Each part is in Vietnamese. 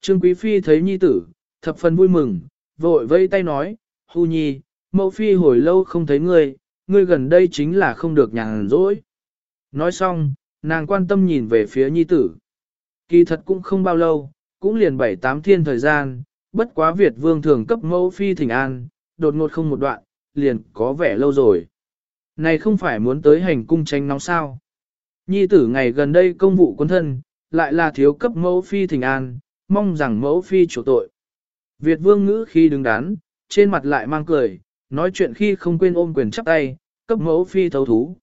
Trương Quý Phi thấy nhi tử, thập phần vui mừng, vội vây tay nói, Hu Nhi, mẫu phi hồi lâu không thấy ngươi, ngươi gần đây chính là không được nhàn rỗi. Nói xong, nàng quan tâm nhìn về phía nhi tử. Kỳ thật cũng không bao lâu, cũng liền bảy tám thiên thời gian, bất quá Việt vương thường cấp mẫu phi thỉnh an, đột ngột không một đoạn, liền có vẻ lâu rồi. Này không phải muốn tới hành cung tranh nóng sao. Nhi tử ngày gần đây công vụ quân thân, lại là thiếu cấp mẫu phi thỉnh an, mong rằng mẫu phi chủ tội. Việt vương ngữ khi đứng đắn, trên mặt lại mang cười, nói chuyện khi không quên ôm quyền chắp tay, cấp mẫu phi thấu thú.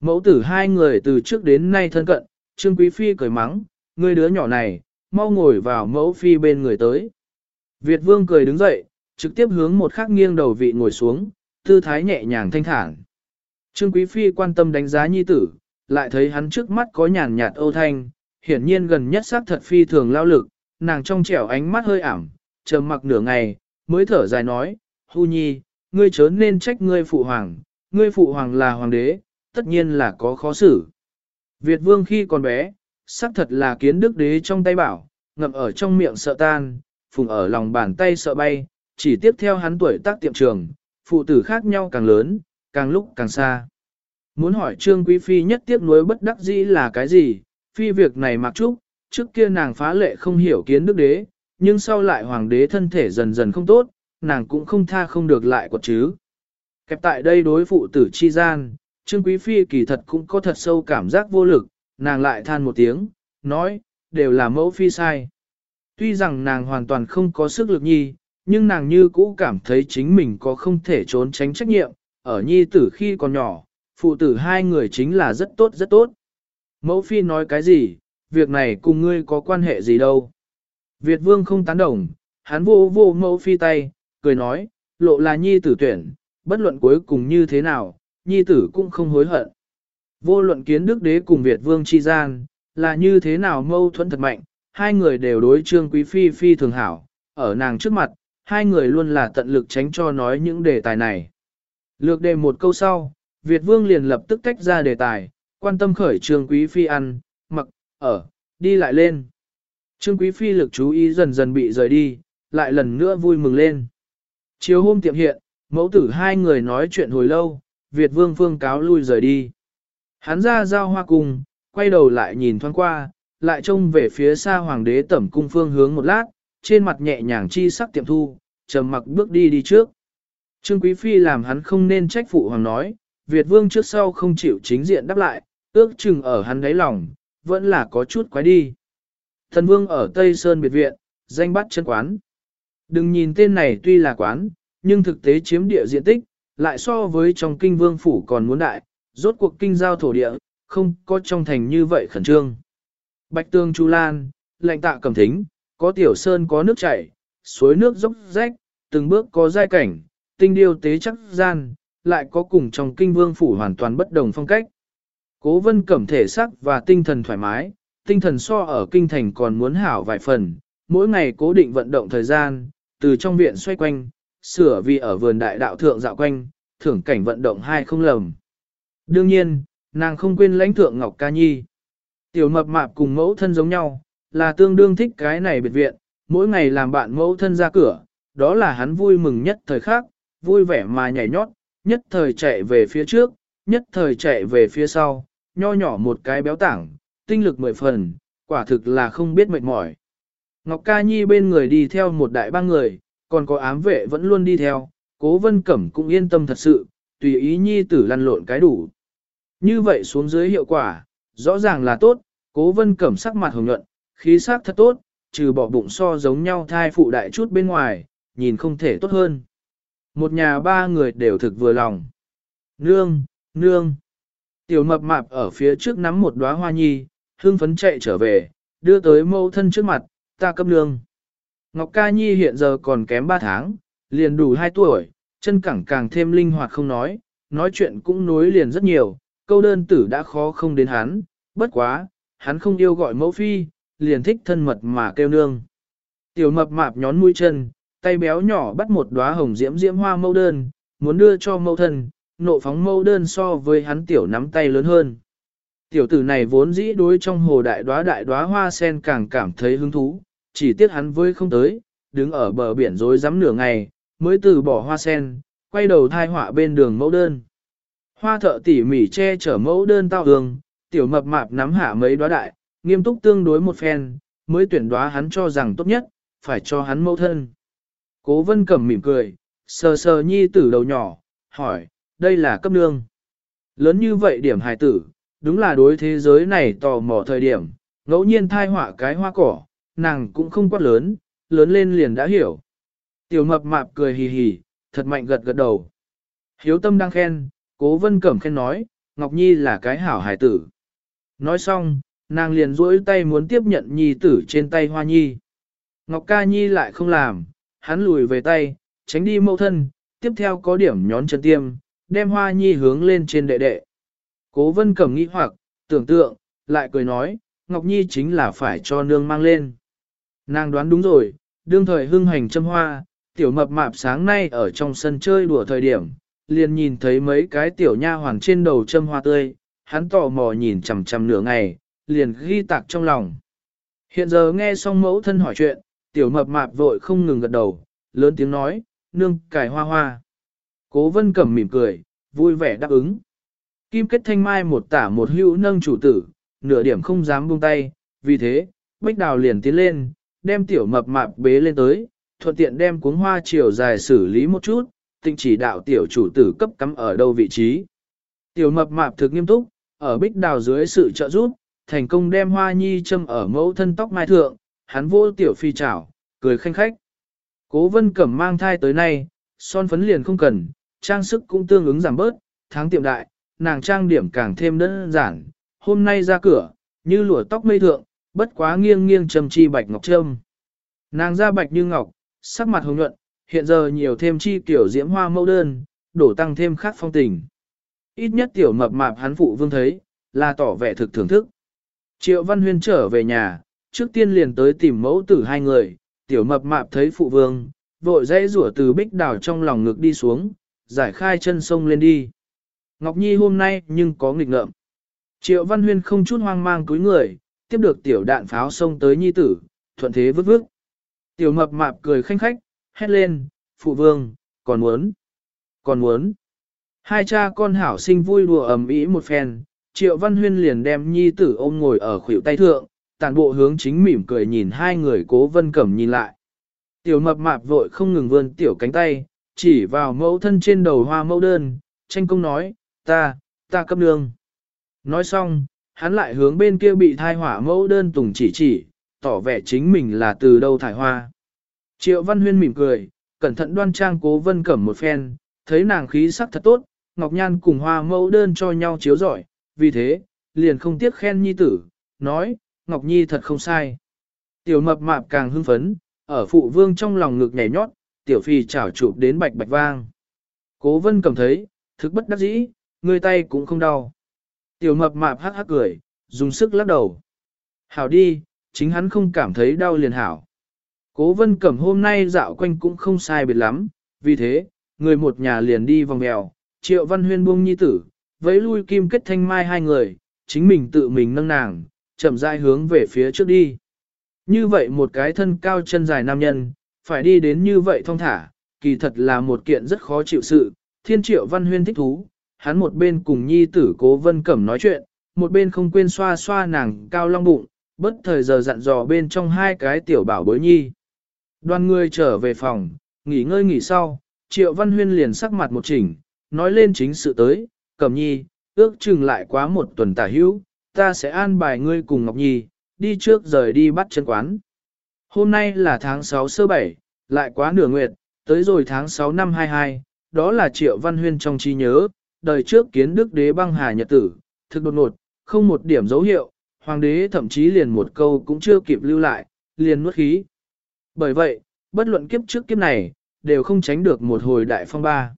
Mẫu tử hai người từ trước đến nay thân cận, Trương Quý Phi cười mắng, người đứa nhỏ này, mau ngồi vào mẫu phi bên người tới. Việt vương cười đứng dậy, trực tiếp hướng một khắc nghiêng đầu vị ngồi xuống, tư thái nhẹ nhàng thanh thản. Trương Quý Phi quan tâm đánh giá nhi tử, lại thấy hắn trước mắt có nhàn nhạt âu thanh, hiển nhiên gần nhất xác thật phi thường lao lực, nàng trong trẻo ánh mắt hơi ảm, trầm mặc nửa ngày, mới thở dài nói, Hu Nhi, ngươi chớ nên trách ngươi phụ hoàng, ngươi phụ hoàng là hoàng đế, tất nhiên là có khó xử. Việt vương khi còn bé, xác thật là kiến đức đế trong tay bảo, ngậm ở trong miệng sợ tan, phùng ở lòng bàn tay sợ bay, chỉ tiếp theo hắn tuổi tác tiệm trường, phụ tử khác nhau càng lớn, càng lúc càng xa. Muốn hỏi Trương Quý Phi nhất tiếc nuối bất đắc dĩ là cái gì, phi việc này mặc trúc, trước kia nàng phá lệ không hiểu kiến đức đế, nhưng sau lại hoàng đế thân thể dần dần không tốt, nàng cũng không tha không được lại quật chứ. Kẹp tại đây đối phụ tử chi gian, Trương Quý Phi kỳ thật cũng có thật sâu cảm giác vô lực, nàng lại than một tiếng, nói, đều là mẫu phi sai. Tuy rằng nàng hoàn toàn không có sức lực nhi, nhưng nàng như cũ cảm thấy chính mình có không thể trốn tránh trách nhiệm, ở nhi tử khi còn nhỏ, phụ tử hai người chính là rất tốt rất tốt. Mẫu phi nói cái gì, việc này cùng ngươi có quan hệ gì đâu. Việt vương không tán đồng, hắn vô vô mẫu phi tay, cười nói, lộ là nhi tử tuyển, bất luận cuối cùng như thế nào, nhi tử cũng không hối hận. Vô luận kiến đức đế cùng Việt vương chi gian, là như thế nào mâu thuẫn thật mạnh, hai người đều đối trương quý phi phi thường hảo, ở nàng trước mặt, hai người luôn là tận lực tránh cho nói những đề tài này. Lược đề một câu sau, Việt vương liền lập tức tách ra đề tài, quan tâm khởi trương quý phi ăn, mặc, ở, đi lại lên. Trương quý phi lực chú ý dần dần bị rời đi, lại lần nữa vui mừng lên. Chiều hôm tiệm hiện, mẫu tử hai người nói chuyện hồi lâu, Việt vương phương cáo lui rời đi. Hắn ra giao hoa cung, quay đầu lại nhìn thoáng qua, lại trông về phía xa hoàng đế tẩm cung phương hướng một lát, trên mặt nhẹ nhàng chi sắc tiệm thu, trầm mặc bước đi đi trước. Trương Quý Phi làm hắn không nên trách phụ hoàng nói, Việt vương trước sau không chịu chính diện đáp lại, ước chừng ở hắn đáy lòng, vẫn là có chút quái đi. Thần vương ở Tây Sơn biệt viện, danh bắt chân quán. Đừng nhìn tên này tuy là quán, nhưng thực tế chiếm địa diện tích, lại so với trong kinh vương phủ còn muốn đại, rốt cuộc kinh giao thổ địa, không có trong thành như vậy khẩn trương. Bạch tương Chu Lan, lạnh tạ cầm thính, có tiểu sơn có nước chảy, suối nước dốc rách, từng bước có giai cảnh, tinh điêu tế chắc gian, lại có cùng trong kinh vương phủ hoàn toàn bất đồng phong cách. Cố vân cẩm thể sắc và tinh thần thoải mái, tinh thần so ở kinh thành còn muốn hảo vài phần, mỗi ngày cố định vận động thời gian, từ trong viện xoay quanh, sửa vì ở vườn đại đạo thượng dạo quanh, thưởng cảnh vận động hai không lầm. Đương nhiên, nàng không quên lãnh thượng Ngọc Ca Nhi. Tiểu mập mạp cùng mẫu thân giống nhau, là tương đương thích cái này biệt viện, mỗi ngày làm bạn mẫu thân ra cửa, đó là hắn vui mừng nhất thời khác, vui vẻ mà nhảy nhót, nhất thời chạy về phía trước, nhất thời chạy về phía sau, nho nhỏ một cái béo tảng, tinh lực mười phần, quả thực là không biết mệt mỏi. Ngọc Ca Nhi bên người đi theo một đại ba người, còn có ám vệ vẫn luôn đi theo, cố vân cẩm cũng yên tâm thật sự, tùy ý Nhi tử lăn lộn cái đủ. Như vậy xuống dưới hiệu quả, rõ ràng là tốt, cố vân cẩm sắc mặt hồng nhuận, khí sắc thật tốt, trừ bỏ bụng so giống nhau thai phụ đại chút bên ngoài, nhìn không thể tốt hơn. Một nhà ba người đều thực vừa lòng. Nương, nương. Tiểu mập mạp ở phía trước nắm một đóa hoa nhi, hương phấn chạy trở về, đưa tới mâu thân trước mặt, ta cấp nương. Ngọc Ca Nhi hiện giờ còn kém 3 tháng, liền đủ 2 tuổi, chân cẳng càng thêm linh hoạt không nói, nói chuyện cũng nối liền rất nhiều, câu đơn tử đã khó không đến hắn, bất quá, hắn không yêu gọi mẫu phi, liền thích thân mật mà kêu nương. Tiểu mập mạp nhón mũi chân, tay béo nhỏ bắt một đóa hồng diễm diễm hoa mâu đơn, muốn đưa cho mâu thân, nộ phóng mâu đơn so với hắn tiểu nắm tay lớn hơn. Tiểu tử này vốn dĩ đối trong hồ đại đóa đại đóa hoa sen càng cảm thấy hứng thú, chỉ tiếc hắn với không tới, đứng ở bờ biển rối rắm nửa ngày, mới từ bỏ hoa sen, quay đầu thai họa bên đường mẫu đơn. Hoa thợ tỉ mỉ che chở mẫu đơn tao đường, tiểu mập mạp nắm hạ mấy đóa đại, nghiêm túc tương đối một phen, mới tuyển đóa hắn cho rằng tốt nhất, phải cho hắn mẫu thân. Cố vân cẩm mỉm cười, sờ sờ nhi tử đầu nhỏ, hỏi, đây là cấp nương. Lớn như vậy điểm hài tử, đúng là đối thế giới này tò mò thời điểm, ngẫu nhiên thai họa cái hoa cỏ, nàng cũng không quá lớn, lớn lên liền đã hiểu. Tiểu mập mạp cười hì hì, thật mạnh gật gật đầu. Hiếu tâm đang khen, cố vân cẩm khen nói, Ngọc Nhi là cái hảo hài tử. Nói xong, nàng liền duỗi tay muốn tiếp nhận nhi tử trên tay hoa nhi. Ngọc ca nhi lại không làm, hắn lùi về tay, tránh đi mâu thân, tiếp theo có điểm nhón chân tiêm, đem hoa nhi hướng lên trên đệ đệ. Cố vân cầm nghĩ hoặc, tưởng tượng, lại cười nói, Ngọc Nhi chính là phải cho nương mang lên. Nàng đoán đúng rồi, đương thời hưng hành châm hoa, tiểu mập mạp sáng nay ở trong sân chơi đùa thời điểm, liền nhìn thấy mấy cái tiểu nha hoàng trên đầu châm hoa tươi, hắn tò mò nhìn chằm chằm nửa ngày, liền ghi tạc trong lòng. Hiện giờ nghe xong mẫu thân hỏi chuyện, tiểu mập mạp vội không ngừng gật đầu, lớn tiếng nói, nương cải hoa hoa. Cố vân cẩm mỉm cười, vui vẻ đáp ứng. Kim kết thanh mai một tả một hữu nâng chủ tử, nửa điểm không dám buông tay, vì thế, bách đào liền tiến lên, đem tiểu mập mạp bế lên tới, thuận tiện đem cuống hoa chiều dài xử lý một chút, tịnh chỉ đạo tiểu chủ tử cấp cắm ở đâu vị trí. Tiểu mập mạp thực nghiêm túc, ở bích đào dưới sự trợ giúp, thành công đem hoa nhi châm ở mẫu thân tóc mai thượng, hắn vô tiểu phi chảo, cười khanh khách. Cố vân cẩm mang thai tới nay, son phấn liền không cần, trang sức cũng tương ứng giảm bớt, tháng tiệm đại, nàng trang điểm càng thêm đơn giản, hôm nay ra cửa, như lụa tóc mây thượng, bất quá nghiêng nghiêng trầm chi bạch ngọc trâm. Nàng da bạch như ngọc, sắc mặt hồng nhuận, hiện giờ nhiều thêm chi kiểu diễm hoa mẫu đơn, đổ tăng thêm khác phong tình. Ít nhất tiểu mập mạp hắn phụ vương thấy, là tỏ vẻ thực thưởng thức. Triệu Văn Huyên trở về nhà, trước tiên liền tới tìm mẫu tử hai người, tiểu mập mạp thấy phụ vương, vội dãy rủa từ bích đào trong lòng ngực đi xuống, giải khai chân sông lên đi. Ngọc Nhi hôm nay nhưng có nghịch ngợm. Triệu Văn Huyên không chút hoang mang cúi người, tiếp được tiểu đạn pháo sông tới Nhi tử, thuận thế vứt vứt. Tiểu mập mạp cười khanh khách, hét lên, phụ vương, còn muốn, còn muốn. Hai cha con hảo sinh vui đùa ầm ĩ một phen, Triệu Văn Huyên liền đem Nhi tử ôm ngồi ở khuỷu tay thượng, tàn bộ hướng chính mỉm cười nhìn hai người cố vân cẩm nhìn lại. Tiểu mập mạp vội không ngừng vươn tiểu cánh tay, chỉ vào mẫu thân trên đầu hoa mẫu đơn, tranh công nói, ta, ta cấp nương. Nói xong, hắn lại hướng bên kia bị thai hỏa mẫu đơn tùng chỉ chỉ, tỏ vẻ chính mình là từ đâu thải hoa. Triệu Văn Huyên mỉm cười, cẩn thận đoan trang cố vân cẩm một phen, thấy nàng khí sắc thật tốt, Ngọc Nhan cùng hoa mẫu đơn cho nhau chiếu giỏi, vì thế, liền không tiếc khen nhi tử, nói, Ngọc Nhi thật không sai. Tiểu mập mạp càng hưng phấn, ở phụ vương trong lòng ngực nhảy nhót, tiểu phi chảo chụp đến bạch bạch vang. Cố vân cầm thấy, thực bất đắc dĩ, người tay cũng không đau. Tiểu mập mạp hắc hắc cười, dùng sức lắc đầu. Hảo đi, chính hắn không cảm thấy đau liền hảo. Cố vân cẩm hôm nay dạo quanh cũng không sai biệt lắm, vì thế, người một nhà liền đi vòng mèo, triệu văn huyên buông nhi tử, vẫy lui kim kết thanh mai hai người, chính mình tự mình nâng nàng, chậm rãi hướng về phía trước đi. Như vậy một cái thân cao chân dài nam nhân, phải đi đến như vậy thong thả, kỳ thật là một kiện rất khó chịu sự, thiên triệu văn huyên thích thú, hắn một bên cùng nhi tử cố vân cẩm nói chuyện, một bên không quên xoa xoa nàng cao long bụng, bất thời giờ dặn dò bên trong hai cái tiểu bảo bối nhi. Đoàn người trở về phòng, nghỉ ngơi nghỉ sau, triệu văn huyên liền sắc mặt một chỉnh, nói lên chính sự tới, cẩm nhi, ước chừng lại quá một tuần tả hữu, ta sẽ an bài ngươi cùng Ngọc Nhi, đi trước rời đi bắt chân quán. Hôm nay là tháng 6 sơ 7, lại quá nửa nguyệt, tới rồi tháng 6 năm 22, đó là triệu văn huyên trong trí nhớ, đời trước kiến đức đế băng hà nhật tử, thực đột ngột, không một điểm dấu hiệu, hoàng đế thậm chí liền một câu cũng chưa kịp lưu lại, liền nuốt khí. Bởi vậy, bất luận kiếp trước kiếp này, đều không tránh được một hồi đại phong ba.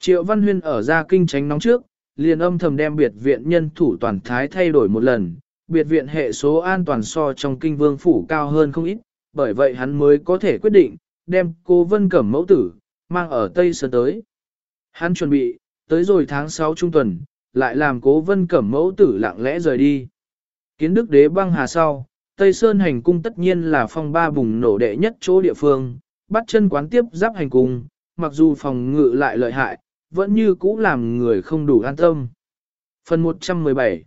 Triệu Văn Huyên ở ra kinh tránh nóng trước, liền âm thầm đem biệt viện nhân thủ toàn thái thay đổi một lần, biệt viện hệ số an toàn so trong kinh vương phủ cao hơn không ít, bởi vậy hắn mới có thể quyết định, đem cô Vân Cẩm mẫu tử, mang ở Tây Sơn tới. Hắn chuẩn bị, tới rồi tháng 6 trung tuần, lại làm cố Vân Cẩm mẫu tử lặng lẽ rời đi. Kiến đức đế băng hà sau, Tây Sơn hành cung tất nhiên là phong ba bùng nổ đệ nhất chỗ địa phương, bắt chân quán tiếp giáp hành cung, mặc dù phòng ngự lại lợi hại, vẫn như cũ làm người không đủ an tâm. Phần 117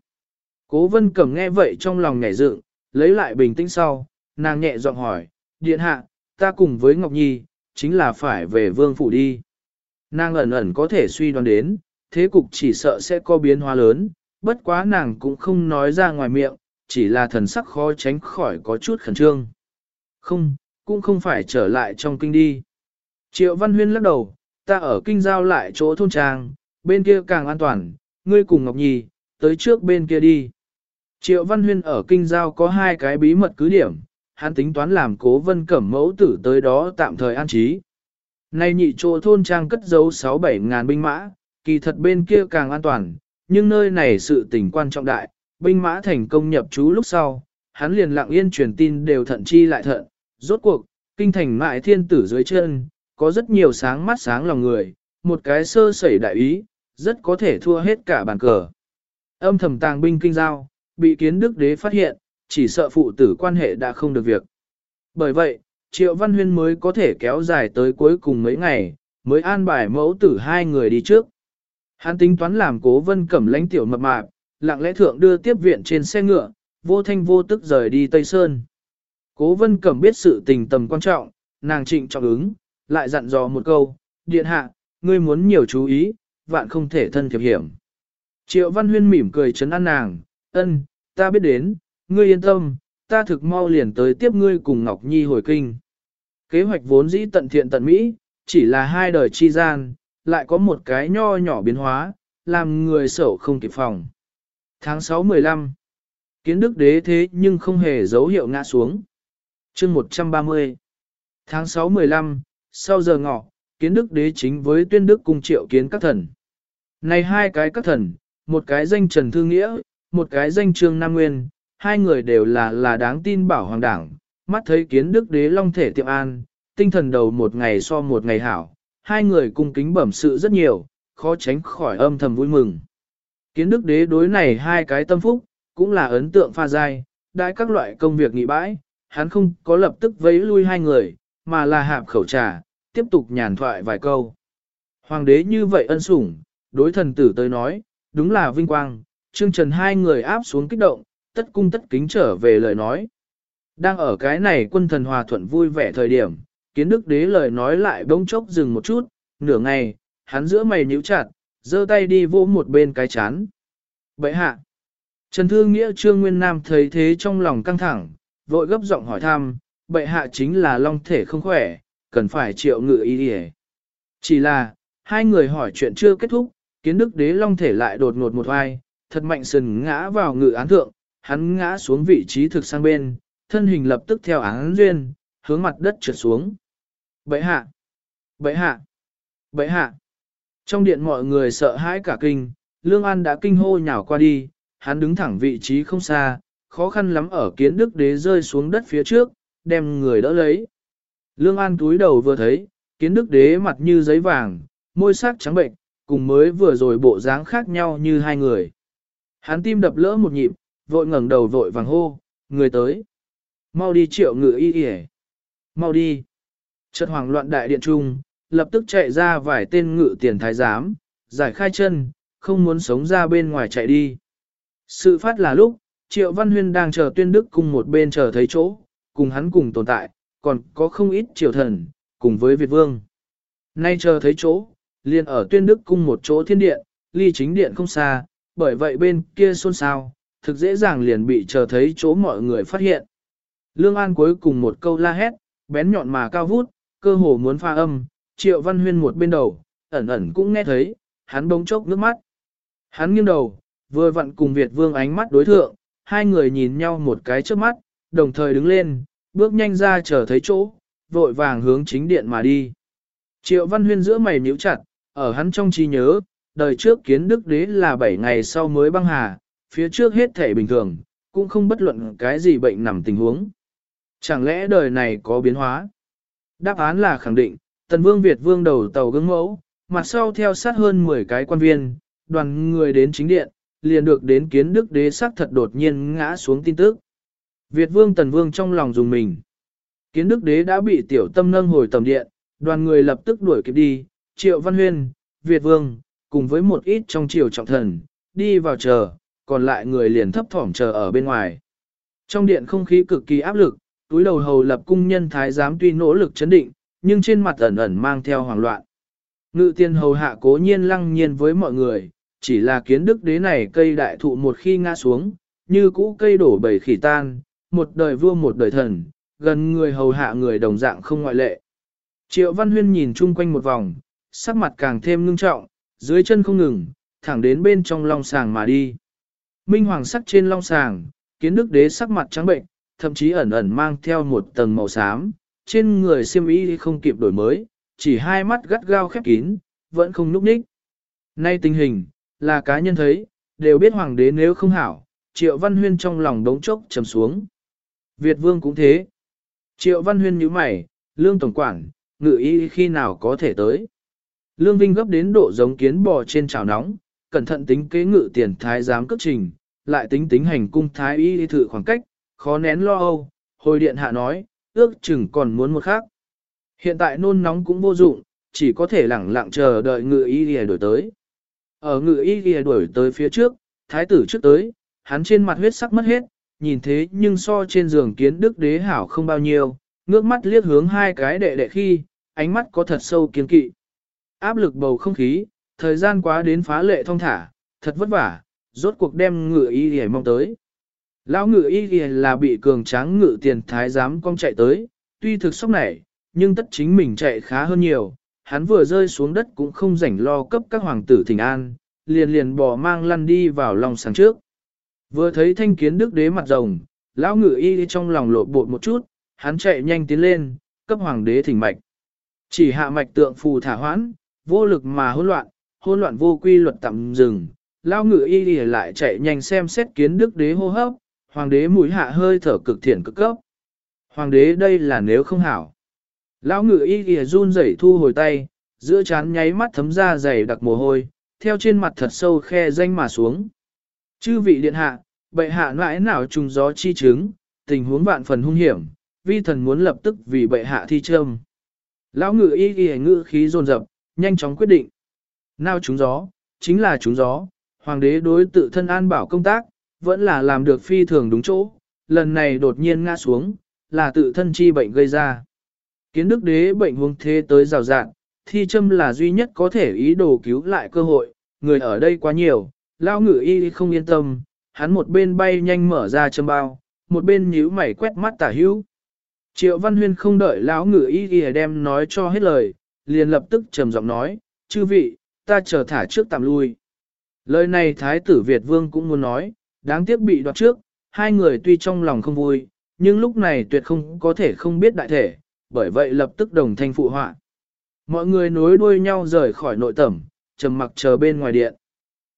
Cố vân cẩm nghe vậy trong lòng nhảy dựng, lấy lại bình tĩnh sau, nàng nhẹ giọng hỏi, điện hạ, ta cùng với Ngọc Nhi, chính là phải về vương phủ đi. Nàng ẩn ẩn có thể suy đoán đến, thế cục chỉ sợ sẽ có biến hóa lớn, bất quá nàng cũng không nói ra ngoài miệng, chỉ là thần sắc khó tránh khỏi có chút khẩn trương. Không, cũng không phải trở lại trong kinh đi. Triệu Văn Huyên lắc đầu, ta ở kinh giao lại chỗ thôn trang, bên kia càng an toàn, ngươi cùng Ngọc Nhi, tới trước bên kia đi. Triệu Văn Huyên ở kinh giao có hai cái bí mật cứ điểm, hắn tính toán làm cố vân cẩm mẫu tử tới đó tạm thời an trí. Nay nhị chỗ thôn trang cất giấu 6-7 ngàn binh mã, kỳ thật bên kia càng an toàn, nhưng nơi này sự tình quan trọng đại, binh mã thành công nhập trú lúc sau, hắn liền lặng yên truyền tin đều thận chi lại thận, rốt cuộc, kinh thành mại thiên tử dưới chân, có rất nhiều sáng mắt sáng lòng người, một cái sơ sẩy đại ý, rất có thể thua hết cả bàn cờ. Âm thầm tàng binh kinh giao, bị kiến đức đế phát hiện, chỉ sợ phụ tử quan hệ đã không được việc. Bởi vậy, Triệu Văn Huyên mới có thể kéo dài tới cuối cùng mấy ngày, mới an bài mẫu tử hai người đi trước. Hắn tính toán làm cố vân cẩm lãnh tiểu mập mạp, lặng lẽ thượng đưa tiếp viện trên xe ngựa, vô thanh vô tức rời đi Tây Sơn. Cố vân cẩm biết sự tình tầm quan trọng, nàng trịnh trọng ứng, lại dặn dò một câu, điện hạ, ngươi muốn nhiều chú ý, vạn không thể thân thiệp hiểm. Triệu Văn Huyên mỉm cười chấn an nàng, ân, ta biết đến, ngươi yên tâm, ta thực mau liền tới tiếp ngươi cùng Ngọc Nhi hồi kinh. Kế hoạch vốn dĩ tận thiện tận mỹ, chỉ là hai đời chi gian, lại có một cái nho nhỏ biến hóa, làm người sở không kịp phòng. Tháng 6-15 Kiến đức đế thế nhưng không hề dấu hiệu ngã xuống. chương 130 Tháng 6-15, sau giờ ngọ, kiến đức đế chính với tuyên đức cung triệu kiến các thần. Này hai cái các thần, một cái danh Trần Thư Nghĩa, một cái danh Trương Nam Nguyên, hai người đều là là đáng tin bảo hoàng đảng, mắt thấy kiến đức đế long thể tiệm an, tinh thần đầu một ngày so một ngày hảo, hai người cung kính bẩm sự rất nhiều, khó tránh khỏi âm thầm vui mừng. Kiến đức đế đối này hai cái tâm phúc, cũng là ấn tượng pha dai, đại các loại công việc nghị bãi, hắn không có lập tức vấy lui hai người, mà là hạp khẩu trà, tiếp tục nhàn thoại vài câu. Hoàng đế như vậy ân sủng, đối thần tử tới nói, đúng là vinh quang, Trương Trần hai người áp xuống kích động, tất cung tất kính trở về lời nói. Đang ở cái này quân thần hòa thuận vui vẻ thời điểm, kiến đức đế lời nói lại bỗng chốc dừng một chút, nửa ngày, hắn giữa mày nhíu chặt, giơ tay đi vỗ một bên cái chán. Bậy hạ. Trần Thư Nghĩa Trương Nguyên Nam thấy thế trong lòng căng thẳng, vội gấp giọng hỏi thăm, bậy hạ chính là long thể không khỏe, cần phải triệu ngự ý đi Chỉ là, hai người hỏi chuyện chưa kết thúc, kiến đức đế long thể lại đột ngột một vai, thật mạnh sừng ngã vào ngự án thượng, hắn ngã xuống vị trí thực sang bên, thân hình lập tức theo án duyên, hướng mặt đất trượt xuống. Bậy hạ! Bậy hạ! Bậy hạ! Trong điện mọi người sợ hãi cả kinh, Lương An đã kinh hô nhào qua đi, hắn đứng thẳng vị trí không xa, khó khăn lắm ở kiến đức đế rơi xuống đất phía trước, đem người đỡ lấy. Lương An túi đầu vừa thấy, kiến đức đế mặt như giấy vàng, môi sắc trắng bệnh, cùng mới vừa rồi bộ dáng khác nhau như hai người. Hắn tim đập lỡ một nhịp, vội ngẩng đầu vội vàng hô, người tới. Mau đi triệu ngự y y Mau đi. Chợt hoàng loạn đại điện trung, lập tức chạy ra vài tên ngự tiền thái giám, giải khai chân, không muốn sống ra bên ngoài chạy đi. Sự phát là lúc, Triệu Văn Huyên đang chờ tuyên đức cùng một bên chờ thấy chỗ, cùng hắn cùng tồn tại, còn có không ít triều thần, cùng với Việt Vương. Nay chờ thấy chỗ, liền ở tuyên đức cung một chỗ thiên điện, ly chính điện không xa, bởi vậy bên kia xôn xao, thực dễ dàng liền bị chờ thấy chỗ mọi người phát hiện. Lương An cuối cùng một câu la hét, bén nhọn mà cao vút, cơ hồ muốn pha âm, triệu văn huyên một bên đầu, ẩn ẩn cũng nghe thấy, hắn bỗng chốc nước mắt. Hắn nghiêng đầu, vừa vặn cùng Việt Vương ánh mắt đối thượng, hai người nhìn nhau một cái trước mắt, đồng thời đứng lên, bước nhanh ra chờ thấy chỗ, vội vàng hướng chính điện mà đi. Triệu Văn Huyên giữa mày nhíu chặt, ở hắn trong trí nhớ, đời trước kiến đức đế là 7 ngày sau mới băng hà, phía trước hết thể bình thường, cũng không bất luận cái gì bệnh nằm tình huống. Chẳng lẽ đời này có biến hóa? Đáp án là khẳng định, tần vương Việt vương đầu tàu gương mẫu, mặt sau theo sát hơn 10 cái quan viên, đoàn người đến chính điện, liền được đến kiến đức đế sắc thật đột nhiên ngã xuống tin tức. Việt vương tần vương trong lòng dùng mình. Kiến đức đế đã bị tiểu tâm nâng hồi tầm điện, đoàn người lập tức đuổi kịp đi, triệu văn huyên, Việt vương, cùng với một ít trong triều trọng thần, đi vào chờ, còn lại người liền thấp thỏm chờ ở bên ngoài. Trong điện không khí cực kỳ áp lực, túi đầu hầu lập cung nhân thái giám tuy nỗ lực chấn định, nhưng trên mặt ẩn ẩn mang theo hoảng loạn. Ngự tiên hầu hạ cố nhiên lăng nhiên với mọi người, chỉ là kiến đức đế này cây đại thụ một khi ngã xuống, như cũ cây đổ bầy khỉ tan, một đời vua một đời thần, gần người hầu hạ người đồng dạng không ngoại lệ. Triệu Văn Huyên nhìn chung quanh một vòng, sắc mặt càng thêm ngưng trọng, dưới chân không ngừng, thẳng đến bên trong long sàng mà đi. Minh hoàng sắc trên long sàng, kiến đức đế sắc mặt trắng bệnh, thậm chí ẩn ẩn mang theo một tầng màu xám, trên người siêm y không kịp đổi mới, chỉ hai mắt gắt gao khép kín, vẫn không núp ních. Nay tình hình, là cá nhân thấy, đều biết hoàng đế nếu không hảo, triệu văn huyên trong lòng đống chốc trầm xuống. Việt vương cũng thế. Triệu văn huyên nhíu mày, lương tổng quản, ngự y khi nào có thể tới. Lương Vinh gấp đến độ giống kiến bò trên chảo nóng, cẩn thận tính kế ngự tiền thái giám cất trình, lại tính tính hành cung thái y thử khoảng cách, khó nén lo âu, hồi điện hạ nói, ước chừng còn muốn một khác. Hiện tại nôn nóng cũng vô dụng, chỉ có thể lẳng lặng chờ đợi ngự y ghi đổi tới. Ở ngự y ghi đuổi tới phía trước, thái tử trước tới, hắn trên mặt huyết sắc mất hết, nhìn thế nhưng so trên giường kiến đức đế hảo không bao nhiêu, ngước mắt liếc hướng hai cái đệ đệ khi, ánh mắt có thật sâu kiên kỵ. Áp lực bầu không khí, thời gian quá đến phá lệ thông thả, thật vất vả, rốt cuộc đem ngự y hề mong tới. Lão ngự y hề là bị cường tráng ngự tiền thái giám cong chạy tới, tuy thực sốc nảy, nhưng tất chính mình chạy khá hơn nhiều, hắn vừa rơi xuống đất cũng không rảnh lo cấp các hoàng tử thỉnh an, liền liền bỏ mang lăn đi vào lòng sáng trước. Vừa thấy thanh kiến đức đế mặt rồng, lão ngự y trong lòng lộ bột một chút, hắn chạy nhanh tiến lên, cấp hoàng đế thỉnh mạch. Chỉ hạ mạch tượng phù thả hoãn, vô lực mà hỗn loạn, hỗn loạn vô quy luật tạm dừng, lao ngự y đi lại chạy nhanh xem xét kiến đức đế hô hấp, hoàng đế mũi hạ hơi thở cực thiện cực cấp. Hoàng đế đây là nếu không hảo. Lão ngự y đi run rẩy thu hồi tay, giữa chán nháy mắt thấm ra dày đặc mồ hôi, theo trên mặt thật sâu khe danh mà xuống. Chư vị điện hạ, bệ hạ mãi nào trùng gió chi chứng, tình huống vạn phần hung hiểm, vi thần muốn lập tức vì bệ hạ thi trâm. Lão ngự y y ngự khí dồn dập, nhanh chóng quyết định. Nào trúng gió, chính là trúng gió, hoàng đế đối tự thân an bảo công tác, vẫn là làm được phi thường đúng chỗ, lần này đột nhiên ngã xuống, là tự thân chi bệnh gây ra. Kiến đức đế bệnh huống thế tới rào rạng, thi châm là duy nhất có thể ý đồ cứu lại cơ hội, người ở đây quá nhiều, lao ngự y không yên tâm, hắn một bên bay nhanh mở ra châm bao, một bên nhíu mày quét mắt tả hữu. Triệu Văn Huyên không đợi lão ngự y y đem nói cho hết lời, liền lập tức trầm giọng nói, chư vị, ta chờ thả trước tạm lui. Lời này Thái tử Việt Vương cũng muốn nói, đáng tiếc bị đoạt trước, hai người tuy trong lòng không vui, nhưng lúc này tuyệt không có thể không biết đại thể, bởi vậy lập tức đồng thanh phụ họa. Mọi người nối đuôi nhau rời khỏi nội tẩm, trầm mặc chờ bên ngoài điện.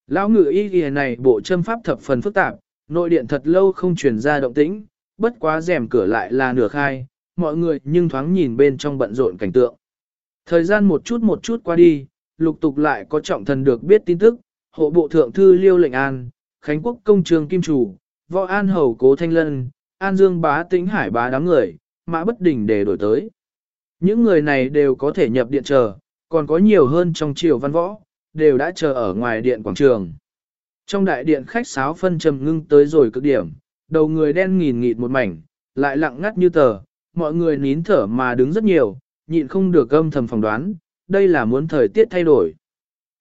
Lão ngự y ghi này bộ châm pháp thập phần phức tạp, nội điện thật lâu không truyền ra động tĩnh, bất quá rèm cửa lại là nửa khai, mọi người nhưng thoáng nhìn bên trong bận rộn cảnh tượng. Thời gian một chút một chút qua đi, lục tục lại có trọng thần được biết tin tức, hộ bộ thượng thư liêu lệnh an, Khánh quốc công trường kim chủ, võ an hầu cố thanh lân, an dương bá tĩnh hải bá đám người, mã bất đỉnh để đổi tới. Những người này đều có thể nhập điện chờ, còn có nhiều hơn trong triều văn võ, đều đã chờ ở ngoài điện quảng trường. Trong đại điện khách sáo phân trầm ngưng tới rồi cực điểm, đầu người đen nghìn nghịt một mảnh, lại lặng ngắt như tờ, mọi người nín thở mà đứng rất nhiều, nhịn không được âm thầm phỏng đoán, đây là muốn thời tiết thay đổi.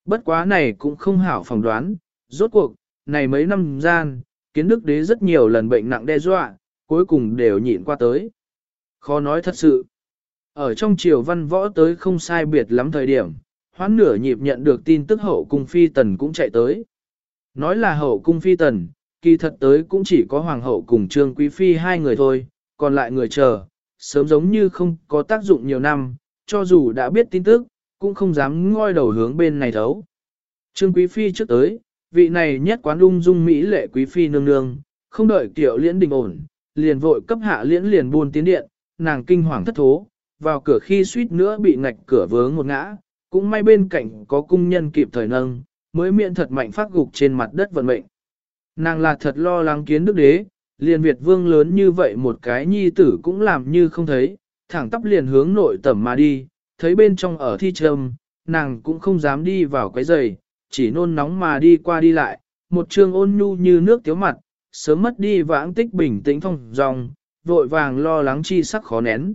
Bất quá này cũng không hảo phỏng đoán, rốt cuộc, này mấy năm gian, kiến đức đế rất nhiều lần bệnh nặng đe dọa, cuối cùng đều nhịn qua tới. Khó nói thật sự. Ở trong triều văn võ tới không sai biệt lắm thời điểm, hoán nửa nhịp nhận được tin tức hậu cung phi tần cũng chạy tới. Nói là hậu cung phi tần, kỳ thật tới cũng chỉ có hoàng hậu cùng trương quý phi hai người thôi, còn lại người chờ, sớm giống như không có tác dụng nhiều năm, cho dù đã biết tin tức, cũng không dám ngoi đầu hướng bên này thấu. Trương quý phi trước tới, vị này nhất quán ung dung mỹ lệ quý phi nương nương, không đợi tiểu liễn đình ổn, liền vội cấp hạ liễn liền buôn tiến điện, nàng kinh hoàng thất thố, vào cửa khi suýt nữa bị ngạch cửa vướng một ngã, cũng may bên cạnh có cung nhân kịp thời nâng, mới miệng thật mạnh phát gục trên mặt đất vận mệnh. Nàng là thật lo lắng kiến đức đế, liền Việt vương lớn như vậy một cái nhi tử cũng làm như không thấy, thẳng tắp liền hướng nội tẩm mà đi, thấy bên trong ở thi trầm, nàng cũng không dám đi vào cái giày, chỉ nôn nóng mà đi qua đi lại, một trường ôn nhu như nước tiếu mặt, sớm mất đi vãng tích bình tĩnh thông dòng, vội vàng lo lắng chi sắc khó nén.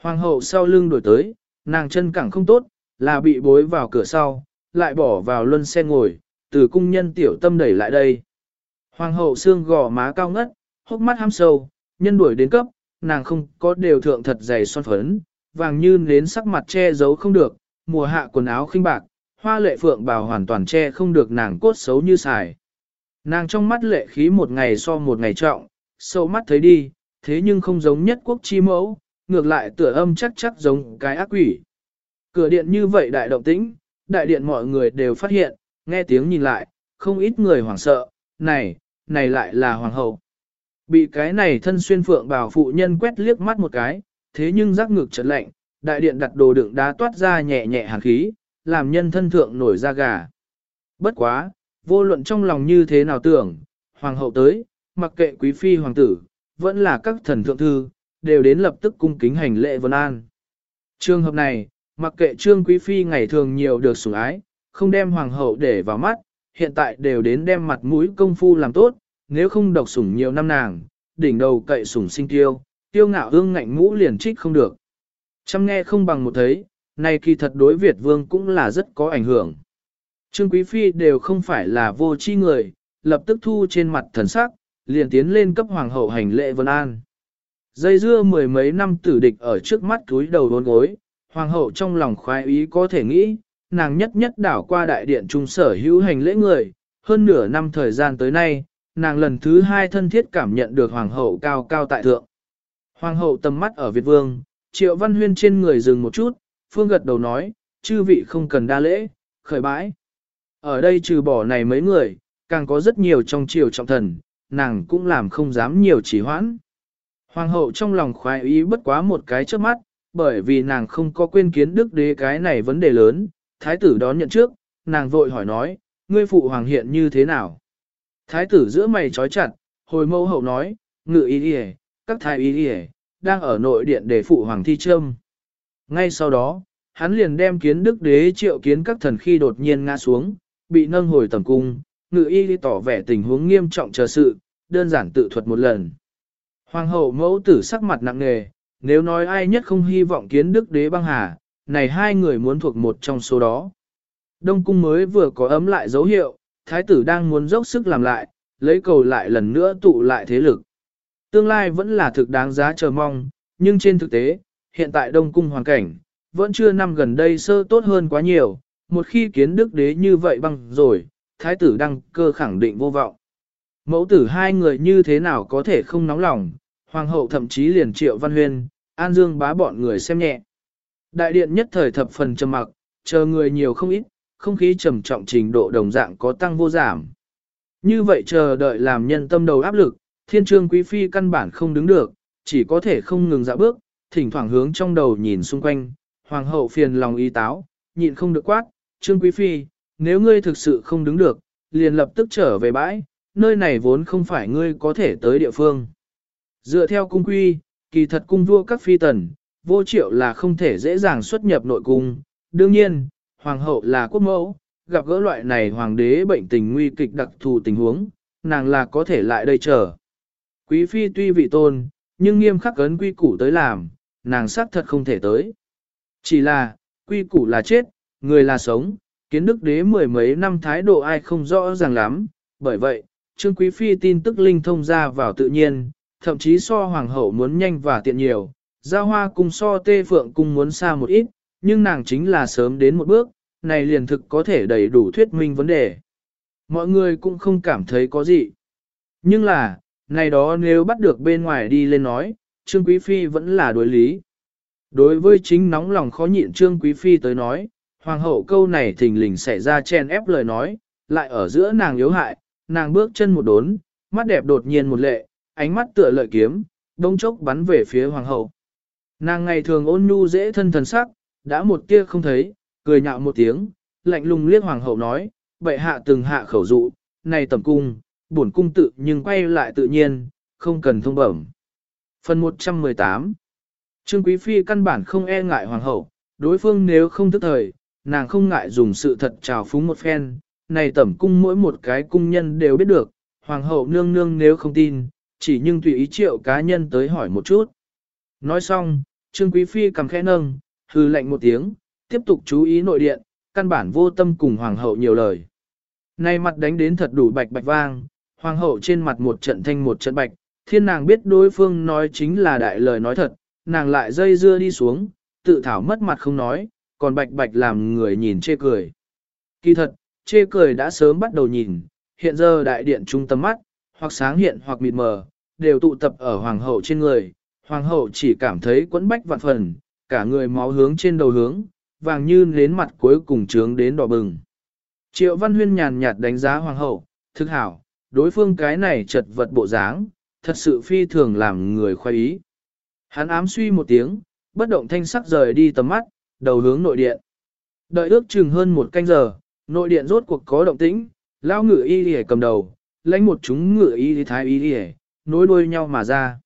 Hoàng hậu sau lưng đổi tới, nàng chân cẳng không tốt, là bị bối vào cửa sau, lại bỏ vào luân xe ngồi, từ cung nhân tiểu tâm đẩy lại đây. Hoàng hậu xương gò má cao ngất, hốc mắt ham sâu, nhân đuổi đến cấp, nàng không có đều thượng thật dày son phấn, vàng như nến sắc mặt che giấu không được, mùa hạ quần áo khinh bạc, hoa lệ phượng bào hoàn toàn che không được nàng cốt xấu như xài. Nàng trong mắt lệ khí một ngày so một ngày trọng, sâu mắt thấy đi, thế nhưng không giống nhất quốc chi mẫu, ngược lại tựa âm chắc chắc giống cái ác quỷ. Cửa điện như vậy đại động tĩnh, đại điện mọi người đều phát hiện, nghe tiếng nhìn lại, không ít người hoảng sợ, này, này lại là hoàng hậu. Bị cái này thân xuyên phượng bào phụ nhân quét liếc mắt một cái, thế nhưng giác ngực chợt lạnh, đại điện đặt đồ đựng đá toát ra nhẹ nhẹ hàn khí, làm nhân thân thượng nổi da gà. Bất quá, vô luận trong lòng như thế nào tưởng, hoàng hậu tới, mặc kệ quý phi hoàng tử, vẫn là các thần thượng thư, đều đến lập tức cung kính hành lễ vân an. Trường hợp này, mặc kệ trương quý phi ngày thường nhiều được sủng ái, không đem hoàng hậu để vào mắt, hiện tại đều đến đem mặt mũi công phu làm tốt, nếu không độc sủng nhiều năm nàng, đỉnh đầu cậy sủng sinh tiêu, tiêu ngạo hương ngạnh ngũ liền trích không được. Chăm nghe không bằng một thấy, này kỳ thật đối Việt vương cũng là rất có ảnh hưởng. Trương Quý Phi đều không phải là vô chi người, lập tức thu trên mặt thần sắc, liền tiến lên cấp hoàng hậu hành lễ vân an. Dây dưa mười mấy năm tử địch ở trước mắt túi đầu đốn gối, hoàng hậu trong lòng khoái ý có thể nghĩ, nàng nhất nhất đảo qua đại điện trung sở hữu hành lễ người, hơn nửa năm thời gian tới nay, nàng lần thứ hai thân thiết cảm nhận được hoàng hậu cao cao tại thượng. Hoàng hậu tầm mắt ở Việt Vương, triệu văn huyên trên người dừng một chút, phương gật đầu nói, chư vị không cần đa lễ, khởi bãi. Ở đây trừ bỏ này mấy người, càng có rất nhiều trong triều trọng thần, nàng cũng làm không dám nhiều chỉ hoãn. Hoàng hậu trong lòng khoái ý bất quá một cái trước mắt, bởi vì nàng không có quên kiến đức đế cái này vấn đề lớn, thái tử đón nhận trước, nàng vội hỏi nói, ngươi phụ hoàng hiện như thế nào? Thái tử giữa mày trói chặt, hồi mâu hậu nói, ngự ý đi các thái y đi đang ở nội điện để phụ hoàng thi trâm. Ngay sau đó, hắn liền đem kiến đức đế triệu kiến các thần khi đột nhiên ngã xuống, bị nâng hồi tầm cung, ngự y tỏ vẻ tình huống nghiêm trọng chờ sự, đơn giản tự thuật một lần. Hoàng hậu mẫu tử sắc mặt nặng nề, nếu nói ai nhất không hy vọng kiến đức đế băng hà, này hai người muốn thuộc một trong số đó. Đông cung mới vừa có ấm lại dấu hiệu, thái tử đang muốn dốc sức làm lại, lấy cầu lại lần nữa tụ lại thế lực. Tương lai vẫn là thực đáng giá chờ mong, nhưng trên thực tế, hiện tại Đông cung hoàn cảnh, vẫn chưa năm gần đây sơ tốt hơn quá nhiều, một khi kiến đức đế như vậy băng rồi, thái tử đăng cơ khẳng định vô vọng. Mẫu tử hai người như thế nào có thể không nóng lòng, hoàng hậu thậm chí liền triệu văn huyên, an dương bá bọn người xem nhẹ. Đại điện nhất thời thập phần trầm mặc, chờ người nhiều không ít, không khí trầm trọng trình độ đồng dạng có tăng vô giảm. Như vậy chờ đợi làm nhân tâm đầu áp lực, thiên trương quý phi căn bản không đứng được, chỉ có thể không ngừng dạo bước, thỉnh thoảng hướng trong đầu nhìn xung quanh, hoàng hậu phiền lòng y táo, nhịn không được quát, trương quý phi, nếu ngươi thực sự không đứng được, liền lập tức trở về bãi, nơi này vốn không phải ngươi có thể tới địa phương. Dựa theo cung quy, kỳ thật cung vua các phi tần, vô triệu là không thể dễ dàng xuất nhập nội cung. Đương nhiên, hoàng hậu là quốc mẫu, gặp gỡ loại này hoàng đế bệnh tình nguy kịch đặc thù tình huống, nàng là có thể lại đây chờ. Quý phi tuy vị tôn, nhưng nghiêm khắc ấn quy củ tới làm, nàng xác thật không thể tới. Chỉ là, quy củ là chết, người là sống, kiến đức đế mười mấy năm thái độ ai không rõ ràng lắm, bởi vậy, Trương Quý Phi tin tức linh thông ra vào tự nhiên, thậm chí so hoàng hậu muốn nhanh và tiện nhiều, giao hoa cung so tê phượng cung muốn xa một ít, nhưng nàng chính là sớm đến một bước, này liền thực có thể đầy đủ thuyết minh vấn đề. Mọi người cũng không cảm thấy có gì. Nhưng là, này đó nếu bắt được bên ngoài đi lên nói, Trương Quý Phi vẫn là đối lý. Đối với chính nóng lòng khó nhịn Trương Quý Phi tới nói, Hoàng hậu câu này thình lình xảy ra chen ép lời nói, lại ở giữa nàng yếu hại, nàng bước chân một đốn, mắt đẹp đột nhiên một lệ, ánh mắt tựa lợi kiếm, đông chốc bắn về phía hoàng hậu. Nàng ngày thường ôn nhu dễ thân thần sắc, đã một tia không thấy, cười nhạo một tiếng, lạnh lùng liếc hoàng hậu nói, bệ hạ từng hạ khẩu dụ, này tầm cung, bổn cung tự nhưng quay lại tự nhiên, không cần thông bẩm. Phần 118 Trương Quý Phi căn bản không e ngại hoàng hậu, đối phương nếu không thức thời, nàng không ngại dùng sự thật trào phúng một phen, này tẩm cung mỗi một cái cung nhân đều biết được, hoàng hậu nương nương nếu không tin, chỉ nhưng tùy ý triệu cá nhân tới hỏi một chút. Nói xong, Trương Quý Phi cầm khẽ nâng, hư lệnh một tiếng, tiếp tục chú ý nội điện, căn bản vô tâm cùng hoàng hậu nhiều lời. Nay mặt đánh đến thật đủ bạch bạch vang, hoàng hậu trên mặt một trận thanh một trận bạch, thiên nàng biết đối phương nói chính là đại lời nói thật, nàng lại dây dưa đi xuống, tự thảo mất mặt không nói, còn bạch bạch làm người nhìn chê cười. Kỳ thật, chê cười đã sớm bắt đầu nhìn, hiện giờ đại điện trung tâm mắt, hoặc sáng hiện hoặc mịt mờ, đều tụ tập ở hoàng hậu trên người, hoàng hậu chỉ cảm thấy quẫn bách vạn phần, cả người máu hướng trên đầu hướng, vàng như nến mặt cuối cùng trướng đến đỏ bừng. Triệu Văn Huyên nhàn nhạt đánh giá hoàng hậu, thực hảo, đối phương cái này chật vật bộ dáng, thật sự phi thường làm người khoái ý. Hắn ám suy một tiếng, bất động thanh sắc rời đi tầm mắt, đầu hướng nội điện. Đợi ước chừng hơn một canh giờ, nội điện rốt cuộc có động tĩnh, lao ngựa y y cầm đầu, lãnh một chúng ngựa y thái y y, nối đuôi nhau mà ra.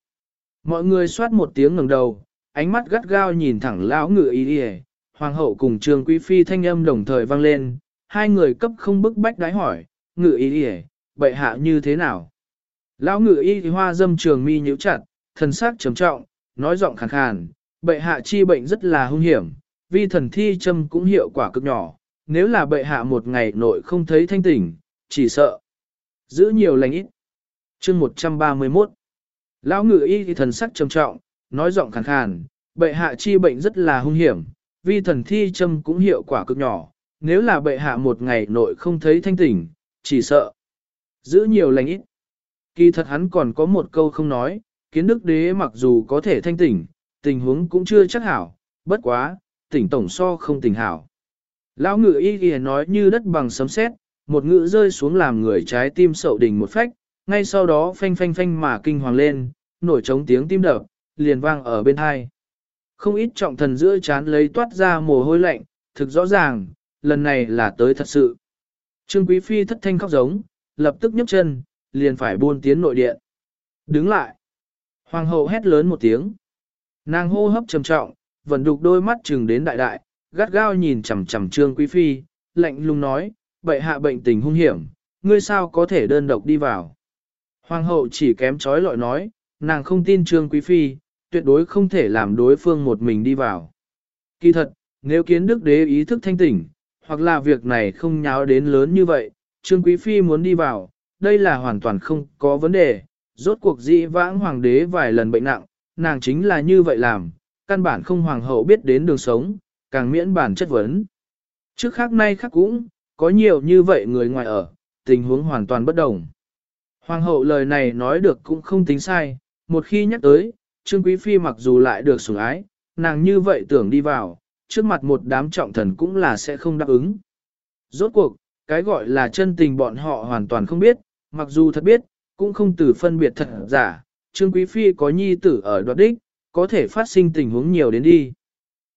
Mọi người soát một tiếng ngẩng đầu, ánh mắt gắt gao nhìn thẳng lão ngựa y y, hoàng hậu cùng trường quý phi thanh âm đồng thời vang lên, hai người cấp không bức bách đái hỏi, ngựa y y, bệ hạ như thế nào? Lão ngự y hoa dâm trường mi nhíu chặt, thần sắc trầm trọng, nói giọng khàn khàn, bệ hạ chi bệnh rất là hung hiểm, vi thần thi châm cũng hiệu quả cực nhỏ, nếu là bệ hạ một ngày nội không thấy thanh tỉnh, chỉ sợ. Giữ nhiều lành ít. chương 131 Lão ngự y thì thần sắc trầm trọng, nói giọng khàn khàn, bệ hạ chi bệnh rất là hung hiểm, vi thần thi châm cũng hiệu quả cực nhỏ, nếu là bệ hạ một ngày nội không thấy thanh tỉnh, chỉ sợ. Giữ nhiều lành ít. Kỳ thật hắn còn có một câu không nói, kiến đức đế mặc dù có thể thanh tỉnh, tình huống cũng chưa chắc hảo, bất quá, tỉnh tổng so không tỉnh hảo. Lão ngự y ghi nói như đất bằng sấm sét, một ngự rơi xuống làm người trái tim sậu đỉnh một phách, ngay sau đó phanh phanh phanh mà kinh hoàng lên, nổi trống tiếng tim đập, liền vang ở bên hai. Không ít trọng thần giữa chán lấy toát ra mồ hôi lạnh, thực rõ ràng, lần này là tới thật sự. Trương Quý Phi thất thanh khóc giống, lập tức nhấc chân, liền phải buôn tiến nội điện. Đứng lại. Hoàng hậu hét lớn một tiếng. Nàng hô hấp trầm trọng, vẫn đục đôi mắt chừng đến đại đại, gắt gao nhìn chằm chằm Trương Quý Phi, lạnh lùng nói, bệ hạ bệnh tình hung hiểm, ngươi sao có thể đơn độc đi vào. Hoàng hậu chỉ kém chói lọi nói, nàng không tin Trương Quý Phi, tuyệt đối không thể làm đối phương một mình đi vào. Kỳ thật, nếu kiến đức đế ý thức thanh tỉnh, hoặc là việc này không nháo đến lớn như vậy, Trương Quý Phi muốn đi vào, đây là hoàn toàn không có vấn đề, rốt cuộc dĩ vãng hoàng đế vài lần bệnh nặng, nàng chính là như vậy làm, căn bản không hoàng hậu biết đến đường sống, càng miễn bản chất vấn. Trước khác nay khác cũng, có nhiều như vậy người ngoài ở, tình huống hoàn toàn bất đồng. Hoàng hậu lời này nói được cũng không tính sai, một khi nhắc tới, Trương Quý Phi mặc dù lại được sủng ái, nàng như vậy tưởng đi vào, trước mặt một đám trọng thần cũng là sẽ không đáp ứng. Rốt cuộc, cái gọi là chân tình bọn họ hoàn toàn không biết, mặc dù thật biết, cũng không từ phân biệt thật giả, Trương Quý Phi có nhi tử ở đoạt đích, có thể phát sinh tình huống nhiều đến đi.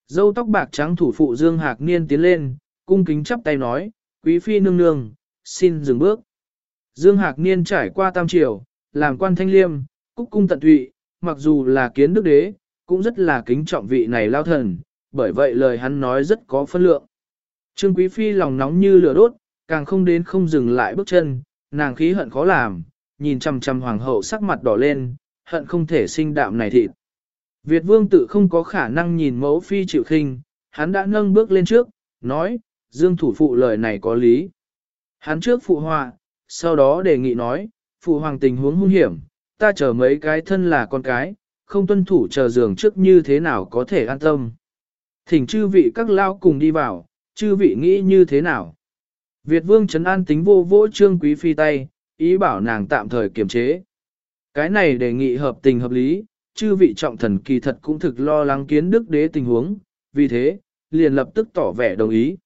Dâu tóc bạc trắng thủ phụ Dương Hạc Niên tiến lên, cung kính chắp tay nói, Quý Phi nương nương, xin dừng bước. Dương Hạc Niên trải qua tam triều, làm quan thanh liêm, cúc cung tận tụy, mặc dù là kiến đức đế, cũng rất là kính trọng vị này lao thần, bởi vậy lời hắn nói rất có phân lượng. Trương Quý Phi lòng nóng như lửa đốt, càng không đến không dừng lại bước chân, nàng khí hận khó làm, nhìn chằm chằm hoàng hậu sắc mặt đỏ lên, hận không thể sinh đạm này thịt. Việt vương tự không có khả năng nhìn mẫu phi chịu khinh, hắn đã nâng bước lên trước, nói, dương thủ phụ lời này có lý. Hắn trước phụ họa, sau đó đề nghị nói, phụ hoàng tình huống hung hiểm, ta chờ mấy cái thân là con cái, không tuân thủ chờ giường trước như thế nào có thể an tâm. Thỉnh chư vị các lao cùng đi vào, chư vị nghĩ như thế nào. Việt vương trấn an tính vô vỗ trương quý phi tay, ý bảo nàng tạm thời kiềm chế. Cái này đề nghị hợp tình hợp lý, chư vị trọng thần kỳ thật cũng thực lo lắng kiến đức đế tình huống, vì thế, liền lập tức tỏ vẻ đồng ý.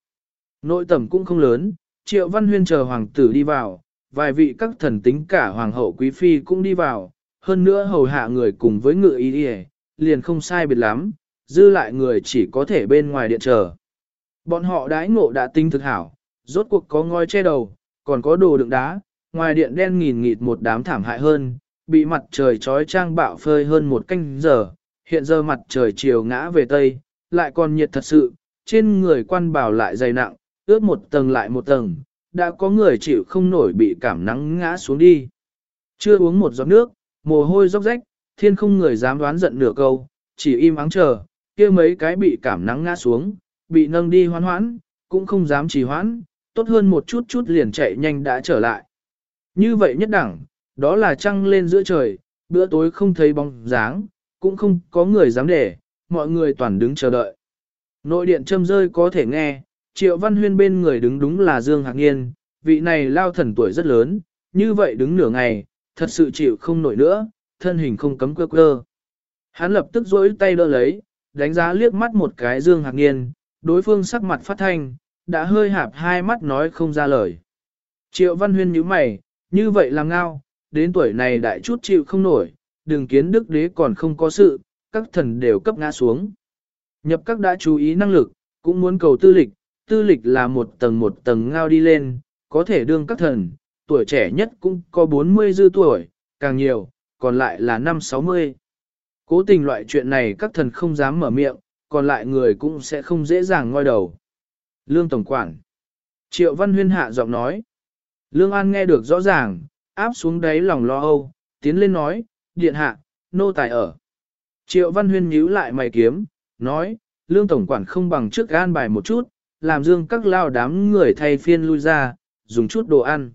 Nội tầm cũng không lớn, triệu văn huyên chờ hoàng tử đi vào, vài vị các thần tính cả hoàng hậu quý phi cũng đi vào, hơn nữa hầu hạ người cùng với ngựa ý đi liền không sai biệt lắm, dư lại người chỉ có thể bên ngoài điện chờ. Bọn họ đãi ngộ đã tinh thực hảo, rốt cuộc có ngói che đầu, còn có đồ đựng đá, ngoài điện đen nghìn nghịt một đám thảm hại hơn, bị mặt trời trói trang bạo phơi hơn một canh giờ, hiện giờ mặt trời chiều ngã về tây, lại còn nhiệt thật sự, trên người quan bảo lại dày nặng, ướt một tầng lại một tầng, đã có người chịu không nổi bị cảm nắng ngã xuống đi. Chưa uống một giọt nước, mồ hôi róc rách, thiên không người dám đoán giận nửa câu, chỉ im ắng chờ, kia mấy cái bị cảm nắng ngã xuống, bị nâng đi hoan hoãn, cũng không dám trì hoãn, tốt hơn một chút chút liền chạy nhanh đã trở lại. Như vậy nhất đẳng, đó là trăng lên giữa trời, bữa tối không thấy bóng dáng, cũng không có người dám để, mọi người toàn đứng chờ đợi. Nội điện châm rơi có thể nghe, triệu văn huyên bên người đứng đúng là Dương Hạc Niên, vị này lao thần tuổi rất lớn, như vậy đứng nửa ngày, thật sự chịu không nổi nữa, thân hình không cấm cơ cơ. Hắn lập tức rỗi tay đỡ lấy, đánh giá liếc mắt một cái Dương Hạc Niên, đối phương sắc mặt phát thanh, đã hơi hạp hai mắt nói không ra lời. Triệu Văn Huyên nhíu mày, như vậy làm ngao, đến tuổi này đại chút chịu không nổi, đừng kiến đức đế còn không có sự, các thần đều cấp ngã xuống. Nhập các đã chú ý năng lực, cũng muốn cầu tư lịch, tư lịch là một tầng một tầng ngao đi lên, có thể đương các thần, tuổi trẻ nhất cũng có 40 dư tuổi, càng nhiều, còn lại là năm 60. Cố tình loại chuyện này các thần không dám mở miệng, còn lại người cũng sẽ không dễ dàng ngoi đầu. Lương Tổng Quản Triệu Văn Huyên hạ giọng nói. Lương An nghe được rõ ràng, áp xuống đáy lòng lo âu, tiến lên nói, điện hạ, nô tài ở. Triệu Văn Huyên nhíu lại mày kiếm, nói, Lương Tổng Quản không bằng trước gan bài một chút, làm dương các lao đám người thay phiên lui ra, dùng chút đồ ăn.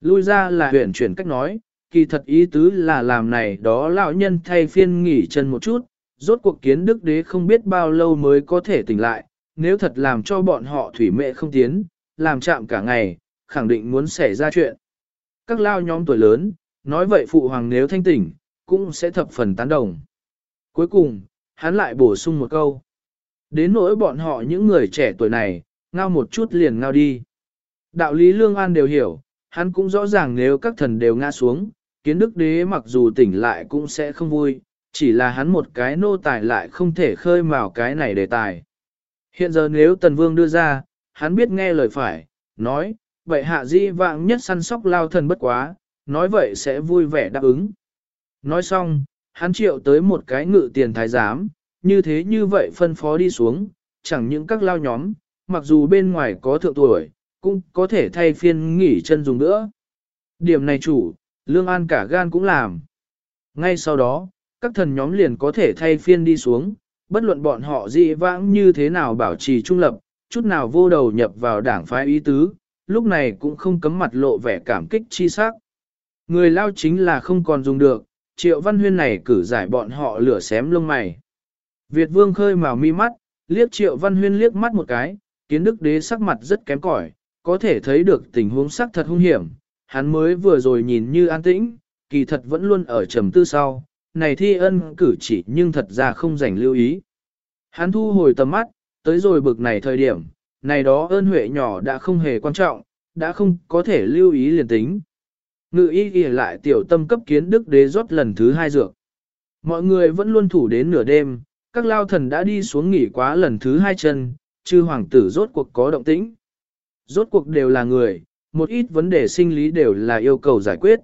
Lui ra là huyện chuyển cách nói, kỳ thật ý tứ là làm này đó lão nhân thay phiên nghỉ chân một chút, rốt cuộc kiến đức đế không biết bao lâu mới có thể tỉnh lại, nếu thật làm cho bọn họ thủy mệ không tiến, làm chạm cả ngày, khẳng định muốn xảy ra chuyện. Các lao nhóm tuổi lớn, nói vậy phụ hoàng nếu thanh tỉnh, cũng sẽ thập phần tán đồng. Cuối cùng, hắn lại bổ sung một câu. Đến nỗi bọn họ những người trẻ tuổi này, ngao một chút liền ngao đi. Đạo lý Lương An đều hiểu, hắn cũng rõ ràng nếu các thần đều ngã xuống, kiến đức đế mặc dù tỉnh lại cũng sẽ không vui, chỉ là hắn một cái nô tài lại không thể khơi mào cái này đề tài. Hiện giờ nếu Tần Vương đưa ra, hắn biết nghe lời phải, nói, vậy hạ di vạng nhất săn sóc lao thần bất quá, nói vậy sẽ vui vẻ đáp ứng. Nói xong, hắn triệu tới một cái ngự tiền thái giám, như thế như vậy phân phó đi xuống, chẳng những các lao nhóm, mặc dù bên ngoài có thượng tuổi, cũng có thể thay phiên nghỉ chân dùng nữa. Điểm này chủ, Lương An cả gan cũng làm. Ngay sau đó, các thần nhóm liền có thể thay phiên đi xuống, bất luận bọn họ dị vãng như thế nào bảo trì trung lập, chút nào vô đầu nhập vào đảng phái ý tứ, lúc này cũng không cấm mặt lộ vẻ cảm kích chi sắc. Người lao chính là không còn dùng được, triệu văn huyên này cử giải bọn họ lửa xém lông mày. Việt vương khơi màu mi mắt, liếc triệu văn huyên liếc mắt một cái, kiến đức đế sắc mặt rất kém cỏi, có thể thấy được tình huống sắc thật hung hiểm, hắn mới vừa rồi nhìn như an tĩnh, kỳ thật vẫn luôn ở trầm tư sau, này thi ân cử chỉ nhưng thật ra không dành lưu ý. Hắn thu hồi tầm mắt, tới rồi bực này thời điểm, này đó ơn huệ nhỏ đã không hề quan trọng, đã không có thể lưu ý liền tính. Ngự y ghi lại tiểu tâm cấp kiến đức đế rót lần thứ hai dược. Mọi người vẫn luôn thủ đến nửa đêm, các lao thần đã đi xuống nghỉ quá lần thứ hai chân, chư hoàng tử rốt cuộc có động tĩnh. Rốt cuộc đều là người, một ít vấn đề sinh lý đều là yêu cầu giải quyết.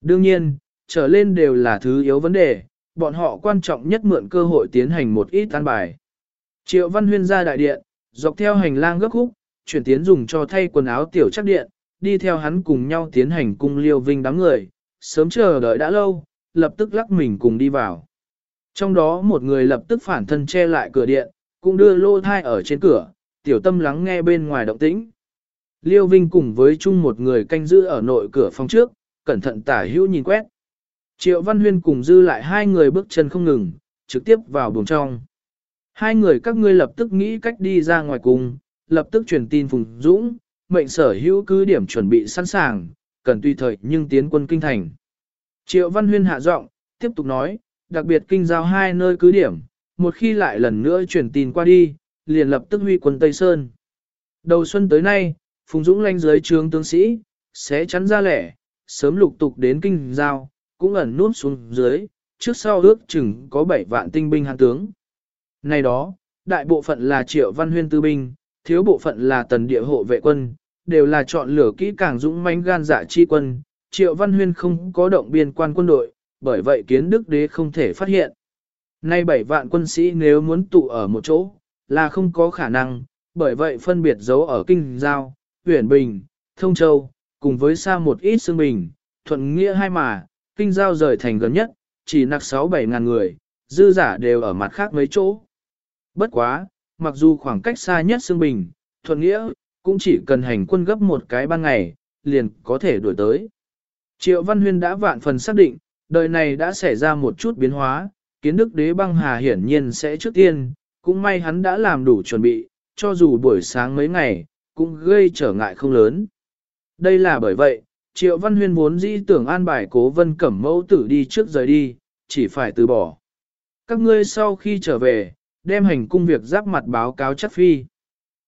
Đương nhiên, trở lên đều là thứ yếu vấn đề, bọn họ quan trọng nhất mượn cơ hội tiến hành một ít tan bài. Triệu Văn Huyên ra đại điện, dọc theo hành lang gấp khúc, chuyển tiến dùng cho thay quần áo tiểu chắc điện, đi theo hắn cùng nhau tiến hành cung liêu vinh đám người, sớm chờ đợi đã lâu, lập tức lắc mình cùng đi vào. Trong đó một người lập tức phản thân che lại cửa điện, cũng đưa lô thai ở trên cửa, tiểu tâm lắng nghe bên ngoài động tĩnh. Liêu Vinh cùng với chung một người canh giữ ở nội cửa phòng trước, cẩn thận tả hữu nhìn quét. Triệu Văn Huyên cùng dư lại hai người bước chân không ngừng, trực tiếp vào buồng trong. Hai người các ngươi lập tức nghĩ cách đi ra ngoài cùng, lập tức truyền tin Phùng Dũng, mệnh sở hữu cứ điểm chuẩn bị sẵn sàng, cần tùy thời nhưng tiến quân kinh thành. Triệu Văn Huyên hạ giọng, tiếp tục nói, đặc biệt kinh giao hai nơi cứ điểm, một khi lại lần nữa truyền tin qua đi, liền lập tức huy quân Tây Sơn. Đầu xuân tới nay, Phùng Dũng lanh dưới trướng tướng sĩ, sẽ chắn ra lẻ, sớm lục tục đến kinh giao, cũng ẩn núp xuống dưới, trước sau ước chừng có 7 vạn tinh binh hàn tướng. Này đó, đại bộ phận là triệu văn huyên tư binh, thiếu bộ phận là tần địa hộ vệ quân, đều là chọn lửa kỹ càng dũng mãnh gan dạ chi quân, Triệu Văn Huyên không có động biên quan quân đội, bởi vậy kiến đức đế không thể phát hiện. Nay bảy vạn quân sĩ nếu muốn tụ ở một chỗ, là không có khả năng, bởi vậy phân biệt giấu ở Kinh Giao, Huyền Bình, Thông Châu, cùng với xa một ít xương bình, thuận nghĩa hai mà, Kinh Giao rời thành gần nhất, chỉ nặc 6-7 ngàn người, dư giả đều ở mặt khác mấy chỗ. Bất quá, mặc dù khoảng cách xa nhất Sương bình, thuận nghĩa, cũng chỉ cần hành quân gấp một cái ban ngày, liền có thể đuổi tới. Triệu Văn Huyên đã vạn phần xác định, đời này đã xảy ra một chút biến hóa, kiến đức đế băng hà hiển nhiên sẽ trước tiên, cũng may hắn đã làm đủ chuẩn bị, cho dù buổi sáng mấy ngày, cũng gây trở ngại không lớn. Đây là bởi vậy, Triệu Văn Huyên muốn dĩ tưởng an bài cố vân cẩm mẫu tử đi trước rời đi, chỉ phải từ bỏ. Các ngươi sau khi trở về, đem hành cung việc giáp mặt báo cáo chắc phi.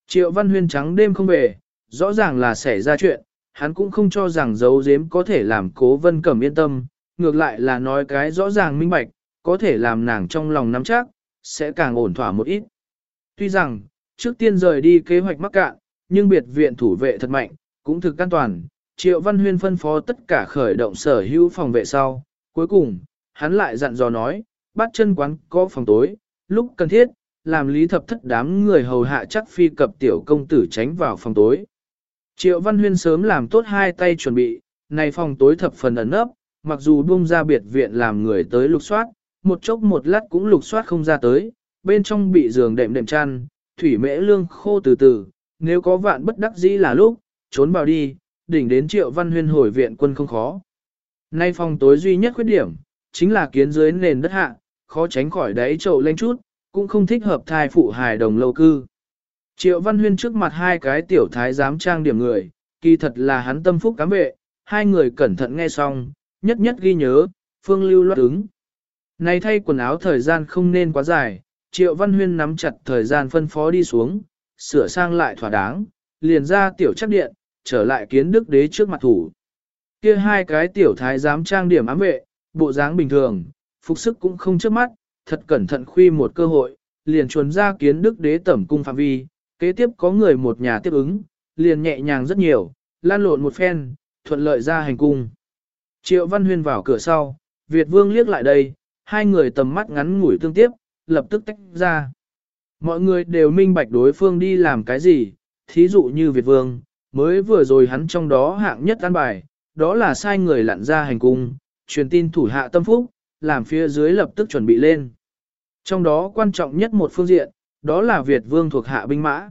Triệu Văn Huyên trắng đêm không về, rõ ràng là xảy ra chuyện, hắn cũng không cho rằng giấu giếm có thể làm cố vân cẩm yên tâm, ngược lại là nói cái rõ ràng minh bạch, có thể làm nàng trong lòng nắm chắc, sẽ càng ổn thỏa một ít. Tuy rằng, trước tiên rời đi kế hoạch mắc cạn, nhưng biệt viện thủ vệ thật mạnh, cũng thực an toàn. Triệu Văn Huyên phân phó tất cả khởi động sở hữu phòng vệ sau. Cuối cùng, hắn lại dặn dò nói, bắt chân quán có phòng tối, lúc cần thiết, làm lý thập thất đám người hầu hạ chắc phi cập tiểu công tử tránh vào phòng tối. Triệu Văn Huyên sớm làm tốt hai tay chuẩn bị, này phòng tối thập phần ẩn ấp, mặc dù buông ra biệt viện làm người tới lục soát, một chốc một lát cũng lục soát không ra tới, bên trong bị giường đệm đệm chăn, thủy mễ lương khô từ từ, nếu có vạn bất đắc dĩ là lúc, trốn vào đi, đỉnh đến triệu văn huyên hồi viện quân không khó. Nay phòng tối duy nhất khuyết điểm, chính là kiến dưới nền đất hạ, khó tránh khỏi đáy trậu lên chút, cũng không thích hợp thai phụ hài đồng lâu cư. Triệu Văn Huyên trước mặt hai cái tiểu thái giám trang điểm người, kỳ thật là hắn tâm phúc cám vệ, hai người cẩn thận nghe xong, nhất nhất ghi nhớ, phương lưu loát ứng. Này thay quần áo thời gian không nên quá dài, Triệu Văn Huyên nắm chặt thời gian phân phó đi xuống, sửa sang lại thỏa đáng, liền ra tiểu chắc điện, trở lại kiến đức đế trước mặt thủ. Kia hai cái tiểu thái giám trang điểm ám vệ, bộ dáng bình thường, phục sức cũng không trước mắt, thật cẩn thận khuy một cơ hội, liền chuồn ra kiến đức đế tẩm cung phạm vi, kế tiếp có người một nhà tiếp ứng, liền nhẹ nhàng rất nhiều, lan lộn một phen, thuận lợi ra hành cung. Triệu Văn Huyên vào cửa sau, Việt Vương liếc lại đây, hai người tầm mắt ngắn ngủi tương tiếp, lập tức tách ra. Mọi người đều minh bạch đối phương đi làm cái gì, thí dụ như Việt Vương, mới vừa rồi hắn trong đó hạng nhất an bài, đó là sai người lặn ra hành cung, truyền tin thủ hạ tâm phúc, làm phía dưới lập tức chuẩn bị lên. Trong đó quan trọng nhất một phương diện, đó là Việt Vương thuộc hạ binh mã.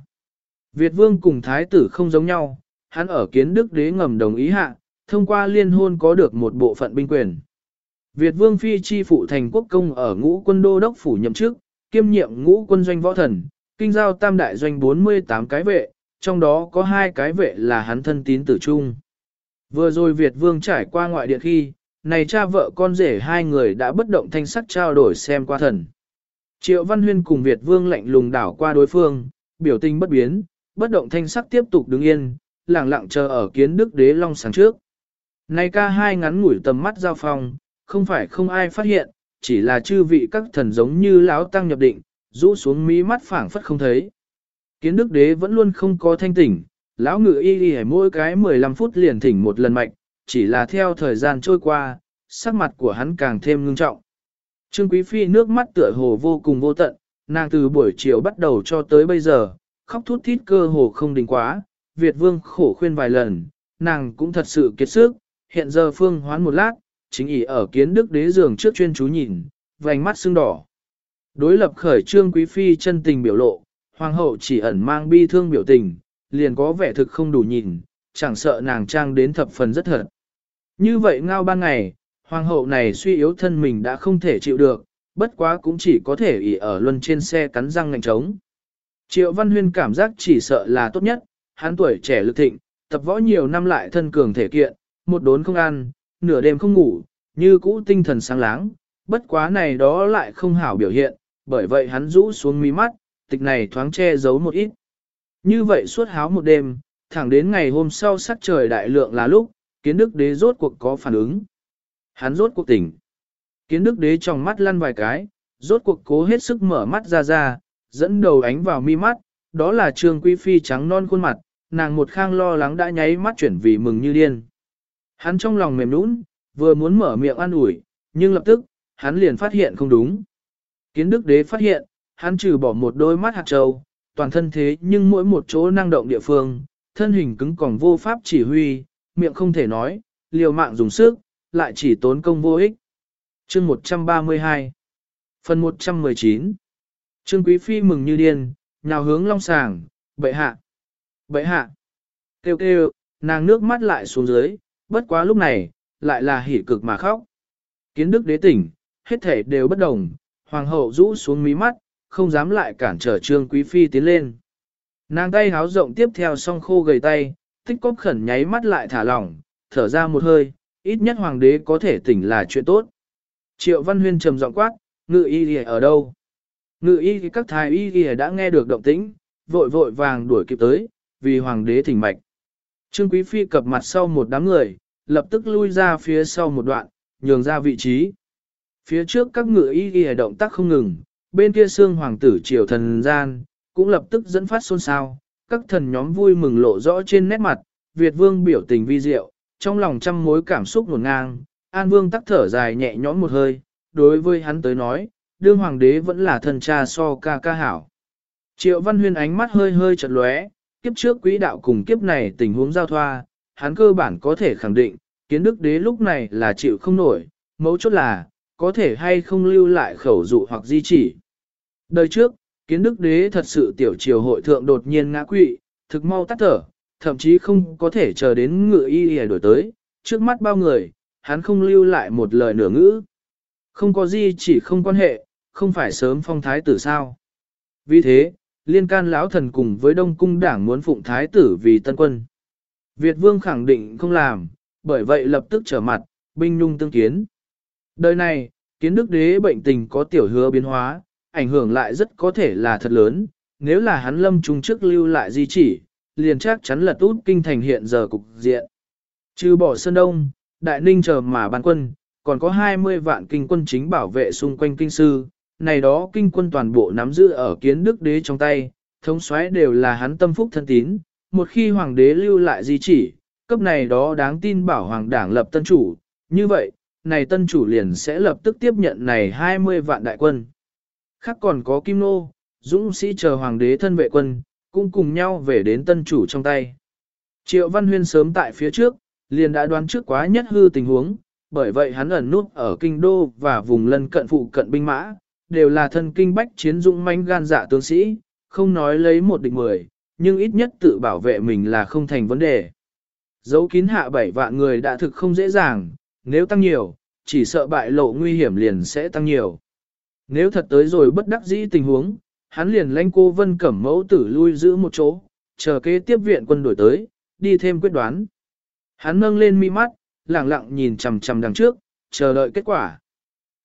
Việt Vương cùng Thái tử không giống nhau, hắn ở kiến đức đế ngầm đồng ý hạ, thông qua liên hôn có được một bộ phận binh quyền. Việt Vương Phi chi phụ thành quốc công ở ngũ quân đô đốc phủ nhậm chức, kiêm nhiệm ngũ quân doanh võ thần, kinh giao tam đại doanh 48 cái vệ, trong đó có hai cái vệ là hắn thân tín tử trung. Vừa rồi Việt Vương trải qua ngoại điện khi, này cha vợ con rể hai người đã bất động thanh sắc trao đổi xem qua thần. Triệu Văn Huyên cùng Việt Vương lạnh lùng đảo qua đối phương, biểu tình bất biến, bất động thanh sắc tiếp tục đứng yên, lặng lặng chờ ở kiến đức đế long sáng trước. Này ca hai ngắn ngủi tầm mắt giao phòng không phải không ai phát hiện, chỉ là chư vị các thần giống như lão tăng nhập định, rũ xuống mí mắt phảng phất không thấy. Kiến đức đế vẫn luôn không có thanh tỉnh, lão ngự y y mỗi cái 15 phút liền thỉnh một lần mạch, chỉ là theo thời gian trôi qua, sắc mặt của hắn càng thêm ngưng trọng. Trương Quý Phi nước mắt tựa hồ vô cùng vô tận, nàng từ buổi chiều bắt đầu cho tới bây giờ, khóc thút thít cơ hồ không đình quá, Việt Vương khổ khuyên vài lần, nàng cũng thật sự kiệt sức, hiện giờ phương hoán một lát, chính ỉ ở kiến đức đế giường trước chuyên chú nhìn, vành mắt sưng đỏ. Đối lập khởi trương quý phi chân tình biểu lộ, hoàng hậu chỉ ẩn mang bi thương biểu tình, liền có vẻ thực không đủ nhìn, chẳng sợ nàng trang đến thập phần rất thật. Như vậy ngao ban ngày, hoàng hậu này suy yếu thân mình đã không thể chịu được, bất quá cũng chỉ có thể ỉ ở luân trên xe cắn răng ngạnh trống. Triệu Văn Huyên cảm giác chỉ sợ là tốt nhất, hắn tuổi trẻ lực thịnh, tập võ nhiều năm lại thân cường thể kiện, một đốn không ăn, nửa đêm không ngủ, như cũ tinh thần sáng láng, bất quá này đó lại không hảo biểu hiện, bởi vậy hắn rũ xuống mí mắt, tịch này thoáng che giấu một ít. Như vậy suốt háo một đêm, thẳng đến ngày hôm sau sắc trời đại lượng là lúc, kiến đức đế rốt cuộc có phản ứng. Hắn rốt cuộc tỉnh. Kiến đức đế trong mắt lăn vài cái, rốt cuộc cố hết sức mở mắt ra ra, dẫn đầu ánh vào mi mắt, đó là trương quý phi trắng non khuôn mặt, nàng một khang lo lắng đã nháy mắt chuyển vì mừng như điên. Hắn trong lòng mềm nũng, vừa muốn mở miệng an ủi, nhưng lập tức, hắn liền phát hiện không đúng. Kiến đức đế phát hiện, hắn trừ bỏ một đôi mắt hạt trâu, toàn thân thế nhưng mỗi một chỗ năng động địa phương, thân hình cứng còn vô pháp chỉ huy, miệng không thể nói, liều mạng dùng sức, lại chỉ tốn công vô ích. Chương 132 Phần 119 Trương Quý Phi mừng như điên, nhào hướng long sàng, bệ hạ, bệ hạ. Kêu kêu, nàng nước mắt lại xuống dưới, bất quá lúc này, lại là hỉ cực mà khóc. Kiến đức đế tỉnh, hết thể đều bất đồng, hoàng hậu rũ xuống mí mắt, không dám lại cản trở trương quý phi tiến lên. Nàng tay háo rộng tiếp theo song khô gầy tay, tích cóp khẩn nháy mắt lại thả lỏng, thở ra một hơi, ít nhất hoàng đế có thể tỉnh là chuyện tốt. Triệu Văn Huyên trầm giọng quát, ngự y ở đâu? Ngự y các thái y đã nghe được động tĩnh, vội vội vàng đuổi kịp tới, vì hoàng đế thỉnh mạch. Trương Quý Phi cập mặt sau một đám người, lập tức lui ra phía sau một đoạn, nhường ra vị trí. Phía trước các ngựa y y động tác không ngừng, bên kia xương hoàng tử triều thần gian, cũng lập tức dẫn phát xôn xao, các thần nhóm vui mừng lộ rõ trên nét mặt, Việt vương biểu tình vi diệu, trong lòng trăm mối cảm xúc nguồn ngang, An vương tắc thở dài nhẹ nhõm một hơi, đối với hắn tới nói, đương hoàng đế vẫn là thần cha so ca ca hảo. Triệu văn huyên ánh mắt hơi hơi chật lóe, kiếp trước quỹ đạo cùng kiếp này tình huống giao thoa, hắn cơ bản có thể khẳng định, kiến đức đế lúc này là chịu không nổi, mấu chốt là, có thể hay không lưu lại khẩu dụ hoặc di chỉ. Đời trước, kiến đức đế thật sự tiểu triều hội thượng đột nhiên ngã quỵ, thực mau tắt thở, thậm chí không có thể chờ đến ngựa y y đổi tới, trước mắt bao người, hắn không lưu lại một lời nửa ngữ. Không có gì chỉ không quan hệ, không phải sớm phong thái tử sao. Vì thế, liên can lão thần cùng với đông cung đảng muốn phụng thái tử vì tân quân. Việt vương khẳng định không làm, bởi vậy lập tức trở mặt, binh nhung tương kiến. Đời này, kiến đức đế bệnh tình có tiểu hứa biến hóa, ảnh hưởng lại rất có thể là thật lớn, nếu là hắn lâm trung trước lưu lại di chỉ, liền chắc chắn là út kinh thành hiện giờ cục diện. Trừ bỏ Sơn Đông, Đại Ninh chờ mà ban quân, còn có 20 vạn kinh quân chính bảo vệ xung quanh kinh sư, này đó kinh quân toàn bộ nắm giữ ở kiến đức đế trong tay, thống soái đều là hắn tâm phúc thân tín, một khi hoàng đế lưu lại di chỉ, cấp này đó đáng tin bảo hoàng đảng lập tân chủ, như vậy, này tân chủ liền sẽ lập tức tiếp nhận này 20 vạn đại quân. Khác còn có Kim Nô, Dũng sĩ chờ hoàng đế thân vệ quân, cũng cùng nhau về đến tân chủ trong tay. Triệu Văn Huyên sớm tại phía trước, liền đã đoán trước quá nhất hư tình huống, bởi vậy hắn ẩn nút ở kinh đô và vùng lân cận phụ cận binh mã, đều là thân kinh bách chiến dũng manh gan dạ tướng sĩ, không nói lấy một địch mười, nhưng ít nhất tự bảo vệ mình là không thành vấn đề. Dấu kín hạ bảy vạn người đã thực không dễ dàng, nếu tăng nhiều, chỉ sợ bại lộ nguy hiểm liền sẽ tăng nhiều. Nếu thật tới rồi bất đắc dĩ tình huống, hắn liền lãnh cô vân cẩm mẫu tử lui giữ một chỗ, chờ kế tiếp viện quân đổi tới, đi thêm quyết đoán. Hắn nâng lên mi mắt, lặng lặng nhìn chằm chằm đằng trước, chờ đợi kết quả.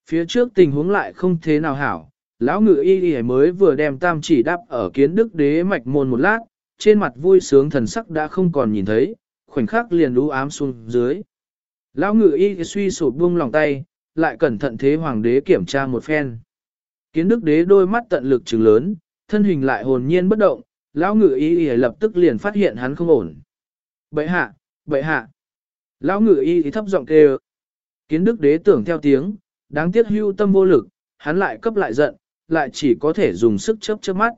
Phía trước tình huống lại không thế nào hảo, lão ngự y y mới vừa đem tam chỉ đáp ở kiến đức đế mạch môn một lát, trên mặt vui sướng thần sắc đã không còn nhìn thấy, khoảnh khắc liền lũ ám xuống dưới. Lão ngự y suy sụp buông lòng tay, lại cẩn thận thế hoàng đế kiểm tra một phen. Kiến đức đế đôi mắt tận lực trừng lớn, thân hình lại hồn nhiên bất động, lão ngự y y lập tức liền phát hiện hắn không ổn. Bệ hạ, bệ hạ. Lão ngự y thấp giọng kêu. Kiến đức đế tưởng theo tiếng, đáng tiếc hưu tâm vô lực, hắn lại cấp lại giận, lại chỉ có thể dùng sức chớp chớp mắt.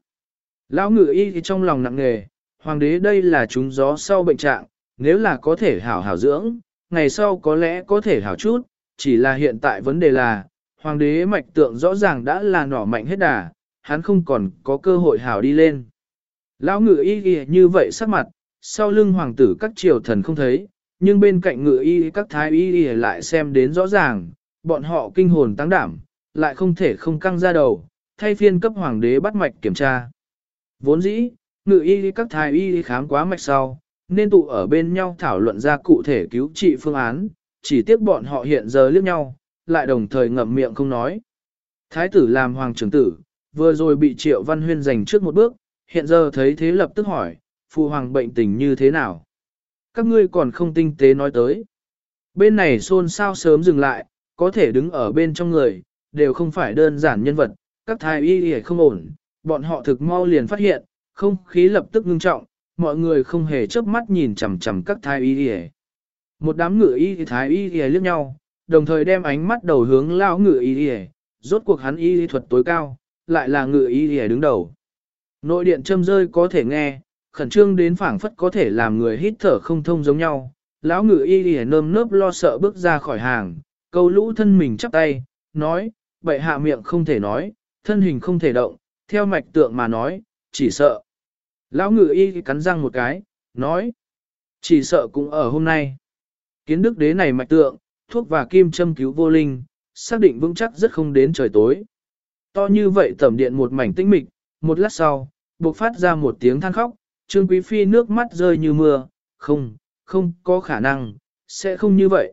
Lão ngự y thì trong lòng nặng nề, hoàng đế đây là chúng gió sau bệnh trạng, nếu là có thể hảo hảo dưỡng, ngày sau có lẽ có thể hảo chút, chỉ là hiện tại vấn đề là, hoàng đế mạch tượng rõ ràng đã là nỏ mạnh hết đà, hắn không còn có cơ hội hảo đi lên. Lão ngự y ghi như vậy sắc mặt, sau lưng hoàng tử các triều thần không thấy, nhưng bên cạnh ngự y các thái y lại xem đến rõ ràng, bọn họ kinh hồn tăng đảm, lại không thể không căng ra đầu, thay phiên cấp hoàng đế bắt mạch kiểm tra. Vốn dĩ, ngự y các thái y khám quá mạch sau, nên tụ ở bên nhau thảo luận ra cụ thể cứu trị phương án, chỉ tiếc bọn họ hiện giờ liếc nhau, lại đồng thời ngậm miệng không nói. Thái tử làm hoàng trưởng tử, vừa rồi bị triệu văn huyên giành trước một bước, hiện giờ thấy thế lập tức hỏi, phụ hoàng bệnh tình như thế nào? Các ngươi còn không tinh tế nói tới. Bên này xôn xao sớm dừng lại, có thể đứng ở bên trong người, đều không phải đơn giản nhân vật, các thái y y không ổn, bọn họ thực mau liền phát hiện, không khí lập tức ngưng trọng, mọi người không hề chớp mắt nhìn chằm chằm các thái y y. Một đám ngựa y thái y y liếc nhau, đồng thời đem ánh mắt đầu hướng lao ngự y y, rốt cuộc hắn y thuật tối cao, lại là ngự y y đứng đầu. Nội điện châm rơi có thể nghe, khẩn trương đến phảng phất có thể làm người hít thở không thông giống nhau. Lão ngự y y nơm nớp lo sợ bước ra khỏi hàng, câu lũ thân mình chắp tay, nói, bậy hạ miệng không thể nói, thân hình không thể động, theo mạch tượng mà nói, chỉ sợ. Lão ngự y cắn răng một cái, nói, chỉ sợ cũng ở hôm nay. Kiến đức đế này mạch tượng, thuốc và kim châm cứu vô linh, xác định vững chắc rất không đến trời tối. To như vậy tẩm điện một mảnh tĩnh mịch, một lát sau, buộc phát ra một tiếng than khóc, Trương Quý Phi nước mắt rơi như mưa, không, không có khả năng, sẽ không như vậy.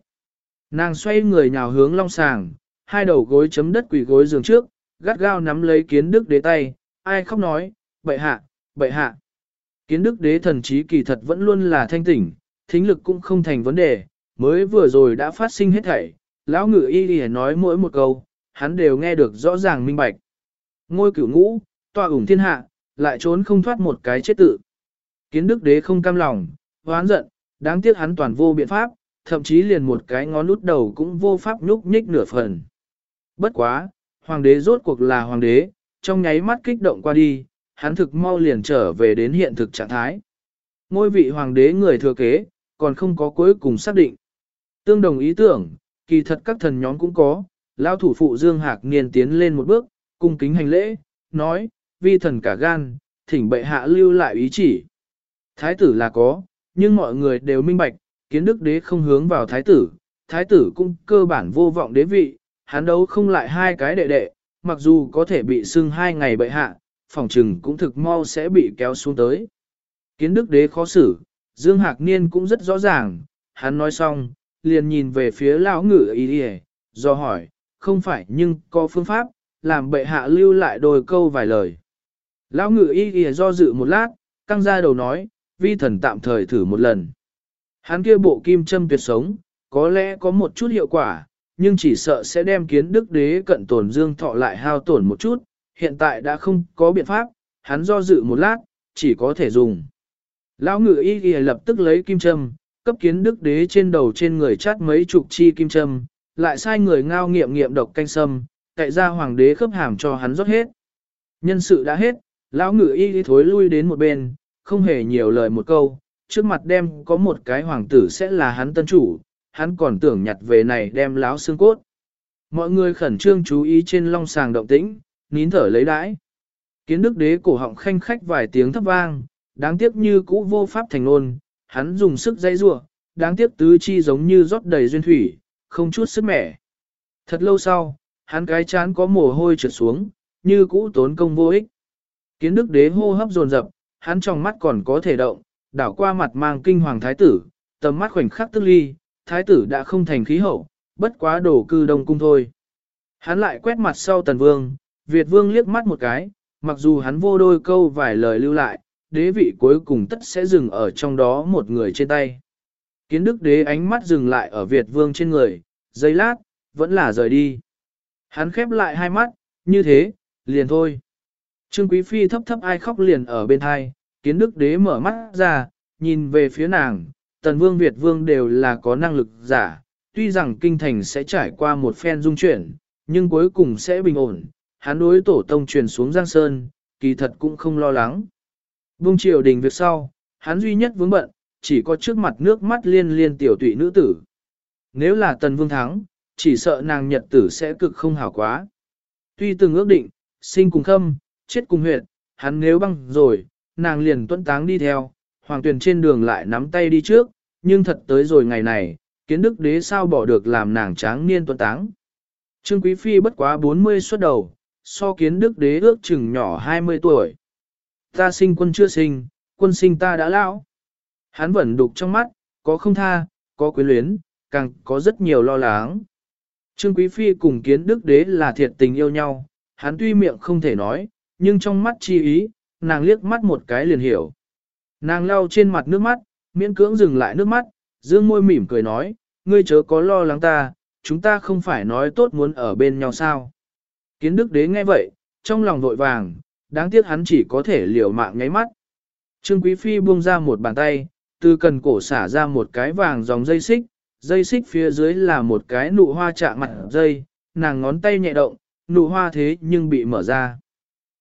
Nàng xoay người nhào hướng long sàng, hai đầu gối chấm đất quỳ gối giường trước, gắt gao nắm lấy kiến đức đế tay, ai khóc nói, bậy hạ, bậy hạ. Kiến đức đế thần trí kỳ thật vẫn luôn là thanh tỉnh, thính lực cũng không thành vấn đề, mới vừa rồi đã phát sinh hết thảy, lão ngự y đi nói mỗi một câu, hắn đều nghe được rõ ràng minh bạch. Ngôi cửu ngũ, tòa ủng thiên hạ, lại trốn không thoát một cái chết tự. Kiến đức đế không cam lòng, hoán giận, đáng tiếc hắn toàn vô biện pháp, thậm chí liền một cái ngón nút đầu cũng vô pháp nhúc nhích nửa phần. Bất quá, hoàng đế rốt cuộc là hoàng đế, trong nháy mắt kích động qua đi, hắn thực mau liền trở về đến hiện thực trạng thái. Ngôi vị hoàng đế người thừa kế, còn không có cuối cùng xác định. Tương đồng ý tưởng, kỳ thật các thần nhóm cũng có, lao thủ phụ Dương Hạc Niên tiến lên một bước, cung kính hành lễ, nói, vi thần cả gan, thỉnh bệ hạ lưu lại ý chỉ. Thái tử là có, nhưng mọi người đều minh bạch, kiến đức đế không hướng vào thái tử, thái tử cũng cơ bản vô vọng đế vị, hắn đấu không lại hai cái đệ đệ, mặc dù có thể bị xưng hai ngày bệ hạ, phòng trừng cũng thực mau sẽ bị kéo xuống tới. Kiến đức đế khó xử, Dương Hạc Niên cũng rất rõ ràng, hắn nói xong, liền nhìn về phía lão ngự ý đi do hỏi, không phải nhưng có phương pháp, làm bệ hạ lưu lại đôi câu vài lời. Lão ngự y y do dự một lát, căng ra đầu nói, vi thần tạm thời thử một lần. Hắn kia bộ kim châm tuyệt sống, có lẽ có một chút hiệu quả, nhưng chỉ sợ sẽ đem kiến đức đế cận tổn dương thọ lại hao tổn một chút, hiện tại đã không có biện pháp, hắn do dự một lát, chỉ có thể dùng. Lão ngự y y lập tức lấy kim châm, cấp kiến đức đế trên đầu trên người chát mấy chục chi kim châm, lại sai người ngao nghiệm nghiệm độc canh sâm, tại ra hoàng đế khớp hàm cho hắn rót hết. Nhân sự đã hết, lão ngự y y thối lui đến một bên, không hề nhiều lời một câu, trước mặt đem có một cái hoàng tử sẽ là hắn tân chủ, hắn còn tưởng nhặt về này đem láo xương cốt. Mọi người khẩn trương chú ý trên long sàng động tĩnh, nín thở lấy đãi. Kiến đức đế cổ họng khanh khách vài tiếng thấp vang, đáng tiếc như cũ vô pháp thành ngôn, hắn dùng sức dây rua, đáng tiếc tứ chi giống như rót đầy duyên thủy, không chút sức mẻ. Thật lâu sau, hắn cái chán có mồ hôi trượt xuống, như cũ tốn công vô ích. Kiến đức đế hô hấp dồn dập, hắn trong mắt còn có thể động, đảo qua mặt mang kinh hoàng thái tử, tầm mắt khoảnh khắc tức ly, thái tử đã không thành khí hậu, bất quá đổ cư đông cung thôi. Hắn lại quét mặt sau tần vương, Việt vương liếc mắt một cái, mặc dù hắn vô đôi câu vài lời lưu lại, đế vị cuối cùng tất sẽ dừng ở trong đó một người trên tay. Kiến đức đế ánh mắt dừng lại ở Việt vương trên người, giây lát, vẫn là rời đi. Hắn khép lại hai mắt, như thế, liền thôi. Trương Quý Phi thấp thấp ai khóc liền ở bên hai, kiến đức đế mở mắt ra, nhìn về phía nàng, tần vương Việt vương đều là có năng lực giả, tuy rằng kinh thành sẽ trải qua một phen dung chuyển, nhưng cuối cùng sẽ bình ổn, hắn đối tổ tông truyền xuống Giang Sơn, kỳ thật cũng không lo lắng. Bung triều đình việc sau, hắn duy nhất vướng bận, chỉ có trước mặt nước mắt liên liên tiểu tụy nữ tử. Nếu là tần vương thắng, chỉ sợ nàng nhật tử sẽ cực không hảo quá. Tuy từng ước định, sinh cùng khâm, chết cùng huyệt, hắn nếu băng rồi, nàng liền tuẫn táng đi theo, hoàng tuyển trên đường lại nắm tay đi trước, nhưng thật tới rồi ngày này, kiến đức đế sao bỏ được làm nàng tráng niên tuẫn táng. Trương Quý Phi bất quá 40 xuất đầu, so kiến đức đế ước chừng nhỏ 20 tuổi. Ta sinh quân chưa sinh, quân sinh ta đã lão. Hắn vẫn đục trong mắt, có không tha, có quyến luyến, càng có rất nhiều lo lắng. Trương Quý Phi cùng kiến đức đế là thiệt tình yêu nhau, hắn tuy miệng không thể nói, nhưng trong mắt chi ý, nàng liếc mắt một cái liền hiểu. Nàng lau trên mặt nước mắt, miễn cưỡng dừng lại nước mắt, dương môi mỉm cười nói, ngươi chớ có lo lắng ta, chúng ta không phải nói tốt muốn ở bên nhau sao. Kiến đức đế nghe vậy, trong lòng vội vàng, đáng tiếc hắn chỉ có thể liều mạng nháy mắt. Trương Quý Phi buông ra một bàn tay, từ cần cổ xả ra một cái vàng dòng dây xích, dây xích phía dưới là một cái nụ hoa chạm mặt dây, nàng ngón tay nhẹ động, nụ hoa thế nhưng bị mở ra.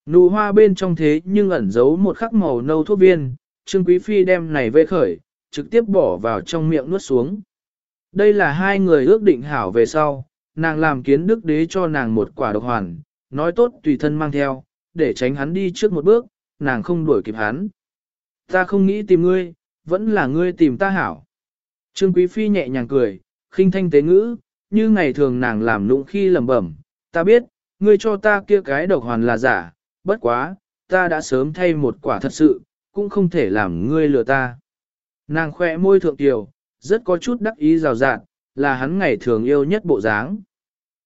Nụ hoa bên trong thế nhưng ẩn giấu một khắc màu nâu thuốc viên, Trương Quý Phi đem này vê khởi, trực tiếp bỏ vào trong miệng nuốt xuống. Đây là hai người ước định hảo về sau, nàng làm kiến đức đế cho nàng một quả độc hoàn, nói tốt tùy thân mang theo, để tránh hắn đi trước một bước, nàng không đuổi kịp hắn. Ta không nghĩ tìm ngươi, vẫn là ngươi tìm ta hảo. Trương Quý Phi nhẹ nhàng cười, khinh thanh tế ngữ, như ngày thường nàng làm nụng khi lẩm bẩm, ta biết, ngươi cho ta kia cái độc hoàn là giả, bất quá, ta đã sớm thay một quả thật sự, cũng không thể làm ngươi lừa ta. Nàng khoe môi thượng tiểu, rất có chút đắc ý rào rạt, là hắn ngày thường yêu nhất bộ dáng.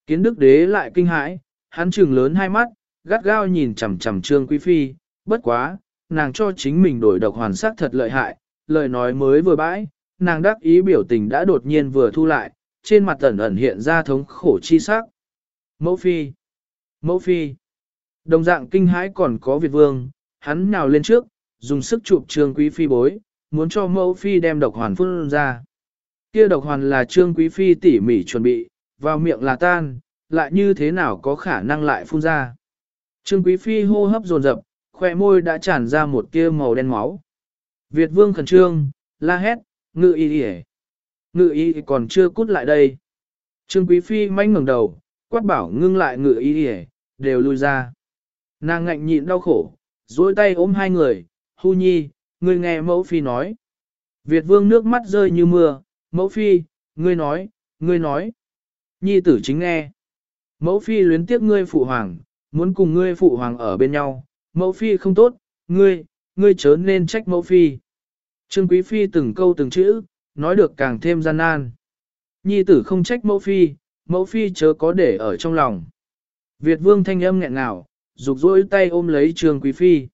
Kiến đức đế lại kinh hãi, hắn trừng lớn hai mắt, gắt gao nhìn chằm chằm trương quý phi, bất quá, nàng cho chính mình đổi độc hoàn sắc thật lợi hại, lời nói mới vừa bãi, nàng đắc ý biểu tình đã đột nhiên vừa thu lại, trên mặt ẩn ẩn hiện ra thống khổ chi sắc. Mẫu phi, mẫu phi, đồng dạng kinh hãi còn có Việt vương, hắn nào lên trước, dùng sức chụp trương quý phi bối, muốn cho mẫu phi đem độc hoàn phun ra. Kia độc hoàn là trương quý phi tỉ mỉ chuẩn bị, vào miệng là tan, lại như thế nào có khả năng lại phun ra. Trương quý phi hô hấp dồn dập, khỏe môi đã tràn ra một tia màu đen máu. Việt vương khẩn trương, la hét, ngự y y Ngự y còn chưa cút lại đây. Trương quý phi manh ngẩng đầu, quát bảo ngưng lại ngự y y đều lui ra. Nàng ngạnh nhịn đau khổ, duỗi tay ôm hai người, hu nhi, ngươi nghe mẫu phi nói. Việt vương nước mắt rơi như mưa, mẫu phi, ngươi nói, ngươi nói. Nhi tử chính nghe. Mẫu phi luyến tiếc ngươi phụ hoàng, muốn cùng ngươi phụ hoàng ở bên nhau, mẫu phi không tốt, ngươi, ngươi chớ nên trách mẫu phi. Trương quý phi từng câu từng chữ, nói được càng thêm gian nan. Nhi tử không trách mẫu phi, mẫu phi chớ có để ở trong lòng. Việt vương thanh âm nghẹn ngào, rục rỗi tay ôm lấy trương quý phi.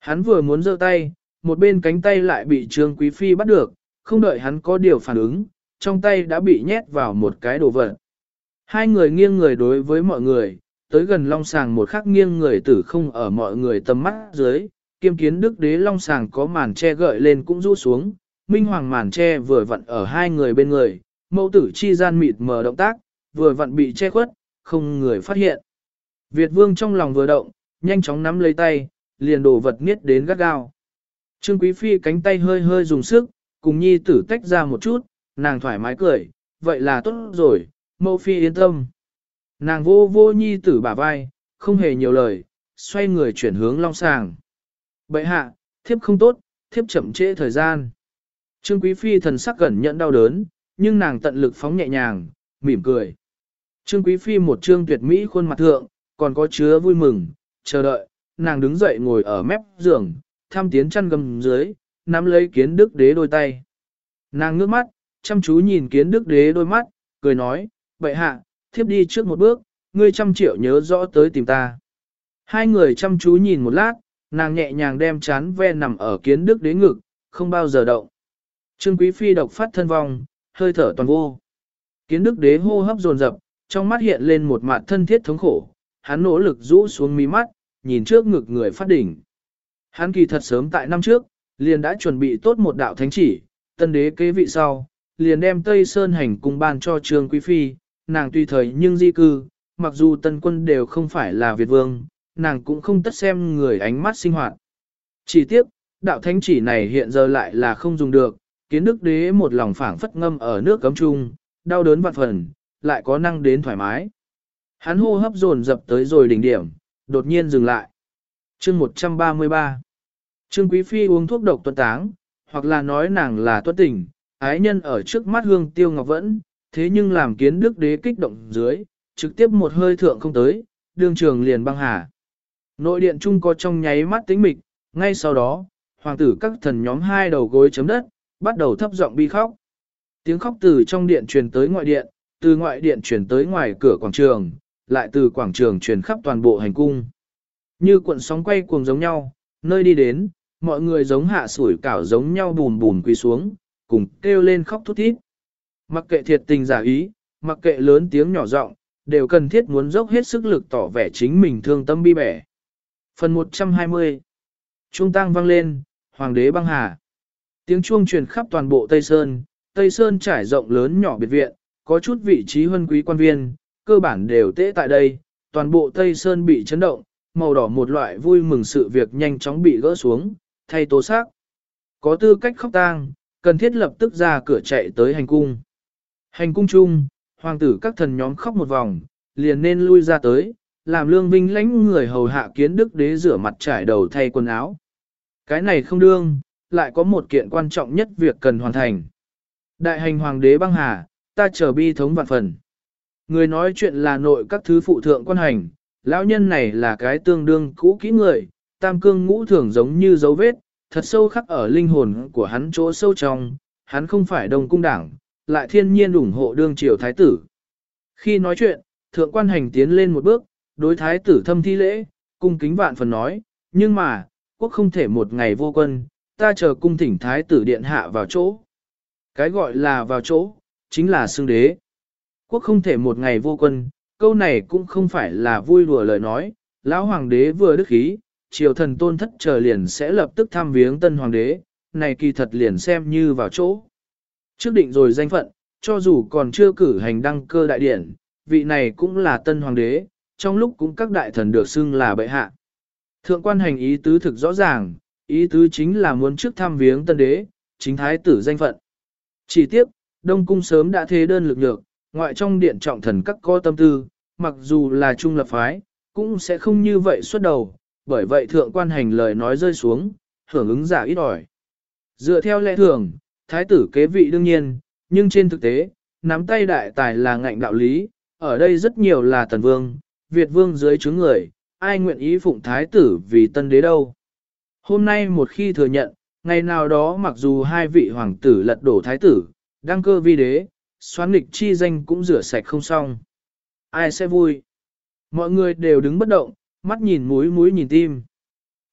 Hắn vừa muốn giơ tay, một bên cánh tay lại bị trương quý phi bắt được, không đợi hắn có điều phản ứng, trong tay đã bị nhét vào một cái đồ vật. Hai người nghiêng người đối với mọi người, tới gần long sàng một khắc nghiêng người tử không ở mọi người tầm mắt dưới, kiêm kiến đức đế long sàng có màn che gợi lên cũng rũ xuống, minh hoàng màn che vừa vặn ở hai người bên người, mẫu tử chi gian mịt mờ động tác, vừa vặn bị che khuất, không người phát hiện. Việt vương trong lòng vừa động, nhanh chóng nắm lấy tay, liền đổ vật nghiết đến gắt gao. Trương Quý Phi cánh tay hơi hơi dùng sức, cùng nhi tử tách ra một chút, nàng thoải mái cười, vậy là tốt rồi, mẫu phi yên tâm. Nàng vô vô nhi tử bả vai, không hề nhiều lời, xoay người chuyển hướng long sàng. Bậy hạ, thiếp không tốt, thiếp chậm trễ thời gian. Trương Quý Phi thần sắc gần nhận đau đớn, nhưng nàng tận lực phóng nhẹ nhàng, mỉm cười. Trương Quý Phi một trương tuyệt mỹ khuôn mặt thượng, còn có chứa vui mừng, chờ đợi, nàng đứng dậy ngồi ở mép giường, tham tiến chăn gầm dưới, nắm lấy kiến đức đế đôi tay. Nàng ngước mắt, chăm chú nhìn kiến đức đế đôi mắt, cười nói, bậy hạ, thiếp đi trước một bước, ngươi trăm triệu nhớ rõ tới tìm ta. Hai người chăm chú nhìn một lát, nàng nhẹ nhàng đem chán ve nằm ở kiến đức đế ngực, không bao giờ động. Trương Quý Phi độc phát thân vong, hơi thở toàn vô. Kiến đức đế hô hấp dồn dập, trong mắt hiện lên một mặt thân thiết thống khổ, hắn nỗ lực rũ xuống mí mắt, nhìn trước ngực người phát đỉnh. Hắn kỳ thật sớm tại năm trước, liền đã chuẩn bị tốt một đạo thánh chỉ, tân đế kế vị sau, liền đem Tây Sơn hành cung ban cho Trương Quý Phi, nàng tùy thời nhưng di cư, mặc dù tân quân đều không phải là Việt Vương, nàng cũng không tất xem người ánh mắt sinh hoạt. Chỉ tiếc, đạo thánh chỉ này hiện giờ lại là không dùng được, kiến đức đế một lòng phảng phất ngâm ở nước cấm trung, đau đớn vạn phần, lại có năng đến thoải mái. Hắn hô hấp dồn dập tới rồi đỉnh điểm, đột nhiên dừng lại. Chương 133 Trương Quý Phi uống thuốc độc tuân táng, hoặc là nói nàng là tuân tình, ái nhân ở trước mắt hương tiêu ngọc vẫn, thế nhưng làm kiến đức đế kích động dưới, trực tiếp một hơi thượng không tới, đương trường liền băng hà. Nội điện trung có trong nháy mắt tính mịch, ngay sau đó, hoàng tử các thần nhóm hai đầu gối chấm đất, bắt đầu thấp giọng bi khóc. Tiếng khóc từ trong điện truyền tới ngoại điện, từ ngoại điện truyền tới ngoài cửa quảng trường, lại từ quảng trường truyền khắp toàn bộ hành cung. Như cuộn sóng quay cuồng giống nhau, nơi đi đến, mọi người giống hạ sủi cảo giống nhau bùn bùn quỳ xuống, cùng kêu lên khóc thút thít. Mặc kệ thiệt tình giả ý, mặc kệ lớn tiếng nhỏ giọng, đều cần thiết muốn dốc hết sức lực tỏ vẻ chính mình thương tâm bi bẻ. Phần 120 Trung tăng vang lên, Hoàng đế băng hà. Tiếng chuông truyền khắp toàn bộ Tây Sơn, Tây Sơn trải rộng lớn nhỏ biệt viện, có chút vị trí huân quý quan viên, cơ bản đều tễ tại đây, toàn bộ Tây Sơn bị chấn động, màu đỏ một loại vui mừng sự việc nhanh chóng bị gỡ xuống, thay tố xác. Có tư cách khóc tang, cần thiết lập tức ra cửa chạy tới hành cung. Hành cung chung, hoàng tử các thần nhóm khóc một vòng, liền nên lui ra tới, làm lương vinh lãnh người hầu hạ kiến đức đế rửa mặt trải đầu thay quần áo. Cái này không đương, lại có một kiện quan trọng nhất việc cần hoàn thành. Đại hành hoàng đế băng hà, ta chờ bi thống vạn phần. Người nói chuyện là nội các thứ phụ thượng quan hành, lão nhân này là cái tương đương cũ kỹ người, tam cương ngũ thường giống như dấu vết, thật sâu khắc ở linh hồn của hắn chỗ sâu trong, hắn không phải đồng cung đảng, lại thiên nhiên ủng hộ đương triều thái tử. Khi nói chuyện, thượng quan hành tiến lên một bước, đối thái tử thâm thi lễ, cung kính vạn phần nói, nhưng mà, quốc không thể một ngày vô quân, ta chờ cung thỉnh thái tử điện hạ vào chỗ. Cái gọi là vào chỗ, chính là xương đế. Quốc không thể một ngày vô quân, câu này cũng không phải là vui đùa lời nói, lão hoàng đế vừa đức khí, triều thần tôn thất chờ liền sẽ lập tức tham viếng tân hoàng đế, này kỳ thật liền xem như vào chỗ. Trước định rồi danh phận, cho dù còn chưa cử hành đăng cơ đại điển, vị này cũng là tân hoàng đế, trong lúc cũng các đại thần được xưng là bệ hạ. Thượng quan hành ý tứ thực rõ ràng, ý tứ chính là muốn trước thăm viếng tân đế, chính thái tử danh phận. Chỉ tiếc, Đông Cung sớm đã thế đơn lực nhược, ngoại trong điện trọng thần các có tâm tư, mặc dù là trung lập phái, cũng sẽ không như vậy xuất đầu, bởi vậy thượng quan hành lời nói rơi xuống, hưởng ứng giả ít ỏi. Dựa theo lẽ thường, thái tử kế vị đương nhiên, nhưng trên thực tế, nắm tay đại tài là ngạnh đạo lý, ở đây rất nhiều là tần vương, Việt vương dưới chướng người, ai nguyện ý phụng thái tử vì tân đế đâu. Hôm nay một khi thừa nhận, ngày nào đó mặc dù hai vị hoàng tử lật đổ thái tử, đăng cơ vi đế, xoán nghịch chi danh cũng rửa sạch không xong. Ai sẽ vui? Mọi người đều đứng bất động, mắt nhìn mũi mũi nhìn tim.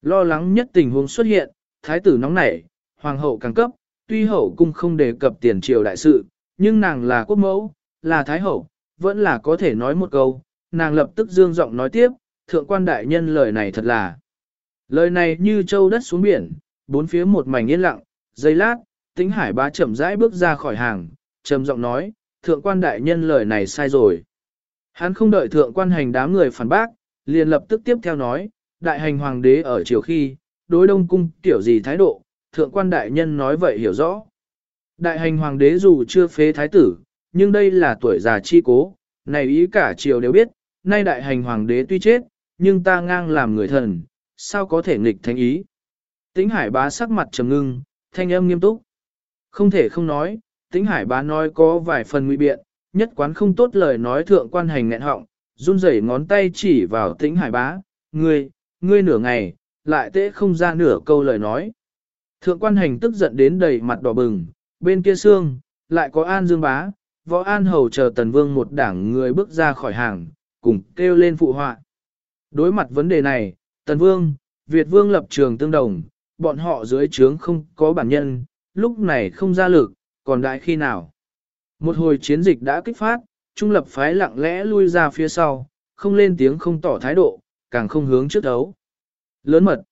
Lo lắng nhất tình huống xuất hiện, thái tử nóng nảy, hoàng hậu càng cấp, tuy hậu cung không đề cập tiền triều đại sự, nhưng nàng là quốc mẫu, là thái hậu, vẫn là có thể nói một câu, nàng lập tức dương giọng nói tiếp, thượng quan đại nhân lời này thật là. Lời này như châu đất xuống biển, bốn phía một mảnh yên lặng, giây lát, tính hải bá chậm rãi bước ra khỏi hàng, trầm giọng nói, thượng quan đại nhân lời này sai rồi. Hắn không đợi thượng quan hành đám người phản bác, liền lập tức tiếp theo nói, đại hành hoàng đế ở triều khi, đối đông cung tiểu gì thái độ, thượng quan đại nhân nói vậy hiểu rõ. Đại hành hoàng đế dù chưa phế thái tử, nhưng đây là tuổi già chi cố, này ý cả triều đều biết, nay đại hành hoàng đế tuy chết, nhưng ta ngang làm người thần, sao có thể nghịch thánh ý. Tĩnh hải bá sắc mặt trầm ngưng, thanh âm nghiêm túc. Không thể không nói, tĩnh hải bá nói có vài phần nguy biện, nhất quán không tốt lời nói thượng quan hành nghẹn họng, run rẩy ngón tay chỉ vào tĩnh hải bá, ngươi, ngươi nửa ngày, lại tễ không ra nửa câu lời nói. Thượng quan hành tức giận đến đầy mặt đỏ bừng, bên kia xương, lại có an dương bá, võ an hầu chờ tần vương một đảng người bước ra khỏi hàng, cùng kêu lên phụ họa. Đối mặt vấn đề này, tần vương, Việt vương lập trường tương đồng, bọn họ dưới trướng không có bản nhân, lúc này không ra lực, còn đại khi nào. Một hồi chiến dịch đã kích phát, trung lập phái lặng lẽ lui ra phía sau, không lên tiếng không tỏ thái độ, càng không hướng trước đấu. Lớn mật.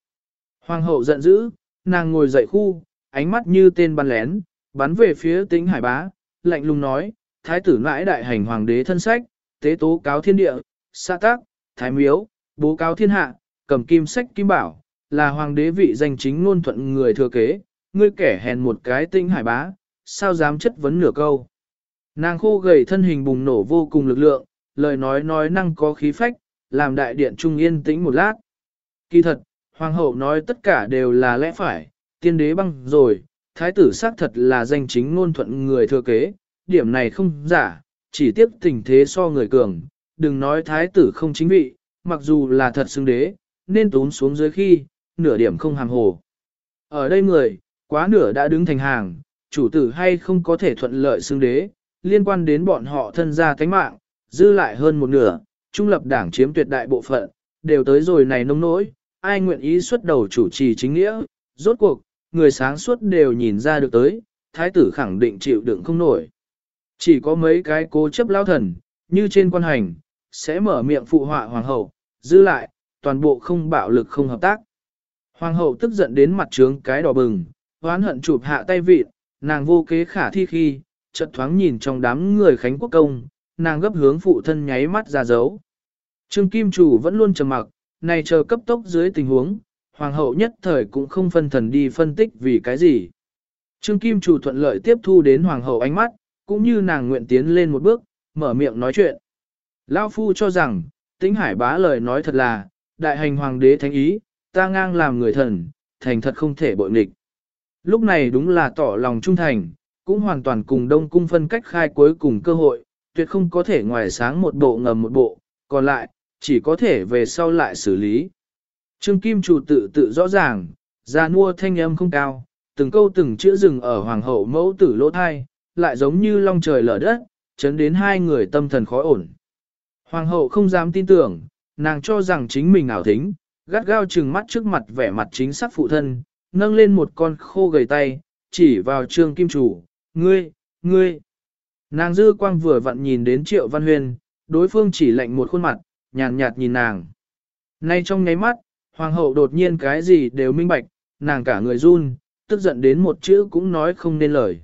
Hoàng hậu giận dữ, nàng ngồi dậy khu, ánh mắt như tên bắn lén, bắn về phía tính hải bá, lạnh lùng nói, thái tử nãi đại hành hoàng đế thân sách, tế tố cáo thiên địa, xã tác, thái miếu, bố cáo thiên hạ, cầm kim sách kim bảo, là hoàng đế vị danh chính ngôn thuận người thừa kế, ngươi kẻ hèn một cái tinh hải bá, sao dám chất vấn nửa câu. Nàng khô gầy thân hình bùng nổ vô cùng lực lượng, lời nói nói năng có khí phách, làm đại điện trung yên tĩnh một lát. Kỳ thật, hoàng hậu nói tất cả đều là lẽ phải, tiên đế băng rồi, thái tử xác thật là danh chính ngôn thuận người thừa kế, điểm này không giả, chỉ tiếc tình thế so người cường, đừng nói thái tử không chính vị, mặc dù là thật xứng đế, nên tốn xuống dưới khi, nửa điểm không hàng hồ. Ở đây người, quá nửa đã đứng thành hàng, chủ tử hay không có thể thuận lợi xứng đế, liên quan đến bọn họ thân gia thánh mạng, dư lại hơn một nửa, trung lập đảng chiếm tuyệt đại bộ phận, đều tới rồi này nông nỗi, ai nguyện ý xuất đầu chủ trì chính nghĩa, rốt cuộc, người sáng suốt đều nhìn ra được tới, thái tử khẳng định chịu đựng không nổi. Chỉ có mấy cái cố chấp lao thần, như trên quan hành, sẽ mở miệng phụ họa hoàng hậu, dư lại, toàn bộ không bạo lực không hợp tác. Hoàng hậu tức giận đến mặt trướng cái đỏ bừng, hoán hận chụp hạ tay vịt, nàng vô kế khả thi khi, chợt thoáng nhìn trong đám người Khánh Quốc Công, nàng gấp hướng phụ thân nháy mắt ra dấu. Trương Kim Chủ vẫn luôn trầm mặc, này chờ cấp tốc dưới tình huống, hoàng hậu nhất thời cũng không phân thần đi phân tích vì cái gì. Trương Kim Chủ thuận lợi tiếp thu đến hoàng hậu ánh mắt, cũng như nàng nguyện tiến lên một bước, mở miệng nói chuyện. Lao Phu cho rằng, tĩnh hải bá lời nói thật là, đại hành hoàng đế thánh ý, ta ngang làm người thần, thành thật không thể bội nghịch. Lúc này đúng là tỏ lòng trung thành, cũng hoàn toàn cùng đông cung phân cách khai cuối cùng cơ hội, tuyệt không có thể ngoài sáng một bộ ngầm một bộ, còn lại, chỉ có thể về sau lại xử lý. Trương Kim chủ tự tự rõ ràng, ra nua thanh âm không cao, từng câu từng chữ rừng ở hoàng hậu mẫu tử lỗ thai, lại giống như long trời lở đất, chấn đến hai người tâm thần khó ổn. Hoàng hậu không dám tin tưởng, nàng cho rằng chính mình ảo thính, gắt gao trừng mắt trước mặt vẻ mặt chính xác phụ thân, nâng lên một con khô gầy tay, chỉ vào trương kim chủ, ngươi, ngươi. Nàng dư quang vừa vặn nhìn đến triệu văn huyền, đối phương chỉ lạnh một khuôn mặt, nhàn nhạt, nhạt nhìn nàng. Nay trong nháy mắt, hoàng hậu đột nhiên cái gì đều minh bạch, nàng cả người run, tức giận đến một chữ cũng nói không nên lời.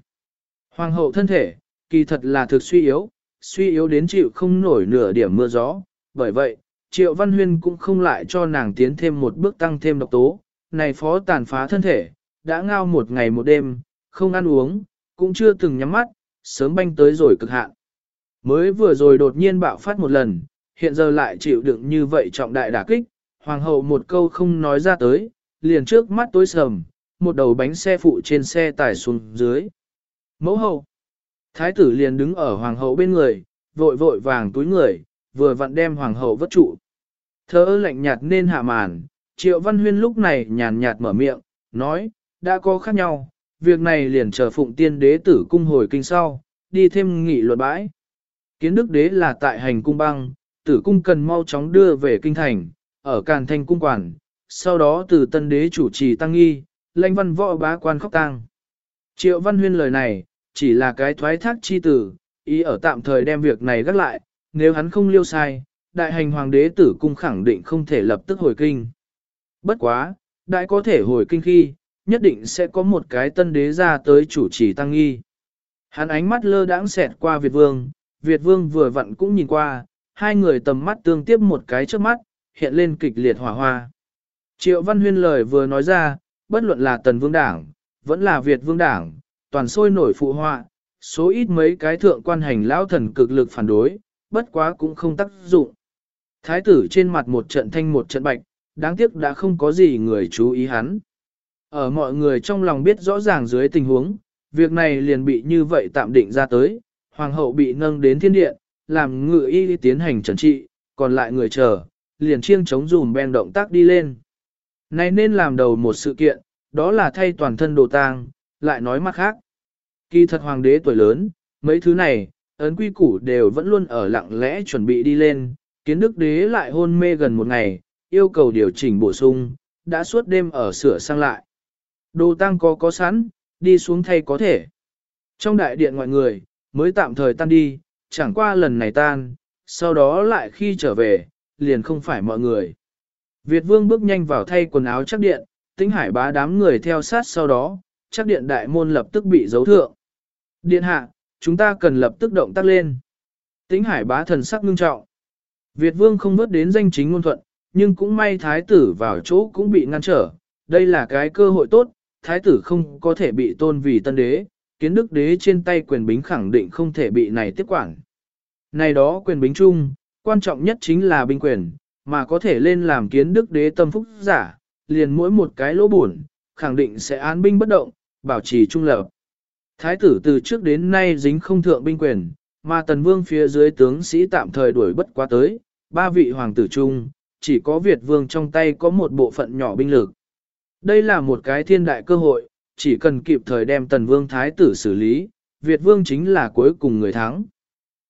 Hoàng hậu thân thể, kỳ thật là thực suy yếu, suy yếu đến chịu không nổi nửa điểm mưa gió, bởi vậy, Triệu Văn Huyên cũng không lại cho nàng tiến thêm một bước tăng thêm độc tố, này phó tàn phá thân thể, đã ngao một ngày một đêm, không ăn uống, cũng chưa từng nhắm mắt, sớm banh tới rồi cực hạn. Mới vừa rồi đột nhiên bạo phát một lần, hiện giờ lại chịu đựng như vậy trọng đại đả kích, hoàng hậu một câu không nói ra tới, liền trước mắt tối sầm, một đầu bánh xe phụ trên xe tải xuống dưới. Mẫu hậu, thái tử liền đứng ở hoàng hậu bên người, vội vội vàng túi người, vừa vặn đem hoàng hậu vất trụ. Thơ lạnh nhạt nên hạ màn, triệu văn huyên lúc này nhàn nhạt mở miệng, nói, đã có khác nhau, việc này liền chờ phụng tiên đế tử cung hồi kinh sau, đi thêm nghị luật bãi. Kiến đức đế là tại hành cung băng, tử cung cần mau chóng đưa về kinh thành, ở càn thanh cung quản, sau đó từ tân đế chủ trì tăng nghi, lãnh văn võ bá quan khóc tang. Triệu văn huyên lời này, chỉ là cái thoái thác chi tử, ý ở tạm thời đem việc này gác lại, nếu hắn không liêu sai, đại hành hoàng đế tử cung khẳng định không thể lập tức hồi kinh. Bất quá, đại có thể hồi kinh khi, nhất định sẽ có một cái tân đế ra tới chủ trì tăng nghi. Hắn ánh mắt lơ đãng xẹt qua Việt Vương, Việt Vương vừa vặn cũng nhìn qua, hai người tầm mắt tương tiếp một cái trước mắt, hiện lên kịch liệt hỏa hoa. Triệu Văn Huyên lời vừa nói ra, bất luận là Tần Vương Đảng, vẫn là Việt Vương Đảng, toàn sôi nổi phụ họa, số ít mấy cái thượng quan hành lão thần cực lực phản đối, bất quá cũng không tác dụng. Thái tử trên mặt một trận thanh một trận bạch, đáng tiếc đã không có gì người chú ý hắn. Ở mọi người trong lòng biết rõ ràng dưới tình huống, việc này liền bị như vậy tạm định ra tới, hoàng hậu bị nâng đến thiên điện, làm ngự y tiến hành trần trị, còn lại người chờ, liền chiêng chống dùm ben động tác đi lên. Này nên làm đầu một sự kiện, đó là thay toàn thân đồ tang, lại nói mặt khác. Kỳ thật hoàng đế tuổi lớn, mấy thứ này, ấn quy củ đều vẫn luôn ở lặng lẽ chuẩn bị đi lên, kiến đức đế lại hôn mê gần một ngày, yêu cầu điều chỉnh bổ sung, đã suốt đêm ở sửa sang lại. Đồ tang có có sẵn, đi xuống thay có thể. Trong đại điện ngoại người, mới tạm thời tan đi, chẳng qua lần này tan, sau đó lại khi trở về, liền không phải mọi người. Việt vương bước nhanh vào thay quần áo chắc điện, tính hải bá đám người theo sát sau đó, chắc điện đại môn lập tức bị giấu thượng. Điện hạ, chúng ta cần lập tức động tác lên. Tính hải bá thần sắc ngưng trọng. Việt vương không vớt đến danh chính ngôn thuận, nhưng cũng may thái tử vào chỗ cũng bị ngăn trở. Đây là cái cơ hội tốt, thái tử không có thể bị tôn vì tân đế, kiến đức đế trên tay quyền bính khẳng định không thể bị này tiếp quản. Này đó quyền bính chung, quan trọng nhất chính là binh quyền, mà có thể lên làm kiến đức đế tâm phúc giả, liền mỗi một cái lỗ buồn, khẳng định sẽ án binh bất động, bảo trì trung lập. Thái tử từ trước đến nay dính không thượng binh quyền, mà tần vương phía dưới tướng sĩ tạm thời đuổi bất quá tới, ba vị hoàng tử chung, chỉ có Việt vương trong tay có một bộ phận nhỏ binh lực. Đây là một cái thiên đại cơ hội, chỉ cần kịp thời đem tần vương thái tử xử lý, Việt vương chính là cuối cùng người thắng.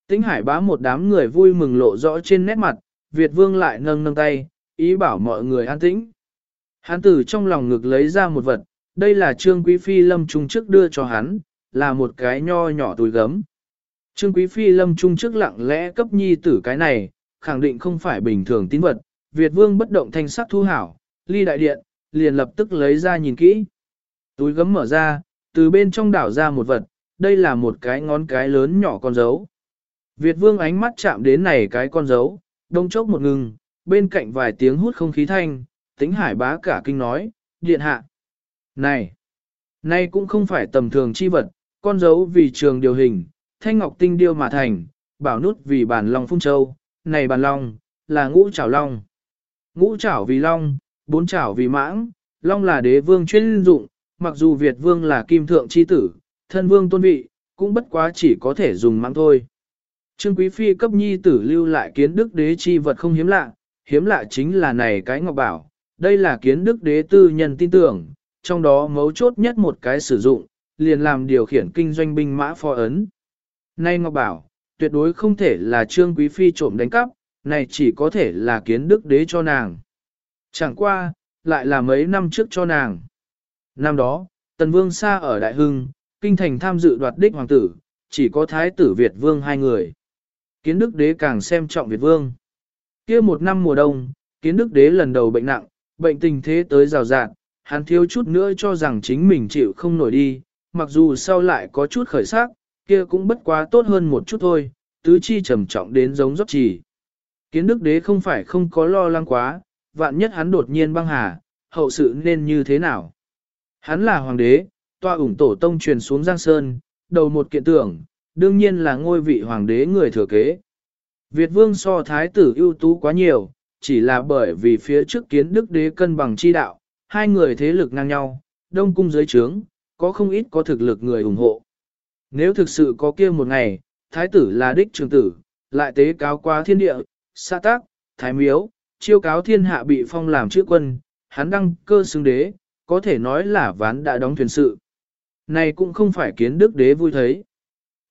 Tĩnh hải bá một đám người vui mừng lộ rõ trên nét mặt, Việt vương lại nâng nâng tay, ý bảo mọi người an tĩnh. Hán tử trong lòng ngực lấy ra một vật, đây là trương quý phi lâm trung trước đưa cho hắn, là một cái nho nhỏ túi gấm. Trương quý phi lâm trung trước lặng lẽ cấp nhi tử cái này, khẳng định không phải bình thường tín vật, Việt vương bất động thanh sắc thu hảo, ly đại điện, liền lập tức lấy ra nhìn kỹ. Túi gấm mở ra, từ bên trong đảo ra một vật, đây là một cái ngón cái lớn nhỏ con dấu. Việt vương ánh mắt chạm đến này cái con dấu, đông chốc một ngừng, bên cạnh vài tiếng hút không khí thanh, tính hải bá cả kinh nói, điện hạ. Này, này cũng không phải tầm thường chi vật, con dấu vì trường điều hình, thanh ngọc tinh điêu mà thành, bảo nút vì bản long phung châu, này bản long, là ngũ trảo long. Ngũ trảo vì long, bốn trảo vì mãng, long là đế vương chuyên dụng, mặc dù Việt vương là kim thượng chi tử, thân vương tôn vị, cũng bất quá chỉ có thể dùng mắng thôi. Trương Quý Phi cấp nhi tử lưu lại kiến đức đế chi vật không hiếm lạ, hiếm lạ chính là này cái ngọc bảo, đây là kiến đức đế tư nhân tin tưởng, trong đó mấu chốt nhất một cái sử dụng, liền làm điều khiển kinh doanh binh mã phò ấn. Nay ngọc bảo, tuyệt đối không thể là Trương Quý Phi trộm đánh cắp, này chỉ có thể là kiến đức đế cho nàng. Chẳng qua, lại là mấy năm trước cho nàng. Năm đó, Tần Vương xa ở Đại Hưng, kinh thành tham dự đoạt đích hoàng tử, chỉ có Thái tử Việt Vương hai người. Kiến đức đế càng xem trọng Việt Vương. kia một năm mùa đông, kiến đức đế lần đầu bệnh nặng, bệnh tình thế tới rào rạt, hắn thiếu chút nữa cho rằng chính mình chịu không nổi đi, mặc dù sau lại có chút khởi sắc, kia cũng bất quá tốt hơn một chút thôi, tứ chi trầm trọng đến giống dốc chỉ. Kiến đức đế không phải không có lo lắng quá, vạn nhất hắn đột nhiên băng hà, hậu sự nên như thế nào. Hắn là hoàng đế, toa ủng tổ tông truyền xuống Giang Sơn, đầu một kiện tưởng, đương nhiên là ngôi vị hoàng đế người thừa kế. Việt vương so thái tử ưu tú quá nhiều, chỉ là bởi vì phía trước kiến đức đế cân bằng chi đạo, hai người thế lực ngang nhau, đông cung dưới trướng, có không ít có thực lực người ủng hộ. Nếu thực sự có kia một ngày, thái tử là đích trường tử, lại tế cáo qua thiên địa, xã tác, thái miếu, chiêu cáo thiên hạ bị phong làm chữ quân, hắn đăng cơ xứng đế, có thể nói là ván đã đóng thuyền sự. Này cũng không phải kiến đức đế vui thấy.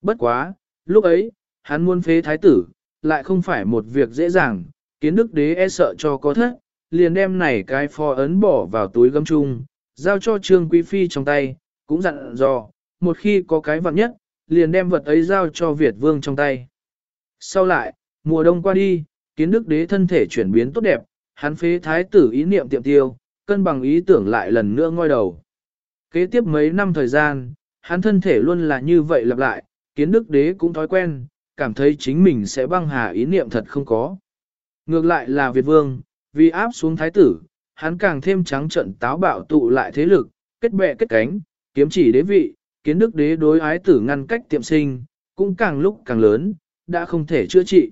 Bất quá, lúc ấy, hắn muốn phế thái tử, lại không phải một việc dễ dàng, kiến đức đế e sợ cho có thất, liền đem này cái phò ấn bỏ vào túi gấm chung, giao cho trương quý phi trong tay, cũng dặn dò, một khi có cái vật nhất, liền đem vật ấy giao cho Việt vương trong tay. Sau lại, mùa đông qua đi, kiến đức đế thân thể chuyển biến tốt đẹp, hắn phế thái tử ý niệm tiệm tiêu, cân bằng ý tưởng lại lần nữa ngoi đầu. Kế tiếp mấy năm thời gian, hắn thân thể luôn là như vậy lặp lại, kiến đức đế cũng thói quen, cảm thấy chính mình sẽ băng hà ý niệm thật không có. Ngược lại là Việt Vương, vì áp xuống thái tử, hắn càng thêm trắng trận táo bạo tụ lại thế lực, kết bè kết cánh, kiếm chỉ đế vị, kiến đức đế đối ái tử ngăn cách tiệm sinh, cũng càng lúc càng lớn, đã không thể chữa trị.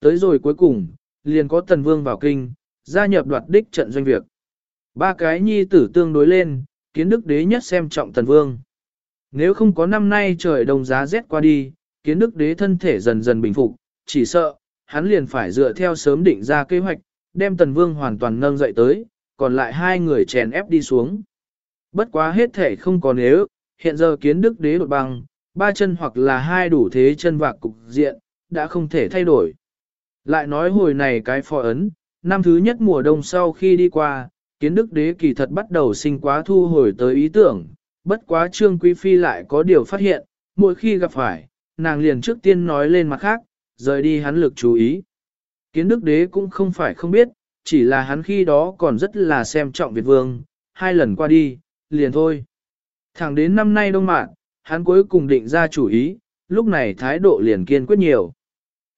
Tới rồi cuối cùng, liền có tần vương vào kinh, gia nhập đoạt đích trận doanh việc. Ba cái nhi tử tương đối lên, kiến đức đế nhất xem trọng tần vương. Nếu không có năm nay trời đông giá rét qua đi, kiến đức đế thân thể dần dần bình phục, chỉ sợ, hắn liền phải dựa theo sớm định ra kế hoạch, đem tần vương hoàn toàn nâng dậy tới, còn lại hai người chèn ép đi xuống. Bất quá hết thể không còn nếu, hiện giờ kiến đức đế đột bằng, ba chân hoặc là hai đủ thế chân vạc cục diện, đã không thể thay đổi. Lại nói hồi này cái phò ấn, năm thứ nhất mùa đông sau khi đi qua, kiến đức đế kỳ thật bắt đầu sinh quá thu hồi tới ý tưởng, bất quá trương quý phi lại có điều phát hiện, mỗi khi gặp phải, nàng liền trước tiên nói lên mặt khác, rời đi hắn lực chú ý. Kiến đức đế cũng không phải không biết, chỉ là hắn khi đó còn rất là xem trọng Việt vương, hai lần qua đi, liền thôi. Thẳng đến năm nay đông mạng, hắn cuối cùng định ra chủ ý, lúc này thái độ liền kiên quyết nhiều.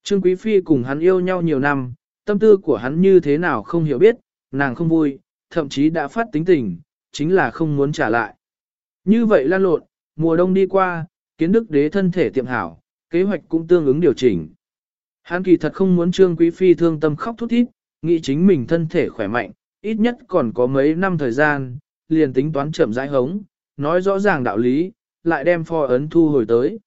Trương Quý Phi cùng hắn yêu nhau nhiều năm, tâm tư của hắn như thế nào không hiểu biết, nàng không vui, thậm chí đã phát tính tình, chính là không muốn trả lại. Như vậy lan lộn, mùa đông đi qua, kiến đức đế thân thể tiệm hảo, kế hoạch cũng tương ứng điều chỉnh. Hán kỳ thật không muốn Trương Quý Phi thương tâm khóc thút thít, nghĩ chính mình thân thể khỏe mạnh, ít nhất còn có mấy năm thời gian, liền tính toán chậm rãi hống, nói rõ ràng đạo lý, lại đem pho ấn thu hồi tới.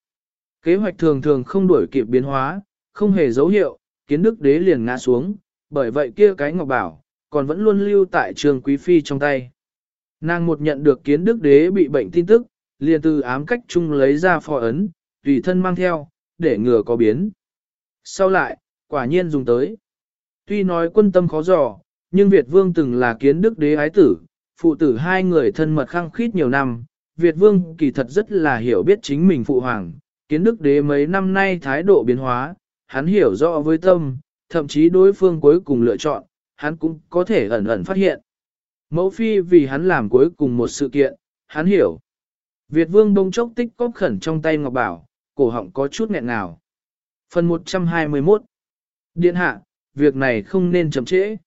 Kế hoạch thường thường không đuổi kịp biến hóa, không hề dấu hiệu, kiến đức đế liền ngã xuống, bởi vậy kia cái ngọc bảo, còn vẫn luôn lưu tại trường quý phi trong tay. Nàng một nhận được kiến đức đế bị bệnh tin tức, liền từ ám cách chung lấy ra phò ấn, tùy thân mang theo, để ngừa có biến. Sau lại, quả nhiên dùng tới. Tuy nói quân tâm khó dò, nhưng Việt vương từng là kiến đức đế ái tử, phụ tử hai người thân mật khăng khít nhiều năm, Việt vương kỳ thật rất là hiểu biết chính mình phụ hoàng, kiến đức đế mấy năm nay thái độ biến hóa, hắn hiểu rõ với tâm, thậm chí đối phương cuối cùng lựa chọn, hắn cũng có thể ẩn ẩn phát hiện. Mẫu phi vì hắn làm cuối cùng một sự kiện, hắn hiểu. Việt vương bông chốc tích cóp khẩn trong tay ngọc bảo, cổ họng có chút nghẹn ngào. Phần 121 Điện hạ, việc này không nên chậm trễ.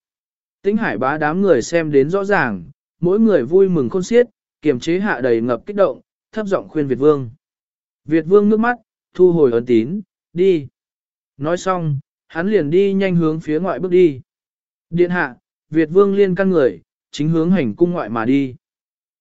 Tĩnh hải bá đám người xem đến rõ ràng, mỗi người vui mừng khôn xiết, kiềm chế hạ đầy ngập kích động, thấp giọng khuyên Việt vương. Việt vương nước mắt, thu hồi ấn tín, đi. Nói xong, hắn liền đi nhanh hướng phía ngoại bước đi. Điện hạ, Việt vương liên căn người, chính hướng hành cung ngoại mà đi.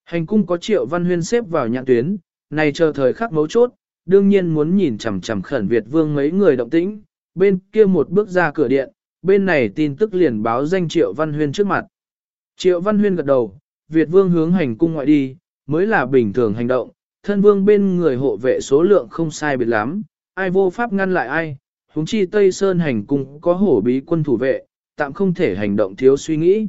Hành cung có triệu văn huyên xếp vào nhãn tuyến, này chờ thời khắc mấu chốt, đương nhiên muốn nhìn chằm chằm khẩn Việt vương mấy người động tĩnh, bên kia một bước ra cửa điện, bên này tin tức liền báo danh triệu văn huyên trước mặt. Triệu văn huyên gật đầu, Việt vương hướng hành cung ngoại đi, mới là bình thường hành động, thân vương bên người hộ vệ số lượng không sai biệt lắm, ai vô pháp ngăn lại ai, huống chi Tây Sơn hành cung có hổ bí quân thủ vệ, tạm không thể hành động thiếu suy nghĩ.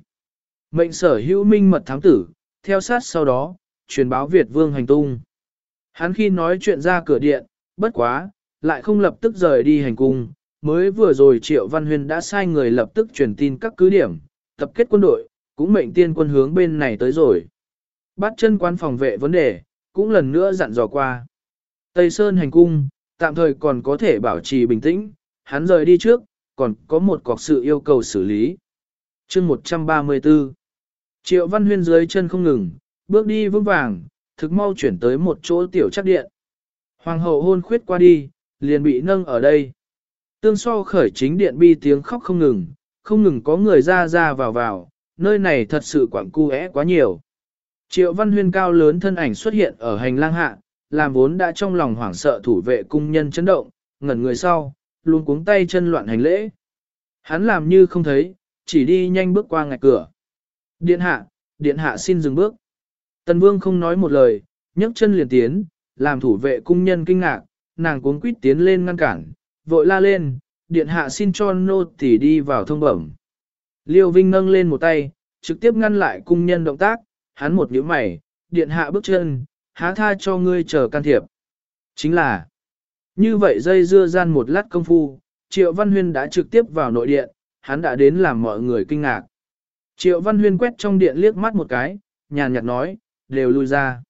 Mệnh sở hữu minh mật thám tử, theo sát sau đó, truyền báo Việt vương hành tung. Hắn khi nói chuyện ra cửa điện, bất quá, lại không lập tức rời đi hành cung, mới vừa rồi Triệu Văn Huyên đã sai người lập tức truyền tin các cứ điểm, tập kết quân đội, cũng mệnh tiên quân hướng bên này tới rồi. Bắt chân quan phòng vệ vấn đề, cũng lần nữa dặn dò qua. Tây Sơn hành cung, tạm thời còn có thể bảo trì bình tĩnh, hắn rời đi trước, còn có một cọc sự yêu cầu xử lý. chương 134 Triệu Văn Huyên dưới chân không ngừng, bước đi vững vàng, thực mau chuyển tới một chỗ tiểu chắc điện. Hoàng hậu hôn khuyết qua đi, liền bị nâng ở đây. Tương so khởi chính điện bi tiếng khóc không ngừng, không ngừng có người ra ra vào vào, nơi này thật sự quảng cu é quá nhiều. Triệu Văn Huyên cao lớn thân ảnh xuất hiện ở hành lang hạ, làm vốn đã trong lòng hoảng sợ thủ vệ cung nhân chấn động, ngẩn người sau, luôn cuống tay chân loạn hành lễ. Hắn làm như không thấy, chỉ đi nhanh bước qua ngạch cửa. Điện hạ, điện hạ xin dừng bước. Tần Vương không nói một lời, nhấc chân liền tiến, làm thủ vệ cung nhân kinh ngạc, nàng cuống quýt tiến lên ngăn cản, vội la lên, điện hạ xin cho nô tỳ đi vào thông bẩm. Liêu Vinh nâng lên một tay, trực tiếp ngăn lại cung nhân động tác, hắn một nhíu mày, điện hạ bước chân, há tha cho ngươi chờ can thiệp. Chính là, như vậy dây dưa gian một lát công phu, Triệu Văn Huyên đã trực tiếp vào nội điện, hắn đã đến làm mọi người kinh ngạc. Triệu Văn Huyên quét trong điện liếc mắt một cái, nhàn nhạt nói, đều lui ra.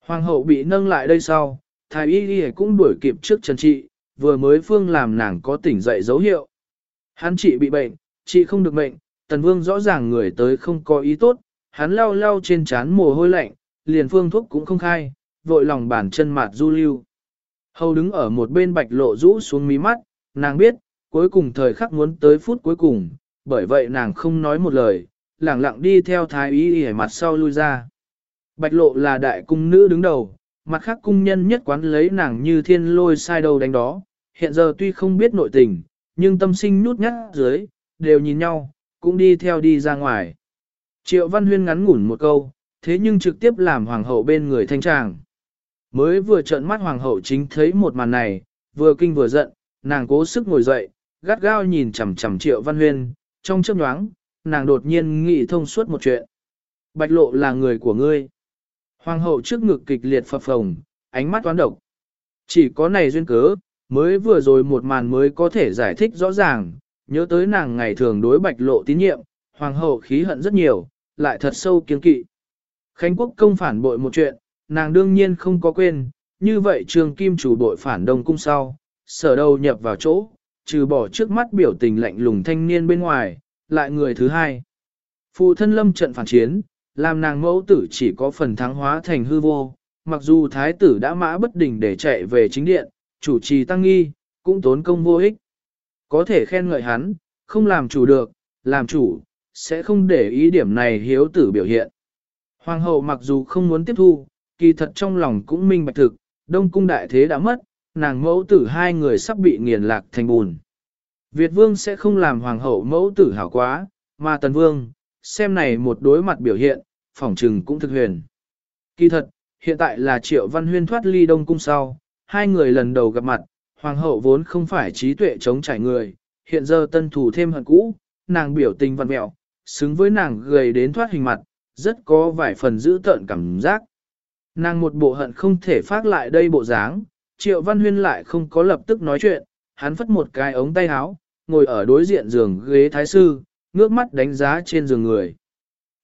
Hoàng hậu bị nâng lại đây sau, thái y y cũng đuổi kịp trước Trần trị, vừa mới phương làm nàng có tỉnh dậy dấu hiệu. Hắn trị bị bệnh, trị không được bệnh, tần vương rõ ràng người tới không có ý tốt, hắn lau lau trên trán mồ hôi lạnh, liền phương thuốc cũng không khai, vội lòng bản chân mạt du lưu. Hầu đứng ở một bên bạch lộ rũ xuống mí mắt, nàng biết, cuối cùng thời khắc muốn tới phút cuối cùng, bởi vậy nàng không nói một lời, lẳng lặng đi theo thái y y mặt sau lui ra. Bạch lộ là đại cung nữ đứng đầu, mặt khác cung nhân nhất quán lấy nàng như thiên lôi sai đầu đánh đó, hiện giờ tuy không biết nội tình, nhưng tâm sinh nhút nhát dưới, đều nhìn nhau, cũng đi theo đi ra ngoài. Triệu Văn Huyên ngắn ngủn một câu, thế nhưng trực tiếp làm hoàng hậu bên người thanh tràng. Mới vừa trợn mắt hoàng hậu chính thấy một màn này, vừa kinh vừa giận, nàng cố sức ngồi dậy, gắt gao nhìn chằm chằm Triệu Văn Huyên, trong chớp nhoáng, nàng đột nhiên nghĩ thông suốt một chuyện. Bạch lộ là người của ngươi. Hoàng hậu trước ngực kịch liệt phập phồng, ánh mắt toán độc. Chỉ có này duyên cớ, mới vừa rồi một màn mới có thể giải thích rõ ràng, nhớ tới nàng ngày thường đối bạch lộ tín nhiệm, hoàng hậu khí hận rất nhiều, lại thật sâu kiên kỵ. Khánh quốc công phản bội một chuyện, nàng đương nhiên không có quên, như vậy trường kim chủ bội phản đông cung sau, sở đầu nhập vào chỗ, trừ bỏ trước mắt biểu tình lạnh lùng thanh niên bên ngoài, lại người thứ hai. Phụ thân lâm trận phản chiến, làm nàng mẫu tử chỉ có phần thắng hóa thành hư vô, mặc dù thái tử đã mã bất đình để chạy về chính điện, chủ trì tăng nghi, cũng tốn công vô ích. Có thể khen ngợi hắn, không làm chủ được, làm chủ, sẽ không để ý điểm này hiếu tử biểu hiện. Hoàng hậu mặc dù không muốn tiếp thu, kỳ thật trong lòng cũng minh bạch thực, đông cung đại thế đã mất, nàng mẫu tử hai người sắp bị nghiền lạc thành bùn. Việt vương sẽ không làm hoàng hậu mẫu tử hảo quá, mà tần vương, xem này một đối mặt biểu hiện, phỏng trừng cũng thực huyền. Kỳ thật, hiện tại là triệu văn huyên thoát ly đông cung sau, hai người lần đầu gặp mặt, hoàng hậu vốn không phải trí tuệ chống trải người, hiện giờ tân thủ thêm hận cũ, nàng biểu tình văn mẹo, xứng với nàng gầy đến thoát hình mặt, rất có vài phần giữ tợn cảm giác. Nàng một bộ hận không thể phát lại đây bộ dáng, triệu văn huyên lại không có lập tức nói chuyện, hắn phất một cái ống tay áo, ngồi ở đối diện giường ghế thái sư, ngước mắt đánh giá trên giường người.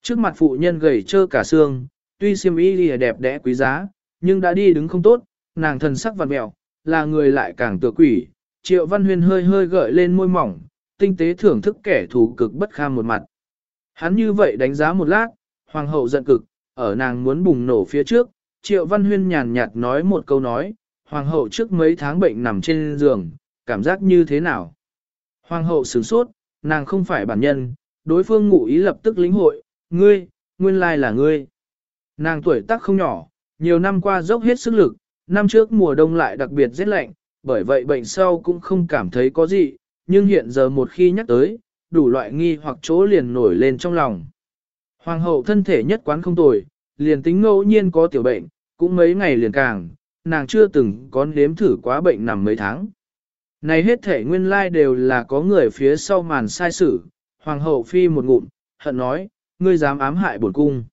Trước mặt phụ nhân gầy trơ cả xương, tuy xiêm y lìa đẹp đẽ quý giá, nhưng đã đi đứng không tốt, nàng thần sắc vặt mẹo, là người lại càng tựa quỷ. Triệu Văn Huyên hơi hơi gợi lên môi mỏng, tinh tế thưởng thức kẻ thù cực bất kham một mặt. Hắn như vậy đánh giá một lát, hoàng hậu giận cực, ở nàng muốn bùng nổ phía trước, Triệu Văn Huyên nhàn nhạt nói một câu nói, hoàng hậu trước mấy tháng bệnh nằm trên giường, cảm giác như thế nào? Hoàng hậu sửng sốt, nàng không phải bản nhân, đối phương ngụ ý lập tức lĩnh hội, ngươi, nguyên lai là ngươi. Nàng tuổi tác không nhỏ, nhiều năm qua dốc hết sức lực, năm trước mùa đông lại đặc biệt rét lạnh, bởi vậy bệnh sau cũng không cảm thấy có gì, nhưng hiện giờ một khi nhắc tới, đủ loại nghi hoặc chỗ liền nổi lên trong lòng. Hoàng hậu thân thể nhất quán không tồi, liền tính ngẫu nhiên có tiểu bệnh, cũng mấy ngày liền càng, nàng chưa từng có nếm thử quá bệnh nằm mấy tháng. Này hết thể nguyên lai đều là có người phía sau màn sai sự, hoàng hậu phi một ngụm, hận nói, ngươi dám ám hại bổn cung.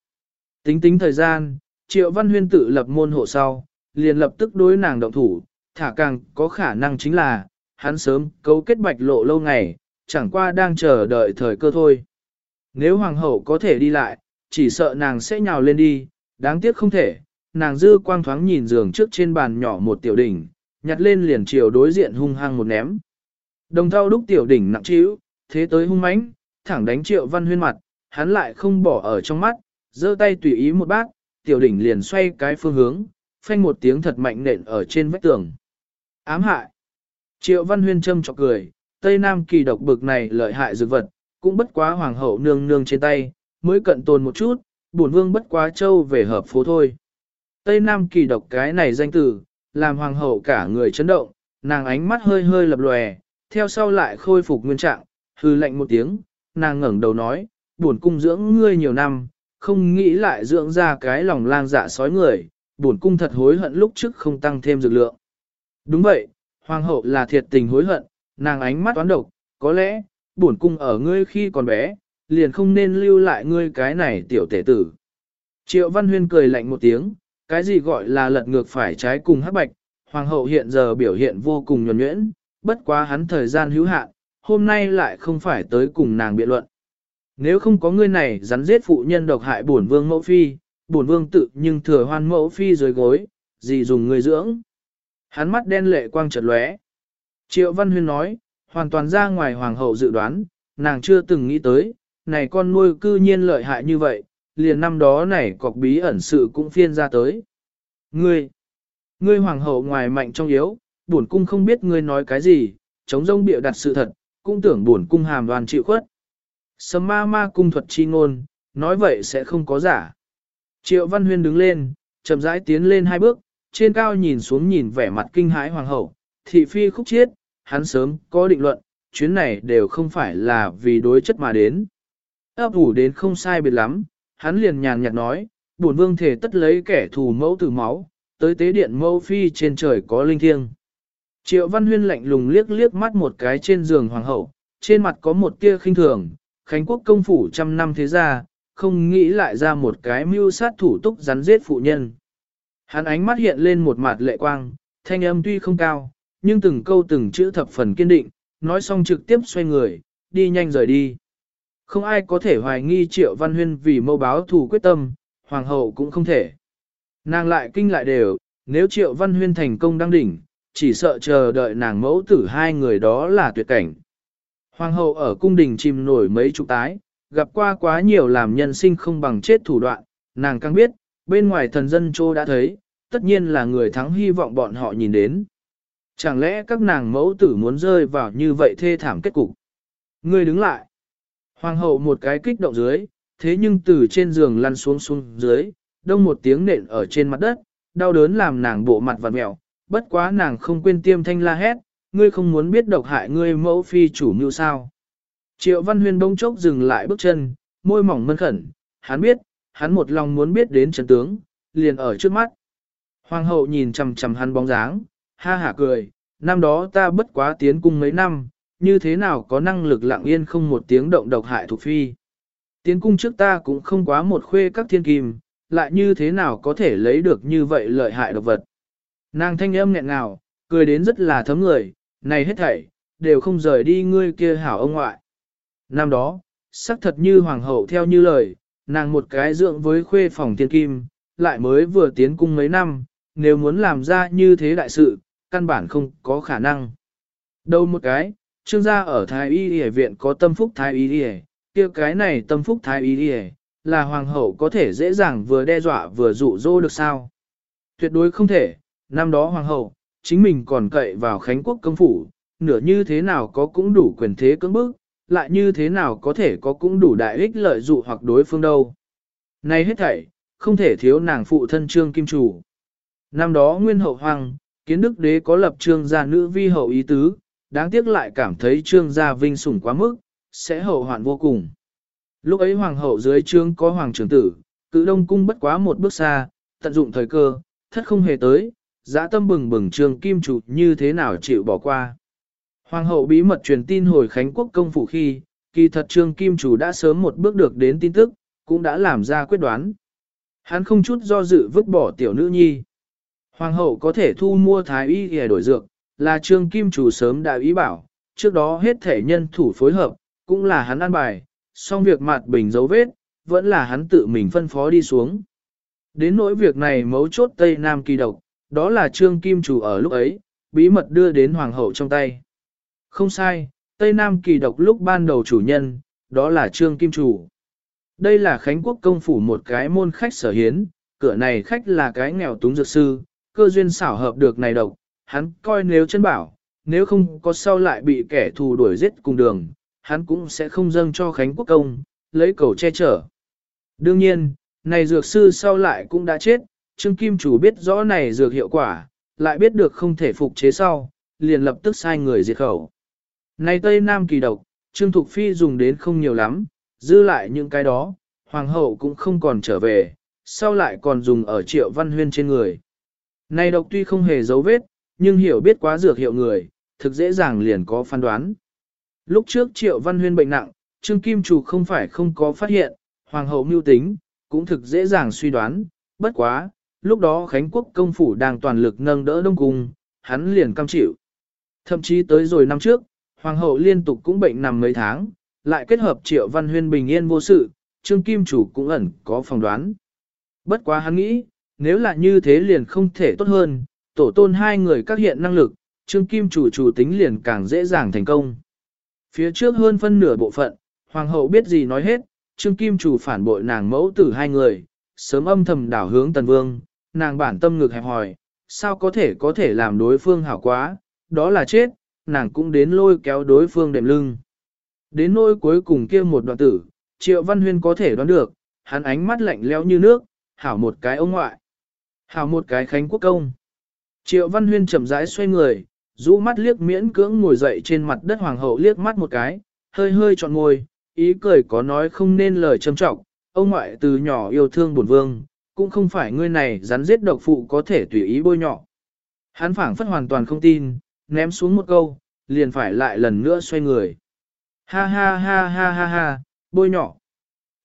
Tính tính thời gian, triệu văn huyên tự lập môn hộ sau, liền lập tức đối nàng động thủ, thả càng có khả năng chính là, hắn sớm cấu kết bạch lộ lâu ngày, chẳng qua đang chờ đợi thời cơ thôi. Nếu hoàng hậu có thể đi lại, chỉ sợ nàng sẽ nhào lên đi, đáng tiếc không thể, nàng dư quang thoáng nhìn giường trước trên bàn nhỏ một tiểu đỉnh, nhặt lên liền chiều đối diện hung hăng một ném. Đồng thao đúc tiểu đỉnh nặng trĩu, thế tới hung mãnh, thẳng đánh triệu văn huyên mặt, hắn lại không bỏ ở trong mắt, giơ tay tùy ý một bát, tiểu đỉnh liền xoay cái phương hướng, phanh một tiếng thật mạnh nện ở trên vách tường. Ám hại. Triệu văn huyên châm chọc cười, Tây Nam kỳ độc bực này lợi hại dược vật, cũng bất quá hoàng hậu nương nương trên tay, mới cận tồn một chút, bổn vương bất quá châu về hợp phố thôi. Tây Nam kỳ độc cái này danh từ, làm hoàng hậu cả người chấn động, nàng ánh mắt hơi hơi lập lòe, theo sau lại khôi phục nguyên trạng, hư lệnh một tiếng, nàng ngẩng đầu nói, bổn cung dưỡng ngươi nhiều năm, không nghĩ lại dưỡng ra cái lòng lang dạ sói người, bổn cung thật hối hận lúc trước không tăng thêm dược lượng. Đúng vậy, hoàng hậu là thiệt tình hối hận, nàng ánh mắt toán độc, có lẽ, bổn cung ở ngươi khi còn bé, liền không nên lưu lại ngươi cái này tiểu tể tử. Triệu Văn Huyên cười lạnh một tiếng, cái gì gọi là lật ngược phải trái cùng hắc bạch, hoàng hậu hiện giờ biểu hiện vô cùng nhuần nhuyễn, bất quá hắn thời gian hữu hạn, hôm nay lại không phải tới cùng nàng biện luận. Nếu không có ngươi này rắn giết phụ nhân độc hại bổn vương mẫu phi, bổn vương tự nhưng thừa hoan mẫu phi dưới gối, gì dùng người dưỡng. Hắn mắt đen lệ quang chợt lóe. Triệu Văn Huyên nói, hoàn toàn ra ngoài hoàng hậu dự đoán, nàng chưa từng nghĩ tới, này con nuôi cư nhiên lợi hại như vậy, liền năm đó này cọc bí ẩn sự cũng phiên ra tới. Ngươi, ngươi hoàng hậu ngoài mạnh trong yếu, bổn cung không biết ngươi nói cái gì, chống rông bịa đặt sự thật, cũng tưởng bổn cung hàm đoàn chịu khuất. Sầm ma ma cung thuật chi ngôn, nói vậy sẽ không có giả. Triệu Văn Huyên đứng lên, chậm rãi tiến lên hai bước, trên cao nhìn xuống nhìn vẻ mặt kinh hãi hoàng hậu, thị phi khúc chiết, hắn sớm có định luận, chuyến này đều không phải là vì đối chất mà đến. Ấp ủ đến không sai biệt lắm, hắn liền nhàn nhạt nói, bổn vương thể tất lấy kẻ thù mẫu từ máu, tới tế điện mẫu phi trên trời có linh thiêng. Triệu Văn Huyên lạnh lùng liếc liếc mắt một cái trên giường hoàng hậu, trên mặt có một tia khinh thường, Khánh quốc công phủ trăm năm thế gia, không nghĩ lại ra một cái mưu sát thủ túc rắn giết phụ nhân. Hắn ánh mắt hiện lên một mặt lệ quang, thanh âm tuy không cao, nhưng từng câu từng chữ thập phần kiên định, nói xong trực tiếp xoay người, đi nhanh rời đi. Không ai có thể hoài nghi triệu văn huyên vì mâu báo thù quyết tâm, hoàng hậu cũng không thể. Nàng lại kinh lại đều, nếu triệu văn huyên thành công đăng đỉnh, chỉ sợ chờ đợi nàng mẫu tử hai người đó là tuyệt cảnh. Hoàng hậu ở cung đình chìm nổi mấy chục tái, gặp qua quá nhiều làm nhân sinh không bằng chết thủ đoạn, nàng càng biết, bên ngoài thần dân chô đã thấy, tất nhiên là người thắng hy vọng bọn họ nhìn đến. Chẳng lẽ các nàng mẫu tử muốn rơi vào như vậy thê thảm kết cục? Ngươi đứng lại. Hoàng hậu một cái kích động dưới, thế nhưng từ trên giường lăn xuống xuống dưới, đông một tiếng nện ở trên mặt đất, đau đớn làm nàng bộ mặt vặn mẹo, bất quá nàng không quên tiêm thanh la hét, ngươi không muốn biết độc hại ngươi mẫu phi chủ mưu sao. Triệu Văn Huyên bỗng chốc dừng lại bước chân, môi mỏng mân khẩn, hắn biết, hắn một lòng muốn biết đến chân tướng, liền ở trước mắt. Hoàng hậu nhìn chằm chằm hắn bóng dáng, ha hả cười, năm đó ta bất quá tiến cung mấy năm, như thế nào có năng lực lặng yên không một tiếng động độc hại thuộc phi. Tiến cung trước ta cũng không quá một khuê các thiên kim, lại như thế nào có thể lấy được như vậy lợi hại độc vật. Nàng thanh âm nghẹn ngào, cười đến rất là thấm người, này hết thảy, đều không rời đi ngươi kia hảo ông ngoại. Năm đó, sắc thật như hoàng hậu theo như lời, nàng một cái dưỡng với khuê phòng thiên kim, lại mới vừa tiến cung mấy năm, nếu muốn làm ra như thế đại sự, căn bản không có khả năng. Đâu một cái, trương gia ở Thái Y Y viện có tâm phúc Thái Y Y, kia cái này tâm phúc Thái Y Y, là hoàng hậu có thể dễ dàng vừa đe dọa vừa dụ dỗ được sao? Tuyệt đối không thể, năm đó hoàng hậu, chính mình còn cậy vào Khánh Quốc công phủ, nửa như thế nào có cũng đủ quyền thế cưỡng bức, lại như thế nào có thể có cũng đủ đại ích lợi dụ hoặc đối phương đâu. Này hết thảy, không thể thiếu nàng phụ thân trương kim chủ. Năm đó nguyên hậu hoàng, kiến đức đế có lập trương gia nữ vi hậu ý tứ, đáng tiếc lại cảm thấy trương gia vinh sủng quá mức, sẽ hậu hoạn vô cùng. Lúc ấy hoàng hậu dưới trương có hoàng trưởng tử, cự đông cung bất quá một bước xa, tận dụng thời cơ, thất không hề tới, dã tâm bừng bừng trương kim chủ như thế nào chịu bỏ qua. Hoàng hậu bí mật truyền tin hồi Khánh Quốc công phủ khi, kỳ thật trương kim chủ đã sớm một bước được đến tin tức, cũng đã làm ra quyết đoán. Hắn không chút do dự vứt bỏ tiểu nữ nhi. Hoàng hậu có thể thu mua thái y để đổi dược, là trương kim chủ sớm đã ý bảo, trước đó hết thể nhân thủ phối hợp, cũng là hắn ăn bài, song việc mặt bình dấu vết, vẫn là hắn tự mình phân phó đi xuống. Đến nỗi việc này mấu chốt Tây Nam kỳ độc, đó là trương kim chủ ở lúc ấy, bí mật đưa đến hoàng hậu trong tay. Không sai, Tây Nam kỳ độc lúc ban đầu chủ nhân, đó là trương kim chủ. Đây là Khánh Quốc công phủ một cái môn khách sở hiến, cửa này khách là cái nghèo túng dược sư, cơ duyên xảo hợp được này độc, hắn coi nếu chân bảo, nếu không có sau lại bị kẻ thù đuổi giết cùng đường, hắn cũng sẽ không dâng cho Khánh Quốc công, lấy cầu che chở. Đương nhiên, này dược sư sau lại cũng đã chết, Trương Kim chủ biết rõ này dược hiệu quả, lại biết được không thể phục chế sau, liền lập tức sai người diệt khẩu. Này Tây Nam kỳ độc, Trương Thục Phi dùng đến không nhiều lắm, dư lại những cái đó, hoàng hậu cũng không còn trở về, sau lại còn dùng ở triệu văn huyên trên người. Này độc tuy không hề dấu vết, nhưng hiểu biết quá dược hiệu người, thực dễ dàng liền có phán đoán. Lúc trước triệu văn huyên bệnh nặng, Trương Kim Chủ không phải không có phát hiện, hoàng hậu mưu tính, cũng thực dễ dàng suy đoán, bất quá, lúc đó Khánh Quốc công phủ đang toàn lực nâng đỡ Đông Cung, hắn liền cam chịu. Thậm chí tới rồi năm trước, hoàng hậu liên tục cũng bệnh nằm mấy tháng, lại kết hợp triệu văn huyên bình yên vô sự, Trương Kim Chủ cũng ẩn có phỏng đoán. Bất quá hắn nghĩ, nếu là như thế liền không thể tốt hơn, tổ tôn hai người các hiện năng lực, Trương Kim Chủ chủ tính liền càng dễ dàng thành công. Phía trước hơn phân nửa bộ phận, Hoàng hậu biết gì nói hết, Trương Kim Chủ phản bội nàng mẫu tử hai người, sớm âm thầm đảo hướng Tần Vương, nàng bản tâm ngực hẹp hỏi, sao có thể có thể làm đối phương hảo quá, đó là chết, nàng cũng đến lôi kéo đối phương đệm lưng. Đến nỗi cuối cùng kia một đoạn tử, Triệu Văn Huyên có thể đoán được, hắn ánh mắt lạnh lẽo như nước, hảo một cái ông ngoại, hảo một cái khánh quốc công. Triệu Văn Huyên chậm rãi xoay người, rũ mắt liếc miễn cưỡng ngồi dậy trên mặt đất hoàng hậu liếc mắt một cái, hơi hơi trọn ngồi, ý cười có nói không nên lời trầm trọng, ông ngoại từ nhỏ yêu thương bổn vương, cũng không phải ngươi này rắn giết độc phụ có thể tùy ý bôi nhọ. Hắn phảng phất hoàn toàn không tin, ném xuống một câu, liền phải lại lần nữa xoay người. Ha ha ha ha ha ha, bôi nhọ.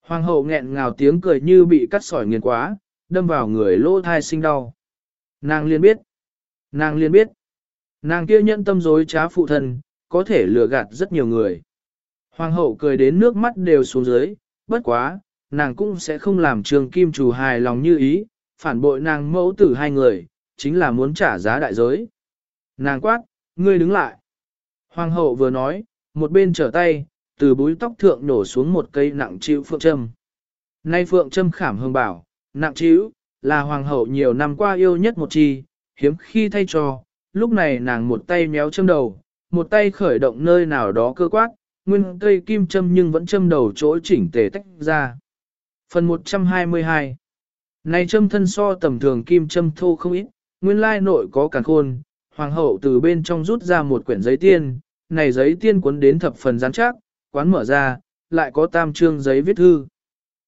Hoàng hậu nghẹn ngào tiếng cười như bị cắt sỏi nghiền quá, đâm vào người lỗ thai sinh đau. Nàng liền biết, nàng liền biết, nàng kia nhận tâm dối trá phụ thân, có thể lừa gạt rất nhiều người. Hoàng hậu cười đến nước mắt đều xuống dưới, bất quá, nàng cũng sẽ không làm trường kim chủ hài lòng như ý, phản bội nàng mẫu tử hai người, chính là muốn trả giá đại giới. Nàng quát, ngươi đứng lại. Hoàng hậu vừa nói, một bên trở tay, từ búi tóc thượng nổ xuống một cây nặng chịu phượng trâm. Nay phượng trâm khảm hương bảo, nặng chịu, là hoàng hậu nhiều năm qua yêu nhất một chi, hiếm khi thay cho, lúc này nàng một tay méo châm đầu, một tay khởi động nơi nào đó cơ quát, nguyên cây kim châm nhưng vẫn châm đầu chỗ chỉnh tề tách ra. Phần 122 Này châm thân so tầm thường kim châm thô không ít, nguyên lai nội có càng khôn, hoàng hậu từ bên trong rút ra một quyển giấy tiên, này giấy tiên cuốn đến thập phần rắn chắc, quán mở ra, lại có tam trương giấy viết thư.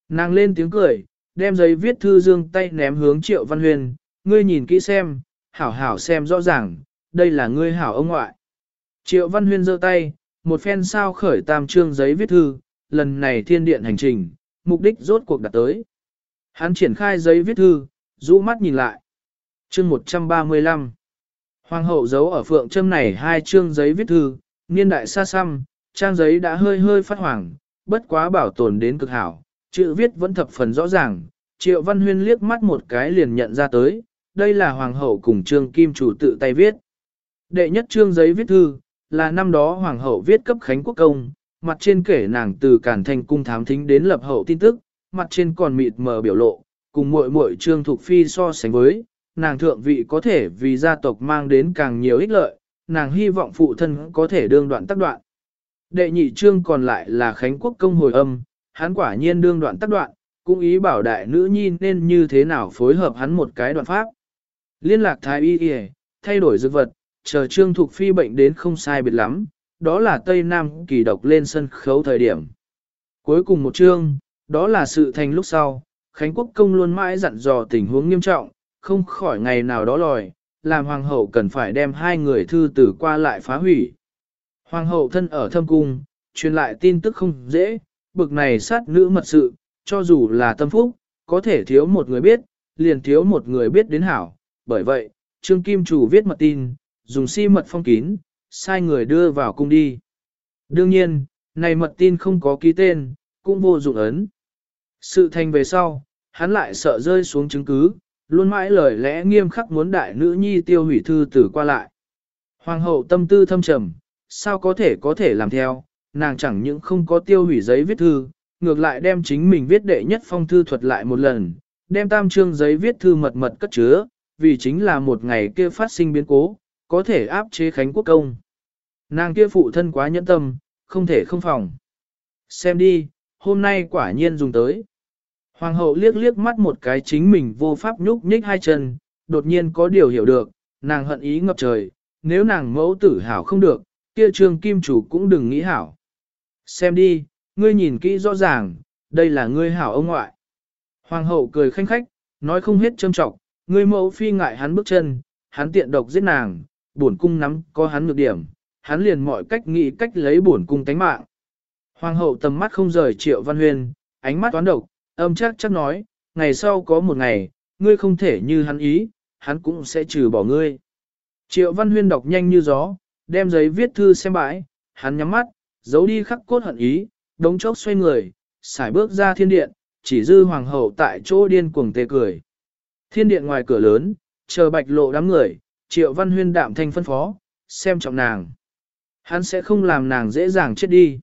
Nàng lên tiếng cười, đem giấy viết thư dương tay ném hướng triệu văn huyền, ngươi nhìn kỹ xem, hảo hảo xem rõ ràng, đây là ngươi hảo ông ngoại. Triệu văn huyên giơ tay, một phen sao khởi tam trương giấy viết thư, lần này thiên điện hành trình, mục đích rốt cuộc đặt tới. Hắn triển khai giấy viết thư, rũ mắt nhìn lại. Chương 135 Hoàng hậu giấu ở phượng châm này hai chương giấy viết thư, niên đại xa xăm, trang giấy đã hơi hơi phát hoàng, bất quá bảo tồn đến cực hảo, chữ viết vẫn thập phần rõ ràng. Triệu Văn Huyên liếc mắt một cái liền nhận ra tới, đây là hoàng hậu cùng trương kim chủ tự tay viết. Đệ nhất trương giấy viết thư, là năm đó hoàng hậu viết cấp khánh quốc công, mặt trên kể nàng từ cản thành cung thám thính đến lập hậu tin tức, mặt trên còn mịt mờ biểu lộ, cùng muội muội trương thục phi so sánh với, nàng thượng vị có thể vì gia tộc mang đến càng nhiều ích lợi, nàng hy vọng phụ thân có thể đương đoạn tác đoạn. Đệ nhị trương còn lại là Khánh Quốc công hồi âm, hắn quả nhiên đương đoạn tác đoạn, cũng ý bảo đại nữ nhi nên như thế nào phối hợp hắn một cái đoạn pháp. Liên lạc thái y y, thay đổi dược vật, chờ trương thuộc phi bệnh đến không sai biệt lắm, đó là Tây Nam kỳ độc lên sân khấu thời điểm. Cuối cùng một chương, đó là sự thành lúc sau, Khánh Quốc công luôn mãi dặn dò tình huống nghiêm trọng, không khỏi ngày nào đó lòi, làm hoàng hậu cần phải đem hai người thư tử qua lại phá hủy. Hoàng hậu thân ở thâm cung, truyền lại tin tức không dễ, bực này sát nữ mật sự, cho dù là tâm phúc, có thể thiếu một người biết, liền thiếu một người biết đến hảo. Bởi vậy, Trương Kim Chủ viết mật tin, dùng si mật phong kín, sai người đưa vào cung đi. Đương nhiên, này mật tin không có ký tên, cũng vô dụng ấn. Sự thành về sau, hắn lại sợ rơi xuống chứng cứ, luôn mãi lời lẽ nghiêm khắc muốn đại nữ nhi tiêu hủy thư tử qua lại. Hoàng hậu tâm tư thâm trầm, sao có thể có thể làm theo, nàng chẳng những không có tiêu hủy giấy viết thư, ngược lại đem chính mình viết đệ nhất phong thư thuật lại một lần, đem tam trương giấy viết thư mật mật cất chứa, vì chính là một ngày kia phát sinh biến cố, có thể áp chế Khánh Quốc công. Nàng kia phụ thân quá nhẫn tâm, không thể không phòng. Xem đi, hôm nay quả nhiên dùng tới. Hoàng hậu liếc liếc mắt một cái chính mình vô pháp nhúc nhích hai chân, đột nhiên có điều hiểu được, nàng hận ý ngập trời, nếu nàng mẫu tử hảo không được, kia trương kim chủ cũng đừng nghĩ hảo. Xem đi, ngươi nhìn kỹ rõ ràng, đây là ngươi hảo ông ngoại. Hoàng hậu cười khanh khách, nói không hết châm trọng, ngươi mẫu phi ngại hắn bước chân, hắn tiện độc giết nàng, bổn cung nắm có hắn nhược điểm, hắn liền mọi cách nghĩ cách lấy bổn cung tánh mạng. Hoàng hậu tầm mắt không rời triệu văn Huyên, ánh mắt toán độc, âm chắc chắc nói, ngày sau có một ngày, ngươi không thể như hắn ý, hắn cũng sẽ trừ bỏ ngươi. Triệu văn huyên đọc nhanh như gió, đem giấy viết thư xem bãi, hắn nhắm mắt, giấu đi khắc cốt hận ý, đống chốc xoay người, xài bước ra thiên điện, chỉ dư hoàng hậu tại chỗ điên cuồng tê cười. Thiên điện ngoài cửa lớn, chờ bạch lộ đám người, triệu văn huyên đạm thanh phân phó, xem trọng nàng. Hắn sẽ không làm nàng dễ dàng chết đi.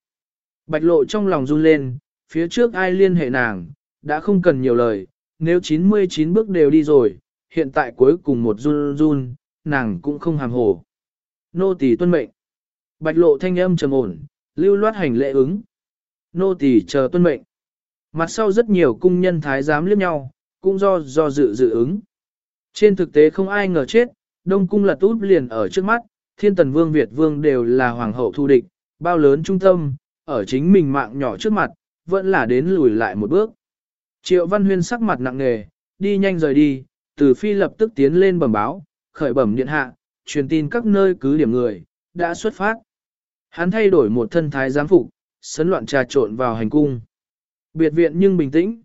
Bạch lộ trong lòng run lên, phía trước ai liên hệ nàng, đã không cần nhiều lời, nếu 99 bước đều đi rồi, hiện tại cuối cùng một run run, nàng cũng không hàm hồ. Nô tỳ tuân mệnh. Bạch lộ thanh âm trầm ổn, lưu loát hành lễ ứng. Nô tỳ chờ tuân mệnh. Mặt sau rất nhiều cung nhân thái giám liếc nhau, cũng do do dự dự ứng. Trên thực tế không ai ngờ chết, Đông cung lật út liền ở trước mắt, thiên tần vương Việt vương đều là hoàng hậu thu địch, bao lớn trung tâm, ở chính mình mạng nhỏ trước mặt, vẫn là đến lùi lại một bước. Triệu Văn Huyên sắc mặt nặng nề, đi nhanh rời đi, từ phi lập tức tiến lên bẩm báo, khởi bẩm điện hạ, truyền tin các nơi cứ điểm người, đã xuất phát. Hắn thay đổi một thân thái giám phục, sấn loạn trà trộn vào hành cung. Biệt viện nhưng bình tĩnh.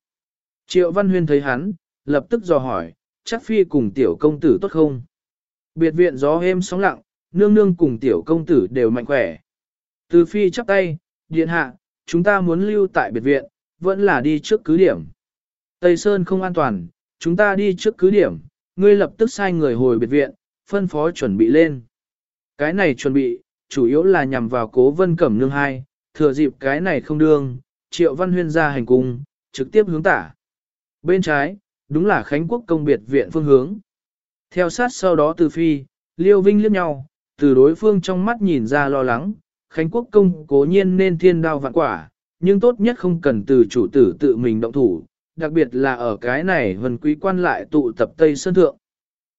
Triệu Văn Huyên thấy hắn, lập tức dò hỏi, chắc phi cùng tiểu công tử tốt không? Biệt viện gió êm sóng lặng, nương nương cùng tiểu công tử đều mạnh khỏe. Từ phi chắp tay, điện hạ, chúng ta muốn lưu tại biệt viện, vẫn là đi trước cứ điểm. Tây Sơn không an toàn, chúng ta đi trước cứ điểm, ngươi lập tức sai người hồi biệt viện, phân phó chuẩn bị lên. Cái này chuẩn bị, chủ yếu là nhằm vào cố vân cẩm nương hai, thừa dịp cái này không đương, triệu văn huyên ra hành cung, trực tiếp hướng tả. Bên trái, đúng là Khánh Quốc công biệt viện phương hướng. Theo sát sau đó từ phi, liêu vinh liếc nhau, từ đối phương trong mắt nhìn ra lo lắng, Khánh Quốc công cố nhiên nên thiên đao vạn quả, nhưng tốt nhất không cần từ chủ tử tự mình động thủ, đặc biệt là ở cái này vần quý quan lại tụ tập Tây Sơn Thượng.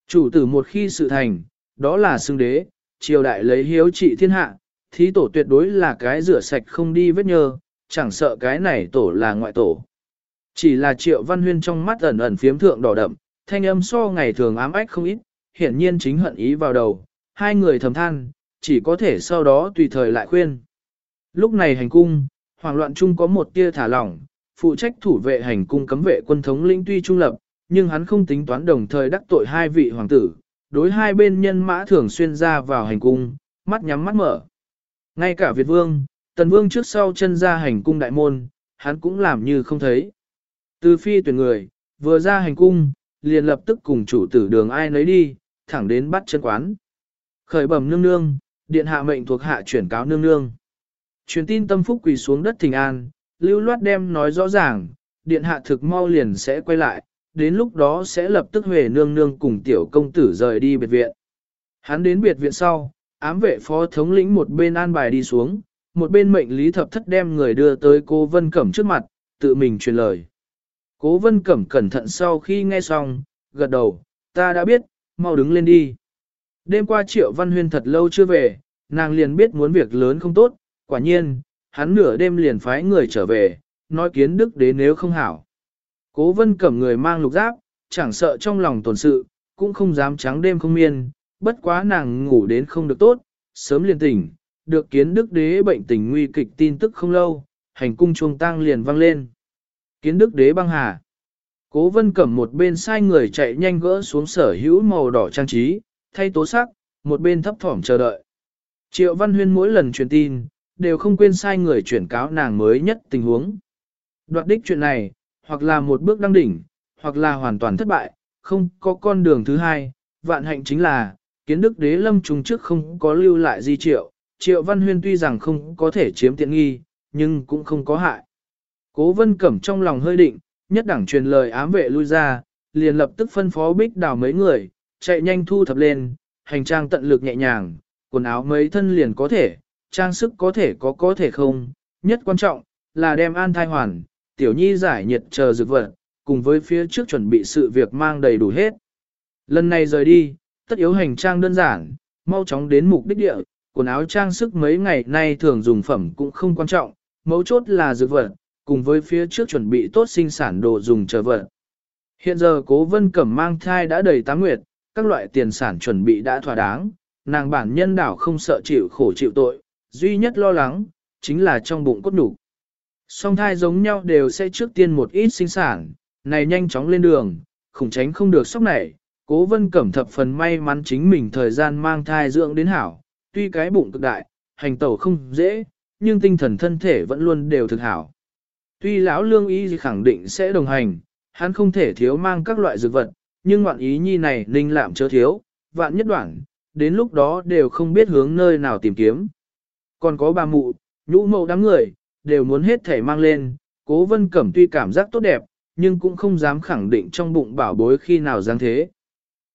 Chủ tử một khi sự thành, đó là xưng đế, triều đại lấy hiếu trị thiên hạ, thí tổ tuyệt đối là cái rửa sạch không đi vết nhơ, chẳng sợ cái này tổ là ngoại tổ. Chỉ là triệu văn huyên trong mắt ẩn ẩn phiếm thượng đỏ đậm, thanh âm so ngày thường ám ách không ít, hiển nhiên chính hận ý vào đầu, hai người thầm than, chỉ có thể sau đó tùy thời lại khuyên. Lúc này hành cung, hoàng loạn chung có một tia thả lỏng, phụ trách thủ vệ hành cung cấm vệ quân thống lĩnh tuy trung lập, nhưng hắn không tính toán đồng thời đắc tội hai vị hoàng tử, đối hai bên nhân mã thường xuyên ra vào hành cung, mắt nhắm mắt mở. Ngay cả Việt Vương, Tần Vương trước sau chân ra hành cung đại môn, hắn cũng làm như không thấy. Từ phi tuyển người, vừa ra hành cung, liền lập tức cùng chủ tử đường ai nấy đi, thẳng đến bắt chân quán. Khởi bẩm nương nương, điện hạ mệnh thuộc hạ chuyển cáo nương nương. Truyền tin tâm phúc quỳ xuống đất thình an, lưu loát đem nói rõ ràng, điện hạ thực mau liền sẽ quay lại, đến lúc đó sẽ lập tức về nương nương cùng tiểu công tử rời đi biệt viện. Hắn đến biệt viện sau, ám vệ phó thống lĩnh một bên an bài đi xuống, một bên mệnh lý thập thất đem người đưa tới cô Vân Cẩm trước mặt, tự mình truyền lời. Cố Vân Cẩm cẩn thận sau khi nghe xong, gật đầu, ta đã biết, mau đứng lên đi. Đêm qua Triệu Văn Huyên thật lâu chưa về, nàng liền biết muốn việc lớn không tốt, quả nhiên, hắn nửa đêm liền phái người trở về, nói kiến đức đế nếu không hảo. Cố Vân Cẩm người mang lục giáp, chẳng sợ trong lòng tổn sự, cũng không dám trắng đêm không miên, bất quá nàng ngủ đến không được tốt, sớm liền tỉnh, được kiến đức đế bệnh tình nguy kịch tin tức không lâu, hành cung chuông tang liền vang lên. Kiến đức đế băng hà. Cố vân cẩm một bên sai người chạy nhanh gỡ xuống sở hữu màu đỏ trang trí, thay tố sắc, một bên thấp thỏm chờ đợi. Triệu Văn Huyên mỗi lần truyền tin, đều không quên sai người chuyển cáo nàng mới nhất tình huống. Đoạt đích chuyện này, hoặc là một bước đăng đỉnh, hoặc là hoàn toàn thất bại, không có con đường thứ hai, vạn hạnh chính là, kiến đức đế lâm trùng trước không có lưu lại di triệu, triệu văn huyên tuy rằng không có thể chiếm tiện nghi, nhưng cũng không có hại. Cố vân cẩm trong lòng hơi định, nhất đẳng truyền lời ám vệ lui ra, liền lập tức phân phó bích đào mấy người, chạy nhanh thu thập lên, hành trang tận lực nhẹ nhàng, quần áo mấy thân liền có thể, trang sức có thể có có thể không, nhất quan trọng, là đem an thai hoàn, tiểu nhi giải nhiệt chờ dược vật, cùng với phía trước chuẩn bị sự việc mang đầy đủ hết. Lần này rời đi, tất yếu hành trang đơn giản, mau chóng đến mục đích địa, quần áo trang sức mấy ngày nay thường dùng phẩm cũng không quan trọng, mấu chốt là dược vật, cùng với phía trước chuẩn bị tốt sinh sản đồ dùng chờ vật. Hiện giờ cố vân cẩm mang thai đã đầy tám nguyệt, các loại tiền sản chuẩn bị đã thỏa đáng, nàng bản nhân đảo không sợ chịu khổ chịu tội, duy nhất lo lắng, chính là trong bụng cốt đủ. Song thai giống nhau đều sẽ trước tiên một ít sinh sản, này nhanh chóng lên đường, khủng tránh không được sốc này, cố vân cẩm thập phần may mắn chính mình thời gian mang thai dưỡng đến hảo, tuy cái bụng cực đại, hành tẩu không dễ, nhưng tinh thần thân thể vẫn luôn đều thực hảo. Tuy lão lương ý khẳng định sẽ đồng hành, hắn không thể thiếu mang các loại dược vật, nhưng ngoạn ý nhi này ninh lạm chớ thiếu, vạn nhất đoạn, đến lúc đó đều không biết hướng nơi nào tìm kiếm. Còn có bà mụ, nhũ mẫu đám người, đều muốn hết thể mang lên, cố vân cẩm tuy cảm giác tốt đẹp, nhưng cũng không dám khẳng định trong bụng bảo bối khi nào giáng thế.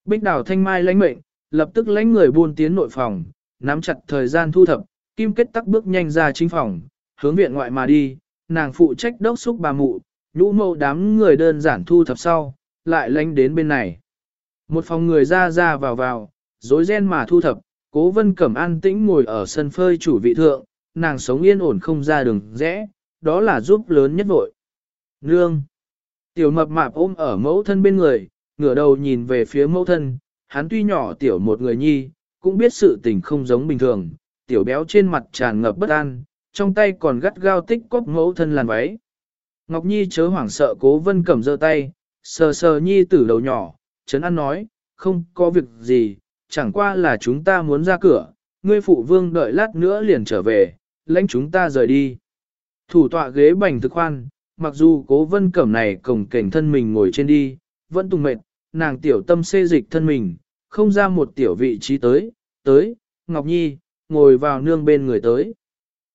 Bích đào thanh mai lãnh mệnh, lập tức lãnh người buôn tiến nội phòng, nắm chặt thời gian thu thập, kim kết tắc bước nhanh ra chính phòng, hướng viện ngoại mà đi, nàng phụ trách đốc xúc bà mụ, nhũ mẫu đám người đơn giản thu thập sau, lại lánh đến bên này. Một phòng người ra ra vào vào, dối ren mà thu thập, cố vân cẩm an tĩnh ngồi ở sân phơi chủ vị thượng, nàng sống yên ổn không ra đường rẽ, đó là giúp lớn nhất vội. Nương! Tiểu mập mạp ôm ở mẫu thân bên người, ngửa đầu nhìn về phía mẫu thân, hắn tuy nhỏ tiểu một người nhi, cũng biết sự tình không giống bình thường, tiểu béo trên mặt tràn ngập bất an, trong tay còn gắt gao tích cóp mẫu thân làn váy. Ngọc Nhi chớ hoảng sợ cố vân cầm giơ tay, sờ sờ Nhi tử đầu nhỏ, chấn an nói, không có việc gì, chẳng qua là chúng ta muốn ra cửa, ngươi phụ vương đợi lát nữa liền trở về, lãnh chúng ta rời đi. Thủ tọa ghế bành thực khoan, mặc dù cố vân cẩm này cổng cảnh thân mình ngồi trên đi, vẫn tùng mệt, nàng tiểu tâm xê dịch thân mình, không ra một tiểu vị trí tới, tới, Ngọc Nhi, ngồi vào nương bên người tới.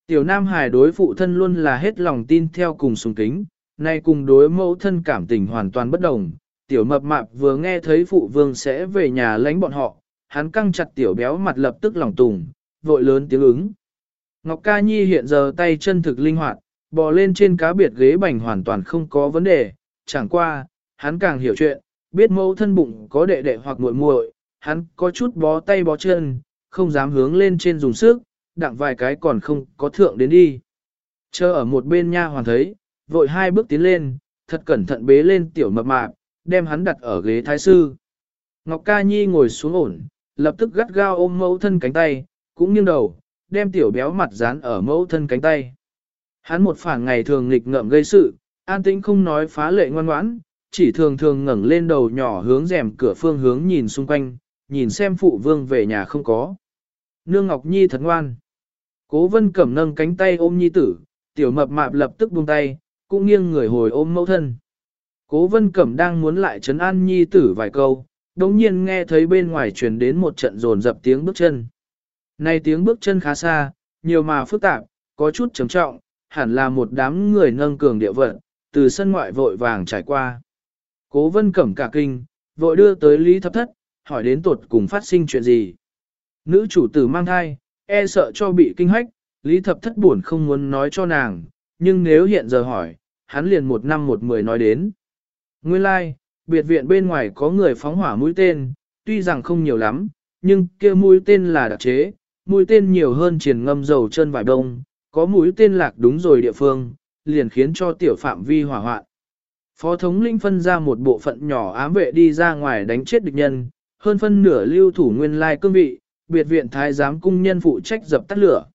Tiểu Nam Hải đối phụ thân luôn là hết lòng tin theo cùng sùng kính, nay cùng đối mẫu thân cảm tình hoàn toàn bất đồng. Tiểu mập mạp vừa nghe thấy phụ vương sẽ về nhà lánh bọn họ, hắn căng chặt tiểu béo mặt lập tức lòng tùng, vội lớn tiếng ứng. Ngọc Ca Nhi hiện giờ tay chân thực linh hoạt, bò lên trên cá biệt ghế bành hoàn toàn không có vấn đề, chẳng qua, hắn càng hiểu chuyện, biết mẫu thân bụng có đệ đệ hoặc muội muội, hắn có chút bó tay bó chân, không dám hướng lên trên dùng sức, đặng vài cái còn không có thượng đến đi. Chờ ở một bên nha hoàn thấy, vội hai bước tiến lên, thật cẩn thận bế lên tiểu mập mạp, đem hắn đặt ở ghế thái sư. Ngọc Ca Nhi ngồi xuống ổn, lập tức gắt gao ôm mẫu thân cánh tay, cũng nghiêng đầu, đem tiểu béo mặt dán ở mẫu thân cánh tay. Hắn một phản ngày thường nghịch ngợm gây sự, an tĩnh không nói phá lệ ngoan ngoãn, chỉ thường thường ngẩng lên đầu nhỏ hướng rèm cửa phương hướng nhìn xung quanh, nhìn xem phụ vương về nhà không có. Nương Ngọc Nhi thật ngoan. Cố vân cẩm nâng cánh tay ôm nhi tử, tiểu mập mạp lập tức buông tay, cũng nghiêng người hồi ôm mẫu thân. Cố vân cẩm đang muốn lại trấn an nhi tử vài câu, đồng nhiên nghe thấy bên ngoài truyền đến một trận rồn dập tiếng bước chân. Này tiếng bước chân khá xa, nhiều mà phức tạp, có chút trầm trọng, hẳn là một đám người nâng cường địa vận, từ sân ngoại vội vàng trải qua. Cố vân cẩm cả kinh, vội đưa tới Lý Thập Thất, hỏi đến tuột cùng phát sinh chuyện gì. Nữ chủ tử mang thai, e sợ cho bị kinh hách, Lý Thập Thất buồn không muốn nói cho nàng, nhưng nếu hiện giờ hỏi, hắn liền một năm một mười nói đến. Nguyên lai, like, biệt viện bên ngoài có người phóng hỏa mũi tên, tuy rằng không nhiều lắm, nhưng kia mũi tên là đặc chế, mũi tên nhiều hơn triển ngâm dầu chân vải đông, có mũi tên lạc đúng rồi địa phương, liền khiến cho tiểu phạm vi hỏa hoạn. Phó thống linh phân ra một bộ phận nhỏ ám vệ đi ra ngoài đánh chết địch nhân, hơn phân nửa lưu thủ nguyên lai cương vị, biệt viện thái giám cung nhân phụ trách dập tắt lửa.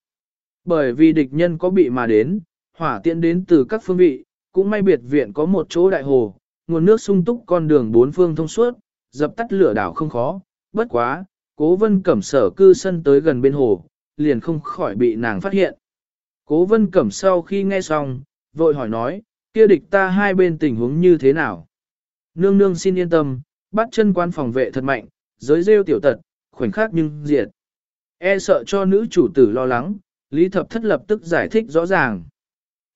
Bởi vì địch nhân có bị mà đến, hỏa tiện đến từ các phương vị, cũng may biệt viện có một chỗ đại hồ, nguồn nước sung túc con đường bốn phương thông suốt, dập tắt lửa đảo không khó, bất quá, cố vân cẩm sở cư sân tới gần bên hồ, liền không khỏi bị nàng phát hiện. Cố vân cẩm sau khi nghe xong, vội hỏi nói, kia địch ta hai bên tình huống như thế nào? Nương nương xin yên tâm, bắt chân quan phòng vệ thật mạnh, giới rêu tiểu tật, khoảnh khắc nhưng diệt. E sợ cho nữ chủ tử lo lắng, Lý Thập Thất lập tức giải thích rõ ràng.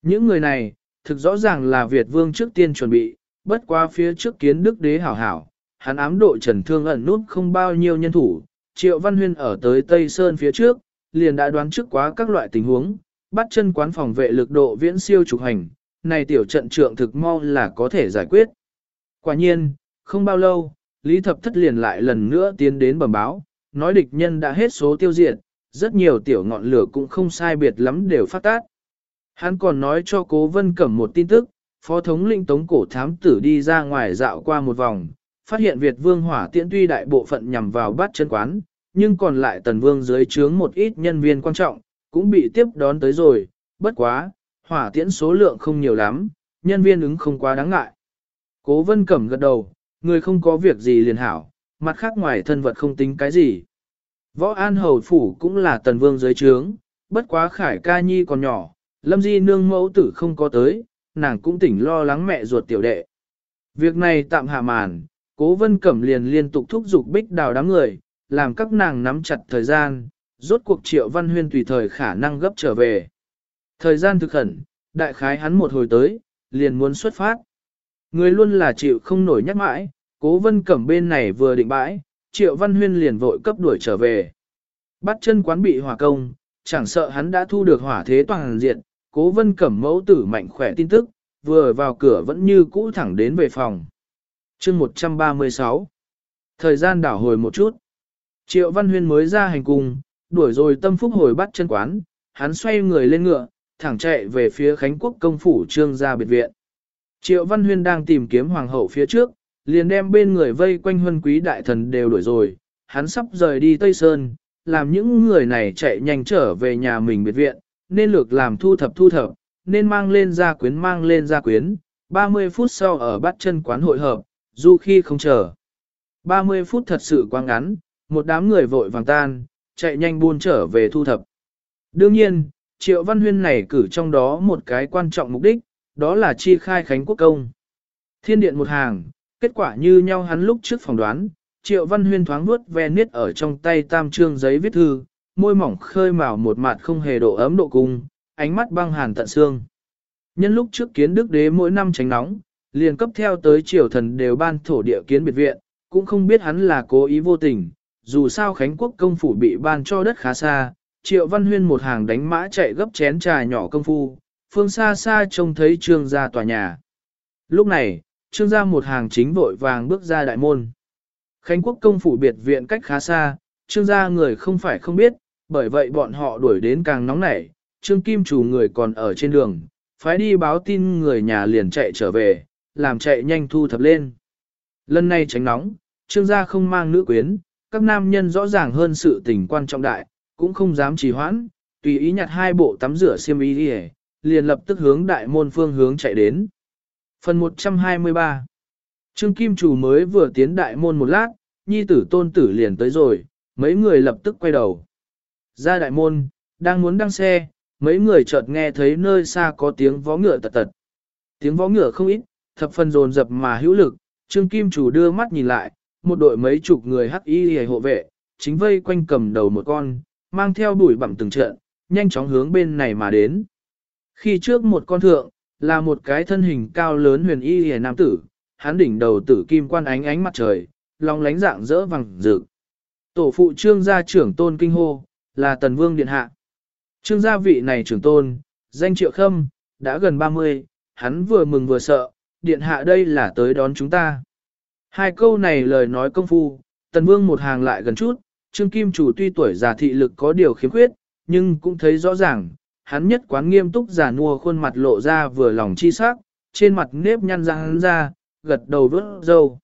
Những người này, thực rõ ràng là Việt Vương trước tiên chuẩn bị, bất qua phía trước kiến đức đế hảo hảo, hắn ám độ trần thương ẩn nút không bao nhiêu nhân thủ, Triệu Văn Huyên ở tới Tây Sơn phía trước, liền đã đoán trước quá các loại tình huống, bắt chân quán phòng vệ lực độ viễn siêu trục hành, này tiểu trận trượng thực mau là có thể giải quyết. Quả nhiên, không bao lâu, Lý Thập Thất liền lại lần nữa tiến đến bẩm báo, nói địch nhân đã hết số tiêu diệt, rất nhiều tiểu ngọn lửa cũng không sai biệt lắm đều phát tác. Hắn còn nói cho Cố Vân Cẩm một tin tức, Phó thống lĩnh Tống Cổ Thám Tử đi ra ngoài dạo qua một vòng, phát hiện Việt Vương hỏa tiễn tuy đại bộ phận nhằm vào bắt chân quán, nhưng còn lại Tần Vương dưới trướng một ít nhân viên quan trọng, cũng bị tiếp đón tới rồi, bất quá, hỏa tiễn số lượng không nhiều lắm, nhân viên ứng không quá đáng ngại. Cố Vân Cẩm gật đầu, người không có việc gì liền hảo, mặt khác ngoài thân vật không tính cái gì. Võ An Hầu Phủ cũng là Tần Vương dưới trướng, bất quá Khải Ca Nhi còn nhỏ, Lâm Di nương mẫu tử không có tới, nàng cũng tỉnh lo lắng mẹ ruột tiểu đệ. Việc này tạm hạ màn, cố vân cẩm liền liên tục thúc giục bích đào đám người, làm các nàng nắm chặt thời gian, rốt cuộc triệu văn huyên tùy thời khả năng gấp trở về. Thời gian thực khẩn, đại khái hắn một hồi tới, liền muốn xuất phát. Người luôn là chịu không nổi nhắc mãi, cố vân cẩm bên này vừa định bãi, triệu văn huyên liền vội cấp đuổi trở về. Bắt chân quán bị hỏa công, chẳng sợ hắn đã thu được hỏa thế toàn diện, cố vân cẩm mẫu tử mạnh khỏe tin tức, vừa vào cửa vẫn như cũ thẳng đến về phòng. chương 136 Thời gian đảo hồi một chút. Triệu Văn Huyên mới ra hành cung, đuổi rồi tâm phúc hồi bắt chân quán, hắn xoay người lên ngựa, thẳng chạy về phía Khánh Quốc công phủ trương gia biệt viện. Triệu Văn Huyên đang tìm kiếm hoàng hậu phía trước, liền đem bên người vây quanh huân quý đại thần đều đuổi rồi, hắn sắp rời đi Tây Sơn, làm những người này chạy nhanh trở về nhà mình biệt viện, nên lược làm thu thập thu thập, nên mang lên gia quyến mang lên gia quyến, 30 phút sau ở bắt chân quán hội hợp, dù khi không chờ. 30 phút thật sự quá ngắn, một đám người vội vàng tan, chạy nhanh buôn trở về thu thập. Đương nhiên, Triệu Văn Huyên này cử trong đó một cái quan trọng mục đích, đó là chi khai Khánh Quốc Công. Thiên điện một hàng, kết quả như nhau hắn lúc trước phỏng đoán, Triệu Văn Huyên thoáng nuốt ve niết ở trong tay tam trương giấy viết thư, môi mỏng khơi mào một mặt không hề độ ấm độ cung, ánh mắt băng hàn tận xương. Nhân lúc trước kiến đức đế mỗi năm tránh nóng, liền cấp theo tới triều thần đều ban thổ địa kiến biệt viện, cũng không biết hắn là cố ý vô tình, dù sao Khánh Quốc công phủ bị ban cho đất khá xa, triệu văn huyên một hàng đánh mã chạy gấp chén trà nhỏ công phu, phương xa xa trông thấy trương gia tòa nhà. Lúc này, trương gia một hàng chính vội vàng bước ra đại môn. Khánh Quốc công phủ biệt viện cách khá xa, trương gia người không phải không biết, bởi vậy bọn họ đuổi đến càng nóng nảy, Trương Kim chủ người còn ở trên đường, phái đi báo tin người nhà liền chạy trở về, làm chạy nhanh thu thập lên. Lần này tránh nóng, Trương gia không mang nữ quyến, các nam nhân rõ ràng hơn sự tình quan trọng đại, cũng không dám trì hoãn, tùy ý nhặt hai bộ tắm rửa xiêm y đi liền lập tức hướng đại môn phương hướng chạy đến. Phần 123 Trương Kim chủ mới vừa tiến đại môn một lát, nhi tử tôn tử liền tới rồi, mấy người lập tức quay đầu. Ra đại môn, đang muốn đăng xe, mấy người chợt nghe thấy nơi xa có tiếng vó ngựa tật tật. Tiếng vó ngựa không ít, thập phần dồn dập mà hữu lực, Trương Kim chủ đưa mắt nhìn lại, một đội mấy chục người hắc y hề hộ vệ, chính vây quanh cầm đầu một con, mang theo đuổi bặm từng trận, nhanh chóng hướng bên này mà đến. Khi trước một con thượng, là một cái thân hình cao lớn huyền y hề nam tử, hắn đỉnh đầu tử kim quan ánh ánh mặt trời, long lánh dạng rỡ vàng rực. Tổ phụ trương gia trưởng tôn kinh hô, là tần vương điện hạ. Trương gia vị này trưởng tôn, danh triệu khâm, đã gần 30, hắn vừa mừng vừa sợ, điện hạ đây là tới đón chúng ta. Hai câu này lời nói công phu, tần vương một hàng lại gần chút, trương kim chủ tuy tuổi già thị lực có điều khiếm khuyết, nhưng cũng thấy rõ ràng, hắn nhất quán nghiêm túc giả nua khuôn mặt lộ ra vừa lòng chi sắc, trên mặt nếp nhăn răng ra, gật đầu vớt dâu.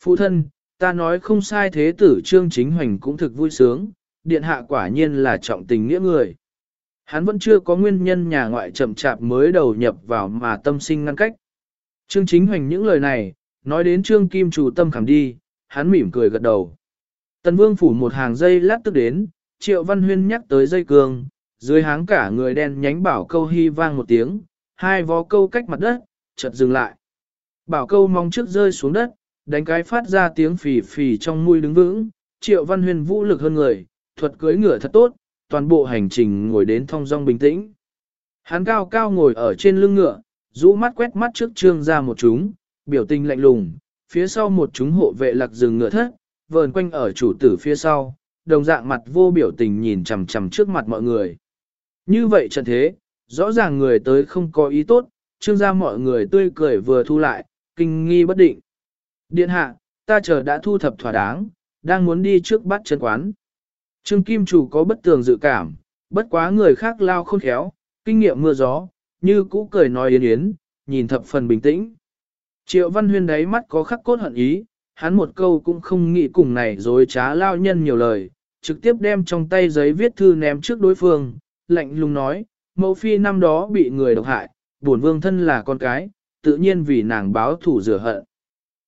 Phụ thân, ta nói không sai thế tử trương chính hoành cũng thực vui sướng, điện hạ quả nhiên là trọng tình nghĩa người. Hắn vẫn chưa có nguyên nhân nhà ngoại chậm chạp mới đầu nhập vào mà tâm sinh ngăn cách. Trương chính hoành những lời này, nói đến trương kim chủ tâm khảm đi, hắn mỉm cười gật đầu. Tần vương phủ một hàng dây lát tức đến, triệu văn huyên nhắc tới dây cương, dưới háng cả người đen nhánh bảo câu hy vang một tiếng, hai vó câu cách mặt đất, chợt dừng lại. Bảo câu mong trước rơi xuống đất, đánh cái phát ra tiếng phì phì trong mũi đứng vững, triệu văn huyền vũ lực hơn người, thuật cưới ngựa thật tốt, toàn bộ hành trình ngồi đến thong dong bình tĩnh. Hắn cao cao ngồi ở trên lưng ngựa, rũ mắt quét mắt trước trương ra một chúng, biểu tình lạnh lùng, phía sau một chúng hộ vệ lạc rừng ngựa thất, vờn quanh ở chủ tử phía sau, đồng dạng mặt vô biểu tình nhìn chằm chằm trước mặt mọi người. Như vậy trận thế, rõ ràng người tới không có ý tốt, trương ra mọi người tươi cười vừa thu lại, kinh nghi bất định. Điện hạ, ta chờ đã thu thập thỏa đáng, đang muốn đi trước bắt chân quán. Trương Kim Chủ có bất tường dự cảm, bất quá người khác lao khôn khéo, kinh nghiệm mưa gió, như cũ cười nói yến yến, nhìn thập phần bình tĩnh. Triệu Văn Huyên đáy mắt có khắc cốt hận ý, hắn một câu cũng không nghĩ cùng này dối trá lao nhân nhiều lời, trực tiếp đem trong tay giấy viết thư ném trước đối phương, lạnh lùng nói, mẫu phi năm đó bị người độc hại, bổn vương thân là con cái, tự nhiên vì nàng báo thủ rửa hận.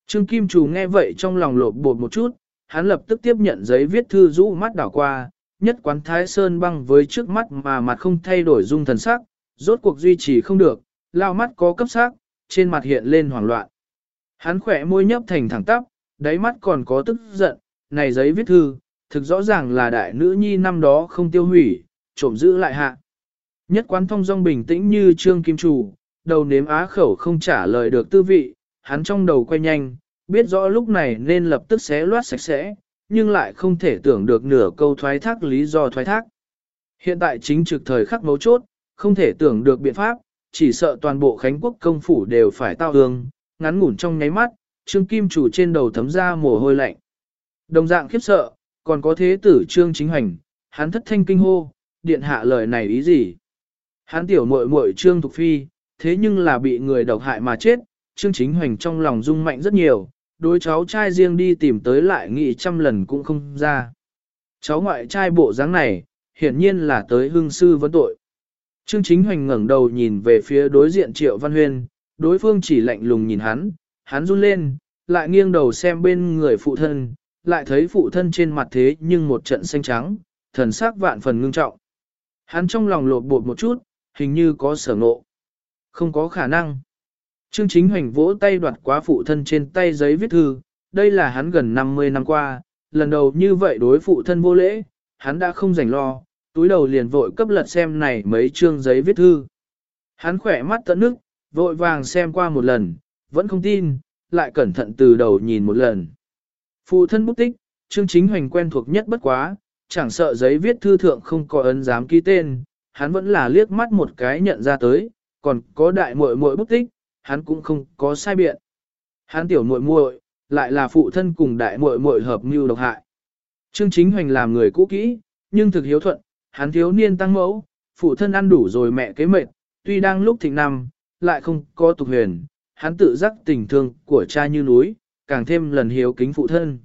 Trương Kim Trù nghe vậy trong lòng lột bột một chút, hắn lập tức tiếp nhận giấy viết thư rũ mắt đảo qua, nhất quán thái sơn băng với trước mắt mà mặt không thay đổi dung thần sắc, rốt cuộc duy trì không được, lao mắt có cấp sắc, trên mặt hiện lên hoảng loạn. Hắn khỏe môi nhấp thành thẳng tắp, đáy mắt còn có tức giận, này giấy viết thư, thực rõ ràng là đại nữ nhi năm đó không tiêu hủy, trộm giữ lại hạ. Nhất quán thông dong bình tĩnh như trương kim chủ, đầu nếm á khẩu không trả lời được tư vị, hắn trong đầu quay nhanh, biết rõ lúc này nên lập tức xé loát sạch sẽ, nhưng lại không thể tưởng được nửa câu thoái thác lý do thoái thác. Hiện tại chính trực thời khắc mấu chốt, không thể tưởng được biện pháp, chỉ sợ toàn bộ Khánh Quốc công phủ đều phải tao hương, ngắn ngủn trong nháy mắt, Trương Kim chủ trên đầu thấm ra mồ hôi lạnh. Đồng dạng khiếp sợ, còn có thế tử Trương Chính Hành, hắn thất thanh kinh hô, điện hạ lời này ý gì? Hắn tiểu muội muội Trương Thục Phi, thế nhưng là bị người độc hại mà chết, Trương Chính Hoành trong lòng rung mạnh rất nhiều, đối cháu trai riêng đi tìm tới lại nghị trăm lần cũng không ra. Cháu ngoại trai bộ dáng này, hiển nhiên là tới hương sư vấn tội. Trương Chính Hoành ngẩng đầu nhìn về phía đối diện Triệu Văn Huyên, đối phương chỉ lạnh lùng nhìn hắn, hắn run lên, lại nghiêng đầu xem bên người phụ thân, lại thấy phụ thân trên mặt thế nhưng một trận xanh trắng, thần sắc vạn phần ngưng trọng. Hắn trong lòng lột bột một chút, hình như có sở ngộ. Không có khả năng. Trương Chính Hoành vỗ tay đoạt quá phụ thân trên tay giấy viết thư, đây là hắn gần 50 năm qua, lần đầu như vậy đối phụ thân vô lễ, hắn đã không rảnh lo, túi đầu liền vội cấp lật xem này mấy chương giấy viết thư. Hắn khỏe mắt tận nước, vội vàng xem qua một lần, vẫn không tin, lại cẩn thận từ đầu nhìn một lần. Phụ thân bút tích, Trương Chính Hoành quen thuộc nhất bất quá, chẳng sợ giấy viết thư thượng không có ấn dám ký tên, hắn vẫn là liếc mắt một cái nhận ra tới, còn có đại muội muội bút tích, hắn cũng không có sai biện. Hắn tiểu muội muội lại là phụ thân cùng đại muội muội hợp mưu độc hại. Trương Chính Hoành làm người cũ kỹ, nhưng thực hiếu thuận, hắn thiếu niên tăng mẫu, phụ thân ăn đủ rồi mẹ kế mệt, tuy đang lúc thịnh năm, lại không có tục huyền, hắn tự giác tình thương của cha như núi, càng thêm lần hiếu kính phụ thân.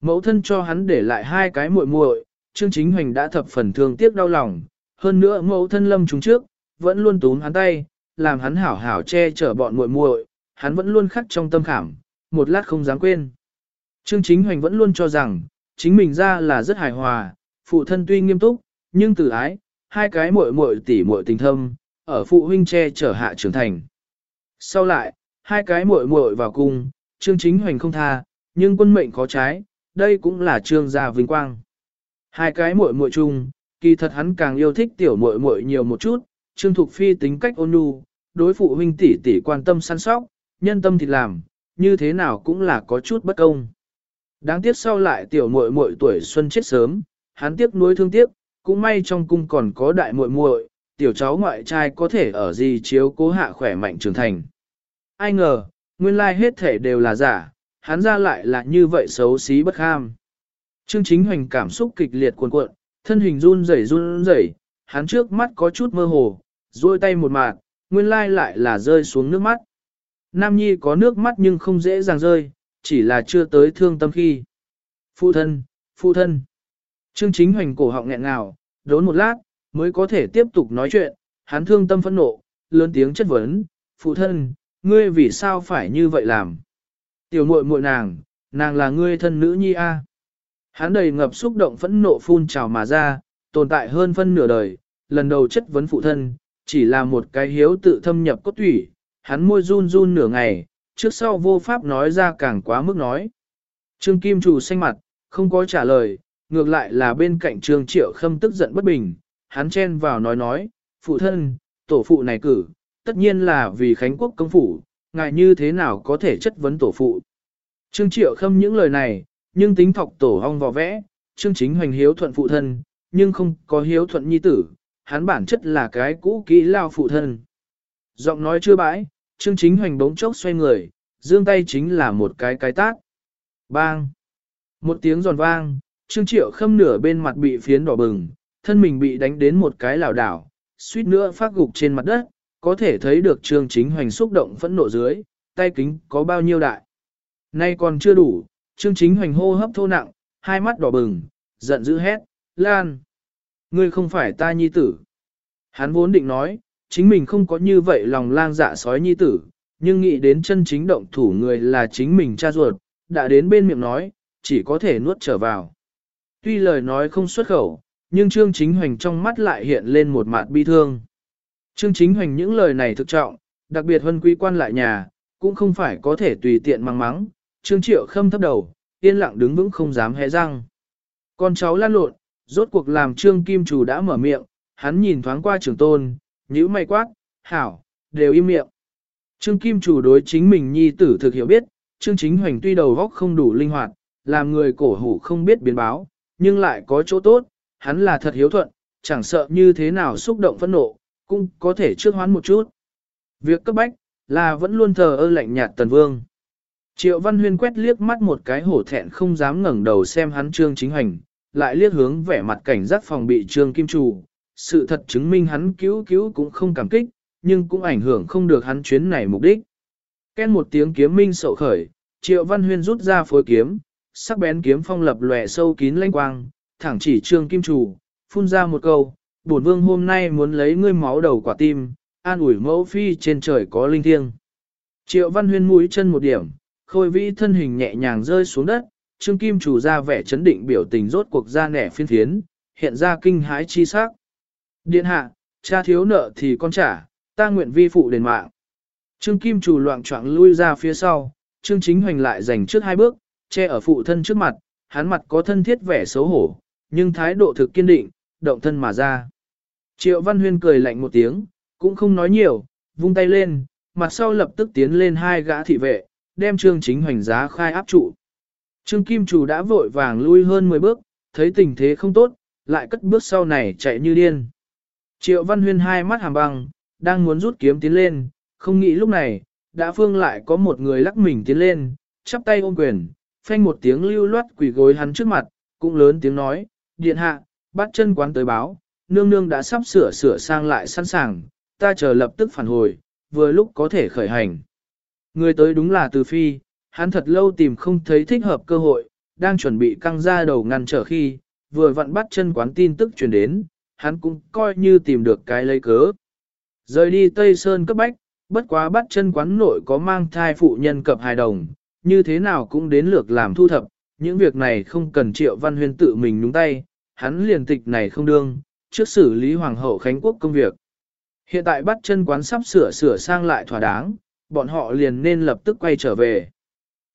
Mẫu thân cho hắn để lại hai cái muội muội, Trương Chính Hoành đã thập phần thương tiếc đau lòng, hơn nữa mẫu thân lâm chúng trước, vẫn luôn túm hắn tay, làm hắn hảo hảo che chở bọn muội muội, hắn vẫn luôn khắc trong tâm khảm, một lát không dám quên. Trương Chính Hoành vẫn luôn cho rằng, chính mình ra là rất hài hòa, phụ thân tuy nghiêm túc, nhưng từ ái, hai cái muội muội tỷ muội tình thâm, ở phụ huynh che chở hạ trưởng thành. Sau lại, hai cái muội muội vào cung, Trương Chính Hoành không tha, nhưng quân mệnh khó trái, đây cũng là trương gia vinh quang. Hai cái muội muội chung, kỳ thật hắn càng yêu thích tiểu muội muội nhiều một chút, Trương Thục Phi tính cách ôn nhu, đối phụ huynh tỷ tỷ quan tâm săn sóc, nhân tâm thì làm, như thế nào cũng là có chút bất công. Đáng tiếc sau lại tiểu muội muội tuổi xuân chết sớm, hắn tiếc nuối thương tiếc, cũng may trong cung còn có đại muội muội, tiểu cháu ngoại trai có thể ở gì chiếu cố hạ khỏe mạnh trưởng thành. Ai ngờ, nguyên lai hết thể đều là giả, hắn ra lại là như vậy xấu xí bất kham. Trương Chính Hoành cảm xúc kịch liệt cuồn cuộn, thân hình run rẩy run rẩy, hắn trước mắt có chút mơ hồ, duỗi tay một mạt, nguyên lai lại là rơi xuống nước mắt. Nam Nhi có nước mắt nhưng không dễ dàng rơi, chỉ là chưa tới thương tâm khi. Phụ thân, phụ thân. Trương Chính Hoành cổ họng nghẹn ngào, đốn một lát, mới có thể tiếp tục nói chuyện, hắn thương tâm phẫn nộ, lớn tiếng chất vấn, phụ thân, ngươi vì sao phải như vậy làm? Tiểu muội muội nàng, nàng là ngươi thân nữ nhi a. Hắn đầy ngập xúc động phẫn nộ phun trào mà ra, tồn tại hơn phân nửa đời, lần đầu chất vấn phụ thân, chỉ là một cái hiếu tự thâm nhập cốt thủy, hắn môi run run nửa ngày, trước sau vô pháp nói ra càng quá mức nói. Trương Kim Chủ xanh mặt, không có trả lời, ngược lại là bên cạnh Trương Triệu Khâm tức giận bất bình, hắn chen vào nói nói, phụ thân, tổ phụ này cử, tất nhiên là vì Khánh Quốc công phủ, ngài như thế nào có thể chất vấn tổ phụ. Trương Triệu Khâm những lời này, nhưng tính thọc tổ hong vò vẽ, Trương Chính Hoành hiếu thuận phụ thân, nhưng không có hiếu thuận nhi tử, hắn bản chất là cái cũ kỹ lao phụ thân. Giọng nói chưa bãi, Trương Chính Hoành bỗng chốc xoay người, dương tay chính là một cái cái tác Bang! Một tiếng giòn vang, Trương Triệu Khâm nửa bên mặt bị phiến đỏ bừng, thân mình bị đánh đến một cái lảo đảo, suýt nữa phát gục trên mặt đất, có thể thấy được Trương Chính Hoành xúc động phẫn nộ dưới, tay kính có bao nhiêu đại. Nay còn chưa đủ, Trương Chính Hoành hô hấp thô nặng, hai mắt đỏ bừng, giận dữ hét, Lan! Ngươi không phải ta nhi tử. Hắn vốn định nói, chính mình không có như vậy lòng lang dạ sói nhi tử, nhưng nghĩ đến chân chính động thủ người là chính mình cha ruột, đã đến bên miệng nói, chỉ có thể nuốt trở vào. Tuy lời nói không xuất khẩu, nhưng Trương Chính Hoành trong mắt lại hiện lên một mạt bi thương. Trương Chính Hoành những lời này thực trọng, đặc biệt huân quý quan lại nhà, cũng không phải có thể tùy tiện mang mắng. Trương Triệu khâm thấp đầu, yên lặng đứng vững không dám hé răng. Con cháu lan lộn, rốt cuộc làm Trương Kim Chủ đã mở miệng, hắn nhìn thoáng qua trường tôn, nhíu mày quát, hảo, đều im miệng. Trương Kim Chủ đối chính mình nhi tử thực hiểu biết, Trương Chính Hoành tuy đầu góc không đủ linh hoạt, làm người cổ hủ không biết biến báo, nhưng lại có chỗ tốt, hắn là thật hiếu thuận, chẳng sợ như thế nào xúc động phẫn nộ, cũng có thể trước hoán một chút. Việc cấp bách, là vẫn luôn thờ ơ lạnh nhạt tần vương. Triệu Văn Huyên quét liếc mắt một cái hổ thẹn không dám ngẩng đầu xem hắn trương chính hành, lại liếc hướng vẻ mặt cảnh giác phòng bị trương kim chủ. Sự thật chứng minh hắn cứu cứu cũng không cảm kích, nhưng cũng ảnh hưởng không được hắn chuyến này mục đích. Ken một tiếng kiếm minh sậu khởi, Triệu Văn Huyên rút ra phối kiếm, sắc bén kiếm phong lập lòe sâu kín lanh quang, thẳng chỉ trương kim chủ, phun ra một câu, bổn vương hôm nay muốn lấy ngươi máu đầu quả tim, an ủi mẫu phi trên trời có linh thiêng. Triệu văn huyên mũi chân một điểm, khôi vĩ thân hình nhẹ nhàng rơi xuống đất, trương kim chủ ra vẻ chấn định biểu tình rốt cuộc ra nẻ phiên thiến, hiện ra kinh hãi chi sắc. Điện hạ, cha thiếu nợ thì con trả, ta nguyện vi phụ đền mạng. Trương kim chủ loạn choạng lui ra phía sau, trương chính hoành lại giành trước hai bước, che ở phụ thân trước mặt, hắn mặt có thân thiết vẻ xấu hổ, nhưng thái độ thực kiên định, động thân mà ra. Triệu Văn Huyên cười lạnh một tiếng, cũng không nói nhiều, vung tay lên, mặt sau lập tức tiến lên hai gã thị vệ, đem Trương Chính Hoành giá khai áp trụ. Trương Kim Chủ đã vội vàng lui hơn 10 bước, thấy tình thế không tốt, lại cất bước sau này chạy như điên. Triệu Văn Huyên hai mắt hàm băng, đang muốn rút kiếm tiến lên, không nghĩ lúc này, đã phương lại có một người lắc mình tiến lên, chắp tay ôm quyền, phanh một tiếng lưu loát quỷ gối hắn trước mặt, cũng lớn tiếng nói, điện hạ, bắt chân quán tới báo, nương nương đã sắp sửa sửa sang lại sẵn sàng, ta chờ lập tức phản hồi, vừa lúc có thể khởi hành. Người tới đúng là Từ Phi, hắn thật lâu tìm không thấy thích hợp cơ hội, đang chuẩn bị căng ra đầu ngăn trở khi, vừa vặn bắt chân quán tin tức truyền đến, hắn cũng coi như tìm được cái lấy cớ. Rời đi Tây Sơn cấp bách, bất quá bắt chân quán nội có mang thai phụ nhân cập hài đồng, như thế nào cũng đến lượt làm thu thập, những việc này không cần triệu văn huyên tự mình nhúng tay, hắn liền tịch này không đương, trước xử lý hoàng hậu Khánh Quốc công việc. Hiện tại bắt chân quán sắp sửa sửa sang lại thỏa đáng, bọn họ liền nên lập tức quay trở về.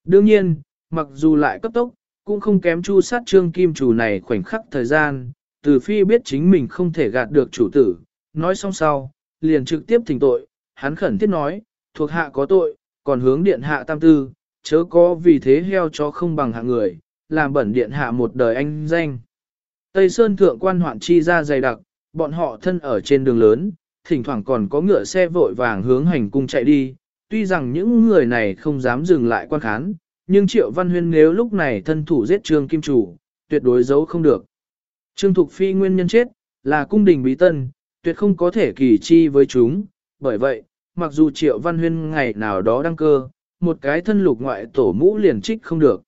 Đương nhiên, mặc dù lại cấp tốc, cũng không kém chu sát trương kim chủ này khoảnh khắc thời gian, từ phi biết chính mình không thể gạt được chủ tử, nói xong sau, liền trực tiếp thỉnh tội, hắn khẩn thiết nói, thuộc hạ có tội, còn hướng điện hạ tam tư, chớ có vì thế heo cho không bằng hạ người, làm bẩn điện hạ một đời anh danh. Tây Sơn thượng quan hoạn chi ra dày đặc, bọn họ thân ở trên đường lớn, thỉnh thoảng còn có ngựa xe vội vàng hướng hành cung chạy đi, tuy rằng những người này không dám dừng lại quan khán, nhưng Triệu Văn Huyên nếu lúc này thân thủ giết Trương Kim Chủ, tuyệt đối giấu không được. Trương Thục Phi nguyên nhân chết, là cung đình bí tân, tuyệt không có thể kỳ chi với chúng, bởi vậy, mặc dù Triệu Văn Huyên ngày nào đó đăng cơ, một cái thân lục ngoại tổ mũ liền trích không được.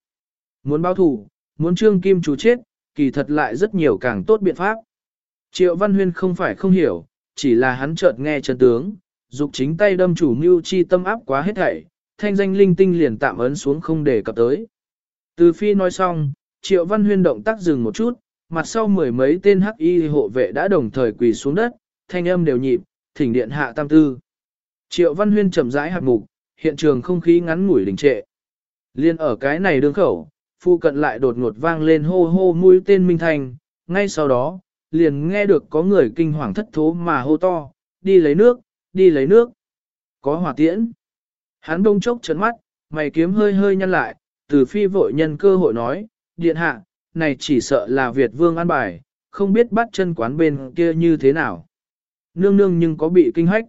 Muốn báo thủ, muốn Trương Kim Chủ chết, kỳ thật lại rất nhiều càng tốt biện pháp. Triệu Văn Huyên không phải không hiểu, chỉ là hắn chợt nghe chân tướng, dục chính tay đâm chủ mưu chi tâm áp quá hết thảy, thanh danh linh tinh liền tạm ấn xuống không để cập tới. Từ phi nói xong, Triệu Văn Huyên động tác dừng một chút, mặt sau mười mấy tên hắc y hộ vệ đã đồng thời quỳ xuống đất, thanh âm đều nhịp, thỉnh điện hạ tam tư. Triệu Văn Huyên chậm rãi hạt mục, hiện trường không khí ngắn ngủi đình trệ. Liên ở cái này đương khẩu, phu cận lại đột ngột vang lên hô hô mũi tên minh thành, ngay sau đó, liền nghe được có người kinh hoàng thất thố mà hô to, đi lấy nước, đi lấy nước. Có hỏa tiễn. Hắn đông chốc trấn mắt, mày kiếm hơi hơi nhăn lại, từ phi vội nhân cơ hội nói, điện hạ, này chỉ sợ là Việt vương an bài, không biết bắt chân quán bên kia như thế nào. Nương nương nhưng có bị kinh hách.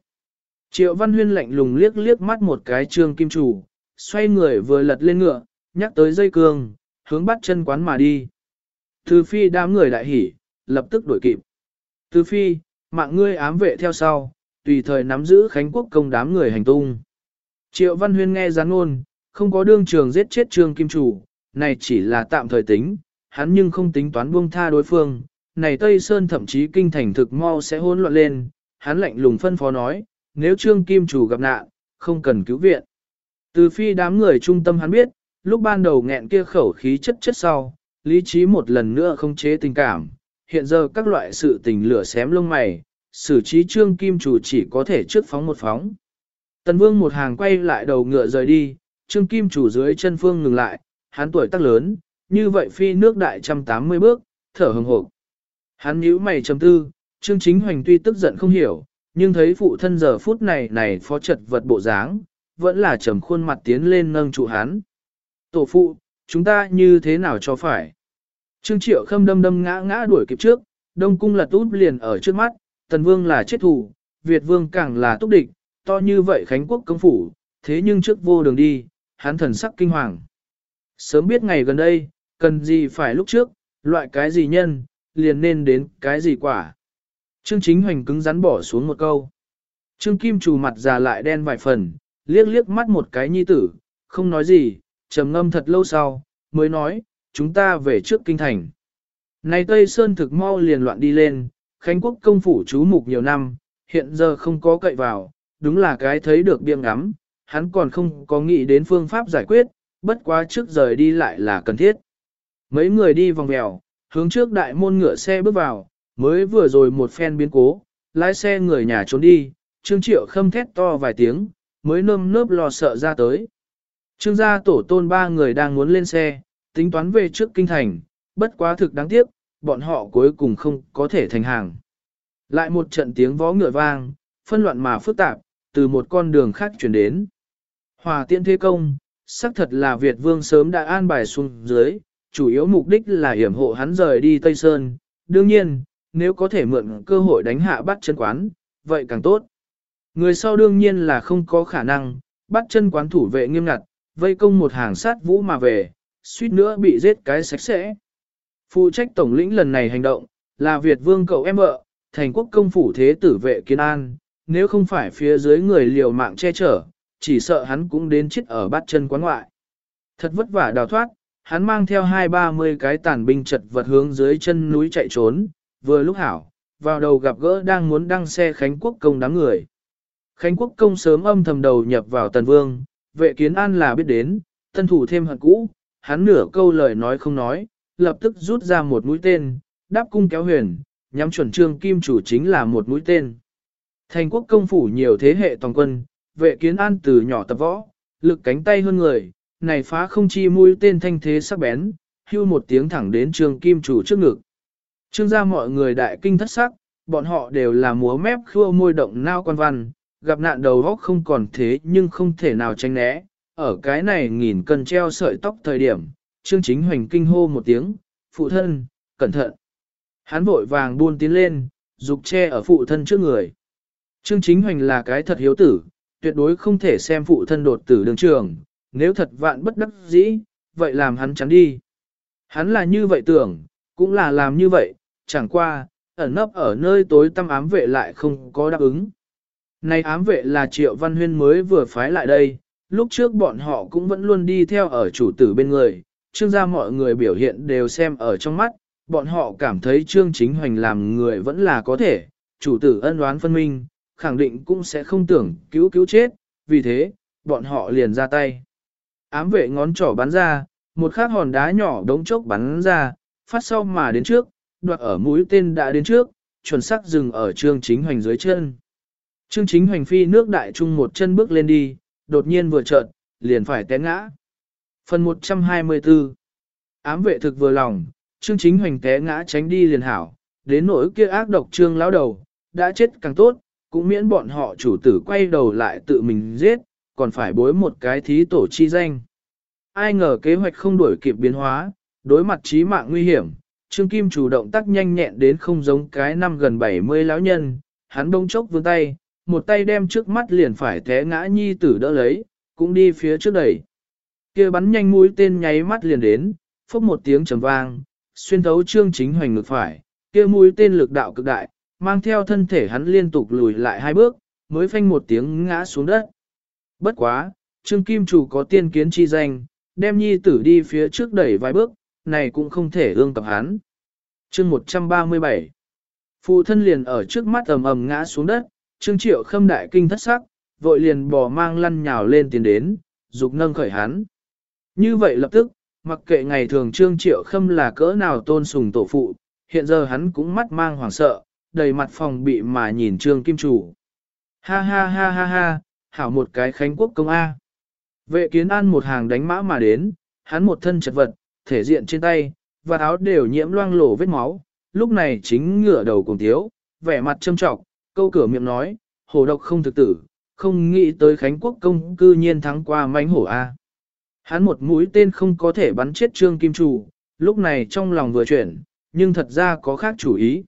Triệu Văn Huyên lạnh lùng liếc liếc mắt một cái trương kim chủ, xoay người vừa lật lên ngựa, nhắc tới dây cương, hướng bắt chân quán mà đi. Từ phi đám người đại hỉ, lập tức đuổi kịp. Từ phi, mạng ngươi ám vệ theo sau, tùy thời nắm giữ Khánh Quốc công đám người hành tung. Triệu Văn Huyên nghe gián ngôn, không có đương trường giết chết Trương Kim Chủ, này chỉ là tạm thời tính, hắn nhưng không tính toán buông tha đối phương. Này Tây Sơn thậm chí kinh thành thực mau sẽ hỗn loạn lên, hắn lạnh lùng phân phó nói, nếu Trương Kim Chủ gặp nạn, không cần cứu viện. Từ phi đám người trung tâm hắn biết, lúc ban đầu nghẹn kia khẩu khí chất chất sau, lý trí một lần nữa không chế tình cảm, hiện giờ các loại sự tình lửa xém lông mày, xử trí trương kim chủ chỉ có thể trước phóng một phóng. Tần vương một hàng quay lại đầu ngựa rời đi, trương kim chủ dưới chân phương ngừng lại, hắn tuổi tác lớn, như vậy phi nước đại trăm tám mươi bước, thở hừng hộp. Hắn nhíu mày trầm tư, trương chính hoành tuy tức giận không hiểu, nhưng thấy phụ thân giờ phút này này phó trật vật bộ dáng, vẫn là trầm khuôn mặt tiến lên nâng trụ hắn. Tổ phụ, chúng ta như thế nào cho phải? Trương triệu khâm đâm đâm ngã ngã đuổi kịp trước, đông cung lật út liền ở trước mắt, tần vương là chết thủ, Việt vương càng là túc địch, to như vậy Khánh quốc công phủ, thế nhưng trước vô đường đi, hắn thần sắc kinh hoàng. Sớm biết ngày gần đây, cần gì phải lúc trước, loại cái gì nhân, liền nên đến cái gì quả. Trương chính hoành cứng rắn bỏ xuống một câu. Trương kim trù mặt già lại đen vài phần, liếc liếc mắt một cái nhi tử, không nói gì, trầm ngâm thật lâu sau, mới nói, chúng ta về trước kinh thành. Này Tây Sơn thực mau liền loạn đi lên, Khánh Quốc công phủ chú mục nhiều năm, hiện giờ không có cậy vào, đúng là cái thấy được biêng ngắm, hắn còn không có nghĩ đến phương pháp giải quyết, bất quá trước rời đi lại là cần thiết. Mấy người đi vòng vèo, hướng trước đại môn ngựa xe bước vào, mới vừa rồi một phen biến cố, lái xe người nhà trốn đi, Trương Triệu khâm thét to vài tiếng, mới nơm nớp lo sợ ra tới. Trương gia tổ tôn ba người đang muốn lên xe, tính toán về trước kinh thành, bất quá thực đáng tiếc, bọn họ cuối cùng không có thể thành hàng. Lại một trận tiếng vó ngựa vang, phân loạn mà phức tạp, từ một con đường khác chuyển đến. Hòa tiện thế công, xác thật là Việt vương sớm đã an bài xuống dưới, chủ yếu mục đích là hiểm hộ hắn rời đi Tây Sơn. Đương nhiên, nếu có thể mượn cơ hội đánh hạ bắt chân quán, vậy càng tốt. Người sau đương nhiên là không có khả năng, bắt chân quán thủ vệ nghiêm ngặt, vây công một hàng sát vũ mà về, suýt nữa bị giết cái sạch sẽ. Phụ trách tổng lĩnh lần này hành động, là Việt vương cậu em vợ, thành quốc công phủ thế tử vệ kiên an, nếu không phải phía dưới người liều mạng che chở, chỉ sợ hắn cũng đến chết ở bát chân quán ngoại. Thật vất vả đào thoát, hắn mang theo hai ba mươi cái tàn binh chật vật hướng dưới chân núi chạy trốn, vừa lúc hảo, vào đầu gặp gỡ đang muốn đăng xe Khánh Quốc công đám người. Khánh Quốc công sớm âm thầm đầu nhập vào tần vương, vệ kiến an là biết đến, tân thủ thêm hận cũ, hắn nửa câu lời nói không nói, lập tức rút ra một mũi tên, đáp cung kéo huyền, nhắm chuẩn trương kim chủ chính là một mũi tên. Thành quốc công phủ nhiều thế hệ toàn quân, vệ kiến an từ nhỏ tập võ, lực cánh tay hơn người, này phá không chi mũi tên thanh thế sắc bén, hưu một tiếng thẳng đến trương kim chủ trước ngực. Trương gia mọi người đại kinh thất sắc, bọn họ đều là múa mép khua môi động nao quan văn, gặp nạn đầu góc không còn thế nhưng không thể nào tránh né. Ở cái này nghìn cân treo sợi tóc thời điểm, Trương Chính Hoành kinh hô một tiếng, phụ thân, cẩn thận. Hắn vội vàng buôn tiến lên, dục che ở phụ thân trước người. Trương Chính Hoành là cái thật hiếu tử, tuyệt đối không thể xem phụ thân đột tử đường trường, nếu thật vạn bất đắc dĩ, vậy làm hắn chắn đi. Hắn là như vậy tưởng, cũng là làm như vậy, chẳng qua, ẩn nấp ở nơi tối tăm ám vệ lại không có đáp ứng. Này ám vệ là Triệu Văn Huyên mới vừa phái lại đây, lúc trước bọn họ cũng vẫn luôn đi theo ở chủ tử bên người, trương gia mọi người biểu hiện đều xem ở trong mắt, bọn họ cảm thấy trương chính hoành làm người vẫn là có thể, chủ tử ân đoán phân minh, khẳng định cũng sẽ không tưởng cứu cứu chết, vì thế, bọn họ liền ra tay. Ám vệ ngón trỏ bắn ra, một khắc hòn đá nhỏ đống chốc bắn ra, phát sau mà đến trước, đoạt ở mũi tên đã đến trước, chuẩn xác dừng ở trương chính hoành dưới chân. Trương chính hoành phi nước đại trung một chân bước lên đi, đột nhiên vừa chợt liền phải té ngã. Phần 124 Ám vệ thực vừa lòng, trương chính hoành té ngã tránh đi liền hảo, đến nỗi kia ác độc trương lão đầu, đã chết càng tốt, cũng miễn bọn họ chủ tử quay đầu lại tự mình giết, còn phải bối một cái thí tổ chi danh. Ai ngờ kế hoạch không đuổi kịp biến hóa, đối mặt trí mạng nguy hiểm, Trương Kim chủ động tác nhanh nhẹn đến không giống cái năm gần 70 lão nhân, hắn đông chốc vươn tay, một tay đem trước mắt liền phải té ngã nhi tử đỡ lấy, cũng đi phía trước đẩy kia bắn nhanh mũi tên nháy mắt liền đến, phốc một tiếng trầm vang, xuyên thấu Trương Chính Hoành ngực phải, kia mũi tên lực đạo cực đại, mang theo thân thể hắn liên tục lùi lại hai bước, mới phanh một tiếng ngã xuống đất. Bất quá, Trương Kim chủ có tiên kiến chi danh, đem nhi tử đi phía trước đẩy vài bước, này cũng không thể ương tập hắn. Chương 137 Phụ thân liền ở trước mắt ầm ầm ngã xuống đất, Trương Triệu khâm đại kinh thất sắc, vội liền bò mang lăn nhào lên tiến đến, dục nâng khởi hắn. Như vậy lập tức, mặc kệ ngày thường Trương Triệu khâm là cỡ nào tôn sùng tổ phụ, hiện giờ hắn cũng mắt mang hoảng sợ, đầy mặt phòng bị mà nhìn Trương Kim Chủ. Ha ha ha ha ha, hảo một cái khánh quốc công A. Vệ kiến an một hàng đánh mã mà đến, hắn một thân chật vật, thể diện trên tay, và áo đều nhiễm loang lổ vết máu, lúc này chính ngửa đầu cùng thiếu, vẻ mặt châm trọng, câu cửa miệng nói, hổ độc không thực tử, không nghĩ tới Khánh Quốc công cư nhiên thắng qua mánh hổ A. Hắn một mũi tên không có thể bắn chết Trương Kim Chủ, lúc này trong lòng vừa chuyển, nhưng thật ra có khác chủ ý.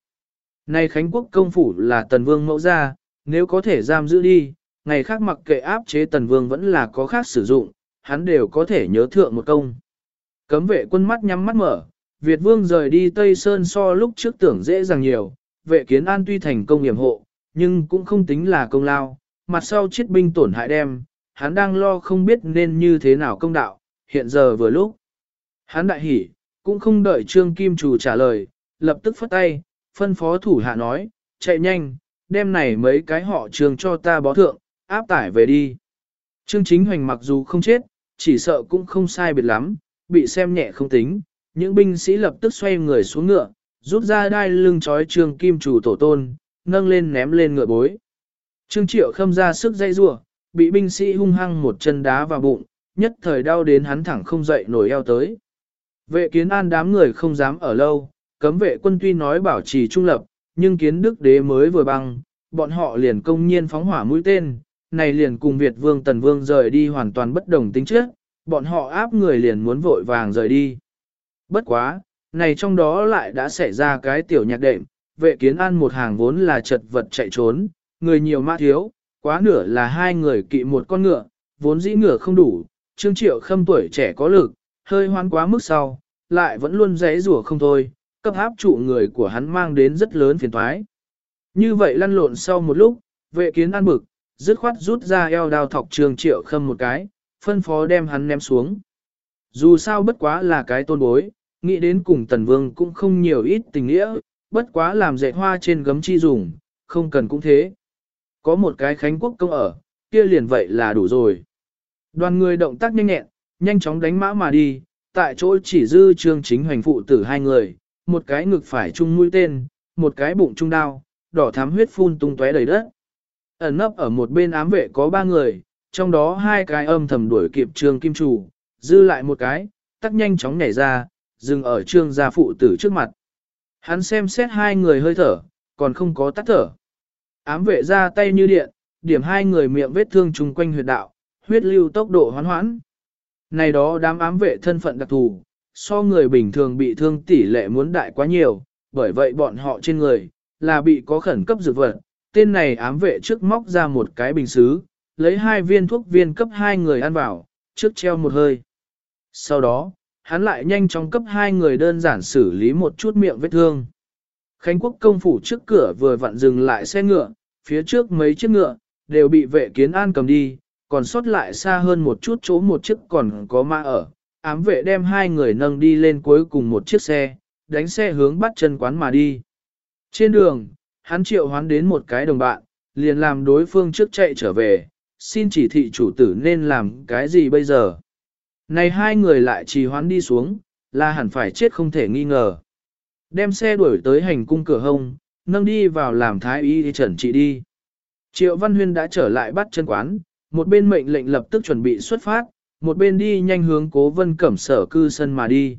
Này Khánh Quốc công phủ là tần vương mẫu gia, nếu có thể giam giữ đi, ngày khác mặc kệ áp chế tần vương vẫn là có khác sử dụng, hắn đều có thể nhớ thượng một công. Cấm vệ quân mắt nhắm mắt mở, Việt vương rời đi Tây Sơn so lúc trước tưởng dễ dàng nhiều, vệ kiến an tuy thành công hiểm hộ, nhưng cũng không tính là công lao, mặt sau chiết binh tổn hại đem, hắn đang lo không biết nên như thế nào công đạo, hiện giờ vừa lúc. Hắn đại hỉ, cũng không đợi Trương Kim Chủ trả lời, lập tức phất tay, phân phó thủ hạ nói, chạy nhanh, đem này mấy cái họ trường cho ta bó thượng, áp tải về đi. Trương Chính Hoành mặc dù không chết, chỉ sợ cũng không sai biệt lắm, bị xem nhẹ không tính, những binh sĩ lập tức xoay người xuống ngựa, rút ra đai lưng trói Trương Kim chủ tổ tôn, nâng lên ném lên ngựa bối. Trương Triệu khâm ra sức dây rủa, bị binh sĩ hung hăng một chân đá vào bụng, nhất thời đau đến hắn thẳng không dậy nổi eo tới. Vệ kiến an đám người không dám ở lâu, cấm vệ quân tuy nói bảo trì trung lập, nhưng kiến đức đế mới vừa băng, bọn họ liền công nhiên phóng hỏa mũi tên, này liền cùng Việt vương tần vương rời đi hoàn toàn bất đồng tính chất, bọn họ áp người liền muốn vội vàng rời đi. Bất quá, này trong đó lại đã xảy ra cái tiểu nhạc đệm, vệ kiến an một hàng vốn là chật vật chạy trốn, người nhiều mã thiếu, quá nửa là hai người kỵ một con ngựa, vốn dĩ ngựa không đủ, trương triệu khâm tuổi trẻ có lực, hơi hoan quá mức sau, lại vẫn luôn dãy rủa không thôi, cấp áp trụ người của hắn mang đến rất lớn phiền toái. Như vậy lăn lộn sau một lúc, vệ kiến an bực, dứt khoát rút ra eo đao thọc trương triệu khâm một cái, phân phó đem hắn ném xuống. Dù sao bất quá là cái tôn bối, nghĩ đến cùng tần vương cũng không nhiều ít tình nghĩa, bất quá làm dạy hoa trên gấm chi dùng, không cần cũng thế. Có một cái khánh quốc công ở, kia liền vậy là đủ rồi. Đoàn người động tác nhanh nhẹn, nhanh chóng đánh mã mà đi, tại chỗ chỉ dư trương chính hoành phụ tử hai người, một cái ngực phải chung mũi tên, một cái bụng trung đao, đỏ thám huyết phun tung tóe đầy đất. Ẩn nấp ở một bên ám vệ có ba người, trong đó hai cái âm thầm đuổi kịp trương kim chủ, dư lại một cái, tắc nhanh chóng nhảy ra, dừng ở trương gia phụ tử trước mặt. Hắn xem xét hai người hơi thở, còn không có tắt thở. Ám vệ ra tay như điện, điểm hai người miệng vết thương chung quanh huyệt đạo, huyết lưu tốc độ hoán hoãn. Này đó đám ám vệ thân phận đặc thù, so người bình thường bị thương tỷ lệ muốn đại quá nhiều, bởi vậy bọn họ trên người, là bị có khẩn cấp dược vật. Tên này ám vệ trước móc ra một cái bình xứ, lấy hai viên thuốc viên cấp hai người ăn vào, trước treo một hơi. Sau đó, hắn lại nhanh chóng cấp hai người đơn giản xử lý một chút miệng vết thương. Khánh quốc công phủ trước cửa vừa vặn dừng lại xe ngựa, phía trước mấy chiếc ngựa, đều bị vệ kiến an cầm đi, còn sót lại xa hơn một chút chỗ một chiếc còn có ma ở. Ám vệ đem hai người nâng đi lên cuối cùng một chiếc xe, đánh xe hướng bắt chân quán mà đi. Trên đường, hắn triệu hoán đến một cái đồng bạn, liền làm đối phương trước chạy trở về, xin chỉ thị chủ tử nên làm cái gì bây giờ. Này hai người lại trì hoán đi xuống, là hẳn phải chết không thể nghi ngờ. Đem xe đuổi tới hành cung cửa hông, nâng đi vào làm thái y đi trần trị đi. Triệu Văn Huyên đã trở lại bắt chân quán, một bên mệnh lệnh lập tức chuẩn bị xuất phát, một bên đi nhanh hướng cố vân cẩm sở cư sân mà đi.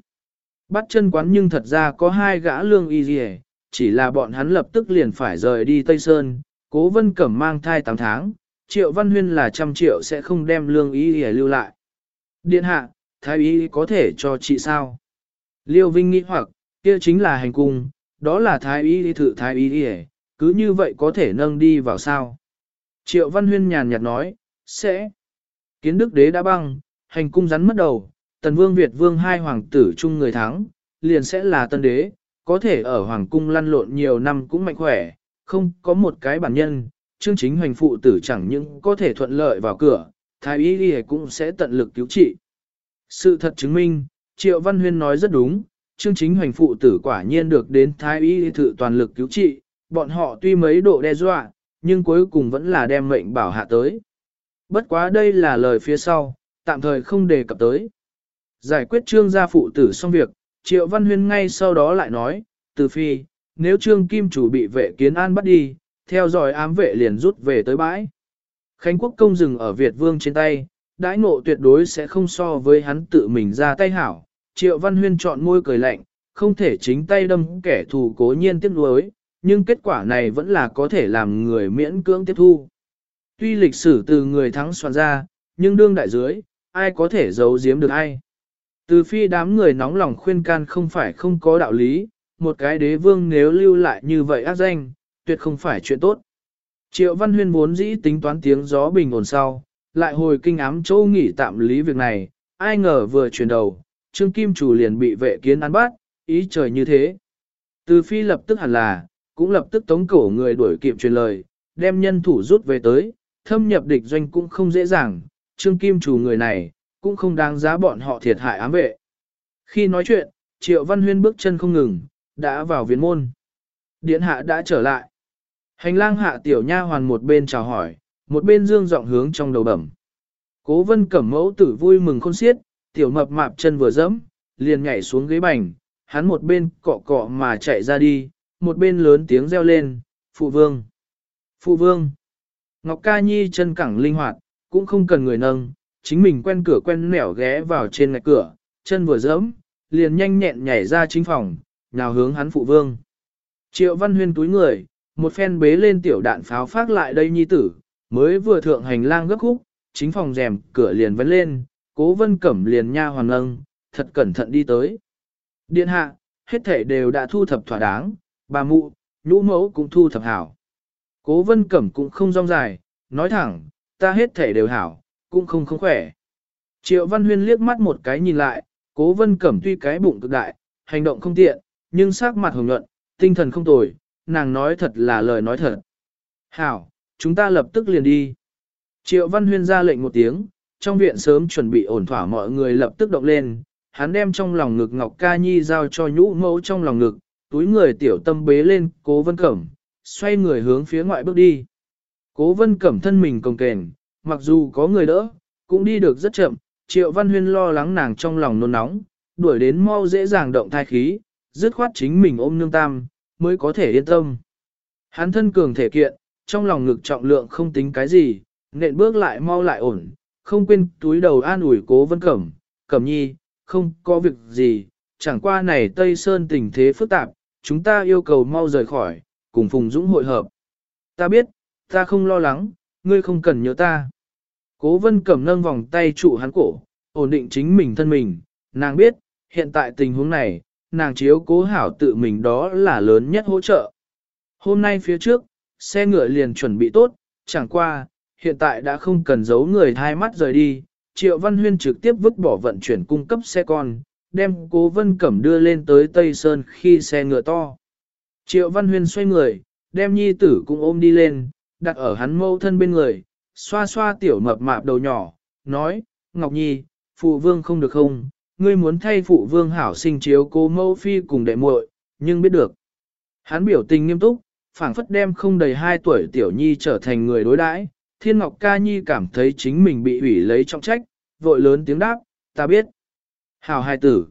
Bắt chân quán nhưng thật ra có hai gã lương y gì chỉ là bọn hắn lập tức liền phải rời đi Tây Sơn, cố vân cẩm mang thai 8 tháng, triệu văn huyên là trăm triệu sẽ không đem lương y gì lưu lại. Điện hạ, thái y có thể cho chị sao? Liêu Vinh nghĩ hoặc, kia chính là hành cung, đó là thái y đi thử thái y cứ như vậy có thể nâng đi vào sao? Triệu Văn Huyên nhàn nhạt nói, sẽ. Kiến đức đế đã băng, hành cung rắn mất đầu, tần vương Việt vương hai hoàng tử chung người thắng, liền sẽ là tân đế, có thể ở hoàng cung lăn lộn nhiều năm cũng mạnh khỏe, không có một cái bản nhân, chương chính hoành phụ tử chẳng những có thể thuận lợi vào cửa, thái y đi cũng sẽ tận lực cứu trị. Sự thật chứng minh, Triệu Văn Huyên nói rất đúng, Trương chính hoành phụ tử quả nhiên được đến thái y thử toàn lực cứu trị, bọn họ tuy mấy độ đe dọa, nhưng cuối cùng vẫn là đem mệnh bảo hạ tới. Bất quá đây là lời phía sau, tạm thời không đề cập tới. Giải quyết trương gia phụ tử xong việc, Triệu Văn Huyên ngay sau đó lại nói, từ phi, nếu trương kim chủ bị vệ kiến an bắt đi, theo dõi ám vệ liền rút về tới bãi. Khánh quốc công dừng ở Việt vương trên tay, đãi ngộ tuyệt đối sẽ không so với hắn tự mình ra tay hảo. Triệu Văn Huyên chọn môi cười lạnh, không thể chính tay đâm kẻ thù cố nhiên tiếc nuối, nhưng kết quả này vẫn là có thể làm người miễn cưỡng tiếp thu. Tuy lịch sử từ người thắng soạn ra, nhưng đương đại dưới, ai có thể giấu giếm được ai. Từ phi đám người nóng lòng khuyên can không phải không có đạo lý, một cái đế vương nếu lưu lại như vậy ác danh, tuyệt không phải chuyện tốt. Triệu Văn Huyên vốn dĩ tính toán tiếng gió bình ổn sau, lại hồi kinh ám châu nghỉ tạm lý việc này, ai ngờ vừa chuyển đầu, Trương Kim Chủ liền bị vệ kiến ăn bắt, ý trời như thế. Từ phi lập tức hẳn là, cũng lập tức tống cổ người đuổi kịp truyền lời, đem nhân thủ rút về tới, thâm nhập địch doanh cũng không dễ dàng, Trương Kim chủ người này, cũng không đáng giá bọn họ thiệt hại ám vệ. Khi nói chuyện, Triệu Văn Huyên bước chân không ngừng, đã vào viện môn. Điện hạ đã trở lại. Hành lang hạ tiểu nha hoàn một bên chào hỏi, một bên dương giọng hướng trong đầu bẩm. Cố vân cẩm mẫu tử vui mừng khôn xiết, tiểu mập mạp chân vừa dẫm, liền nhảy xuống ghế bành, hắn một bên cọ cọ mà chạy ra đi, một bên lớn tiếng reo lên, phụ vương, phụ vương. Ngọc Ca Nhi chân cẳng linh hoạt, cũng không cần người nâng, chính mình quen cửa quen nẻo ghé vào trên ngạch cửa, chân vừa dẫm, liền nhanh nhẹn nhảy ra chính phòng, nào hướng hắn phụ vương. Triệu Văn Huyên túi người, một phen bế lên tiểu đạn pháo phát lại đây nhi tử, mới vừa thượng hành lang gấp khúc, chính phòng rèm cửa liền vấn lên, cố vân cẩm liền nha hoàn nâng, thật cẩn thận đi tới. Điện hạ, hết thể đều đã thu thập thỏa đáng, bà mụ, nhũ mẫu cũng thu thập hảo. Cố vân cẩm cũng không rong dài, nói thẳng, ta hết thể đều hảo, cũng không không khỏe. Triệu Văn Huyên liếc mắt một cái nhìn lại, cố vân cẩm tuy cái bụng cực đại, hành động không tiện, nhưng sắc mặt hồng nhuận, tinh thần không tồi, nàng nói thật là lời nói thật. Hảo, chúng ta lập tức liền đi. Triệu Văn Huyên ra lệnh một tiếng, trong viện sớm chuẩn bị ổn thỏa mọi người lập tức động lên, hắn đem trong lòng ngực Ngọc Ca Nhi giao cho nhũ mẫu trong lòng ngực, túi người tiểu tâm bế lên cố vân cẩm, xoay người hướng phía ngoại bước đi. Cố vân cẩm thân mình cồng kềnh, mặc dù có người đỡ, cũng đi được rất chậm, triệu văn huyên lo lắng nàng trong lòng nôn nóng, đuổi đến mau dễ dàng động thai khí, dứt khoát chính mình ôm nương tam, mới có thể yên tâm. Hắn thân cường thể kiện, trong lòng ngực trọng lượng không tính cái gì, nện bước lại mau lại ổn, không quên túi đầu an ủi cố vân cẩm, cẩm nhi, không có việc gì, chẳng qua này Tây Sơn tình thế phức tạp, chúng ta yêu cầu mau rời khỏi, cùng Phùng Dũng hội hợp. Ta biết, ta không lo lắng, ngươi không cần nhớ ta. Cố vân cẩm nâng vòng tay trụ hắn cổ, ổn định chính mình thân mình, nàng biết, hiện tại tình huống này, nàng chiếu cố hảo tự mình đó là lớn nhất hỗ trợ. Hôm nay phía trước, xe ngựa liền chuẩn bị tốt, chẳng qua, hiện tại đã không cần giấu người hai mắt rời đi, Triệu Văn Huyên trực tiếp vứt bỏ vận chuyển cung cấp xe con, đem cố vân cẩm đưa lên tới Tây Sơn khi xe ngựa to. Triệu Văn Huyên xoay người, đem nhi tử cũng ôm đi lên, đặt ở hắn mâu thân bên người, xoa xoa tiểu mập mạp đầu nhỏ, nói, Ngọc Nhi, phụ vương không được không, ngươi muốn thay phụ vương hảo sinh chiếu cố mâu phi cùng đệ muội, nhưng biết được. Hắn biểu tình nghiêm túc, phảng phất đem không đầy 2 tuổi tiểu nhi trở thành người đối đãi. Thiên Ngọc Ca Nhi cảm thấy chính mình bị ủy lấy trọng trách, vội lớn tiếng đáp, ta biết. Hảo hài tử.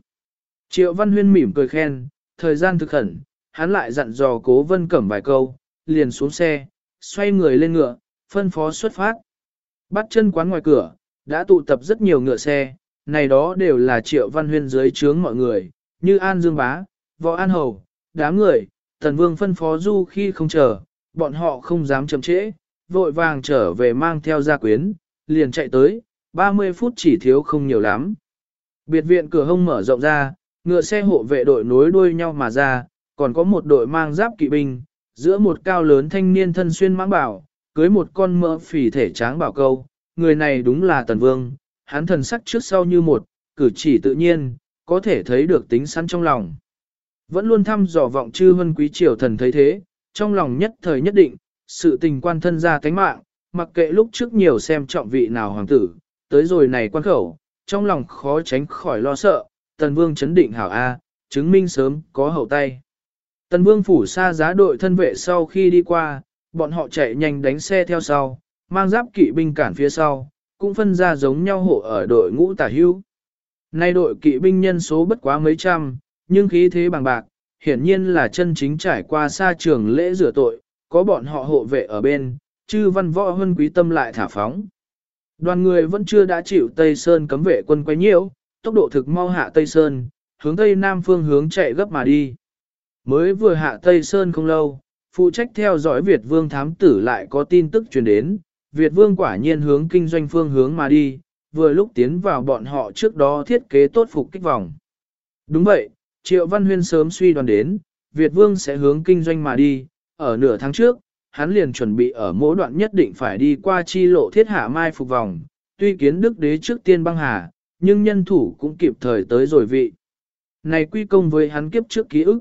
Triệu Văn Huyên mỉm cười khen, thời gian thực khẩn, hắn lại dặn dò cố vân cẩm vài câu, liền xuống xe, xoay người lên ngựa, phân phó xuất phát. Bắt chân quán ngoài cửa, đã tụ tập rất nhiều ngựa xe, này đó đều là triệu văn huyên dưới trướng mọi người, như An Dương Bá, Võ An Hầu, đám người, Tần Vương phân phó du khi không chờ, bọn họ không dám chậm trễ, vội vàng trở về mang theo gia quyến, liền chạy tới, 30 phút chỉ thiếu không nhiều lắm. Biệt viện cửa hông mở rộng ra, ngựa xe hộ vệ đội nối đuôi nhau mà ra, còn có một đội mang giáp kỵ binh, giữa một cao lớn thanh niên thân xuyên mãng bảo, cưới một con mỡ phỉ thể tráng bảo câu, người này đúng là Tần Vương, hắn thần sắc trước sau như một, cử chỉ tự nhiên, có thể thấy được tính sẵn trong lòng. Vẫn luôn thăm dò vọng chư hân quý triều thần thấy thế, trong lòng nhất thời nhất định, sự tình quan thân ra tánh mạng, mặc kệ lúc trước nhiều xem trọng vị nào hoàng tử, tới rồi này quan khẩu, trong lòng khó tránh khỏi lo sợ, tần vương chấn định hảo A, chứng minh sớm có hậu tay. Tần vương phủ xa giá đội thân vệ sau khi đi qua, bọn họ chạy nhanh đánh xe theo sau, mang giáp kỵ binh cản phía sau, cũng phân ra giống nhau hộ ở đội ngũ tả hưu. Nay đội kỵ binh nhân số bất quá mấy trăm, nhưng khí thế bằng bạc, hiển nhiên là chân chính trải qua xa trường lễ rửa tội, có bọn họ hộ vệ ở bên, chư văn võ hơn quý tâm lại thả phóng. Đoàn người vẫn chưa đã chịu Tây Sơn cấm vệ quân quay nhiễu, tốc độ thực mau hạ Tây Sơn, hướng Tây Nam phương hướng chạy gấp mà đi. Mới vừa hạ Tây Sơn không lâu, phụ trách theo dõi Việt Vương thám tử lại có tin tức truyền đến, Việt Vương quả nhiên hướng kinh doanh phương hướng mà đi, vừa lúc tiến vào bọn họ trước đó thiết kế tốt phục kích vòng. Đúng vậy, Triệu Văn Huyên sớm suy đoán đến, Việt Vương sẽ hướng kinh doanh mà đi, ở nửa tháng trước, hắn liền chuẩn bị ở mỗi đoạn nhất định phải đi qua chi lộ thiết hạ mai phục vòng, tuy kiến đức đế trước tiên băng hà, nhưng nhân thủ cũng kịp thời tới rồi vị. Này quy công với hắn kiếp trước ký ức.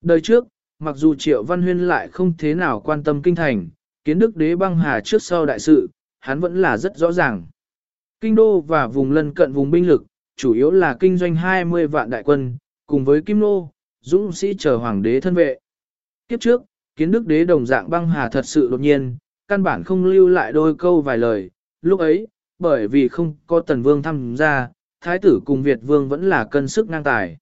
Đời trước, mặc dù Triệu Văn Huyên lại không thế nào quan tâm kinh thành, kiến đức đế băng hà trước sau đại sự, hắn vẫn là rất rõ ràng. Kinh đô và vùng lân cận vùng binh lực, chủ yếu là kinh doanh 20 vạn đại quân, cùng với Kim Nô, dũng sĩ chờ hoàng đế thân vệ. Kiếp trước, kiến đức đế đồng dạng băng hà thật sự đột nhiên, căn bản không lưu lại đôi câu vài lời, lúc ấy, bởi vì không có tần vương tham gia, thái tử cùng Việt vương vẫn là cân sức ngang tài.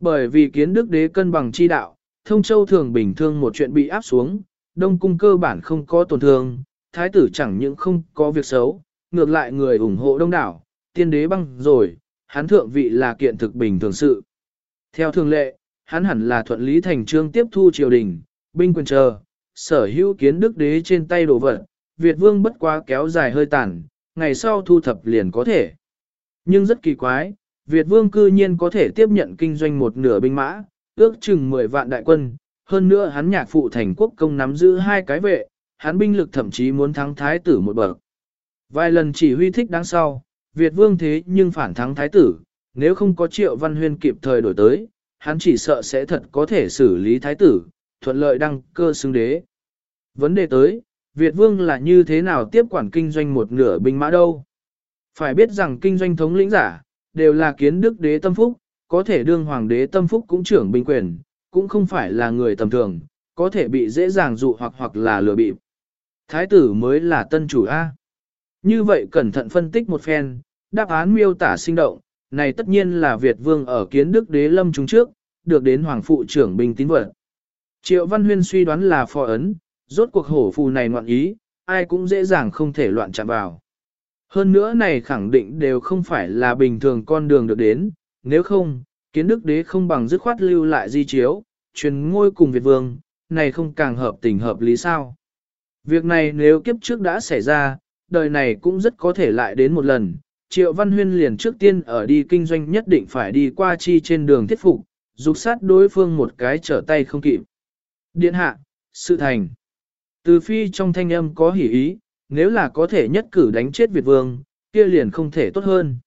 Bởi vì kiến đức đế cân bằng chi đạo, thông châu thường bình thường một chuyện bị áp xuống, đông cung cơ bản không có tổn thương, thái tử chẳng những không có việc xấu, ngược lại người ủng hộ đông đảo, tiên đế băng rồi, hắn thượng vị là kiện thực bình thường sự. Theo thường lệ, hắn hẳn là thuận lý thành trương tiếp thu triều đình, binh quyền chờ, sở hữu kiến đức đế trên tay đồ vật, Việt vương bất quá kéo dài hơi tàn, ngày sau thu thập liền có thể. Nhưng rất kỳ quái, Việt vương cư nhiên có thể tiếp nhận kinh doanh một nửa binh mã, ước chừng 10 vạn đại quân, hơn nữa hắn nhạc phụ thành quốc công nắm giữ hai cái vệ, hắn binh lực thậm chí muốn thắng thái tử một bậc. Vài lần chỉ huy thích đáng sau, Việt vương thế nhưng phản thắng thái tử, nếu không có triệu văn huyên kịp thời đổi tới, hắn chỉ sợ sẽ thật có thể xử lý thái tử, thuận lợi đăng cơ xứng đế. Vấn đề tới, Việt vương là như thế nào tiếp quản kinh doanh một nửa binh mã đâu? Phải biết rằng kinh doanh thống lĩnh giả, đều là kiến đức đế tâm phúc, có thể đương hoàng đế tâm phúc cũng trưởng binh quyền, cũng không phải là người tầm thường, có thể bị dễ dàng dụ hoặc hoặc là lừa bịp. Thái tử mới là tân chủ A. Như vậy cẩn thận phân tích một phen, đáp án miêu tả sinh động, này tất nhiên là Việt vương ở kiến đức đế lâm chúng trước, được đến hoàng phụ trưởng binh tín vật. Triệu Văn Huyên suy đoán là phò ấn, Rốt cuộc hổ phù này ngoạn ý, ai cũng dễ dàng không thể loạn chạm vào. Hơn nữa này khẳng định đều không phải là bình thường con đường được đến, nếu không, kiến đức đế không bằng dứt khoát lưu lại di chiếu, truyền ngôi cùng Việt vương, này không càng hợp tình hợp lý sao. Việc này nếu kiếp trước đã xảy ra, đời này cũng rất có thể lại đến một lần. Triệu Văn Huyên liền trước tiên ở đi kinh doanh nhất định phải đi qua chi trên đường thiết phục, dục sát đối phương một cái trở tay không kịp. Điện hạ, sự thành. Từ phi trong thanh âm có hỉ ý, nếu là có thể nhất cử đánh chết Việt Vương, kia liền không thể tốt hơn.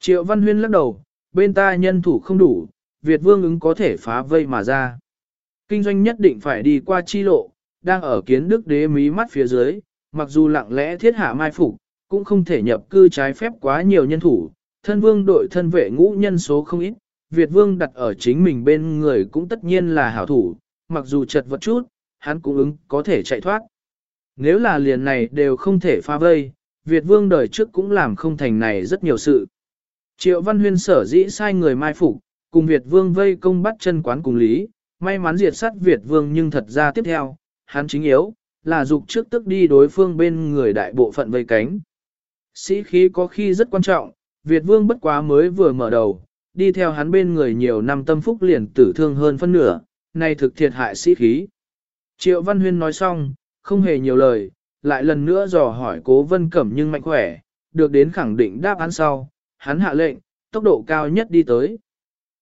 Triệu Văn Huyên lắc đầu, bên ta nhân thủ không đủ, Việt Vương ứng có thể phá vây mà ra. Kinh doanh nhất định phải đi qua chi lộ, đang ở kiến đức đế mí mắt phía dưới, mặc dù lặng lẽ thiết hạ mai phục, cũng không thể nhập cư trái phép quá nhiều nhân thủ, thân vương đội thân vệ ngũ nhân số không ít, Việt vương đặt ở chính mình bên người cũng tất nhiên là hảo thủ, mặc dù chật vật chút, hắn cũng ứng có thể chạy thoát. Nếu là liền này đều không thể pha vây, Việt vương đời trước cũng làm không thành này rất nhiều sự. Triệu Văn Huyên sở dĩ sai người mai phục, cùng Việt vương vây công bắt chân quán cùng lý, may mắn diệt sát Việt vương nhưng thật ra tiếp theo, hắn chính yếu, là dục trước tức đi đối phương bên người đại bộ phận vây cánh. Sĩ khí có khi rất quan trọng, Việt vương bất quá mới vừa mở đầu, đi theo hắn bên người nhiều năm tâm phúc liền tử thương hơn phân nửa, này thực thiệt hại sĩ khí. Triệu Văn Huyên nói xong, không hề nhiều lời, lại lần nữa dò hỏi cố vân cẩm nhưng mạnh khỏe, được đến khẳng định đáp án sau, hắn hạ lệnh, tốc độ cao nhất đi tới.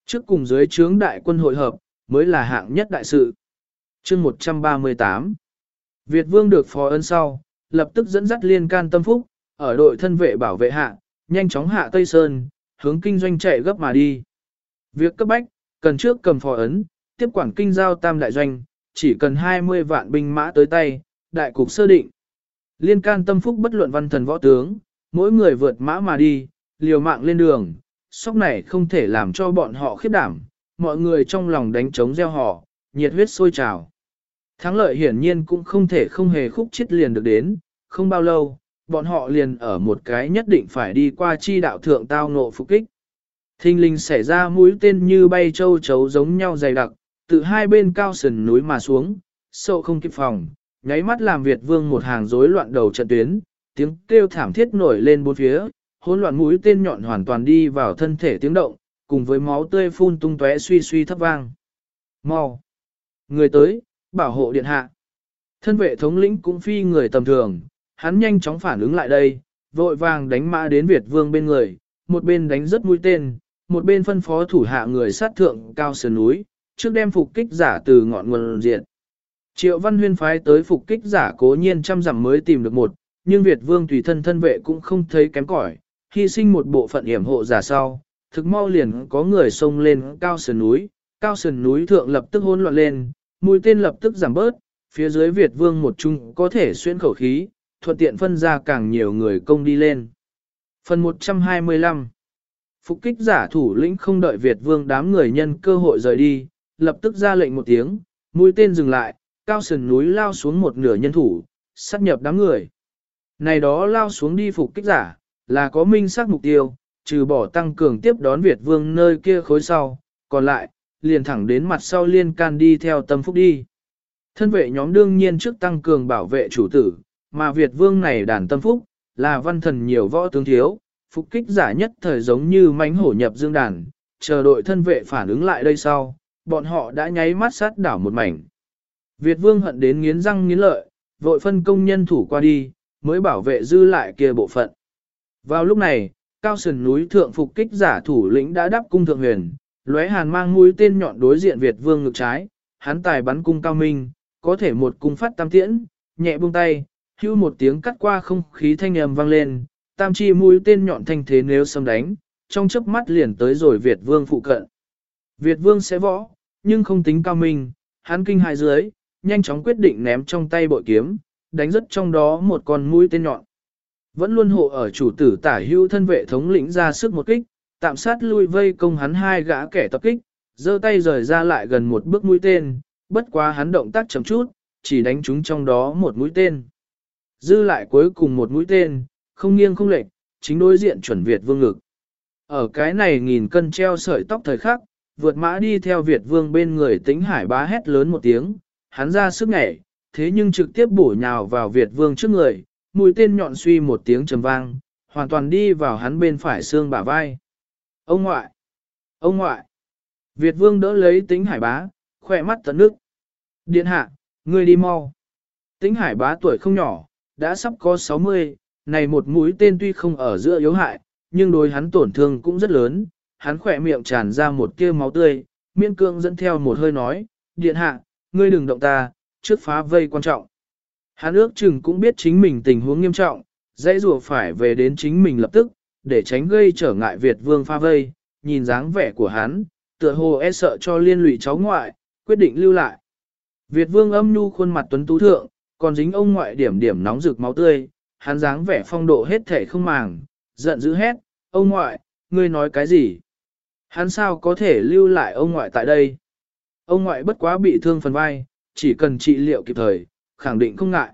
Trước cùng dưới trướng đại quân hội hợp, mới là hạng nhất đại sự. chương 138 Việt vương được phó ân sau, lập tức dẫn dắt liên can tâm phúc, ở đội thân vệ bảo vệ hạ, nhanh chóng hạ Tây Sơn, hướng kinh doanh chạy gấp mà đi. Việc cấp bách, cần trước cầm phò ấn, tiếp quản kinh giao tam đại doanh, chỉ cần 20 vạn binh mã tới tay, đại cục sơ định. Liên can tâm phúc bất luận văn thần võ tướng, mỗi người vượt mã mà đi, liều mạng lên đường, sóc này không thể làm cho bọn họ khiếp đảm, mọi người trong lòng đánh trống gieo họ, nhiệt huyết sôi trào. Thắng lợi hiển nhiên cũng không thể không hề khúc chết liền được đến, không bao lâu, bọn họ liền ở một cái nhất định phải đi qua chi đạo thượng tao ngộ phục kích. Thinh linh xảy ra mũi tên như bay châu chấu giống nhau dày đặc, từ hai bên cao sườn núi mà xuống, sâu không kịp phòng, nháy mắt làm Việt vương một hàng rối loạn đầu trận tuyến, tiếng kêu thảm thiết nổi lên bốn phía, hỗn loạn mũi tên nhọn hoàn toàn đi vào thân thể tiếng động, cùng với máu tươi phun tung tóe suy suy thấp vang. Mau! Người tới, bảo hộ điện hạ. Thân vệ thống lĩnh cũng phi người tầm thường, hắn nhanh chóng phản ứng lại đây, vội vàng đánh mã đến Việt vương bên người, một bên đánh rất mũi tên, một bên phân phó thủ hạ người sát thượng cao sườn núi, trước đem phục kích giả từ ngọn nguồn diện. Triệu Văn Huyên phái tới phục kích giả cố nhiên trăm dặm mới tìm được một, nhưng Việt Vương tùy thân thân vệ cũng không thấy kém cỏi, hy sinh một bộ phận hiểm hộ giả sau, thực mau liền có người xông lên cao sườn núi, cao sườn núi thượng lập tức hỗn loạn lên, mũi tên lập tức giảm bớt, phía dưới Việt Vương một chung có thể xuyên khẩu khí, thuận tiện phân ra càng nhiều người công đi lên. Phần 125 Phục kích giả thủ lĩnh không đợi Việt Vương đám người nhân cơ hội rời đi, lập tức ra lệnh một tiếng, mũi tên dừng lại, cao sườn núi lao xuống một nửa nhân thủ, sát nhập đám người. Này đó lao xuống đi phục kích giả, là có minh xác mục tiêu, trừ bỏ tăng cường tiếp đón Việt Vương nơi kia khối sau, còn lại, liền thẳng đến mặt sau liên can đi theo tâm phúc đi. Thân vệ nhóm đương nhiên trước tăng cường bảo vệ chủ tử, mà Việt Vương này đàn tâm phúc, là văn thần nhiều võ tướng thiếu, phục kích giả nhất thời giống như mánh hổ nhập dương đàn, chờ đội thân vệ phản ứng lại đây sau, bọn họ đã nháy mắt sát đảo một mảnh. Việt Vương hận đến nghiến răng nghiến lợi, vội phân công nhân thủ qua đi, mới bảo vệ dư lại kia bộ phận. Vào lúc này, cao sườn núi thượng phục kích giả thủ lĩnh đã đáp cung thượng huyền, lóe hàn mang mũi tên nhọn đối diện Việt Vương ngực trái, hắn tài bắn cung cao minh, có thể một cung phát tam tiễn, nhẹ buông tay, hưu một tiếng cắt qua không khí thanh âm vang lên, tam chi mũi tên nhọn thanh thế nếu xâm đánh, trong chớp mắt liền tới rồi Việt Vương phụ cận. Việt Vương sẽ võ, nhưng không tính cao minh, hắn kinh hại dưới, nhanh chóng quyết định ném trong tay bội kiếm, đánh rất trong đó một con mũi tên nhọn. Vẫn luôn hộ ở chủ tử tả hưu thân vệ thống lĩnh ra sức một kích, tạm sát lui vây công hắn hai gã kẻ tập kích, giơ tay rời ra lại gần một bước mũi tên, bất quá hắn động tác chậm chút, chỉ đánh chúng trong đó một mũi tên. Dư lại cuối cùng một mũi tên, không nghiêng không lệch, chính đối diện chuẩn Việt vương ngực. Ở cái này nghìn cân treo sợi tóc thời khắc, vượt mã đi theo Việt vương bên người tính hải bá hét lớn một tiếng, hắn ra sức nhảy, thế nhưng trực tiếp bổ nhào vào Việt vương trước người, mũi tên nhọn suy một tiếng trầm vang, hoàn toàn đi vào hắn bên phải xương bả vai. Ông ngoại! Ông ngoại! Việt vương đỡ lấy tính hải bá, khỏe mắt tận nước. Điện hạ, ngươi đi mau. Tính hải bá tuổi không nhỏ, đã sắp có 60, này một mũi tên tuy không ở giữa yếu hại, nhưng đối hắn tổn thương cũng rất lớn, hắn khỏe miệng tràn ra một tia máu tươi, miên cương dẫn theo một hơi nói, điện hạ, ngươi đừng động ta, trước phá vây quan trọng. Hắn ước chừng cũng biết chính mình tình huống nghiêm trọng, dãy rùa phải về đến chính mình lập tức, để tránh gây trở ngại Việt vương phá vây, nhìn dáng vẻ của hắn, tựa hồ e sợ cho liên lụy cháu ngoại, quyết định lưu lại. Việt vương âm nhu khuôn mặt tuấn tú thượng, còn dính ông ngoại điểm điểm nóng rực máu tươi, hắn dáng vẻ phong độ hết thể không màng, giận dữ hét, ông ngoại, ngươi nói cái gì? Hắn sao có thể lưu lại ông ngoại tại đây? Ông ngoại bất quá bị thương phần vai, chỉ cần trị liệu kịp thời, khẳng định không ngại.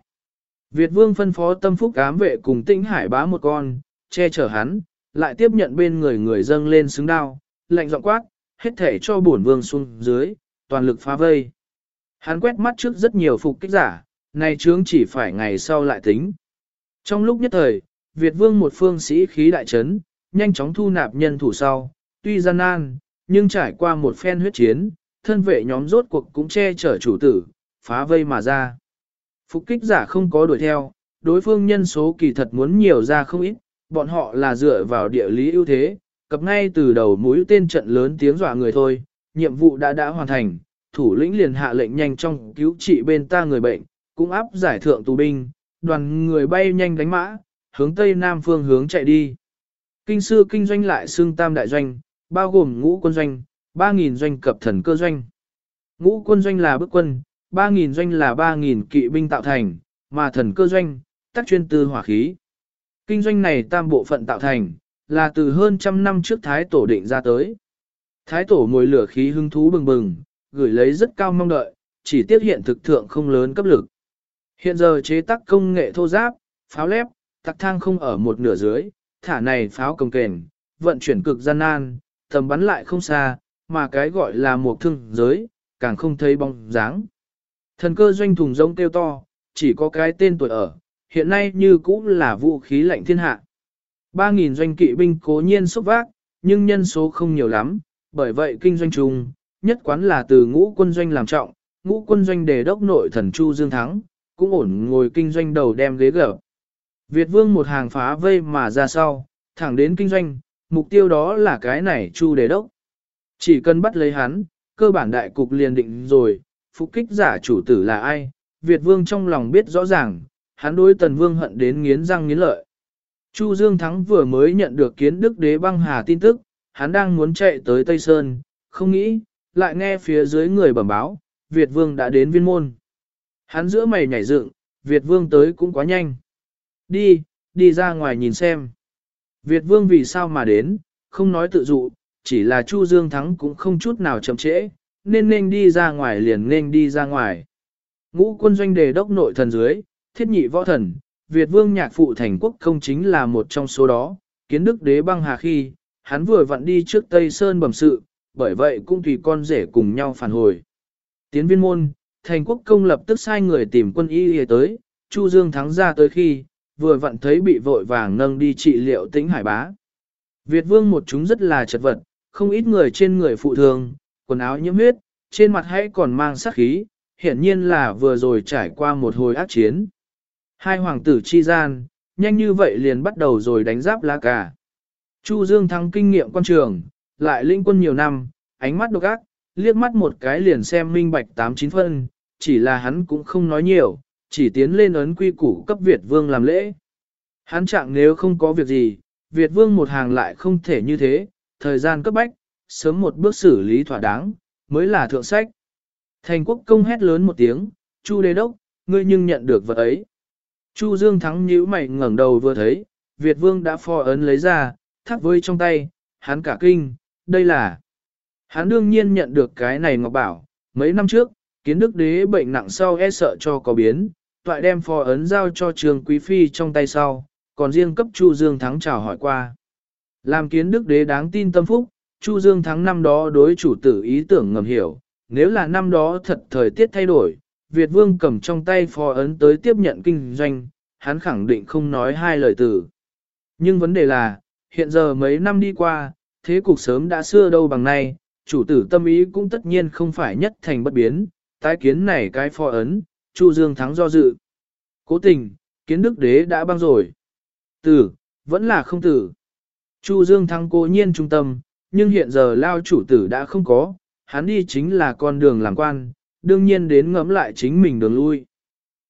Việt vương phân phó tâm phúc cám vệ cùng tĩnh hải bá một con, che chở hắn, lại tiếp nhận bên người người dâng lên xứng đao, lạnh giọng quát, hết thể cho bổn vương xuống dưới, toàn lực phá vây. Hắn quét mắt trước rất nhiều phục kích giả, này chướng chỉ phải ngày sau lại tính. Trong lúc nhất thời, Việt vương một phương sĩ khí đại trấn, nhanh chóng thu nạp nhân thủ sau, tuy gian nan, nhưng trải qua một phen huyết chiến, thân vệ nhóm rốt cuộc cũng che chở chủ tử, phá vây mà ra. Phục kích giả không có đuổi theo, đối phương nhân số kỳ thật muốn nhiều ra không ít, bọn họ là dựa vào địa lý ưu thế, cập ngay từ đầu mũi tên trận lớn tiếng dọa người thôi, nhiệm vụ đã đã hoàn thành, thủ lĩnh liền hạ lệnh nhanh trong cứu trị bên ta người bệnh, cũng áp giải thượng tù binh, đoàn người bay nhanh đánh mã, hướng tây nam phương hướng chạy đi. Kinh sư kinh doanh lại xương tam đại doanh, bao gồm ngũ quân doanh, 3.000 doanh cập thần cơ doanh. Ngũ quân doanh là bức quân, 3.000 doanh là 3.000 kỵ binh tạo thành, mà thần cơ doanh, tác chuyên tư hỏa khí. Kinh doanh này tam bộ phận tạo thành, là từ hơn trăm năm trước Thái Tổ định ra tới. Thái Tổ ngồi lửa khí hưng thú bừng bừng, gửi lấy rất cao mong đợi, chỉ tiếc hiện thực thượng không lớn cấp lực. Hiện giờ chế tác công nghệ thô giáp, pháo lép, tặc thang không ở một nửa dưới, thả này pháo công kền, vận chuyển cực gian nan, tầm bắn lại không xa, mà cái gọi là một thương giới, càng không thấy bóng dáng. Thần cơ doanh thùng rông kêu to, chỉ có cái tên tuổi ở, hiện nay như cũng là vũ khí lạnh thiên hạ. 3.000 doanh kỵ binh cố nhiên xúc vác, nhưng nhân số không nhiều lắm, bởi vậy kinh doanh chung, nhất quán là từ ngũ quân doanh làm trọng, ngũ quân doanh đề đốc nội thần Chu Dương Thắng, cũng ổn ngồi kinh doanh đầu đem ghế gở. Việt vương một hàng phá vây mà ra sau, thẳng đến kinh doanh, mục tiêu đó là cái này Chu đề đốc. Chỉ cần bắt lấy hắn, cơ bản đại cục liền định rồi, phục kích giả chủ tử là ai, Việt vương trong lòng biết rõ ràng, hắn đối tần vương hận đến nghiến răng nghiến lợi. Chu Dương Thắng vừa mới nhận được kiến đức đế băng hà tin tức, hắn đang muốn chạy tới Tây Sơn, không nghĩ, lại nghe phía dưới người bẩm báo, Việt vương đã đến viên môn. Hắn giữa mày nhảy dựng, Việt vương tới cũng quá nhanh. Đi, đi ra ngoài nhìn xem. Việt vương vì sao mà đến, không nói tự dụ, chỉ là Chu Dương Thắng cũng không chút nào chậm trễ, nên nên đi ra ngoài liền nên đi ra ngoài. Ngũ quân doanh đề đốc nội thần dưới, thiết nhị võ thần, Việt vương nhạc phụ thành quốc công chính là một trong số đó, kiến đức đế băng hà khi, hắn vừa vặn đi trước Tây Sơn bẩm sự, bởi vậy cũng tùy con rể cùng nhau phản hồi. Tiến viên môn, thành quốc công lập tức sai người tìm quân y y tới, Chu Dương thắng ra tới khi, vừa vặn thấy bị vội vàng nâng đi trị liệu tĩnh hải bá. Việt vương một chúng rất là chật vật, không ít người trên người phụ thường, quần áo nhiễm huyết, trên mặt hãy còn mang sát khí, hiển nhiên là vừa rồi trải qua một hồi ác chiến. Hai hoàng tử chi gian, nhanh như vậy liền bắt đầu rồi đánh giáp lá cả. Chu Dương thắng kinh nghiệm quan trường, lại linh quân nhiều năm, ánh mắt độc ác, liếc mắt một cái liền xem minh bạch tám chín phân, chỉ là hắn cũng không nói nhiều, chỉ tiến lên ấn quy củ cấp Việt vương làm lễ. Hắn trạng nếu không có việc gì, Việt vương một hàng lại không thể như thế, thời gian cấp bách, sớm một bước xử lý thỏa đáng, mới là thượng sách. Thành quốc công hét lớn một tiếng, Chu đế đốc, ngươi nhưng nhận được vật ấy. Chu Dương Thắng nhíu mày ngẩng đầu vừa thấy, Việt vương đã phò ấn lấy ra, thắt với trong tay, hắn cả kinh, đây là. Hắn đương nhiên nhận được cái này ngọc bảo, mấy năm trước, kiến đức đế bệnh nặng sau e sợ cho có biến, toại đem phò ấn giao cho trường quý phi trong tay sau, còn riêng cấp Chu Dương Thắng chào hỏi qua. Làm kiến đức đế đáng tin tâm phúc, Chu Dương Thắng năm đó đối chủ tử ý tưởng ngầm hiểu, nếu là năm đó thật thời tiết thay đổi, Việt Vương cầm trong tay phò ấn tới tiếp nhận kinh doanh, hắn khẳng định không nói hai lời từ. Nhưng vấn đề là, hiện giờ mấy năm đi qua, thế cục sớm đã xưa đâu bằng nay, chủ tử tâm ý cũng tất nhiên không phải nhất thành bất biến, tái kiến này cái phò ấn, Chu Dương thắng do dự. Cố tình, kiến đức đế đã băng rồi. Tử, vẫn là không tử. Chu Dương thắng cố nhiên trung tâm, nhưng hiện giờ lao chủ tử đã không có, hắn đi chính là con đường làm quan, đương nhiên đến ngẫm lại chính mình đường lui.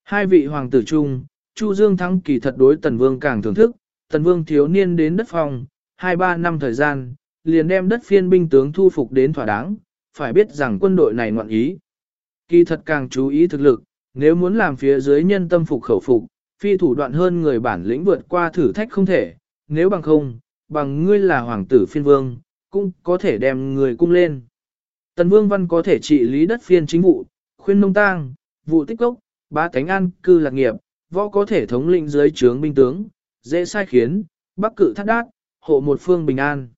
Hai vị hoàng tử chung, Chu Dương thắng kỳ thật đối Tần Vương càng thưởng thức, Tần Vương thiếu niên đến đất phòng, 2-3 năm thời gian, liền đem đất phiên binh tướng thu phục đến thỏa đáng, phải biết rằng quân đội này ngoạn ý. Kỳ thật càng chú ý thực lực, nếu muốn làm phía dưới nhân tâm phục khẩu phục, phi thủ đoạn hơn người bản lĩnh vượt qua thử thách không thể, nếu bằng không, bằng ngươi là hoàng tử phiên vương, cũng có thể đem người cung lên. Tần vương văn có thể trị lý đất phiên chính vụ, khuyên nông tang, vụ tích cốc, ba cánh an cư lạc nghiệp, võ có thể thống lĩnh dưới trướng binh tướng, dễ sai khiến, bắc cự thắt đát, hộ một phương bình an.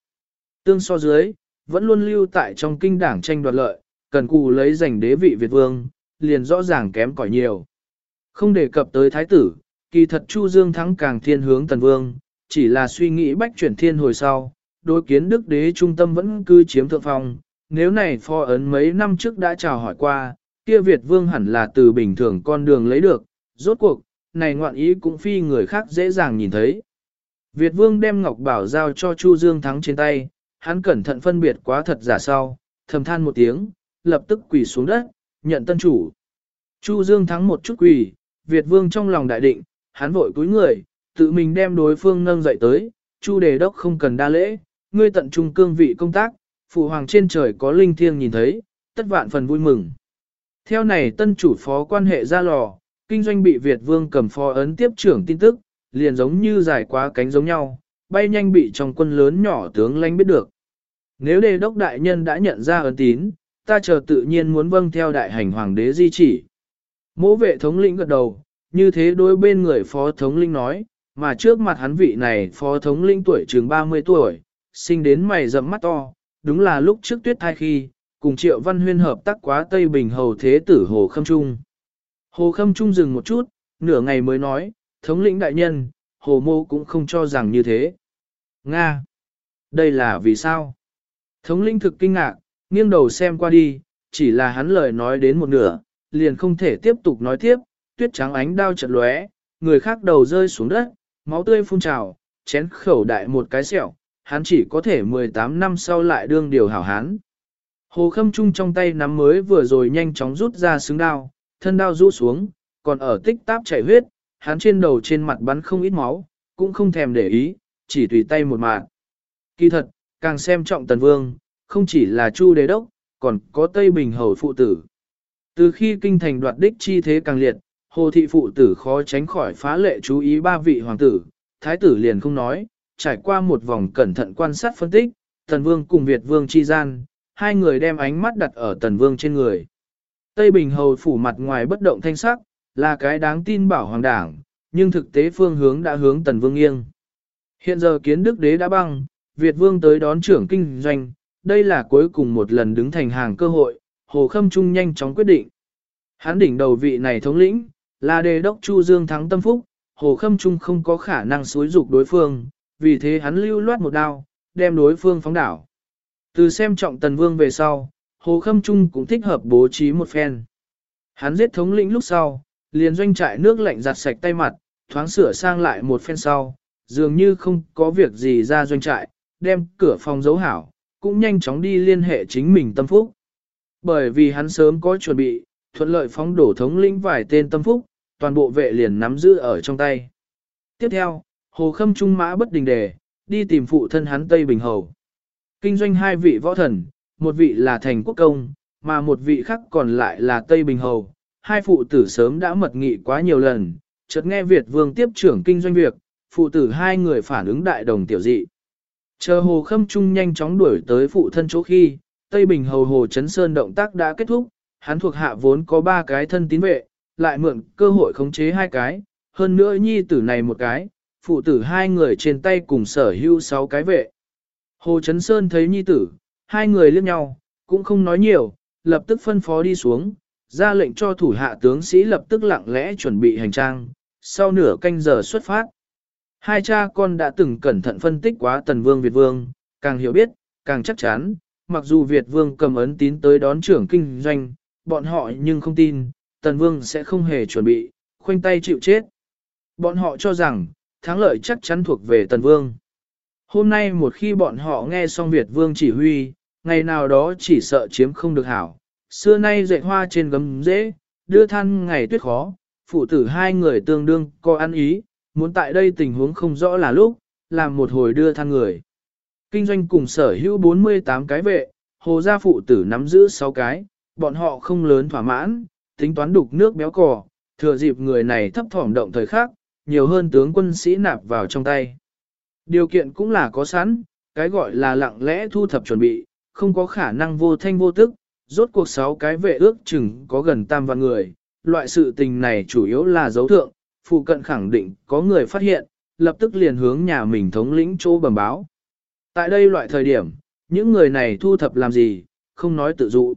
Tương so dưới, vẫn luôn lưu tại trong kinh đảng tranh đoạt lợi, cần cù lấy giành đế vị Việt vương, liền rõ ràng kém cỏi nhiều. Không đề cập tới thái tử, kỳ thật Chu Dương thắng càng thiên hướng tần vương, chỉ là suy nghĩ bách chuyển thiên hồi sau, đối kiến đức đế trung tâm vẫn cứ chiếm thượng phong, nếu này pho ấn mấy năm trước đã chào hỏi qua, kia Việt vương hẳn là từ bình thường con đường lấy được, rốt cuộc, này ngoạn ý cũng phi người khác dễ dàng nhìn thấy. Việt vương đem ngọc bảo giao cho Chu Dương thắng trên tay, hắn cẩn thận phân biệt quá thật giả sau, thầm than một tiếng, lập tức quỳ xuống đất, nhận tân chủ. Chu Dương thắng một chút quỳ, Việt vương trong lòng đại định, hắn vội cúi người, tự mình đem đối phương nâng dậy tới, Chu đề đốc không cần đa lễ, ngươi tận trung cương vị công tác, phụ hoàng trên trời có linh thiêng nhìn thấy, tất vạn phần vui mừng. Theo này tân chủ phó quan hệ ra lò, kinh doanh bị Việt vương cầm phó ấn tiếp trưởng tin tức, liền giống như giải quá cánh giống nhau, bay nhanh bị trong quân lớn nhỏ tướng lãnh biết được. Nếu đề đốc đại nhân đã nhận ra ấn tín, ta chờ tự nhiên muốn vâng theo đại hành hoàng đế di chỉ. Mỗ vệ thống lĩnh gật đầu, như thế đối bên người phó thống lĩnh nói, mà trước mặt hắn vị này phó thống lĩnh tuổi chừng 30 tuổi, sinh đến mày rậm mắt to, đúng là lúc trước tuyết thai khi, cùng triệu văn huyên hợp tác quá Tây Bình hầu thế tử Hồ Khâm Trung. Hồ Khâm Trung dừng một chút, nửa ngày mới nói, thống lĩnh đại nhân, Hồ Mô cũng không cho rằng như thế. Nga! Đây là vì sao? Thống lĩnh thực kinh ngạc, nghiêng đầu xem qua đi, chỉ là hắn lời nói đến một nửa, liền không thể tiếp tục nói tiếp, tuyết trắng ánh đao chật lóe, người khác đầu rơi xuống đất, máu tươi phun trào, chén khẩu đại một cái sẹo, hắn chỉ có thể 18 năm sau lại đương điều hảo hán. Hồ Khâm Trung trong tay nắm mới vừa rồi nhanh chóng rút ra xứng đao, thân đao rũ xuống, còn ở tích táp chảy huyết, hắn trên đầu trên mặt bắn không ít máu, cũng không thèm để ý, chỉ tùy tay một mạng. Kỳ thật, càng xem trọng tần vương, không chỉ là Chu Đế Đốc, còn có Tây Bình Hầu Phụ Tử. Từ khi kinh thành đoạt đích chi thế càng liệt, Hồ Thị Phụ Tử khó tránh khỏi phá lệ chú ý ba vị hoàng tử, Thái tử liền không nói, trải qua một vòng cẩn thận quan sát phân tích, Tần Vương cùng Việt Vương chi gian, hai người đem ánh mắt đặt ở Tần Vương trên người. Tây Bình Hầu phủ mặt ngoài bất động thanh sắc, là cái đáng tin bảo hoàng đảng, nhưng thực tế phương hướng đã hướng Tần Vương nghiêng. Hiện giờ kiến đức đế đã băng, Việt Vương tới đón trưởng kinh doanh, đây là cuối cùng một lần đứng thành hàng cơ hội, Hồ Khâm Trung nhanh chóng quyết định. Hắn đỉnh đầu vị này thống lĩnh, là đề đốc Chu Dương thắng tâm phúc, Hồ Khâm Trung không có khả năng xúi dục đối phương, vì thế hắn lưu loát một đao, đem đối phương phóng đảo. Từ xem trọng Tần Vương về sau, Hồ Khâm Trung cũng thích hợp bố trí một phen. Hắn giết thống lĩnh lúc sau, liền doanh trại nước lạnh giặt sạch tay mặt, thoáng sửa sang lại một phen sau, dường như không có việc gì ra doanh trại, đem cửa phòng giấu hảo, cũng nhanh chóng đi liên hệ chính mình tâm phúc. Bởi vì hắn sớm có chuẩn bị, thuận lợi phóng đổ thống lĩnh vài tên tâm phúc, toàn bộ vệ liền nắm giữ ở trong tay. Tiếp theo, Hồ Khâm Trung mã bất đình đề, đi tìm phụ thân hắn Tây Bình Hầu. Kinh doanh hai vị võ thần, một vị là thành quốc công, mà một vị khác còn lại là Tây Bình Hầu. Hai phụ tử sớm đã mật nghị quá nhiều lần, chợt nghe Việt Vương tiếp trưởng kinh doanh việc, phụ tử hai người phản ứng đại đồng tiểu dị. Chờ Hồ Khâm Trung nhanh chóng đuổi tới phụ thân chỗ khi, Tây Bình Hầu Hồ Chấn Sơn động tác đã kết thúc, hắn thuộc hạ vốn có ba cái thân tín vệ, lại mượn cơ hội khống chế hai cái, hơn nữa nhi tử này một cái, phụ tử hai người trên tay cùng sở hữu sáu cái vệ. Hồ Chấn Sơn thấy nhi tử, hai người liếc nhau, cũng không nói nhiều, lập tức phân phó đi xuống, ra lệnh cho thủ hạ tướng sĩ lập tức lặng lẽ chuẩn bị hành trang, sau nửa canh giờ xuất phát. Hai cha con đã từng cẩn thận phân tích quá tần vương Việt vương, càng hiểu biết, càng chắc chắn, mặc dù Việt vương cầm ấn tín tới đón trưởng kinh doanh, bọn họ nhưng không tin, tần vương sẽ không hề chuẩn bị, khoanh tay chịu chết. Bọn họ cho rằng, thắng lợi chắc chắn thuộc về tần vương. Hôm nay một khi bọn họ nghe xong Việt vương chỉ huy, ngày nào đó chỉ sợ chiếm không được hảo. Xưa nay dạy hoa trên gấm dễ, đưa than ngày tuyết khó, phụ tử hai người tương đương có ăn ý, muốn tại đây tình huống không rõ là lúc, làm một hồi đưa than người. Kinh doanh cùng sở hữu 48 cái vệ, hồ gia phụ tử nắm giữ 6 cái, bọn họ không lớn thỏa mãn, tính toán đục nước béo cò, thừa dịp người này thấp thỏm động thời khác, nhiều hơn tướng quân sĩ nạp vào trong tay. Điều kiện cũng là có sẵn, cái gọi là lặng lẽ thu thập chuẩn bị, không có khả năng vô thanh vô tức, rốt cuộc sáu cái vệ ước chừng có gần tam vạn người, loại sự tình này chủ yếu là dấu thượng, phụ cận khẳng định có người phát hiện, lập tức liền hướng nhà mình thống lĩnh chỗ bẩm báo. Tại đây loại thời điểm, những người này thu thập làm gì, không nói tự dụ.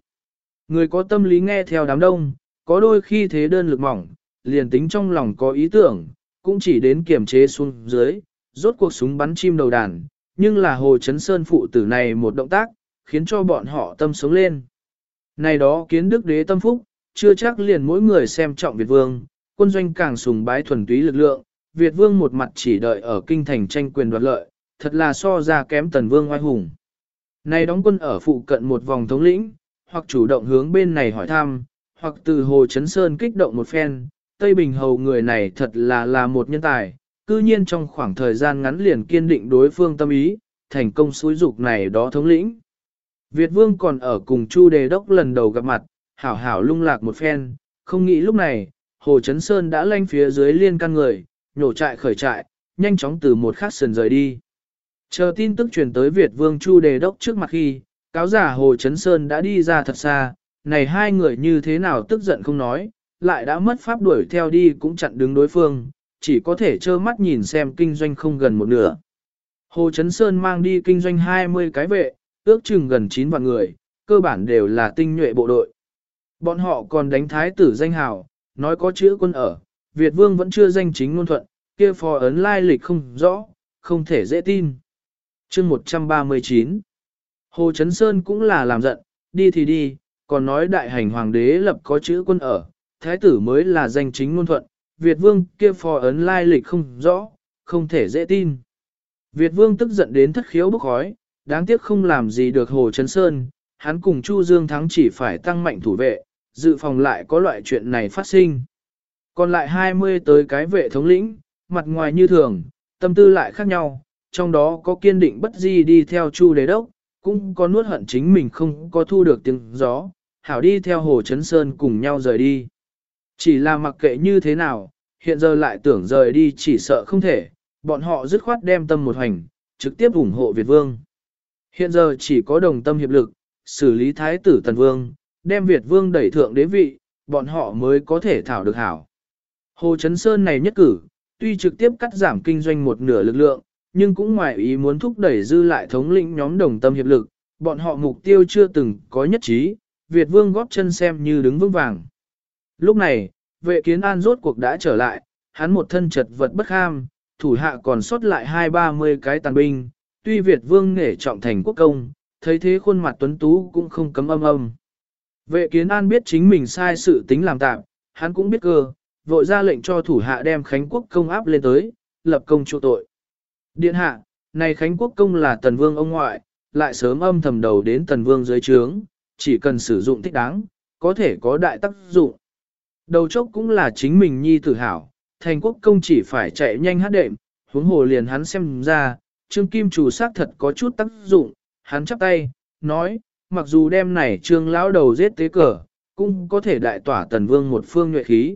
Người có tâm lý nghe theo đám đông, có đôi khi thế đơn lực mỏng, liền tính trong lòng có ý tưởng, cũng chỉ đến kiềm chế xuống dưới, rốt cuộc súng bắn chim đầu đàn, nhưng là Hồ Chấn Sơn phụ tử này một động tác, khiến cho bọn họ tâm sống lên. Này đó kiến đức đế tâm phúc, chưa chắc liền mỗi người xem trọng Việt Vương, quân doanh càng sùng bái thuần túy lực lượng, Việt Vương một mặt chỉ đợi ở kinh thành tranh quyền đoạt lợi, thật là so ra kém Tần Vương oai hùng. Này đóng quân ở phụ cận một vòng thống lĩnh, hoặc chủ động hướng bên này hỏi thăm, hoặc từ Hồ Chấn Sơn kích động một phen, Tây Bình Hầu người này thật là là một nhân tài, cư nhiên trong khoảng thời gian ngắn liền kiên định đối phương tâm ý, thành công xúi dục này đó thống lĩnh. Việt Vương còn ở cùng Chu Đề Đốc lần đầu gặp mặt, hảo hảo lung lạc một phen, không nghĩ lúc này, Hồ Chấn Sơn đã lanh phía dưới liên căn người, nhổ trại khởi trại, nhanh chóng từ một khắc sườn rời đi. Chờ tin tức truyền tới Việt Vương Chu Đề Đốc trước mặt khi, cáo giả Hồ Chấn Sơn đã đi ra thật xa, này hai người như thế nào tức giận không nói, lại đã mất pháp đuổi theo đi cũng chặn đứng đối phương, chỉ có thể trơ mắt nhìn xem kinh doanh không gần một nửa. Hồ Chấn Sơn mang đi kinh doanh 20 cái vệ, ước chừng gần 9 vạn người, cơ bản đều là tinh nhuệ bộ đội. Bọn họ còn đánh thái tử danh hào, nói có chữ quân ở, Việt Vương vẫn chưa danh chính ngôn thuận, kia phò ấn lai lịch không rõ, không thể dễ tin. chương 139 Hồ Chấn Sơn cũng là làm giận, đi thì đi, còn nói đại hành hoàng đế lập có chữ quân ở, thái tử mới là danh chính ngôn thuận, Việt Vương kia phò ấn lai lịch không rõ, không thể dễ tin. Việt Vương tức giận đến thất khiếu bốc khói, đáng tiếc không làm gì được Hồ Trấn Sơn, hắn cùng Chu Dương Thắng chỉ phải tăng mạnh thủ vệ, dự phòng lại có loại chuyện này phát sinh. Còn lại 20 tới cái vệ thống lĩnh, mặt ngoài như thường, tâm tư lại khác nhau, trong đó có kiên định bất di đi theo Chu Đế Đốc, cũng có nuốt hận chính mình không có thu được tiếng gió, hảo đi theo Hồ Trấn Sơn cùng nhau rời đi. Chỉ là mặc kệ như thế nào, hiện giờ lại tưởng rời đi chỉ sợ không thể, bọn họ dứt khoát đem tâm một hành, trực tiếp ủng hộ Việt Vương. Hiện giờ chỉ có đồng tâm hiệp lực, xử lý thái tử Tần Vương, đem Việt Vương đẩy thượng đế vị, bọn họ mới có thể thảo được hảo. Hồ Chấn Sơn này nhất cử, tuy trực tiếp cắt giảm kinh doanh một nửa lực lượng, nhưng cũng ngoài ý muốn thúc đẩy dư lại thống lĩnh nhóm đồng tâm hiệp lực, bọn họ mục tiêu chưa từng có nhất trí, Việt Vương góp chân xem như đứng vững vàng. Lúc này, vệ kiến an rốt cuộc đã trở lại, hắn một thân chật vật bất ham, thủ hạ còn sót lại hai ba mươi cái tàn binh, tuy Việt vương nể trọng thành quốc công, thấy thế khuôn mặt tuấn tú cũng không cấm âm âm. Vệ kiến an biết chính mình sai sự tính làm tạm, hắn cũng biết cơ, vội ra lệnh cho thủ hạ đem Khánh quốc công áp lên tới, lập công chu tội. Điện hạ, này Khánh quốc công là tần vương ông ngoại, lại sớm âm thầm đầu đến tần vương dưới trướng, chỉ cần sử dụng thích đáng, có thể có đại tác dụng. Đầu chốc cũng là chính mình nhi tử hảo, thành quốc công chỉ phải chạy nhanh hát đệm, huống hồ liền hắn xem ra, trương kim chủ xác thật có chút tác dụng, hắn chắp tay, nói, mặc dù đem này trương lão đầu giết tế cờ, cũng có thể đại tỏa tần vương một phương nhuệ khí.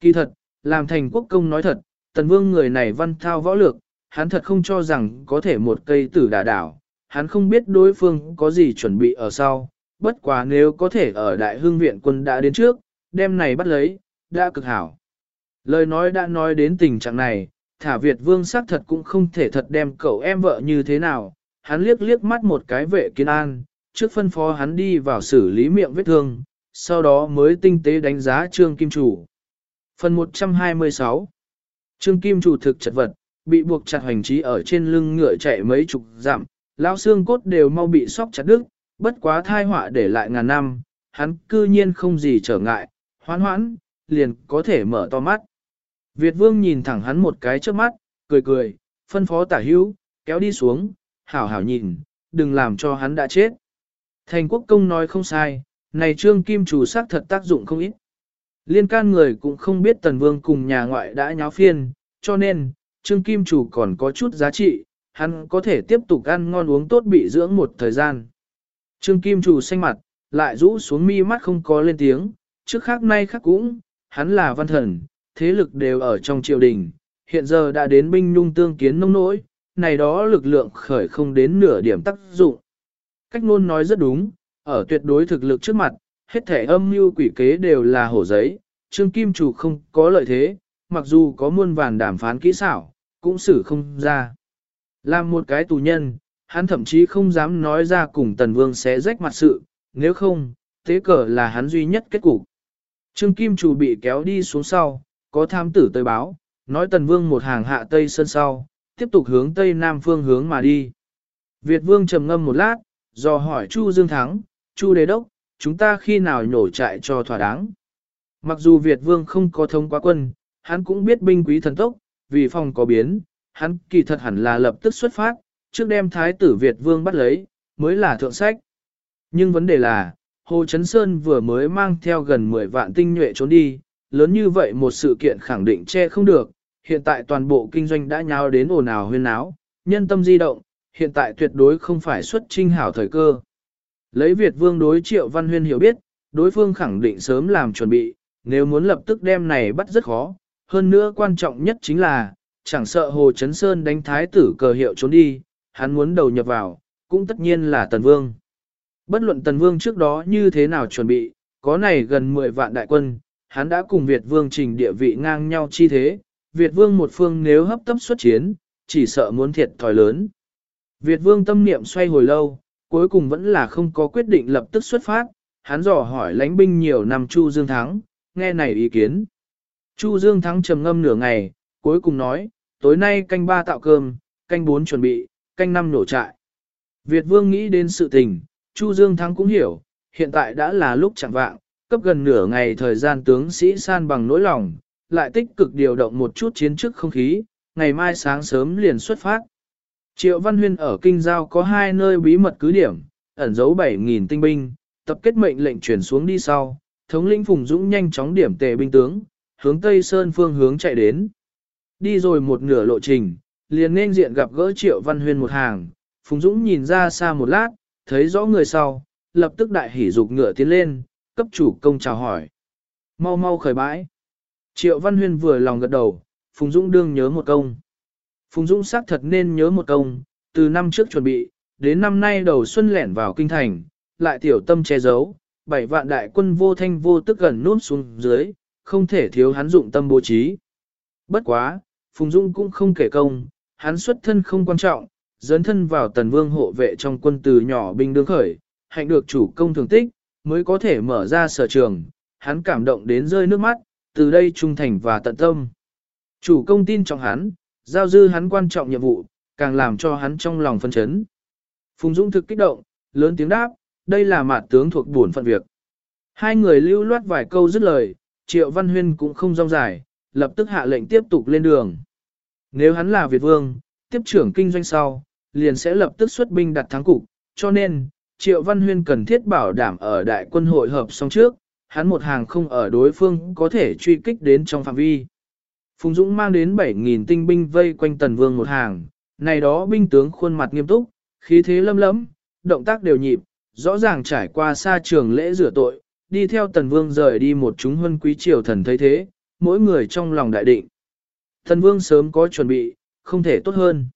Kỳ thật, làm thành quốc công nói thật, tần vương người này văn thao võ lược, hắn thật không cho rằng có thể một cây tử đả đảo, hắn không biết đối phương có gì chuẩn bị ở sau, bất quá nếu có thể ở đại hương viện quân đã đến trước, đem này bắt lấy, đã cực hảo. Lời nói đã nói đến tình trạng này, thả Việt vương xác thật cũng không thể thật đem cậu em vợ như thế nào, hắn liếc liếc mắt một cái vệ kiên an, trước phân phó hắn đi vào xử lý miệng vết thương, sau đó mới tinh tế đánh giá Trương Kim Chủ. Phần 126 Trương Kim Chủ thực chật vật, bị buộc chặt hành trí ở trên lưng ngựa chạy mấy chục dặm, lão xương cốt đều mau bị sóc chặt đứt, bất quá thai họa để lại ngàn năm, hắn cư nhiên không gì trở ngại, hoán hoãn, liền có thể mở to mắt. Việt vương nhìn thẳng hắn một cái trước mắt, cười cười, phân phó tả hữu, kéo đi xuống, hảo hảo nhìn, đừng làm cho hắn đã chết. Thành quốc công nói không sai, này trương kim chủ sắc thật tác dụng không ít. Liên can người cũng không biết tần vương cùng nhà ngoại đã nháo phiên, cho nên, trương kim chủ còn có chút giá trị, hắn có thể tiếp tục ăn ngon uống tốt bị dưỡng một thời gian. Trương kim chủ xanh mặt, lại rũ xuống mi mắt không có lên tiếng, trước khác nay khác cũng, hắn là văn thần, thế lực đều ở trong triều đình, hiện giờ đã đến binh nhung tương kiến nông nỗi, này đó lực lượng khởi không đến nửa điểm tác dụng. Cách nôn nói rất đúng, ở tuyệt đối thực lực trước mặt, hết thể âm mưu quỷ kế đều là hổ giấy, Trương Kim Chủ không có lợi thế, mặc dù có muôn vàn đàm phán kỹ xảo, cũng xử không ra. Làm một cái tù nhân, hắn thậm chí không dám nói ra cùng Tần Vương sẽ rách mặt sự, nếu không, thế cờ là hắn duy nhất kết cục. Trương Kim Chủ bị kéo đi xuống sau, có tham tử tới báo, nói Tần Vương một hàng hạ Tây Sơn sau, tiếp tục hướng Tây Nam phương hướng mà đi. Việt Vương trầm ngâm một lát, do hỏi Chu Dương Thắng, Chu Đế Đốc, chúng ta khi nào nhổ trại cho thỏa đáng. Mặc dù Việt Vương không có thông qua quân, hắn cũng biết binh quý thần tốc, vì phòng có biến, hắn kỳ thật hẳn là lập tức xuất phát, trước đem Thái tử Việt Vương bắt lấy, mới là thượng sách. Nhưng vấn đề là, Hồ Chấn Sơn vừa mới mang theo gần 10 vạn tinh nhuệ trốn đi, lớn như vậy một sự kiện khẳng định che không được, hiện tại toàn bộ kinh doanh đã nháo đến ồn ào huyên náo, nhân tâm di động, hiện tại tuyệt đối không phải xuất trinh hảo thời cơ. Lấy Việt Vương đối Triệu Văn Huyên hiểu biết, đối phương khẳng định sớm làm chuẩn bị, nếu muốn lập tức đem này bắt rất khó, hơn nữa quan trọng nhất chính là, chẳng sợ Hồ Chấn Sơn đánh thái tử cờ hiệu trốn đi, hắn muốn đầu nhập vào, cũng tất nhiên là Tần Vương. Bất luận Tần Vương trước đó như thế nào chuẩn bị, có này gần 10 vạn đại quân, hắn đã cùng Việt Vương trình địa vị ngang nhau chi thế, Việt Vương một phương nếu hấp tấp xuất chiến, chỉ sợ muốn thiệt thòi lớn. Việt Vương tâm niệm xoay hồi lâu, cuối cùng vẫn là không có quyết định lập tức xuất phát, hắn dò hỏi lãnh binh nhiều năm Chu Dương Thắng, nghe này ý kiến. Chu Dương Thắng trầm ngâm nửa ngày, cuối cùng nói, tối nay canh ba tạo cơm, canh bốn chuẩn bị, canh năm nổ trại. Việt Vương nghĩ đến sự tình, Chu Dương Thắng cũng hiểu, hiện tại đã là lúc chẳng vạng, cấp gần nửa ngày thời gian tướng sĩ san bằng nỗi lòng, lại tích cực điều động một chút chiến trước không khí, ngày mai sáng sớm liền xuất phát. Triệu Văn Huyên ở Kinh Giao có hai nơi bí mật cứ điểm, ẩn giấu 7.000 tinh binh, tập kết mệnh lệnh chuyển xuống đi sau, thống lĩnh Phùng Dũng nhanh chóng điểm tề binh tướng, hướng Tây Sơn phương hướng chạy đến. Đi rồi một nửa lộ trình, liền nên diện gặp gỡ Triệu Văn Huyên một hàng, Phùng Dũng nhìn ra xa một lát, thấy rõ người sau, lập tức đại hỉ dục ngựa tiến lên, cấp chủ công chào hỏi. Mau mau khởi bãi. Triệu Văn Huyên vừa lòng gật đầu, Phùng Dũng đương nhớ một công. Phùng Dũng xác thật nên nhớ một công, từ năm trước chuẩn bị, đến năm nay đầu xuân lẻn vào kinh thành, lại tiểu tâm che giấu, bảy vạn đại quân vô thanh vô tức gần nút xuống dưới, không thể thiếu hắn dụng tâm bố trí. Bất quá, Phùng Dũng cũng không kể công, hắn xuất thân không quan trọng, dấn thân vào tần vương hộ vệ trong quân từ nhỏ binh đương khởi, hạnh được chủ công thường tích, mới có thể mở ra sở trường, hắn cảm động đến rơi nước mắt, từ đây trung thành và tận tâm. Chủ công tin trọng hắn, giao dư hắn quan trọng nhiệm vụ, càng làm cho hắn trong lòng phân chấn. Phùng Dũng thực kích động, lớn tiếng đáp, đây là mạt tướng thuộc bổn phận việc. Hai người lưu loát vài câu dứt lời, Triệu Văn Huyên cũng không rong dài, lập tức hạ lệnh tiếp tục lên đường. Nếu hắn là Việt Vương, tiếp trưởng kinh doanh sau, liền sẽ lập tức xuất binh đặt thắng cục, cho nên, Triệu Văn Huyên cần thiết bảo đảm ở đại quân hội hợp xong trước, hắn một hàng không ở đối phương có thể truy kích đến trong phạm vi. Phùng Dũng mang đến 7.000 tinh binh vây quanh tần vương một hàng, này đó binh tướng khuôn mặt nghiêm túc, khí thế lâm lẫm, động tác đều nhịp, rõ ràng trải qua xa trường lễ rửa tội, đi theo tần vương rời đi một chúng huân quý triều thần thấy thế, mỗi người trong lòng đại định. Tần vương sớm có chuẩn bị, không thể tốt hơn.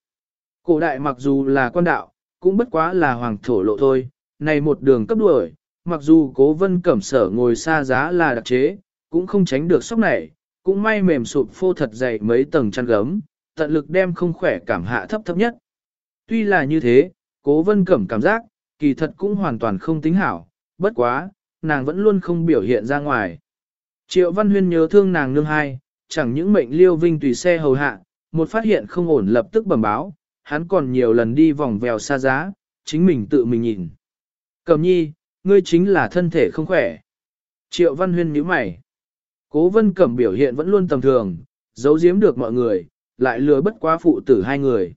Cổ đại mặc dù là quan đạo, cũng bất quá là hoàng thổ lộ thôi, này một đường cấp đuổi, mặc dù cố vân cẩm sở ngồi xa giá là đặc chế, cũng không tránh được sốc này, cũng may mềm sụp phô thật dày mấy tầng chăn gấm, tận lực đem không khỏe cảm hạ thấp thấp nhất. Tuy là như thế, cố vân cẩm cảm giác, kỳ thật cũng hoàn toàn không tính hảo, bất quá, nàng vẫn luôn không biểu hiện ra ngoài. Triệu Văn Huyên nhớ thương nàng nương hai, chẳng những mệnh liêu vinh tùy xe hầu hạ, một phát hiện không ổn lập tức bẩm báo, hắn còn nhiều lần đi vòng vèo xa giá, chính mình tự mình nhìn. Cầm nhi, ngươi chính là thân thể không khỏe. Triệu Văn Huyên nhíu mày. Cố vân cẩm biểu hiện vẫn luôn tầm thường, giấu giếm được mọi người, lại lừa bất quá phụ tử hai người.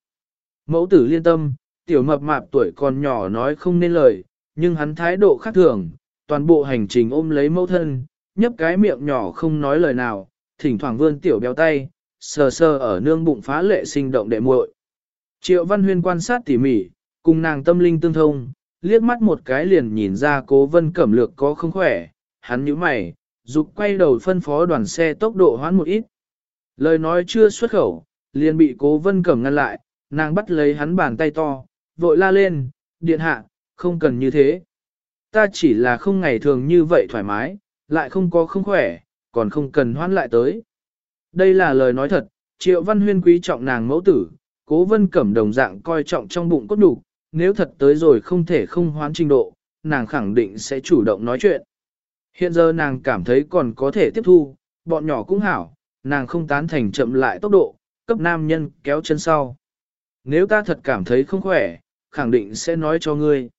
Mẫu tử liên tâm, tiểu mập mạp tuổi còn nhỏ nói không nên lời, nhưng hắn thái độ khác thường, toàn bộ hành trình ôm lấy mẫu thân, nhấp cái miệng nhỏ không nói lời nào, thỉnh thoảng vươn tiểu béo tay, sờ sờ ở nương bụng phá lệ sinh động đệ muội. Triệu Văn Huyên quan sát tỉ mỉ, cùng nàng tâm linh tương thông, liếc mắt một cái liền nhìn ra cố vân cẩm lược có không khỏe, hắn nhíu mày, dục quay đầu phân phó đoàn xe tốc độ hoãn một ít. Lời nói chưa xuất khẩu, liền bị cố vân cẩm ngăn lại, nàng bắt lấy hắn bàn tay to, vội la lên, điện hạ, không cần như thế. Ta chỉ là không ngày thường như vậy thoải mái, lại không có không khỏe, còn không cần hoãn lại tới. Đây là lời nói thật, triệu văn huyên quý trọng nàng mẫu tử, cố vân cẩm đồng dạng coi trọng trong bụng cốt đủ, nếu thật tới rồi không thể không hoán trình độ, nàng khẳng định sẽ chủ động nói chuyện. Hiện giờ nàng cảm thấy còn có thể tiếp thu, bọn nhỏ cũng hảo, nàng không tán thành chậm lại tốc độ, cấp nam nhân kéo chân sau. Nếu ta thật cảm thấy không khỏe, khẳng định sẽ nói cho ngươi.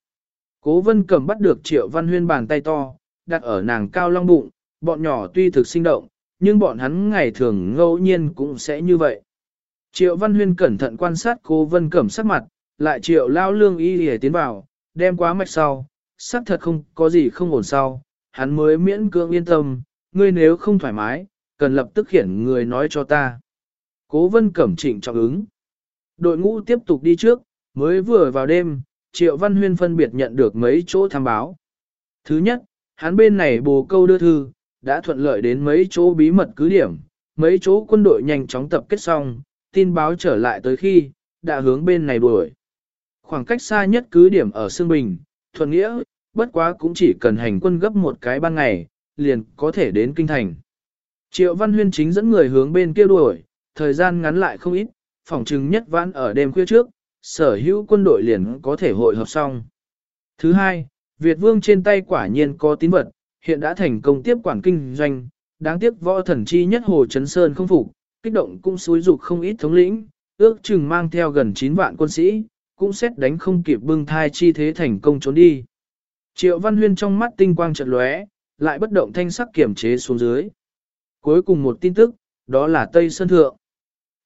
Cố vân cầm bắt được triệu văn huyên bàn tay to, đặt ở nàng cao long bụng, bọn nhỏ tuy thực sinh động, nhưng bọn hắn ngày thường ngẫu nhiên cũng sẽ như vậy. Triệu văn huyên cẩn thận quan sát cố vân cầm sắc mặt, lại triệu lao lương y hề tiến vào, đem quá mạch sau, sắc thật không có gì không ổn sau, hắn mới miễn cưỡng yên tâm, ngươi nếu không thoải mái, cần lập tức khiển người nói cho ta. Cố vân cẩm trịnh trọng ứng. Đội ngũ tiếp tục đi trước, mới vừa vào đêm, Triệu Văn Huyên phân biệt nhận được mấy chỗ tham báo. Thứ nhất, hắn bên này bồ câu đưa thư, đã thuận lợi đến mấy chỗ bí mật cứ điểm, mấy chỗ quân đội nhanh chóng tập kết xong, tin báo trở lại tới khi, đã hướng bên này đuổi. Khoảng cách xa nhất cứ điểm ở Sương Bình, thuận nghĩa, bất quá cũng chỉ cần hành quân gấp một cái ban ngày, liền có thể đến kinh thành. Triệu Văn Huyên chính dẫn người hướng bên kia đuổi, thời gian ngắn lại không ít, phòng trừng nhất vãn ở đêm khuya trước, sở hữu quân đội liền có thể hội hợp xong. Thứ hai, Việt Vương trên tay quả nhiên có tín vật, hiện đã thành công tiếp quản kinh doanh, đáng tiếc võ thần chi nhất Hồ Trấn Sơn không phục, kích động cũng xúi dục không ít thống lĩnh, ước chừng mang theo gần 9 vạn quân sĩ, cũng xét đánh không kịp bưng thai chi thế thành công trốn đi. Triệu Văn Huyên trong mắt tinh quang chợt lóe, lại bất động thanh sắc kiểm chế xuống dưới. Cuối cùng một tin tức, đó là Tây Sơn Thượng.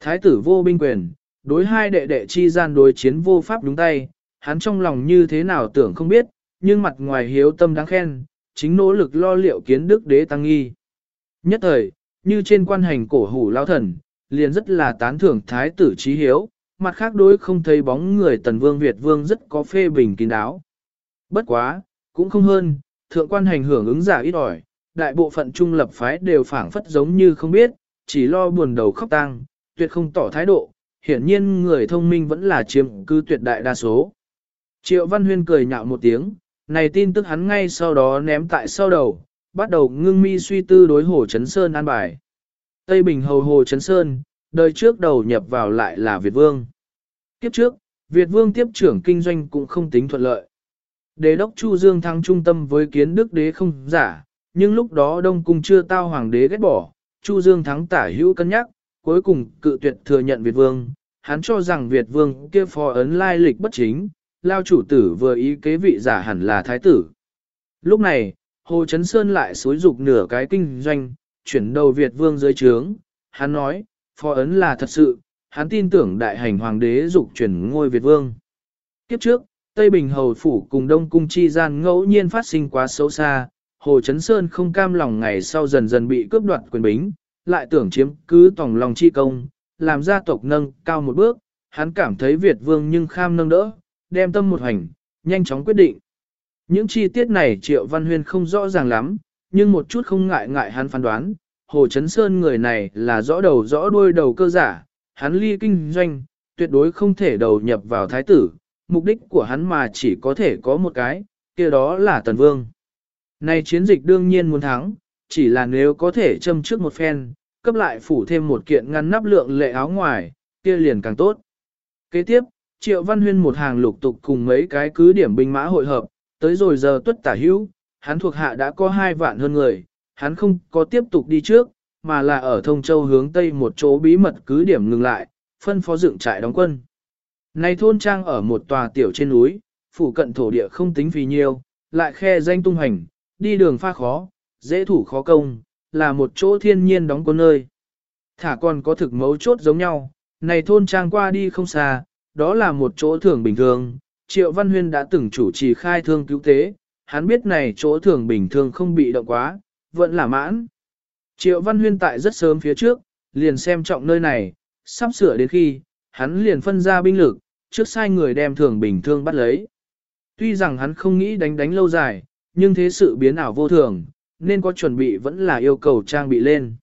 Thái tử vô binh quyền, đối hai đệ đệ chi gian đối chiến vô pháp đúng tay, hắn trong lòng như thế nào tưởng không biết, nhưng mặt ngoài hiếu tâm đáng khen, chính nỗ lực lo liệu kiến đức đế tăng nghi. Nhất thời, như trên quan hành cổ hủ lao thần, liền rất là tán thưởng thái tử trí hiếu, mặt khác đối không thấy bóng người tần vương Việt vương rất có phê bình kín đáo. Bất quá, cũng không hơn, thượng quan hành hưởng ứng giả ít ỏi, đại bộ phận trung lập phái đều phảng phất giống như không biết, chỉ lo buồn đầu khóc tang, tuyệt không tỏ thái độ, hiển nhiên người thông minh vẫn là chiếm cư tuyệt đại đa số. Triệu Văn Huyên cười nhạo một tiếng, này tin tức hắn ngay sau đó ném tại sau đầu, bắt đầu ngưng mi suy tư đối Hồ Trấn Sơn an bài. Tây Bình hầu Hồ Trấn Sơn, đời trước đầu nhập vào lại là Việt Vương. Kiếp trước, Việt Vương tiếp trưởng kinh doanh cũng không tính thuận lợi. Đế đốc Chu Dương thắng trung tâm với kiến đức đế không giả, nhưng lúc đó Đông Cung chưa tao hoàng đế ghét bỏ, Chu Dương thắng tả hữu cân nhắc, cuối cùng cự tuyệt thừa nhận Việt Vương. Hắn cho rằng Việt Vương kia phò ấn lai lịch bất chính, lao chủ tử vừa ý kế vị giả hẳn là thái tử. Lúc này, Hồ Chấn Sơn lại xối dục nửa cái kinh doanh, chuyển đầu Việt Vương dưới trướng. Hắn nói, phò ấn là thật sự, hắn tin tưởng đại hành hoàng đế dục chuyển ngôi Việt Vương. Kiếp trước, Tây Bình Hầu Phủ cùng Đông Cung chi gian ngẫu nhiên phát sinh quá xấu xa, Hồ Chấn Sơn không cam lòng ngày sau dần dần bị cướp đoạt quyền bính, lại tưởng chiếm cứ tổng lòng chi công, làm gia tộc nâng cao một bước, hắn cảm thấy Việt Vương nhưng kham nâng đỡ, đem tâm một hành, nhanh chóng quyết định. Những chi tiết này Triệu Văn Huyên không rõ ràng lắm, nhưng một chút không ngại ngại hắn phán đoán, Hồ Chấn Sơn người này là rõ đầu rõ đuôi đầu cơ giả, hắn ly kinh doanh, tuyệt đối không thể đầu nhập vào thái tử, mục đích của hắn mà chỉ có thể có một cái, kia đó là Tần Vương. Này chiến dịch đương nhiên muốn thắng, chỉ là nếu có thể châm trước một phen, cấp lại phủ thêm một kiện ngăn nắp lượng lệ áo ngoài, kia liền càng tốt. Kế tiếp, Triệu Văn Huyên một hàng lục tục cùng mấy cái cứ điểm binh mã hội hợp, tới rồi giờ tuất tả hữu, hắn thuộc hạ đã có hai vạn hơn người, hắn không có tiếp tục đi trước, mà là ở Thông Châu hướng Tây một chỗ bí mật cứ điểm ngừng lại, phân phó dựng trại đóng quân. Này thôn trang ở một tòa tiểu trên núi, phủ cận thổ địa không tính vì nhiêu, lại khe danh tung hành, đi đường pha khó, dễ thủ khó công, là một chỗ thiên nhiên đóng quân nơi. Thả còn có thực mấu chốt giống nhau, này thôn trang qua đi không xa, đó là một chỗ thường bình thường, Triệu Văn Huyên đã từng chủ trì khai thương cứu tế, hắn biết này chỗ thường bình thường không bị động quá, vẫn là mãn. Triệu Văn Huyên tại rất sớm phía trước, liền xem trọng nơi này, sắp sửa đến khi, hắn liền phân ra binh lực, trước sai người đem thường bình thường bắt lấy. Tuy rằng hắn không nghĩ đánh đánh lâu dài, nhưng thế sự biến ảo vô thường, nên có chuẩn bị vẫn là yêu cầu trang bị lên.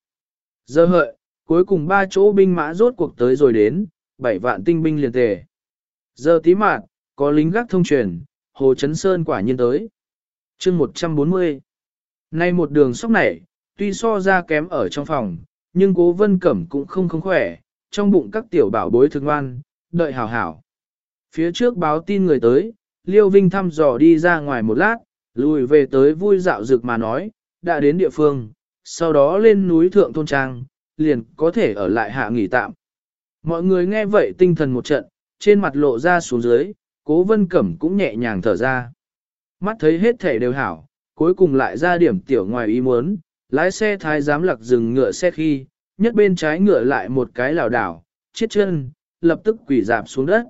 Giờ hợi, cuối cùng ba chỗ binh mã rốt cuộc tới rồi đến, bảy vạn tinh binh liền tề. Giờ tí mạt, có lính gác thông truyền, Hồ Chấn Sơn quả nhiên tới. chương 140. Nay một đường sóc nảy, tuy so ra kém ở trong phòng, nhưng cố vân cẩm cũng không không khỏe, trong bụng các tiểu bảo bối thương ngoan, đợi hảo hảo. Phía trước báo tin người tới, Liêu Vinh thăm dò đi ra ngoài một lát, lùi về tới vui dạo dực mà nói, đã đến địa phương, sau đó lên núi thượng thôn trang, liền có thể ở lại hạ nghỉ tạm. Mọi người nghe vậy tinh thần một trận, trên mặt lộ ra xuống dưới, cố vân cẩm cũng nhẹ nhàng thở ra. Mắt thấy hết thể đều hảo, cuối cùng lại ra điểm tiểu ngoài ý muốn, lái xe thái giám lặc dừng ngựa xe khi, nhất bên trái ngựa lại một cái lảo đảo, chết chân, lập tức quỷ dạp xuống đất.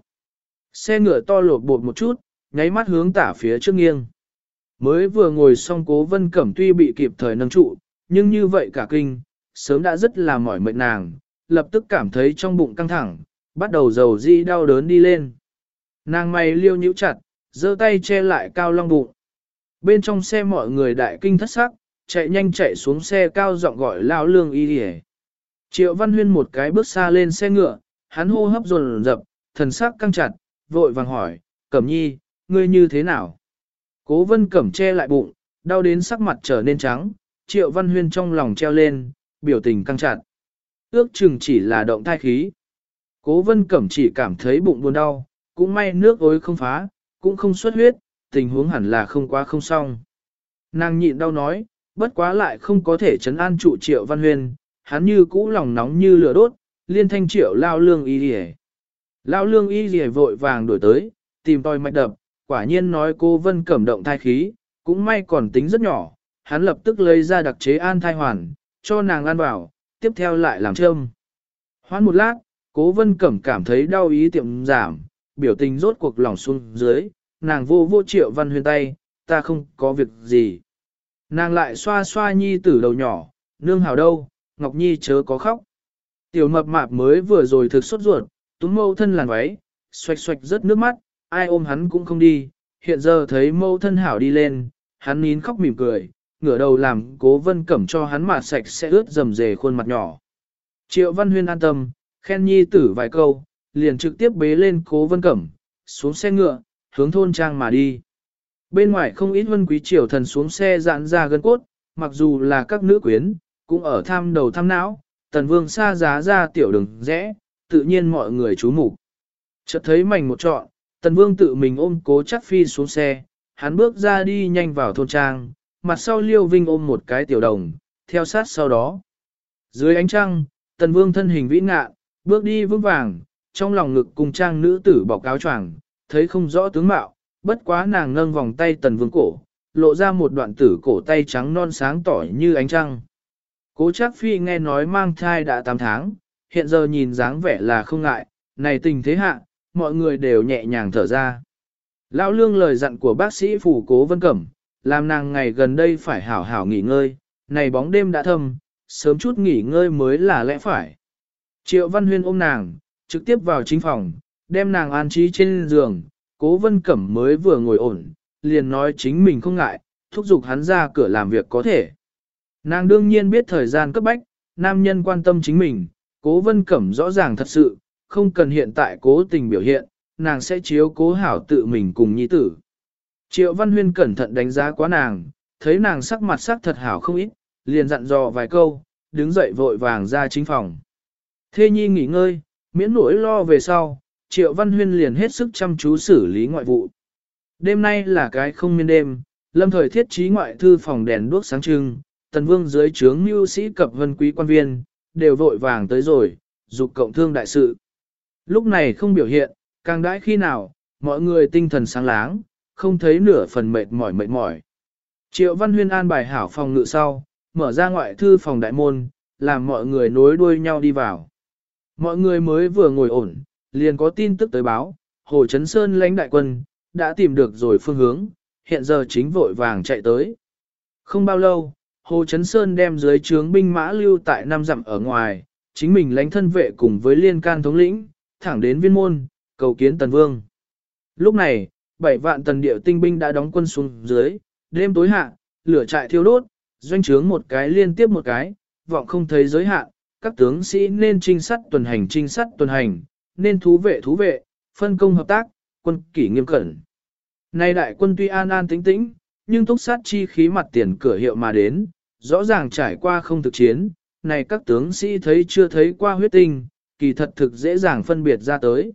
Xe ngựa to lột bột một chút, nháy mắt hướng tả phía trước nghiêng. Mới vừa ngồi xong cố vân cẩm tuy bị kịp thời nâng trụ, nhưng như vậy cả kinh, sớm đã rất là mỏi mệt nàng, lập tức cảm thấy trong bụng căng thẳng, bắt đầu dầu di đau đớn đi lên. Nàng mày liêu nhíu chặt, giơ tay che lại cao long bụng. Bên trong xe mọi người đại kinh thất sắc, chạy nhanh chạy xuống xe cao giọng gọi lao lương y hề. Triệu Văn Huyên một cái bước xa lên xe ngựa, hắn hô hấp dồn dập, thần sắc căng chặt, vội vàng hỏi, Cẩm nhi, ngươi như thế nào? Cố vân cẩm che lại bụng, đau đến sắc mặt trở nên trắng, triệu văn huyên trong lòng treo lên, biểu tình căng chặt. Ước chừng chỉ là động thai khí. Cố vân cẩm chỉ cảm thấy bụng buồn đau, cũng may nước ối không phá, cũng không xuất huyết, tình huống hẳn là không quá không xong. Nàng nhịn đau nói, bất quá lại không có thể chấn an trụ triệu văn huyên, hắn như cũ lòng nóng như lửa đốt, liên thanh triệu lao lương y hề Lão lương y rìa vội vàng đổi tới, tìm tòi mạch đập, quả nhiên nói cô vân cẩm động thai khí, cũng may còn tính rất nhỏ, hắn lập tức lấy ra đặc chế an thai hoàn, cho nàng ăn vào, tiếp theo lại làm châm. Hoãn một lát, cố vân cẩm cảm thấy đau ý tiệm giảm, biểu tình rốt cuộc lòng xuống dưới, nàng vô vô triệu văn huyền tay, ta không có việc gì. Nàng lại xoa xoa nhi tử đầu nhỏ, nương hào đâu, Ngọc Nhi chớ có khóc. Tiểu mập mạp mới vừa rồi thực sốt ruột, túm mâu thân làn váy, xoạch xoạch rớt nước mắt, ai ôm hắn cũng không đi, hiện giờ thấy mâu thân hảo đi lên, hắn nín khóc mỉm cười, ngửa đầu làm cố vân cẩm cho hắn mà sạch sẽ ướt dầm dề khuôn mặt nhỏ. Triệu Văn Huyên an tâm, khen nhi tử vài câu, liền trực tiếp bế lên cố vân cẩm, xuống xe ngựa, hướng thôn trang mà đi. Bên ngoài không ít vân quý triều thần xuống xe dạn ra gân cốt, mặc dù là các nữ quyến, cũng ở tham đầu tham não, tần vương xa giá ra tiểu đường rẽ, tự nhiên mọi người chú mục Chợt thấy mảnh một trọn, tần vương tự mình ôm cố chắc phi xuống xe, hắn bước ra đi nhanh vào thôn trang, mặt sau liêu vinh ôm một cái tiểu đồng, theo sát sau đó. Dưới ánh trăng, tần vương thân hình vĩ ngạ, bước đi vững vàng, trong lòng ngực cùng trang nữ tử bọc áo choàng, thấy không rõ tướng mạo, bất quá nàng nâng vòng tay tần vương cổ, lộ ra một đoạn tử cổ tay trắng non sáng tỏ như ánh trăng. Cố chắc phi nghe nói mang thai đã 8 tháng, hiện giờ nhìn dáng vẻ là không ngại, này tình thế hạ, mọi người đều nhẹ nhàng thở ra. Lão lương lời dặn của bác sĩ phủ cố vân cẩm, làm nàng ngày gần đây phải hảo hảo nghỉ ngơi, này bóng đêm đã thâm, sớm chút nghỉ ngơi mới là lẽ phải. Triệu Văn Huyên ôm nàng, trực tiếp vào chính phòng, đem nàng an trí trên giường, cố vân cẩm mới vừa ngồi ổn, liền nói chính mình không ngại, thúc giục hắn ra cửa làm việc có thể. Nàng đương nhiên biết thời gian cấp bách, nam nhân quan tâm chính mình, cố vân cẩm rõ ràng thật sự, không cần hiện tại cố tình biểu hiện, nàng sẽ chiếu cố hảo tự mình cùng nhi tử. Triệu Văn Huyên cẩn thận đánh giá quá nàng, thấy nàng sắc mặt sắc thật hảo không ít, liền dặn dò vài câu, đứng dậy vội vàng ra chính phòng. Thê nhi nghỉ ngơi, miễn nỗi lo về sau, Triệu Văn Huyên liền hết sức chăm chú xử lý ngoại vụ. Đêm nay là cái không miên đêm, lâm thời thiết trí ngoại thư phòng đèn đuốc sáng trưng, tần vương dưới trướng mưu sĩ cập vân quý quan viên, đều vội vàng tới rồi, dục cộng thương đại sự. Lúc này không biểu hiện, càng đãi khi nào, mọi người tinh thần sáng láng, không thấy nửa phần mệt mỏi mệt mỏi. Triệu Văn Huyên an bài hảo phòng ngự sau, mở ra ngoại thư phòng đại môn, làm mọi người nối đuôi nhau đi vào. Mọi người mới vừa ngồi ổn, liền có tin tức tới báo, Hồ Trấn Sơn lãnh đại quân, đã tìm được rồi phương hướng, hiện giờ chính vội vàng chạy tới. Không bao lâu, Hồ Trấn Sơn đem dưới trướng binh mã lưu tại Nam Dặm ở ngoài, chính mình lãnh thân vệ cùng với liên can thống lĩnh, thẳng đến viên môn, cầu kiến Tần Vương. Lúc này, bảy vạn tần điệu tinh binh đã đóng quân xuống dưới, đêm tối hạ, lửa trại thiêu đốt, doanh trướng một cái liên tiếp một cái, vọng không thấy giới hạn, các tướng sĩ nên trinh sát tuần hành trinh sát tuần hành, nên thú vệ thú vệ, phân công hợp tác, quân kỷ nghiêm cẩn. Nay đại quân tuy an an tĩnh tĩnh, nhưng túc sát chi khí mặt tiền cửa hiệu mà đến, rõ ràng trải qua không thực chiến, này các tướng sĩ thấy chưa thấy qua huyết tinh, kỳ thật thực dễ dàng phân biệt ra tới.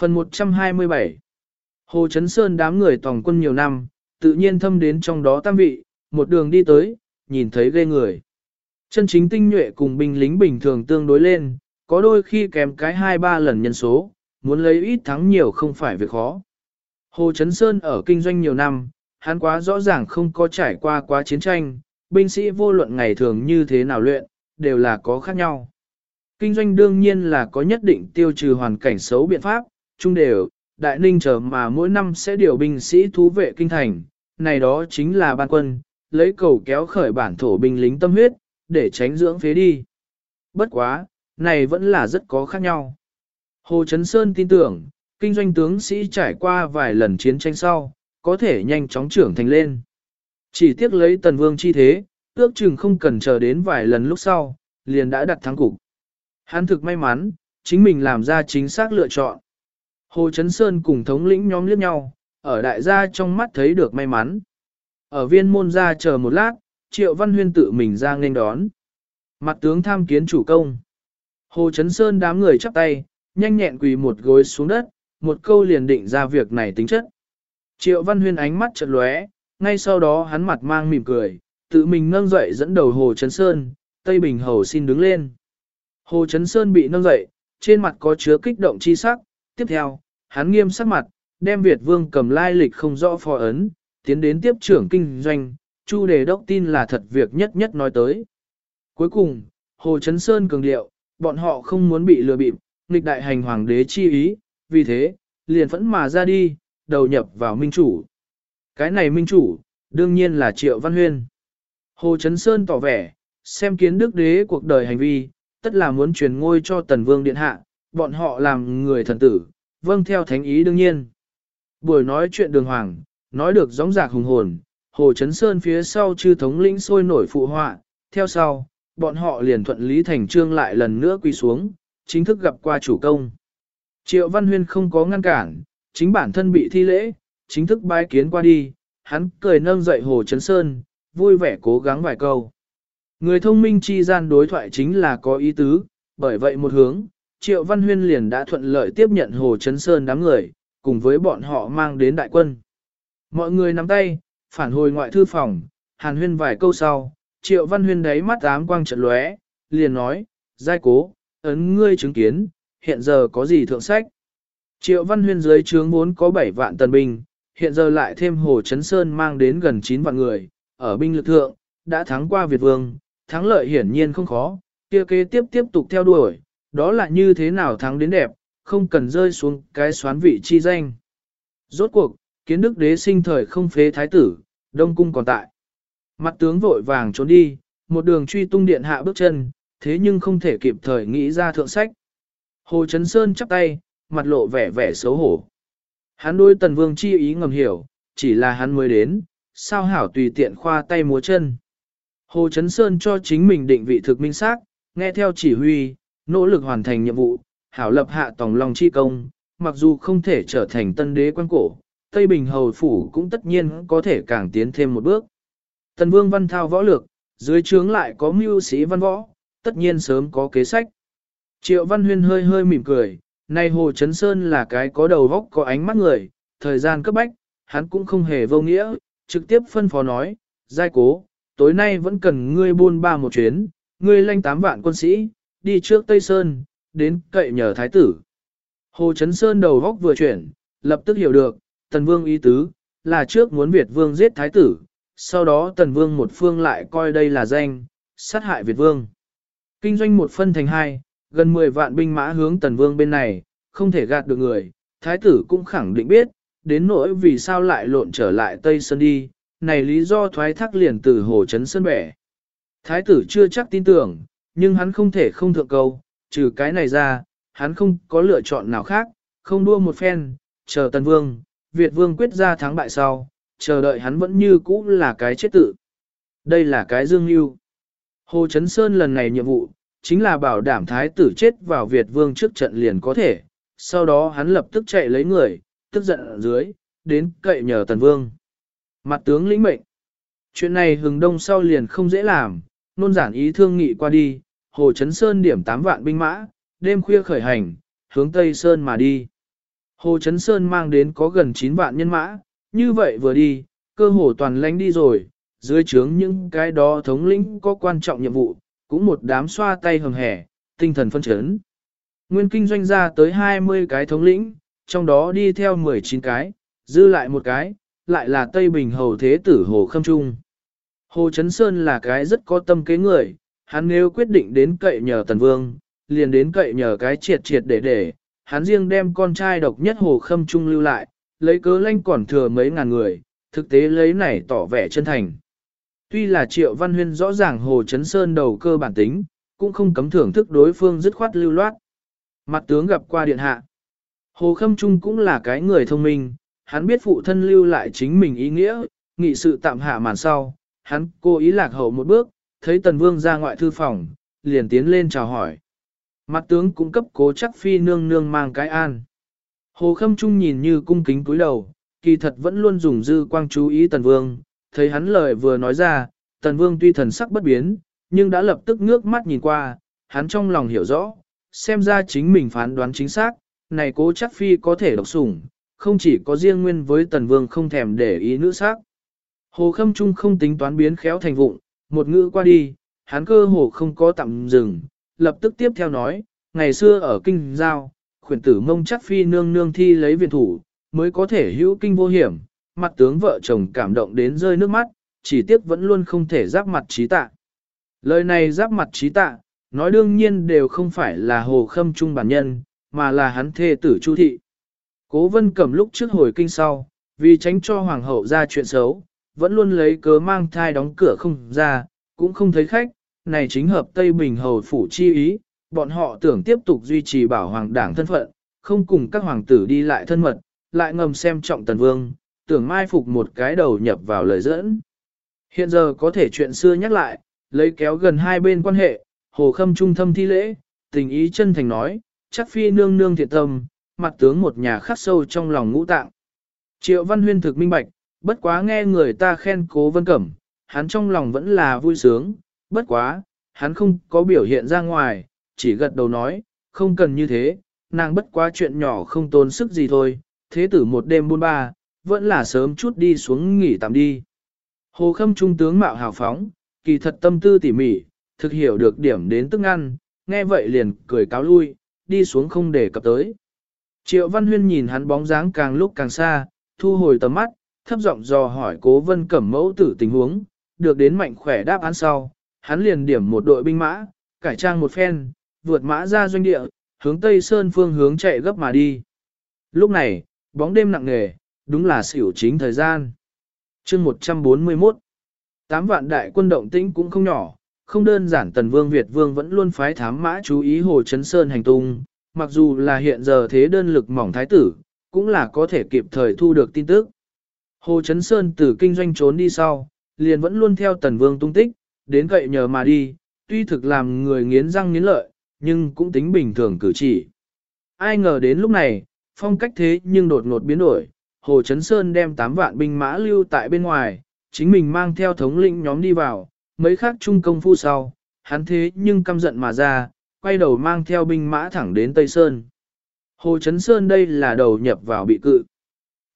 Phần 127 Hồ Trấn Sơn đám người tòng quân nhiều năm, tự nhiên thâm đến trong đó tam vị, một đường đi tới, nhìn thấy ghê người. Chân chính tinh nhuệ cùng binh lính bình thường tương đối lên, có đôi khi kém cái hai ba lần nhân số, muốn lấy ít thắng nhiều không phải việc khó. Hồ Trấn Sơn ở kinh doanh nhiều năm, hắn quá rõ ràng không có trải qua quá chiến tranh, binh sĩ vô luận ngày thường như thế nào luyện, đều là có khác nhau. Kinh doanh đương nhiên là có nhất định tiêu trừ hoàn cảnh xấu biện pháp, chung đều, đại ninh chờ mà mỗi năm sẽ điều binh sĩ thú vệ kinh thành, này đó chính là ban quân, lấy cầu kéo khởi bản thổ binh lính tâm huyết, để tránh dưỡng phế đi. Bất quá, này vẫn là rất có khác nhau. Hồ Trấn Sơn tin tưởng, kinh doanh tướng sĩ trải qua vài lần chiến tranh sau, có thể nhanh chóng trưởng thành lên. Chỉ tiếc lấy tần vương chi thế, ước chừng không cần chờ đến vài lần lúc sau, liền đã đặt thắng cục. Hắn thực may mắn, chính mình làm ra chính xác lựa chọn. Hồ Trấn Sơn cùng thống lĩnh nhóm liếc nhau, ở đại gia trong mắt thấy được may mắn. Ở viên môn ra chờ một lát, Triệu Văn Huyên tự mình ra nghênh đón. Mặt tướng tham kiến chủ công. Hồ Trấn Sơn đám người chắp tay, nhanh nhẹn quỳ một gối xuống đất, một câu liền định ra việc này tính chất. Triệu Văn Huyên ánh mắt chợt lóe, ngay sau đó hắn mặt mang mỉm cười, tự mình nâng dậy dẫn đầu Hồ Trấn Sơn, Tây Bình Hầu xin đứng lên. Hồ Trấn Sơn bị nâng dậy, trên mặt có chứa kích động chi sắc, tiếp theo, hắn nghiêm sắc mặt, đem Việt Vương cầm lai lịch không rõ phò ấn, tiến đến tiếp trưởng kinh doanh, Chu Đề Đốc tin là thật việc nhất nhất nói tới. Cuối cùng, Hồ Trấn Sơn cường điệu, bọn họ không muốn bị lừa bịp, nghịch đại hành hoàng đế chi ý, vì thế, liền phẫn mà ra đi, đầu nhập vào minh chủ. Cái này minh chủ, đương nhiên là Triệu Văn Huyên. Hồ Trấn Sơn tỏ vẻ, xem kiến đức đế cuộc đời hành vi, tất là muốn truyền ngôi cho tần vương điện hạ, bọn họ làm người thần tử, vâng theo thánh ý đương nhiên. Buổi nói chuyện đường hoàng, nói được gióng giạc hùng hồn, Hồ Trấn Sơn phía sau chư thống lĩnh sôi nổi phụ họa, theo sau, bọn họ liền thuận lý thành trương lại lần nữa quy xuống, chính thức gặp qua chủ công. Triệu Văn Huyên không có ngăn cản, chính bản thân bị thi lễ, chính thức bái kiến qua đi, hắn cười nâng dậy Hồ Trấn Sơn, vui vẻ cố gắng vài câu. Người thông minh chi gian đối thoại chính là có ý tứ, bởi vậy một hướng, Triệu Văn Huyên liền đã thuận lợi tiếp nhận Hồ Trấn Sơn đám người, cùng với bọn họ mang đến đại quân. Mọi người nắm tay, phản hồi ngoại thư phòng, hàn huyên vài câu sau, Triệu Văn Huyên đấy mắt ám quang trận lóe, liền nói, giai cố, ấn ngươi chứng kiến, hiện giờ có gì thượng sách. Triệu Văn Huyên dưới trướng vốn có 7 vạn tần binh, hiện giờ lại thêm Hồ Trấn Sơn mang đến gần 9 vạn người, ở binh lực thượng, đã thắng qua Việt Vương, thắng lợi hiển nhiên không khó, kia kế tiếp tiếp tục theo đuổi, đó là như thế nào thắng đến đẹp, không cần rơi xuống cái xoán vị chi danh. Rốt cuộc, kiến đức đế sinh thời không phế thái tử, đông cung còn tại. Mặt tướng vội vàng trốn đi, một đường truy tung điện hạ bước chân, thế nhưng không thể kịp thời nghĩ ra thượng sách. Hồ Trấn Sơn chắp tay, mặt lộ vẻ vẻ xấu hổ. Hắn đôi tần vương chi ý ngầm hiểu, chỉ là hắn mới đến, sao hảo tùy tiện khoa tay múa chân. Hồ Trấn Sơn cho chính mình định vị thực minh xác, nghe theo chỉ huy, nỗ lực hoàn thành nhiệm vụ, hảo lập hạ tòng lòng chi công, mặc dù không thể trở thành tân đế quan cổ, Tây Bình Hầu Phủ cũng tất nhiên có thể càng tiến thêm một bước. Tần Vương Văn Thao võ lược, dưới trướng lại có mưu sĩ văn võ, tất nhiên sớm có kế sách. Triệu Văn Huyên hơi hơi mỉm cười, nay Hồ Trấn Sơn là cái có đầu góc có ánh mắt người, thời gian cấp bách, hắn cũng không hề vô nghĩa, trực tiếp phân phó nói, giai cố, tối nay vẫn cần ngươi buôn ba một chuyến, ngươi lanh tám vạn quân sĩ, đi trước Tây Sơn, đến cậy nhờ thái tử. Hồ Chấn Sơn đầu góc vừa chuyển, lập tức hiểu được, tần vương ý tứ, là trước muốn Việt vương giết thái tử, sau đó tần vương một phương lại coi đây là danh, sát hại Việt vương. Kinh doanh một phân thành hai, gần 10 vạn binh mã hướng tần vương bên này, không thể gạt được người, thái tử cũng khẳng định biết, đến nỗi vì sao lại lộn trở lại Tây Sơn đi, này lý do thoái thác liền từ hồ chấn sơn bẻ. Thái tử chưa chắc tin tưởng, nhưng hắn không thể không thượng câu, trừ cái này ra, hắn không có lựa chọn nào khác, không đua một phen, chờ tần vương, Việt vương quyết ra thắng bại sau, chờ đợi hắn vẫn như cũ là cái chết tự. Đây là cái dương yêu. Hồ Chấn Sơn lần này nhiệm vụ, chính là bảo đảm thái tử chết vào Việt vương trước trận liền có thể, sau đó hắn lập tức chạy lấy người, tức giận ở dưới, đến cậy nhờ tần vương. Mặt tướng lĩnh mệnh. Chuyện này hừng đông sau liền không dễ làm, nôn giản ý thương nghị qua đi, Hồ Chấn Sơn điểm 8 vạn binh mã, đêm khuya khởi hành, hướng Tây Sơn mà đi. Hồ Chấn Sơn mang đến có gần 9 vạn nhân mã, như vậy vừa đi, cơ hồ toàn lãnh đi rồi, dưới trướng những cái đó thống lĩnh có quan trọng nhiệm vụ, cũng một đám xoa tay hầm hẻ, tinh thần phân chấn. Nguyên kinh doanh ra tới 20 cái thống lĩnh, trong đó đi theo 19 cái, dư lại một cái, lại là Tây Bình Hầu Thế Tử Hồ Khâm Trung. Hồ Trấn Sơn là cái rất có tâm kế người, hắn nếu quyết định đến cậy nhờ Tần Vương, liền đến cậy nhờ cái triệt triệt để để, hắn riêng đem con trai độc nhất Hồ Khâm Trung lưu lại, lấy cớ lanh còn thừa mấy ngàn người, thực tế lấy này tỏ vẻ chân thành. Tuy là Triệu Văn Huyên rõ ràng Hồ Chấn Sơn đầu cơ bản tính, cũng không cấm thưởng thức đối phương dứt khoát lưu loát. Mặt tướng gặp qua điện hạ. Hồ Khâm Trung cũng là cái người thông minh, hắn biết phụ thân lưu lại chính mình ý nghĩa, nghị sự tạm hạ màn sau, hắn cố ý lạc hậu một bước, thấy Tần Vương ra ngoại thư phòng, liền tiến lên chào hỏi. Mặt tướng cũng cấp cố chắc phi nương nương mang cái an. Hồ Khâm Trung nhìn như cung kính cúi đầu, kỳ thật vẫn luôn dùng dư quang chú ý Tần Vương, thấy hắn lời vừa nói ra, Tần Vương tuy thần sắc bất biến, nhưng đã lập tức ngước mắt nhìn qua, hắn trong lòng hiểu rõ, xem ra chính mình phán đoán chính xác, này cố chắc phi có thể độc sủng, không chỉ có riêng nguyên với Tần Vương không thèm để ý nữ sắc. Hồ Khâm Trung không tính toán biến khéo thành vụng, một ngữ qua đi, hắn cơ hồ không có tạm dừng, lập tức tiếp theo nói, ngày xưa ở kinh giao, khuyển tử mông chắc phi nương nương thi lấy viện thủ, mới có thể hữu kinh vô hiểm, mặt tướng vợ chồng cảm động đến rơi nước mắt, chỉ tiếc vẫn luôn không thể giáp mặt trí tạ. Lời này giáp mặt trí tạ, nói đương nhiên đều không phải là hồ khâm trung bản nhân, mà là hắn thê tử Chu Thị. Cố vân cầm lúc trước hồi kinh sau, vì tránh cho hoàng hậu ra chuyện xấu, vẫn luôn lấy cớ mang thai đóng cửa không ra, cũng không thấy khách, này chính hợp Tây Bình hầu phủ chi ý, bọn họ tưởng tiếp tục duy trì bảo hoàng đảng thân phận, không cùng các hoàng tử đi lại thân mật, lại ngầm xem trọng tần vương, tưởng mai phục một cái đầu nhập vào lời dẫn. Hiện giờ có thể chuyện xưa nhắc lại, lấy kéo gần hai bên quan hệ, hồ khâm trung thâm thi lễ, tình ý chân thành nói, chắc phi nương nương thiện tâm, mặt tướng một nhà khắc sâu trong lòng ngũ tạng. Triệu văn huyên thực minh bạch, bất quá nghe người ta khen cố vân cẩm, hắn trong lòng vẫn là vui sướng, bất quá, hắn không có biểu hiện ra ngoài, chỉ gật đầu nói, không cần như thế, nàng bất quá chuyện nhỏ không tốn sức gì thôi, thế tử một đêm buôn ba, vẫn là sớm chút đi xuống nghỉ tạm đi. Hồ khâm trung tướng mạo hào phóng, kỳ thật tâm tư tỉ mỉ, thực hiểu được điểm đến tức ăn, nghe vậy liền cười cáo lui, đi xuống không để cập tới. Triệu Văn Huyên nhìn hắn bóng dáng càng lúc càng xa, thu hồi tầm mắt, thấp giọng dò hỏi cố vân cẩm mẫu tử tình huống, được đến mạnh khỏe đáp án sau, hắn liền điểm một đội binh mã, cải trang một phen, vượt mã ra doanh địa, hướng Tây Sơn phương hướng chạy gấp mà đi. Lúc này, bóng đêm nặng nề, đúng là xỉu chính thời gian. chương 141 Tám vạn đại quân động tĩnh cũng không nhỏ, không đơn giản Tần Vương Việt Vương vẫn luôn phái thám mã chú ý Hồ Chấn Sơn hành tung, mặc dù là hiện giờ thế đơn lực mỏng thái tử, cũng là có thể kịp thời thu được tin tức. Hồ Chấn Sơn từ kinh doanh trốn đi sau, liền vẫn luôn theo Tần Vương tung tích, đến cậy nhờ mà đi, tuy thực làm người nghiến răng nghiến lợi, nhưng cũng tính bình thường cử chỉ. Ai ngờ đến lúc này, phong cách thế nhưng đột ngột biến đổi, Hồ Chấn Sơn đem 8 vạn binh mã lưu tại bên ngoài, chính mình mang theo thống lĩnh nhóm đi vào, mấy khác trung công phu sau, hắn thế nhưng căm giận mà ra, quay đầu mang theo binh mã thẳng đến Tây Sơn. Hồ Chấn Sơn đây là đầu nhập vào bị cự.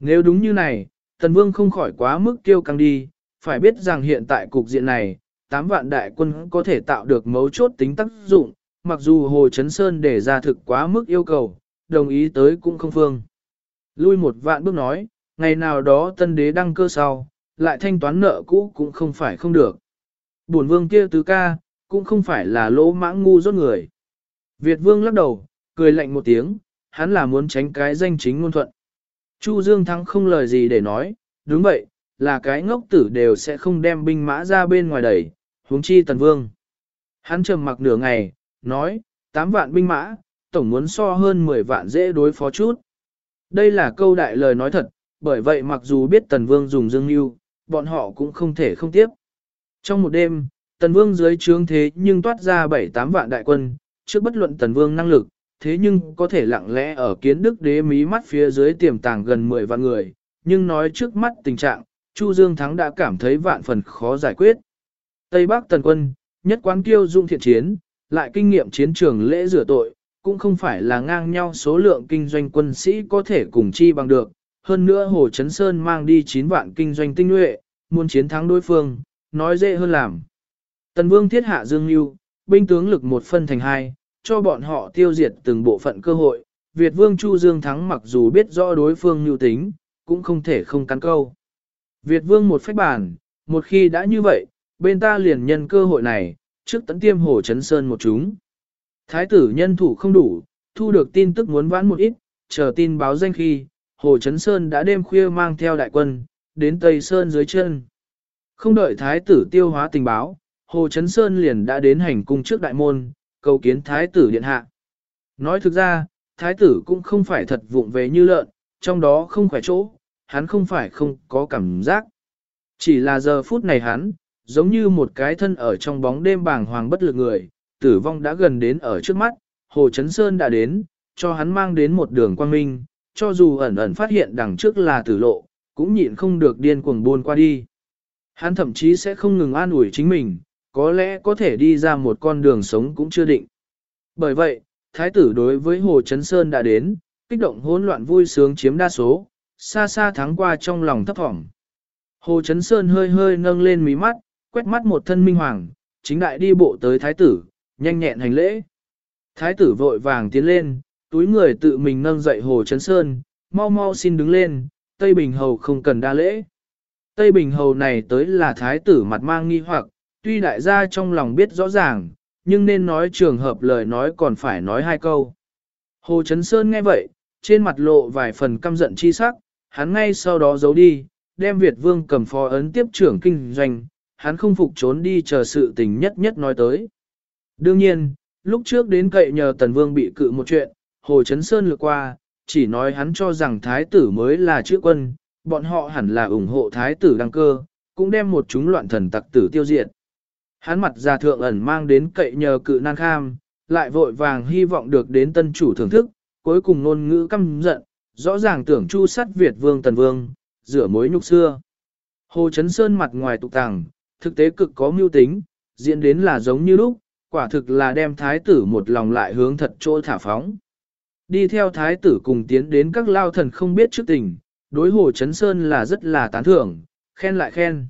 Nếu đúng như này, Tần Vương không khỏi quá mức kiêu căng đi, phải biết rằng hiện tại cục diện này, 8 vạn đại quân có thể tạo được mấu chốt tính tác dụng, mặc dù Hồ Chấn Sơn để ra thực quá mức yêu cầu, đồng ý tới cũng không phương. Lui một vạn bước nói, ngày nào đó tân đế đăng cơ sau, lại thanh toán nợ cũ cũng không phải không được. Bổn vương kia tứ ca, cũng không phải là lỗ mãng ngu rốt người. Việt vương lắc đầu, cười lạnh một tiếng, hắn là muốn tránh cái danh chính ngôn thuận. Chu Dương Thắng không lời gì để nói, đúng vậy, là cái ngốc tử đều sẽ không đem binh mã ra bên ngoài đẩy, huống chi tần vương. Hắn trầm mặc nửa ngày, nói, 8 vạn binh mã, tổng muốn so hơn 10 vạn dễ đối phó chút. Đây là câu đại lời nói thật, bởi vậy mặc dù biết tần vương dùng dương yêu, bọn họ cũng không thể không tiếp. Trong một đêm, tần vương dưới trướng thế nhưng toát ra 7-8 vạn đại quân, trước bất luận tần vương năng lực, thế nhưng có thể lặng lẽ ở kiến đức đế mí mắt phía dưới tiềm tàng gần 10 vạn người, nhưng nói trước mắt tình trạng, Chu Dương Thắng đã cảm thấy vạn phần khó giải quyết. Tây Bắc tần quân, nhất quán kiêu dung thiện chiến, lại kinh nghiệm chiến trường lễ rửa tội, cũng không phải là ngang nhau số lượng kinh doanh quân sĩ có thể cùng chi bằng được. Hơn nữa Hồ Chấn Sơn mang đi 9 vạn kinh doanh tinh nhuệ, muốn chiến thắng đối phương, nói dễ hơn làm. Tần Vương thiết hạ Dương Nhu, binh tướng lực một phân thành hai, cho bọn họ tiêu diệt từng bộ phận cơ hội. Việt Vương Chu Dương thắng mặc dù biết rõ đối phương nhu tính, cũng không thể không cắn câu. Việt Vương một phách bản, một khi đã như vậy, bên ta liền nhân cơ hội này, trước tấn tiêm hồ chấn sơn một chúng. Thái tử nhân thủ không đủ, thu được tin tức muốn vãn một ít, chờ tin báo danh khi, hồ chấn sơn đã đêm khuya mang theo đại quân, đến Tây Sơn dưới chân. Không đợi thái tử tiêu hóa tình báo, hồ chấn sơn liền đã đến hành cung trước đại môn, cầu kiến thái tử điện hạ. Nói thực ra, thái tử cũng không phải thật vụng về như lợn, trong đó không khỏe chỗ, hắn không phải không có cảm giác. Chỉ là giờ phút này hắn, giống như một cái thân ở trong bóng đêm bàng hoàng bất lực người, tử vong đã gần đến ở trước mắt, Hồ Chấn Sơn đã đến, cho hắn mang đến một đường quang minh, cho dù ẩn ẩn phát hiện đằng trước là tử lộ, cũng nhịn không được điên cuồng buôn qua đi. Hắn thậm chí sẽ không ngừng an ủi chính mình, có lẽ có thể đi ra một con đường sống cũng chưa định. Bởi vậy, thái tử đối với Hồ Chấn Sơn đã đến, kích động hỗn loạn vui sướng chiếm đa số, xa xa thắng qua trong lòng thấp thỏm. Hồ Chấn Sơn hơi hơi nâng lên mí mắt, quét mắt một thân minh hoàng, chính đại đi bộ tới thái tử, nhanh nhẹn hành lễ. Thái tử vội vàng tiến lên, túi người tự mình nâng dậy Hồ Chấn Sơn, mau mau xin đứng lên, Tây Bình Hầu không cần đa lễ. Tây Bình Hầu này tới là thái tử mặt mang nghi hoặc, tuy đại gia trong lòng biết rõ ràng, nhưng nên nói trường hợp lời nói còn phải nói hai câu. Hồ Chấn Sơn nghe vậy, trên mặt lộ vài phần căm giận chi sắc, hắn ngay sau đó giấu đi, đem Việt Vương cầm phó ấn tiếp trưởng kinh doanh, hắn không phục trốn đi chờ sự tình nhất nhất nói tới. Đương nhiên, lúc trước đến cậy nhờ Tần Vương bị cự một chuyện, Hồ Chấn Sơn lược qua, chỉ nói hắn cho rằng Thái tử mới là chữ quân, bọn họ hẳn là ủng hộ Thái tử đăng cơ, cũng đem một chúng loạn thần tặc tử tiêu diệt. Hắn mặt ra thượng ẩn mang đến cậy nhờ cự nan kham, lại vội vàng hy vọng được đến tân chủ thưởng thức, cuối cùng ngôn ngữ căm giận, rõ ràng tưởng chu sát Việt vương tần vương, rửa mối nhục xưa. Hồ Chấn Sơn mặt ngoài tục tàng, thực tế cực có mưu tính, diễn đến là giống như lúc, quả thực là đem thái tử một lòng lại hướng thật chỗ thả phóng. Đi theo thái tử cùng tiến đến các lao thần không biết trước tình, đối Hồ Chấn Sơn là rất là tán thưởng, khen lại khen.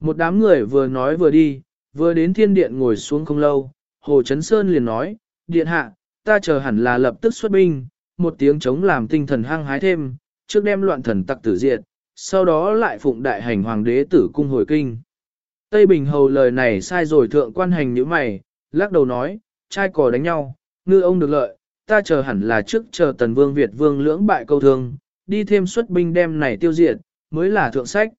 Một đám người vừa nói vừa đi, vừa đến thiên điện ngồi xuống không lâu, Hồ Chấn Sơn liền nói, điện hạ, ta chờ hẳn là lập tức xuất binh, một tiếng chống làm tinh thần hăng hái thêm, trước đem loạn thần tặc tử diệt, sau đó lại phụng đại hành hoàng đế tử cung hồi kinh. Tây Bình Hầu lời này sai rồi thượng quan hành như mày, lắc đầu nói, trai cò đánh nhau, ngư ông được lợi, ta chờ hẳn là trước chờ tần vương Việt vương lưỡng bại câu thương, đi thêm xuất binh đem này tiêu diệt, mới là thượng sách.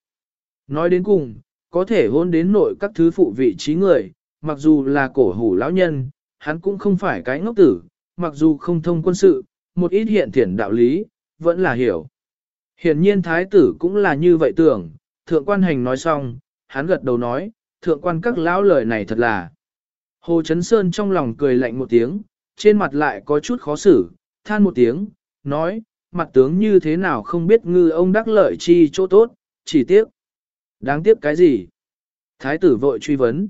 Nói đến cùng, có thể hôn đến nội các thứ phụ vị trí người, mặc dù là cổ hủ lão nhân, hắn cũng không phải cái ngốc tử, mặc dù không thông quân sự, một ít hiện thiển đạo lý, vẫn là hiểu. Hiển nhiên thái tử cũng là như vậy tưởng, thượng quan hành nói xong, hắn gật đầu nói, thượng quan các lão lời này thật là. Hồ Chấn Sơn trong lòng cười lạnh một tiếng, trên mặt lại có chút khó xử, than một tiếng, nói, mặt tướng như thế nào không biết ngư ông đắc lợi chi chỗ tốt, chỉ tiếc. Đáng tiếc cái gì? Thái tử vội truy vấn.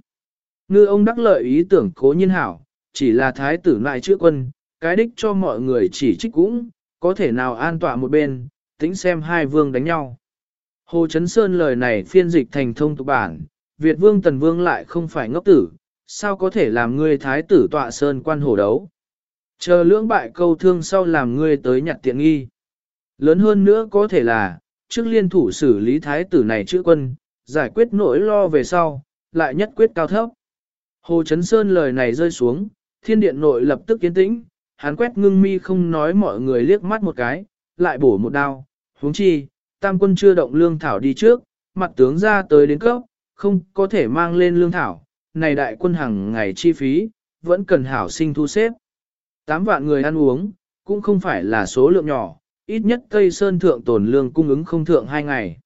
Ngư ông đắc lợi ý tưởng cố nhiên hảo, chỉ là thái tử lại chữa quân, cái đích cho mọi người chỉ trích cũng, có thể nào an tọa một bên, tính xem hai vương đánh nhau. Hồ Chấn Sơn lời này phiên dịch thành thông tục bản, Việt Vương Tần Vương lại không phải ngốc tử, sao có thể làm ngươi thái tử tọa sơn quan hổ đấu. Chờ lưỡng bại câu thương sau làm ngươi tới nhặt tiện nghi. Lớn hơn nữa có thể là, trước liên thủ xử lý thái tử này chữ quân, giải quyết nỗi lo về sau, lại nhất quyết cao thấp. Hồ Chấn Sơn lời này rơi xuống, thiên điện nội lập tức yên tĩnh, hắn quét ngưng mi không nói mọi người liếc mắt một cái, lại bổ một đao, huống chi, tam quân chưa động lương thảo đi trước, mặt tướng ra tới đến cấp, không có thể mang lên lương thảo, này đại quân hàng ngày chi phí, vẫn cần hảo sinh thu xếp. Tám vạn người ăn uống, cũng không phải là số lượng nhỏ, ít nhất Tây Sơn thượng tồn lương cung ứng không thượng hai ngày.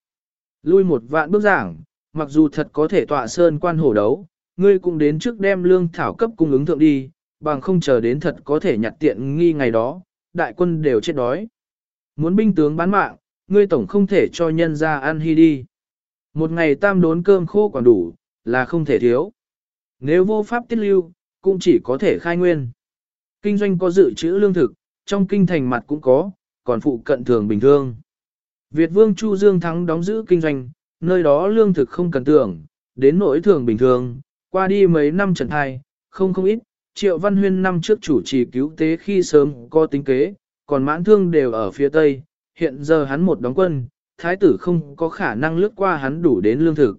Lui một vạn bước giảng, mặc dù thật có thể tọa Sơn quan hổ đấu, ngươi cũng đến trước đem lương thảo cấp cung ứng thượng đi, bằng không chờ đến thật có thể nhặt tiện nghi ngày đó, đại quân đều chết đói. Muốn binh tướng bán mạng, ngươi tổng không thể cho nhân ra ăn hy đi. Một ngày tam đốn cơm khô còn đủ, là không thể thiếu. Nếu vô pháp tiết lưu, cũng chỉ có thể khai nguyên. Kinh doanh có dự trữ lương thực, trong kinh thành mặt cũng có, còn phụ cận thường bình thường. Việt vương Chu Dương Thắng đóng giữ kinh doanh, nơi đó lương thực không cần tưởng, đến nỗi thường bình thường, qua đi mấy năm trần thai, không không ít, triệu văn huyên năm trước chủ trì cứu tế khi sớm có tính kế, còn mãn thương đều ở phía tây, hiện giờ hắn một đóng quân, thái tử không có khả năng lướt qua hắn đủ đến lương thực.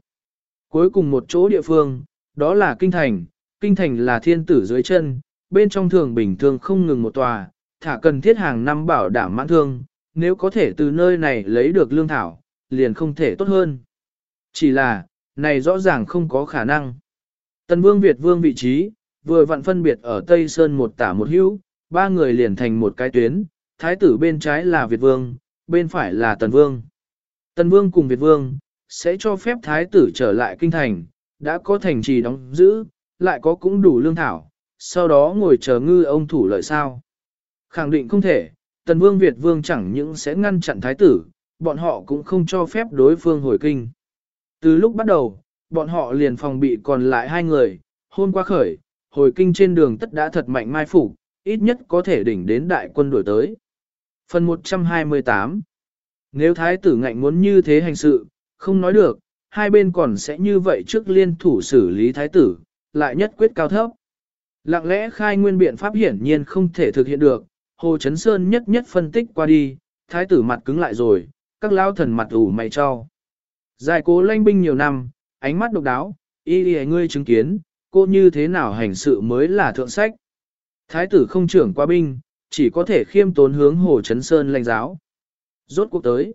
Cuối cùng một chỗ địa phương, đó là kinh thành, kinh thành là thiên tử dưới chân, bên trong thường bình thường không ngừng một tòa, thả cần thiết hàng năm bảo đảm mãn thương, nếu có thể từ nơi này lấy được lương thảo, liền không thể tốt hơn. Chỉ là, này rõ ràng không có khả năng. Tần Vương Việt Vương vị trí, vừa vặn phân biệt ở Tây Sơn một tả một hữu, ba người liền thành một cái tuyến, thái tử bên trái là Việt Vương, bên phải là Tần Vương. Tần Vương cùng Việt Vương, sẽ cho phép thái tử trở lại kinh thành, đã có thành trì đóng giữ, lại có cũng đủ lương thảo, sau đó ngồi chờ ngư ông thủ lợi sao. Khẳng định không thể, Tần Vương Việt Vương chẳng những sẽ ngăn chặn thái tử, bọn họ cũng không cho phép đối phương hồi kinh. Từ lúc bắt đầu, bọn họ liền phòng bị còn lại hai người, hôn qua khởi, hồi kinh trên đường tất đã thật mạnh mai phục, ít nhất có thể đỉnh đến đại quân đuổi tới. Phần 128 Nếu thái tử ngạnh muốn như thế hành sự, không nói được, hai bên còn sẽ như vậy trước liên thủ xử lý thái tử, lại nhất quyết cao thấp. Lặng lẽ khai nguyên biện pháp hiển nhiên không thể thực hiện được, Hồ Chấn Sơn nhất nhất phân tích qua đi, thái tử mặt cứng lại rồi, các lao thần mặt ủ mày cho. Giải cố lanh binh nhiều năm, ánh mắt độc đáo, y y ngươi chứng kiến, cô như thế nào hành sự mới là thượng sách. Thái tử không trưởng qua binh, chỉ có thể khiêm tốn hướng Hồ Chấn Sơn lãnh giáo. Rốt cuộc tới.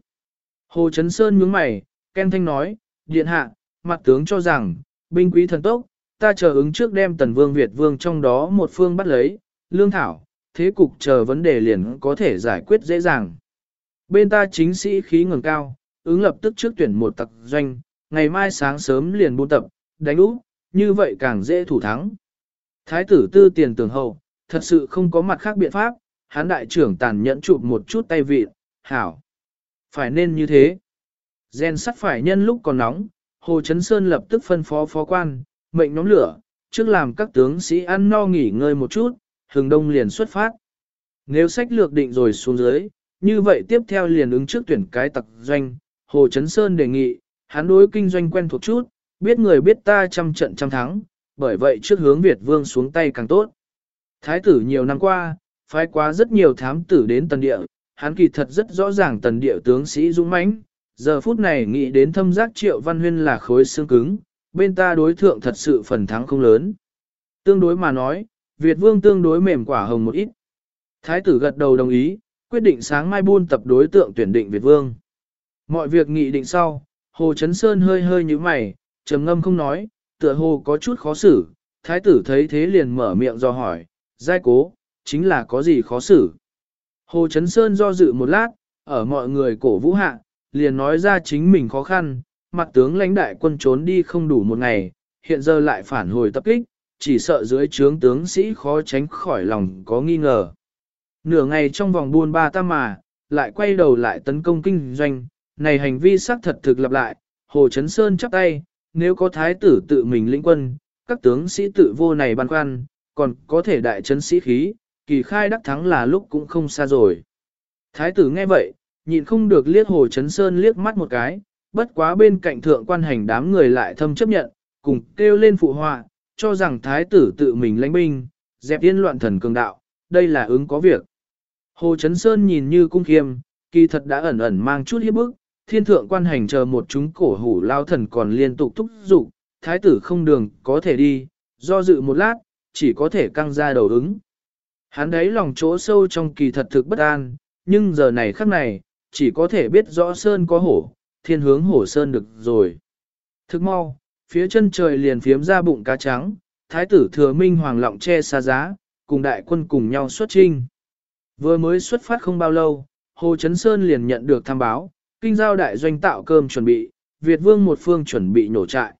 Hồ Chấn Sơn nhướng mày, Ken Thanh nói, điện hạ, mặt tướng cho rằng, binh quý thần tốc, ta chờ ứng trước đem tần vương Việt vương trong đó một phương bắt lấy, lương thảo, thế cục chờ vấn đề liền có thể giải quyết dễ dàng. Bên ta chính sĩ khí ngừng cao, ứng lập tức trước tuyển một tặc doanh, ngày mai sáng sớm liền buôn tập, đánh úp, như vậy càng dễ thủ thắng. Thái tử tư tiền tường hậu, thật sự không có mặt khác biện pháp, hán đại trưởng tàn nhẫn chụp một chút tay vị, hảo. Phải nên như thế. Gen sắt phải nhân lúc còn nóng, Hồ Chấn Sơn lập tức phân phó phó quan, mệnh nhóm lửa, trước làm các tướng sĩ ăn no nghỉ ngơi một chút, hừng đông liền xuất phát. Nếu sách lược định rồi xuống dưới, như vậy tiếp theo liền ứng trước tuyển cái tặc doanh, Hồ Chấn Sơn đề nghị, hắn đối kinh doanh quen thuộc chút, biết người biết ta trăm trận trăm thắng, bởi vậy trước hướng Việt Vương xuống tay càng tốt. Thái tử nhiều năm qua, phái quá rất nhiều thám tử đến tần địa, hắn kỳ thật rất rõ ràng tần địa tướng sĩ dũng mãnh, giờ phút này nghĩ đến thâm giác triệu văn huyên là khối xương cứng, bên ta đối thượng thật sự phần thắng không lớn. Tương đối mà nói, Việt Vương tương đối mềm quả hồng một ít. Thái tử gật đầu đồng ý, quyết định sáng mai buôn tập đối tượng tuyển định Việt Vương. Mọi việc nghị định sau, Hồ Chấn Sơn hơi hơi như mày, trầm ngâm không nói, tựa hồ có chút khó xử. Thái tử thấy thế liền mở miệng do hỏi, giai cố, chính là có gì khó xử. Hồ Chấn Sơn do dự một lát, ở mọi người cổ vũ hạ, liền nói ra chính mình khó khăn, mặt tướng lãnh đại quân trốn đi không đủ một ngày, hiện giờ lại phản hồi tập kích, chỉ sợ dưới trướng tướng sĩ khó tránh khỏi lòng có nghi ngờ. Nửa ngày trong vòng buôn ba tam mà, lại quay đầu lại tấn công kinh doanh, này hành vi xác thật thực lặp lại, Hồ Chấn Sơn chắp tay, nếu có thái tử tự mình lĩnh quân, các tướng sĩ tự vô này băn khoăn, còn có thể đại chấn sĩ khí, kỳ khai đắc thắng là lúc cũng không xa rồi. Thái tử nghe vậy, nhịn không được liếc Hồ Chấn Sơn liếc mắt một cái, bất quá bên cạnh thượng quan hành đám người lại thâm chấp nhận, cùng kêu lên phụ họa, cho rằng thái tử tự mình lãnh binh, dẹp yên loạn thần cường đạo, đây là ứng có việc. Hồ Chấn Sơn nhìn như cung khiêm, kỳ thật đã ẩn ẩn mang chút hiếp bức, thiên thượng quan hành chờ một chúng cổ hủ lao thần còn liên tục thúc giục, thái tử không đường có thể đi, do dự một lát, chỉ có thể căng ra đầu ứng. Hắn đấy lòng chỗ sâu trong kỳ thật thực bất an, nhưng giờ này khắc này, chỉ có thể biết rõ Sơn có hổ, thiên hướng hổ Sơn được rồi. Thức mau, phía chân trời liền phiếm ra bụng cá trắng, thái tử thừa minh hoàng lọng che xa giá, cùng đại quân cùng nhau xuất trinh. Vừa mới xuất phát không bao lâu, Hồ Chấn Sơn liền nhận được tham báo, kinh giao đại doanh tạo cơm chuẩn bị, Việt vương một phương chuẩn bị nổ trại.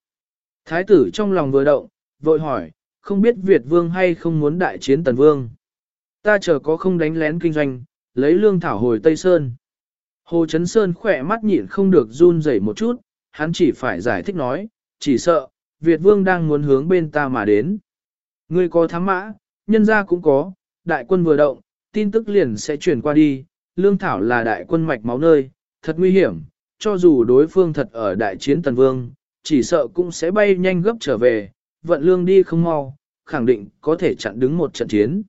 Thái tử trong lòng vừa động, vội hỏi, không biết Việt vương hay không muốn đại chiến tần vương. Ta chờ có không đánh lén kinh doanh, lấy lương thảo hồi Tây Sơn. Hồ Chấn Sơn khỏe mắt nhịn không được run rẩy một chút, hắn chỉ phải giải thích nói, chỉ sợ, Việt vương đang muốn hướng bên ta mà đến. Ngươi có thám mã, nhân gia cũng có, đại quân vừa động, tin tức liền sẽ truyền qua đi, lương thảo là đại quân mạch máu nơi, thật nguy hiểm, cho dù đối phương thật ở đại chiến tần vương, chỉ sợ cũng sẽ bay nhanh gấp trở về, vận lương đi không mau, khẳng định có thể chặn đứng một trận chiến.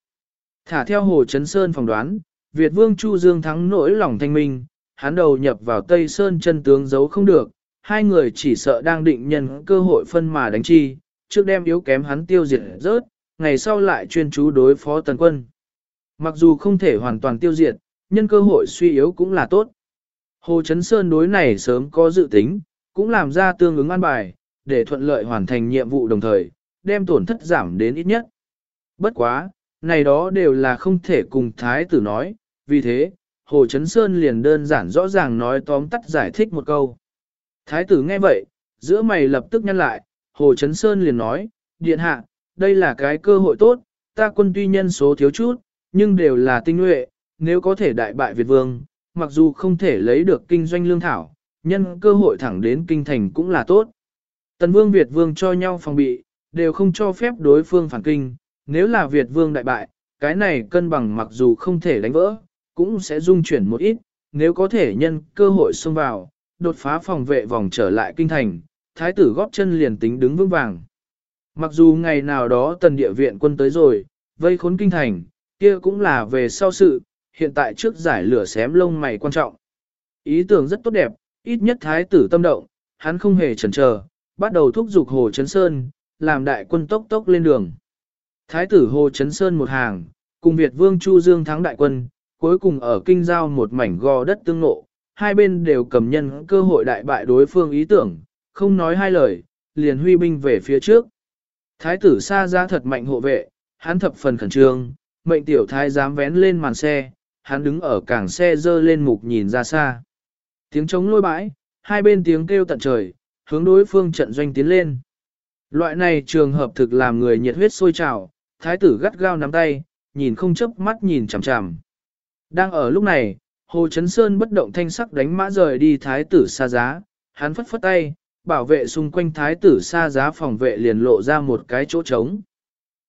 Thả theo Hồ Chấn Sơn phỏng đoán, Việt Vương Chu Dương thắng nỗi lòng thanh minh, hắn đầu nhập vào Tây Sơn chân tướng giấu không được, hai người chỉ sợ đang định nhân cơ hội phân mà đánh chi, trước đem yếu kém hắn tiêu diệt rớt, ngày sau lại chuyên chú đối phó tần quân. Mặc dù không thể hoàn toàn tiêu diệt, nhân cơ hội suy yếu cũng là tốt. Hồ Chấn Sơn đối này sớm có dự tính, cũng làm ra tương ứng an bài, để thuận lợi hoàn thành nhiệm vụ đồng thời, đem tổn thất giảm đến ít nhất. Bất quá, này đó đều là không thể cùng Thái tử nói, vì thế, Hồ Chấn Sơn liền đơn giản rõ ràng nói tóm tắt giải thích một câu. Thái tử nghe vậy, giữa mày lập tức nhăn lại, Hồ Chấn Sơn liền nói, điện hạ, đây là cái cơ hội tốt, ta quân tuy nhân số thiếu chút, nhưng đều là tinh nhuệ, nếu có thể đại bại Việt Vương, mặc dù không thể lấy được kinh doanh lương thảo, nhân cơ hội thẳng đến kinh thành cũng là tốt. Tần Vương Việt Vương cho nhau phòng bị, đều không cho phép đối phương phản kinh, nếu là Việt Vương đại bại, cái này cân bằng mặc dù không thể đánh vỡ, cũng sẽ dung chuyển một ít, nếu có thể nhân cơ hội xông vào, đột phá phòng vệ vòng trở lại kinh thành, thái tử góp chân liền tính đứng vững vàng. Mặc dù ngày nào đó tần địa viện quân tới rồi, vây khốn kinh thành, kia cũng là về sau sự, hiện tại trước giải lửa xém lông mày quan trọng. Ý tưởng rất tốt đẹp, ít nhất thái tử tâm động, hắn không hề chần chờ, bắt đầu thúc giục Hồ Chấn Sơn, làm đại quân tốc tốc lên đường. Thái tử Hồ Chấn Sơn một hàng, cùng Việt Vương Chu Dương thắng đại quân, cuối cùng ở kinh giao một mảnh gò đất tương nộ, hai bên đều cầm nhân cơ hội đại bại đối phương ý tưởng, không nói hai lời, liền huy binh về phía trước. Thái tử xa ra thật mạnh hộ vệ, hắn thập phần khẩn trương, mệnh tiểu thái dám vén lên màn xe, hắn đứng ở cảng xe dơ lên mục nhìn ra xa. Tiếng trống lôi bãi, hai bên tiếng kêu tận trời, hướng đối phương trận doanh tiến lên. Loại này trường hợp thực làm người nhiệt huyết sôi trào, thái tử gắt gao nắm tay, nhìn không chớp mắt nhìn chằm chằm. Đang ở lúc này, Hồ Chấn Sơn bất động thanh sắc đánh mã rời đi thái tử xa giá, hắn phất phất tay, bảo vệ xung quanh thái tử xa giá phòng vệ liền lộ ra một cái chỗ trống.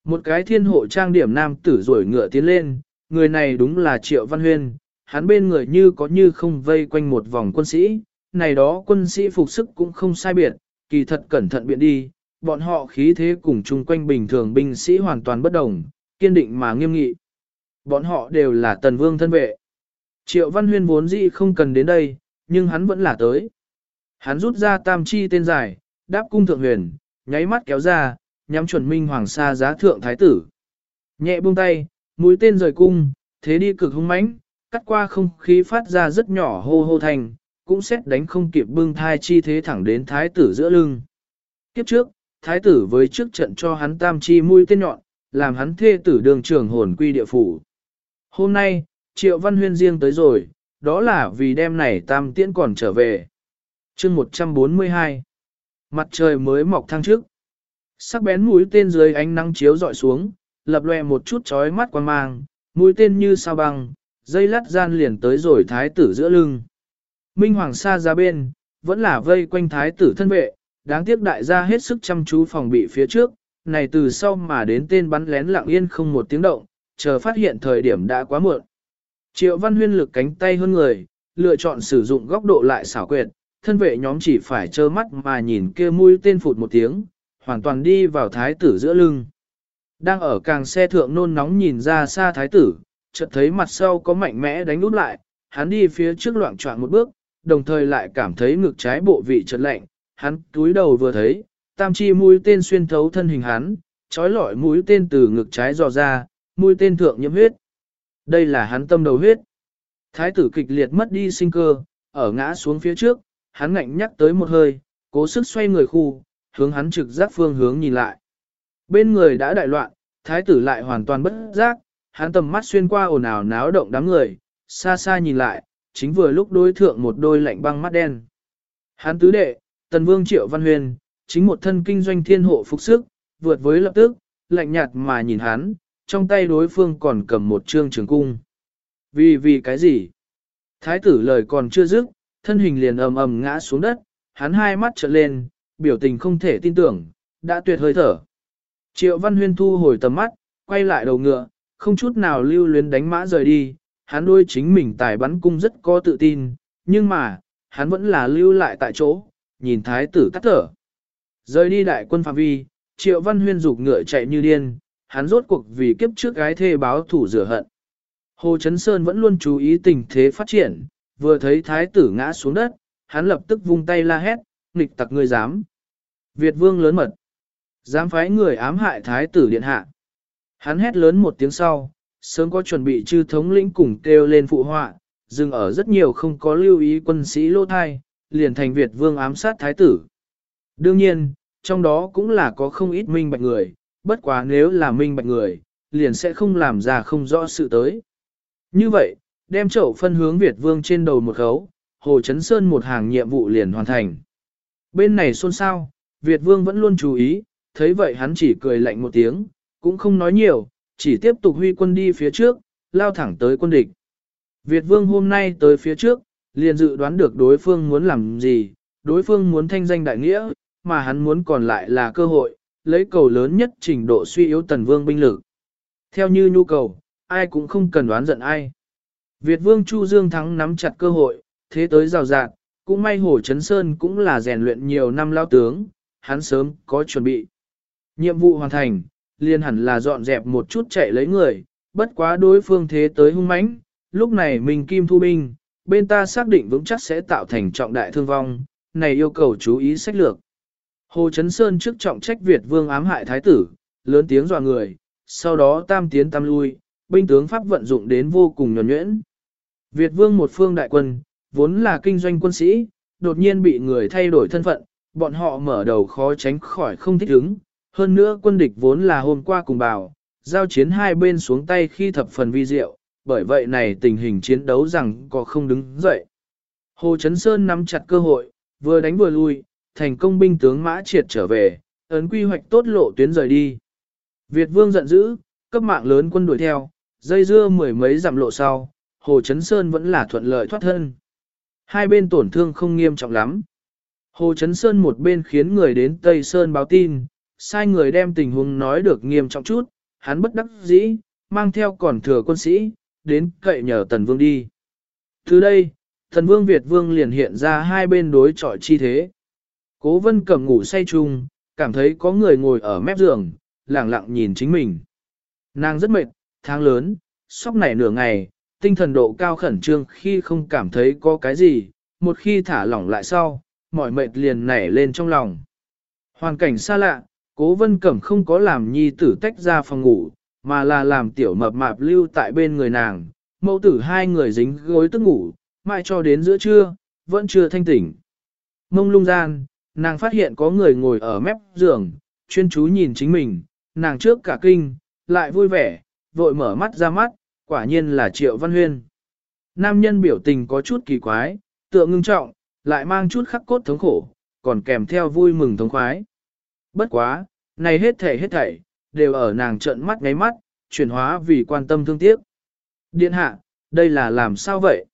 Một cái thiên hộ trang điểm nam tử rồi ngựa tiến lên, người này đúng là Triệu Văn Huyên, hắn bên người như có như không vây quanh một vòng quân sĩ, này đó quân sĩ phục sức cũng không sai biệt, kỳ thật cẩn thận biện đi, bọn họ khí thế cùng chung quanh bình thường binh sĩ hoàn toàn bất đồng, kiên định mà nghiêm nghị. Bọn họ đều là tần vương thân vệ. Triệu Văn Huyên vốn dĩ không cần đến đây, nhưng hắn vẫn là tới. Hắn rút ra tam chi tên dài, đáp cung thượng huyền, nháy mắt kéo ra, nhắm chuẩn minh hoàng sa giá thượng thái tử. Nhẹ buông tay, mũi tên rời cung, thế đi cực hung mãnh, cắt qua không khí phát ra rất nhỏ hô hô thành, cũng xét đánh không kịp bưng thai chi thế thẳng đến thái tử giữa lưng. Kiếp trước, thái tử với trước trận cho hắn tam chi mũi tên nhọn, làm hắn thê tử đường trưởng hồn quy địa phủ. Hôm nay, Triệu Văn Huyên riêng tới rồi, đó là vì đêm này tam tiễn còn trở về. chương 142 Mặt trời mới mọc thăng trước. Sắc bén mũi tên dưới ánh nắng chiếu dọi xuống, lập lòe một chút chói mắt quan mang, mũi tên như sao băng, dây lắt gian liền tới rồi thái tử giữa lưng. Minh Hoàng xa ra bên, vẫn là vây quanh thái tử thân vệ, đáng tiếc đại gia hết sức chăm chú phòng bị phía trước, này từ sau mà đến tên bắn lén lặng yên không một tiếng động, chờ phát hiện thời điểm đã quá muộn. Triệu Văn Huyên lực cánh tay hơn người, lựa chọn sử dụng góc độ lại xảo quyệt, thân vệ nhóm chỉ phải trơ mắt mà nhìn kia mũi tên phụt một tiếng, hoàn toàn đi vào thái tử giữa lưng. Đang ở càng xe thượng nôn nóng nhìn ra xa thái tử, chợt thấy mặt sau có mạnh mẽ đánh út lại, hắn đi phía trước loạn trọn một bước, đồng thời lại cảm thấy ngực trái bộ vị chợt lạnh, hắn túi đầu vừa thấy, tam chi mũi tên xuyên thấu thân hình hắn, trói lọi mũi tên từ ngực trái dò ra, mũi tên thượng nhiễm huyết. Đây là hắn tâm đầu huyết. Thái tử kịch liệt mất đi sinh cơ, ở ngã xuống phía trước, hắn ngạnh nhắc tới một hơi, cố sức xoay người khu, hướng hắn trực giác phương hướng nhìn lại. Bên người đã đại loạn, thái tử lại hoàn toàn bất giác, hắn tầm mắt xuyên qua ồn ào náo động đám người, xa xa nhìn lại, chính vừa lúc đối thượng một đôi lạnh băng mắt đen. Hắn tứ đệ, tần vương triệu văn huyền, chính một thân kinh doanh thiên hộ phục sức, vượt với lập tức, lạnh nhạt mà nhìn hắn, trong tay đối phương còn cầm một trương trường cung. Vì vì cái gì? Thái tử lời còn chưa dứt, thân hình liền ầm ầm ngã xuống đất, hắn hai mắt trợn lên, biểu tình không thể tin tưởng, đã tuyệt hơi thở. Triệu Văn Huyên thu hồi tầm mắt, quay lại đầu ngựa, không chút nào lưu luyến đánh mã rời đi, hắn đôi chính mình tài bắn cung rất có tự tin, nhưng mà, hắn vẫn là lưu lại tại chỗ, nhìn thái tử tắt thở. Rời đi đại quân phạm vi, Triệu Văn Huyên rục ngựa chạy như điên, hắn rốt cuộc vì kiếp trước gái thê báo thủ rửa hận. Hồ Chấn Sơn vẫn luôn chú ý tình thế phát triển, vừa thấy thái tử ngã xuống đất, hắn lập tức vung tay la hét, nghịch tặc người dám. Việt vương lớn mật. Dám phái người ám hại thái tử điện hạ. Hắn hét lớn một tiếng sau, sớm có chuẩn bị chư thống lĩnh cùng kêu lên phụ họa, dừng ở rất nhiều không có lưu ý quân sĩ lô thai, liền thành Việt vương ám sát thái tử. Đương nhiên, trong đó cũng là có không ít minh bạch người, bất quá nếu là minh bạch người, liền sẽ không làm ra không rõ sự tới. Như vậy, đem chậu phân hướng Việt vương trên đầu một khấu, Hồ Chấn Sơn một hàng nhiệm vụ liền hoàn thành. Bên này xôn xao, Việt vương vẫn luôn chú ý, thấy vậy hắn chỉ cười lạnh một tiếng, cũng không nói nhiều, chỉ tiếp tục huy quân đi phía trước, lao thẳng tới quân địch. Việt vương hôm nay tới phía trước, liền dự đoán được đối phương muốn làm gì, đối phương muốn thanh danh đại nghĩa, mà hắn muốn còn lại là cơ hội, lấy cầu lớn nhất trình độ suy yếu tần vương binh lực. Theo như nhu cầu, ai cũng không cần đoán giận ai. Việt vương Chu Dương Thắng nắm chặt cơ hội, thế tới rào rạt, cũng may Hồ Chấn Sơn cũng là rèn luyện nhiều năm lao tướng, hắn sớm có chuẩn bị. Nhiệm vụ hoàn thành, liền hẳn là dọn dẹp một chút chạy lấy người, bất quá đối phương thế tới hung mãnh, lúc này mình kim thu binh, bên ta xác định vững chắc sẽ tạo thành trọng đại thương vong, này yêu cầu chú ý sách lược. Hồ Chấn Sơn trước trọng trách Việt vương ám hại thái tử, lớn tiếng dọa người, sau đó tam tiến tam lui, binh tướng pháp vận dụng đến vô cùng nhuần nhuyễn. Việt vương một phương đại quân, vốn là kinh doanh quân sĩ, đột nhiên bị người thay đổi thân phận, bọn họ mở đầu khó tránh khỏi không thích ứng. Hơn nữa quân địch vốn là hôm qua cùng bảo, giao chiến hai bên xuống tay khi thập phần vi diệu, bởi vậy này tình hình chiến đấu rằng có không đứng dậy. Hồ Chấn Sơn nắm chặt cơ hội, vừa đánh vừa lui, thành công binh tướng mã triệt trở về, ấn quy hoạch tốt lộ tuyến rời đi. Việt vương giận dữ, cấp mạng lớn quân đuổi theo, dây dưa mười mấy dặm lộ sau, Hồ Chấn Sơn vẫn là thuận lợi thoát thân. Hai bên tổn thương không nghiêm trọng lắm. Hồ Chấn Sơn một bên khiến người đến Tây Sơn báo tin, sai người đem tình huống nói được nghiêm trọng chút, hắn bất đắc dĩ, mang theo còn thừa quân sĩ, đến cậy nhờ Tần Vương đi. Từ đây, Tần Vương Việt Vương liền hiện ra hai bên đối trọi chi thế. Cố vân cầm ngủ say chung, cảm thấy có người ngồi ở mép giường, lặng lặng nhìn chính mình. Nàng rất mệt, tháng lớn, sóc nảy nửa ngày, tinh thần độ cao khẩn trương khi không cảm thấy có cái gì, một khi thả lỏng lại sau, mọi mệt liền nảy lên trong lòng. Hoàn cảnh xa lạ, cố vân cẩm không có làm nhi tử tách ra phòng ngủ, mà là làm tiểu mập mạp lưu tại bên người nàng, mẫu tử hai người dính gối tức ngủ, mãi cho đến giữa trưa, vẫn chưa thanh tỉnh. Mông lung gian, nàng phát hiện có người ngồi ở mép giường, chuyên chú nhìn chính mình, nàng trước cả kinh, lại vui vẻ, vội mở mắt ra mắt, quả nhiên là Triệu Văn Huyên. Nam nhân biểu tình có chút kỳ quái, tựa ngưng trọng, lại mang chút khắc cốt thống khổ, còn kèm theo vui mừng thống khoái. Bất quá, này hết thảy hết thảy, đều ở nàng trợn mắt ngáy mắt, chuyển hóa vì quan tâm thương tiếc. Điện hạ, đây là làm sao vậy?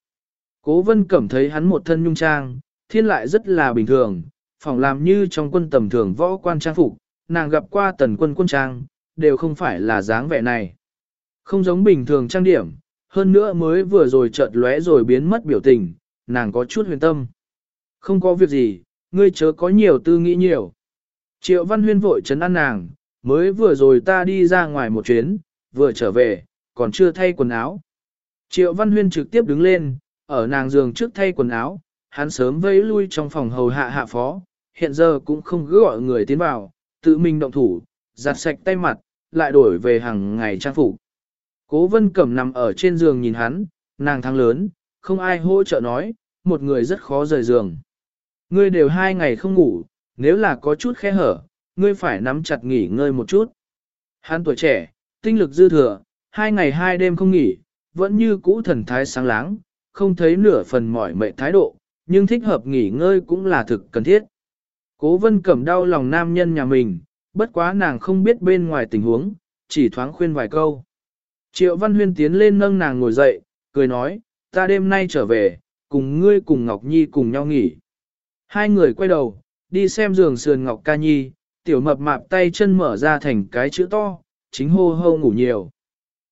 Cố vân cẩm thấy hắn một thân nhung trang, thiên lại rất là bình thường, phòng làm như trong quân tầm thường võ quan trang phục, nàng gặp qua tần quân quân trang, đều không phải là dáng vẻ này. Không giống bình thường trang điểm, hơn nữa mới vừa rồi chợt lóe rồi biến mất biểu tình, nàng có chút huyền tâm. Không có việc gì, ngươi chớ có nhiều tư nghĩ nhiều. Triệu Văn Huyên vội chấn an nàng, mới vừa rồi ta đi ra ngoài một chuyến, vừa trở về, còn chưa thay quần áo. Triệu Văn Huyên trực tiếp đứng lên, ở nàng giường trước thay quần áo, hắn sớm vây lui trong phòng hầu hạ hạ phó, hiện giờ cũng không cứ gọi người tiến vào, tự mình động thủ, giặt sạch tay mặt, lại đổi về hàng ngày trang phục. Cố vân cẩm nằm ở trên giường nhìn hắn, nàng thắng lớn, không ai hỗ trợ nói, một người rất khó rời giường. Ngươi đều hai ngày không ngủ, nếu là có chút khe hở, ngươi phải nắm chặt nghỉ ngơi một chút. Hắn tuổi trẻ, tinh lực dư thừa, hai ngày hai đêm không nghỉ, vẫn như cũ thần thái sáng láng, không thấy nửa phần mỏi mệt thái độ, nhưng thích hợp nghỉ ngơi cũng là thực cần thiết. Cố vân cẩm đau lòng nam nhân nhà mình, bất quá nàng không biết bên ngoài tình huống, chỉ thoáng khuyên vài câu. Triệu Văn Huyên tiến lên nâng nàng ngồi dậy, cười nói, ta đêm nay trở về, cùng ngươi cùng Ngọc Nhi cùng nhau nghỉ. Hai người quay đầu, đi xem giường sườn Ngọc Ca Nhi, tiểu mập mạp tay chân mở ra thành cái chữ to, chính hô hô ngủ nhiều.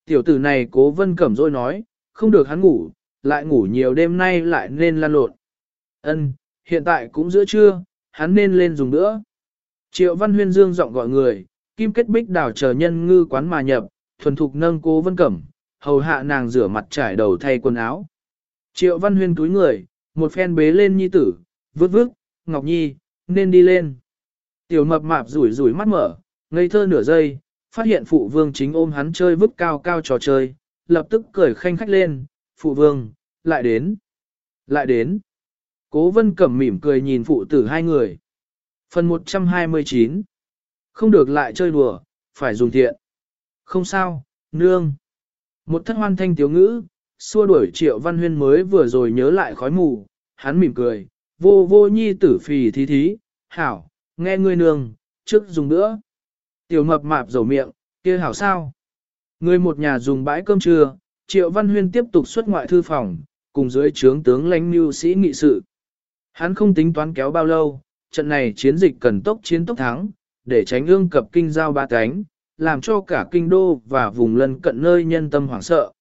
Tiểu tử này cố vân cẩm rồi nói, không được hắn ngủ, lại ngủ nhiều đêm nay lại nên lan lộn. Ân, hiện tại cũng giữa trưa, hắn nên lên dùng nữa. Triệu Văn Huyên dương giọng gọi người, kim kết bích đảo chờ nhân ngư quán mà nhập, thuần thục nâng cố vân cẩm, hầu hạ nàng rửa mặt trải đầu thay quần áo. Triệu Văn Huyên túi người, một phen bế lên nhi tử, vứt vứt, Ngọc Nhi, nên đi lên. Tiểu mập mạp rủi rủi mắt mở, ngây thơ nửa giây, phát hiện phụ vương chính ôm hắn chơi vứt cao cao trò chơi, lập tức cười khanh khách lên, phụ vương, lại đến, lại đến. Cố vân cẩm mỉm cười nhìn phụ tử hai người. Phần 129 Không được lại chơi đùa, phải dùng thiện. Không sao, nương. Một thất hoan thanh tiếu ngữ, xua đuổi triệu văn huyên mới vừa rồi nhớ lại khói mù, hắn mỉm cười, vô vô nhi tử phì thí thí, hảo, nghe ngươi nương, trước dùng nữa. Tiểu mập mạp dầu miệng, kia hảo sao? Người một nhà dùng bãi cơm trưa, triệu văn huyên tiếp tục xuất ngoại thư phòng, cùng dưới trướng tướng lãnh mưu sĩ nghị sự. Hắn không tính toán kéo bao lâu, trận này chiến dịch cần tốc chiến tốc thắng, để tránh ương cập kinh giao ba cánh, làm cho cả kinh đô và vùng lân cận nơi nhân tâm hoảng sợ.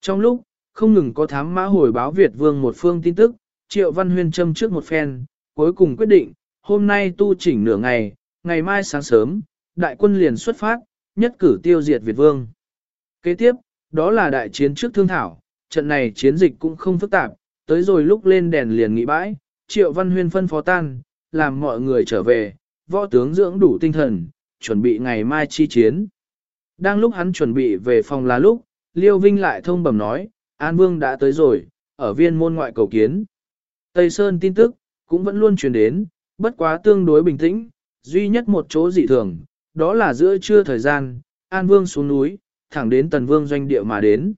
Trong lúc, không ngừng có thám mã hồi báo Việt Vương một phương tin tức, Triệu Văn Huyên châm trước một phen, cuối cùng quyết định, hôm nay tu chỉnh nửa ngày, ngày mai sáng sớm, đại quân liền xuất phát, nhất cử tiêu diệt Việt Vương. Kế tiếp, đó là đại chiến trước thương thảo, trận này chiến dịch cũng không phức tạp, tới rồi lúc lên đèn liền nghị bãi, Triệu Văn Huyên phân phó tan, làm mọi người trở về, võ tướng dưỡng đủ tinh thần, chuẩn bị ngày mai chi chiến. Đang lúc hắn chuẩn bị về phòng là lúc, Liêu Vinh lại thông bẩm nói, An Vương đã tới rồi, ở viên môn ngoại cầu kiến. Tây Sơn tin tức, cũng vẫn luôn truyền đến, bất quá tương đối bình tĩnh, duy nhất một chỗ dị thường, đó là giữa trưa thời gian, An Vương xuống núi, thẳng đến Tần Vương doanh địa mà đến.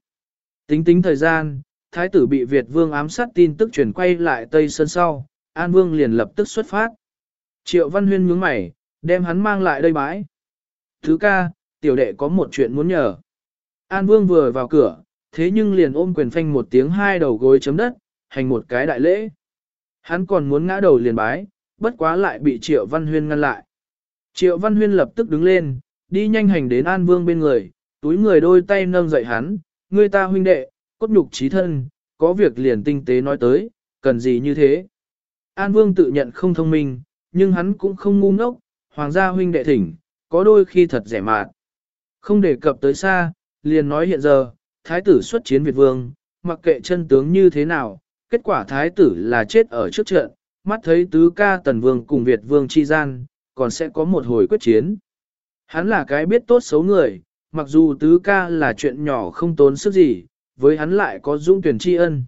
Tính tính thời gian, Thái tử bị Việt Vương ám sát tin tức truyền quay lại Tây Sơn sau, An Vương liền lập tức xuất phát. Triệu Văn Huyên nhướng mày, đem hắn mang lại đây bãi. Thứ ca, tiểu đệ có một chuyện muốn nhờ. An Vương vừa vào cửa, thế nhưng liền ôm quyền phanh một tiếng hai đầu gối chấm đất, hành một cái đại lễ. Hắn còn muốn ngã đầu liền bái, bất quá lại bị Triệu Văn Huyên ngăn lại. Triệu Văn Huyên lập tức đứng lên, đi nhanh hành đến An Vương bên người, túi người đôi tay nâng dậy hắn, người ta huynh đệ, cốt nhục trí thân, có việc liền tinh tế nói tới, cần gì như thế. An Vương tự nhận không thông minh, nhưng hắn cũng không ngu ngốc, hoàng gia huynh đệ thỉnh, có đôi khi thật rẻ mạt. Không đề cập tới xa, liền nói hiện giờ, thái tử xuất chiến Việt Vương, mặc kệ chân tướng như thế nào, kết quả thái tử là chết ở trước trận, mắt thấy tứ ca tần vương cùng Việt Vương chi gian, còn sẽ có một hồi quyết chiến. Hắn là cái biết tốt xấu người, mặc dù tứ ca là chuyện nhỏ không tốn sức gì, với hắn lại có dung tuyển tri ân.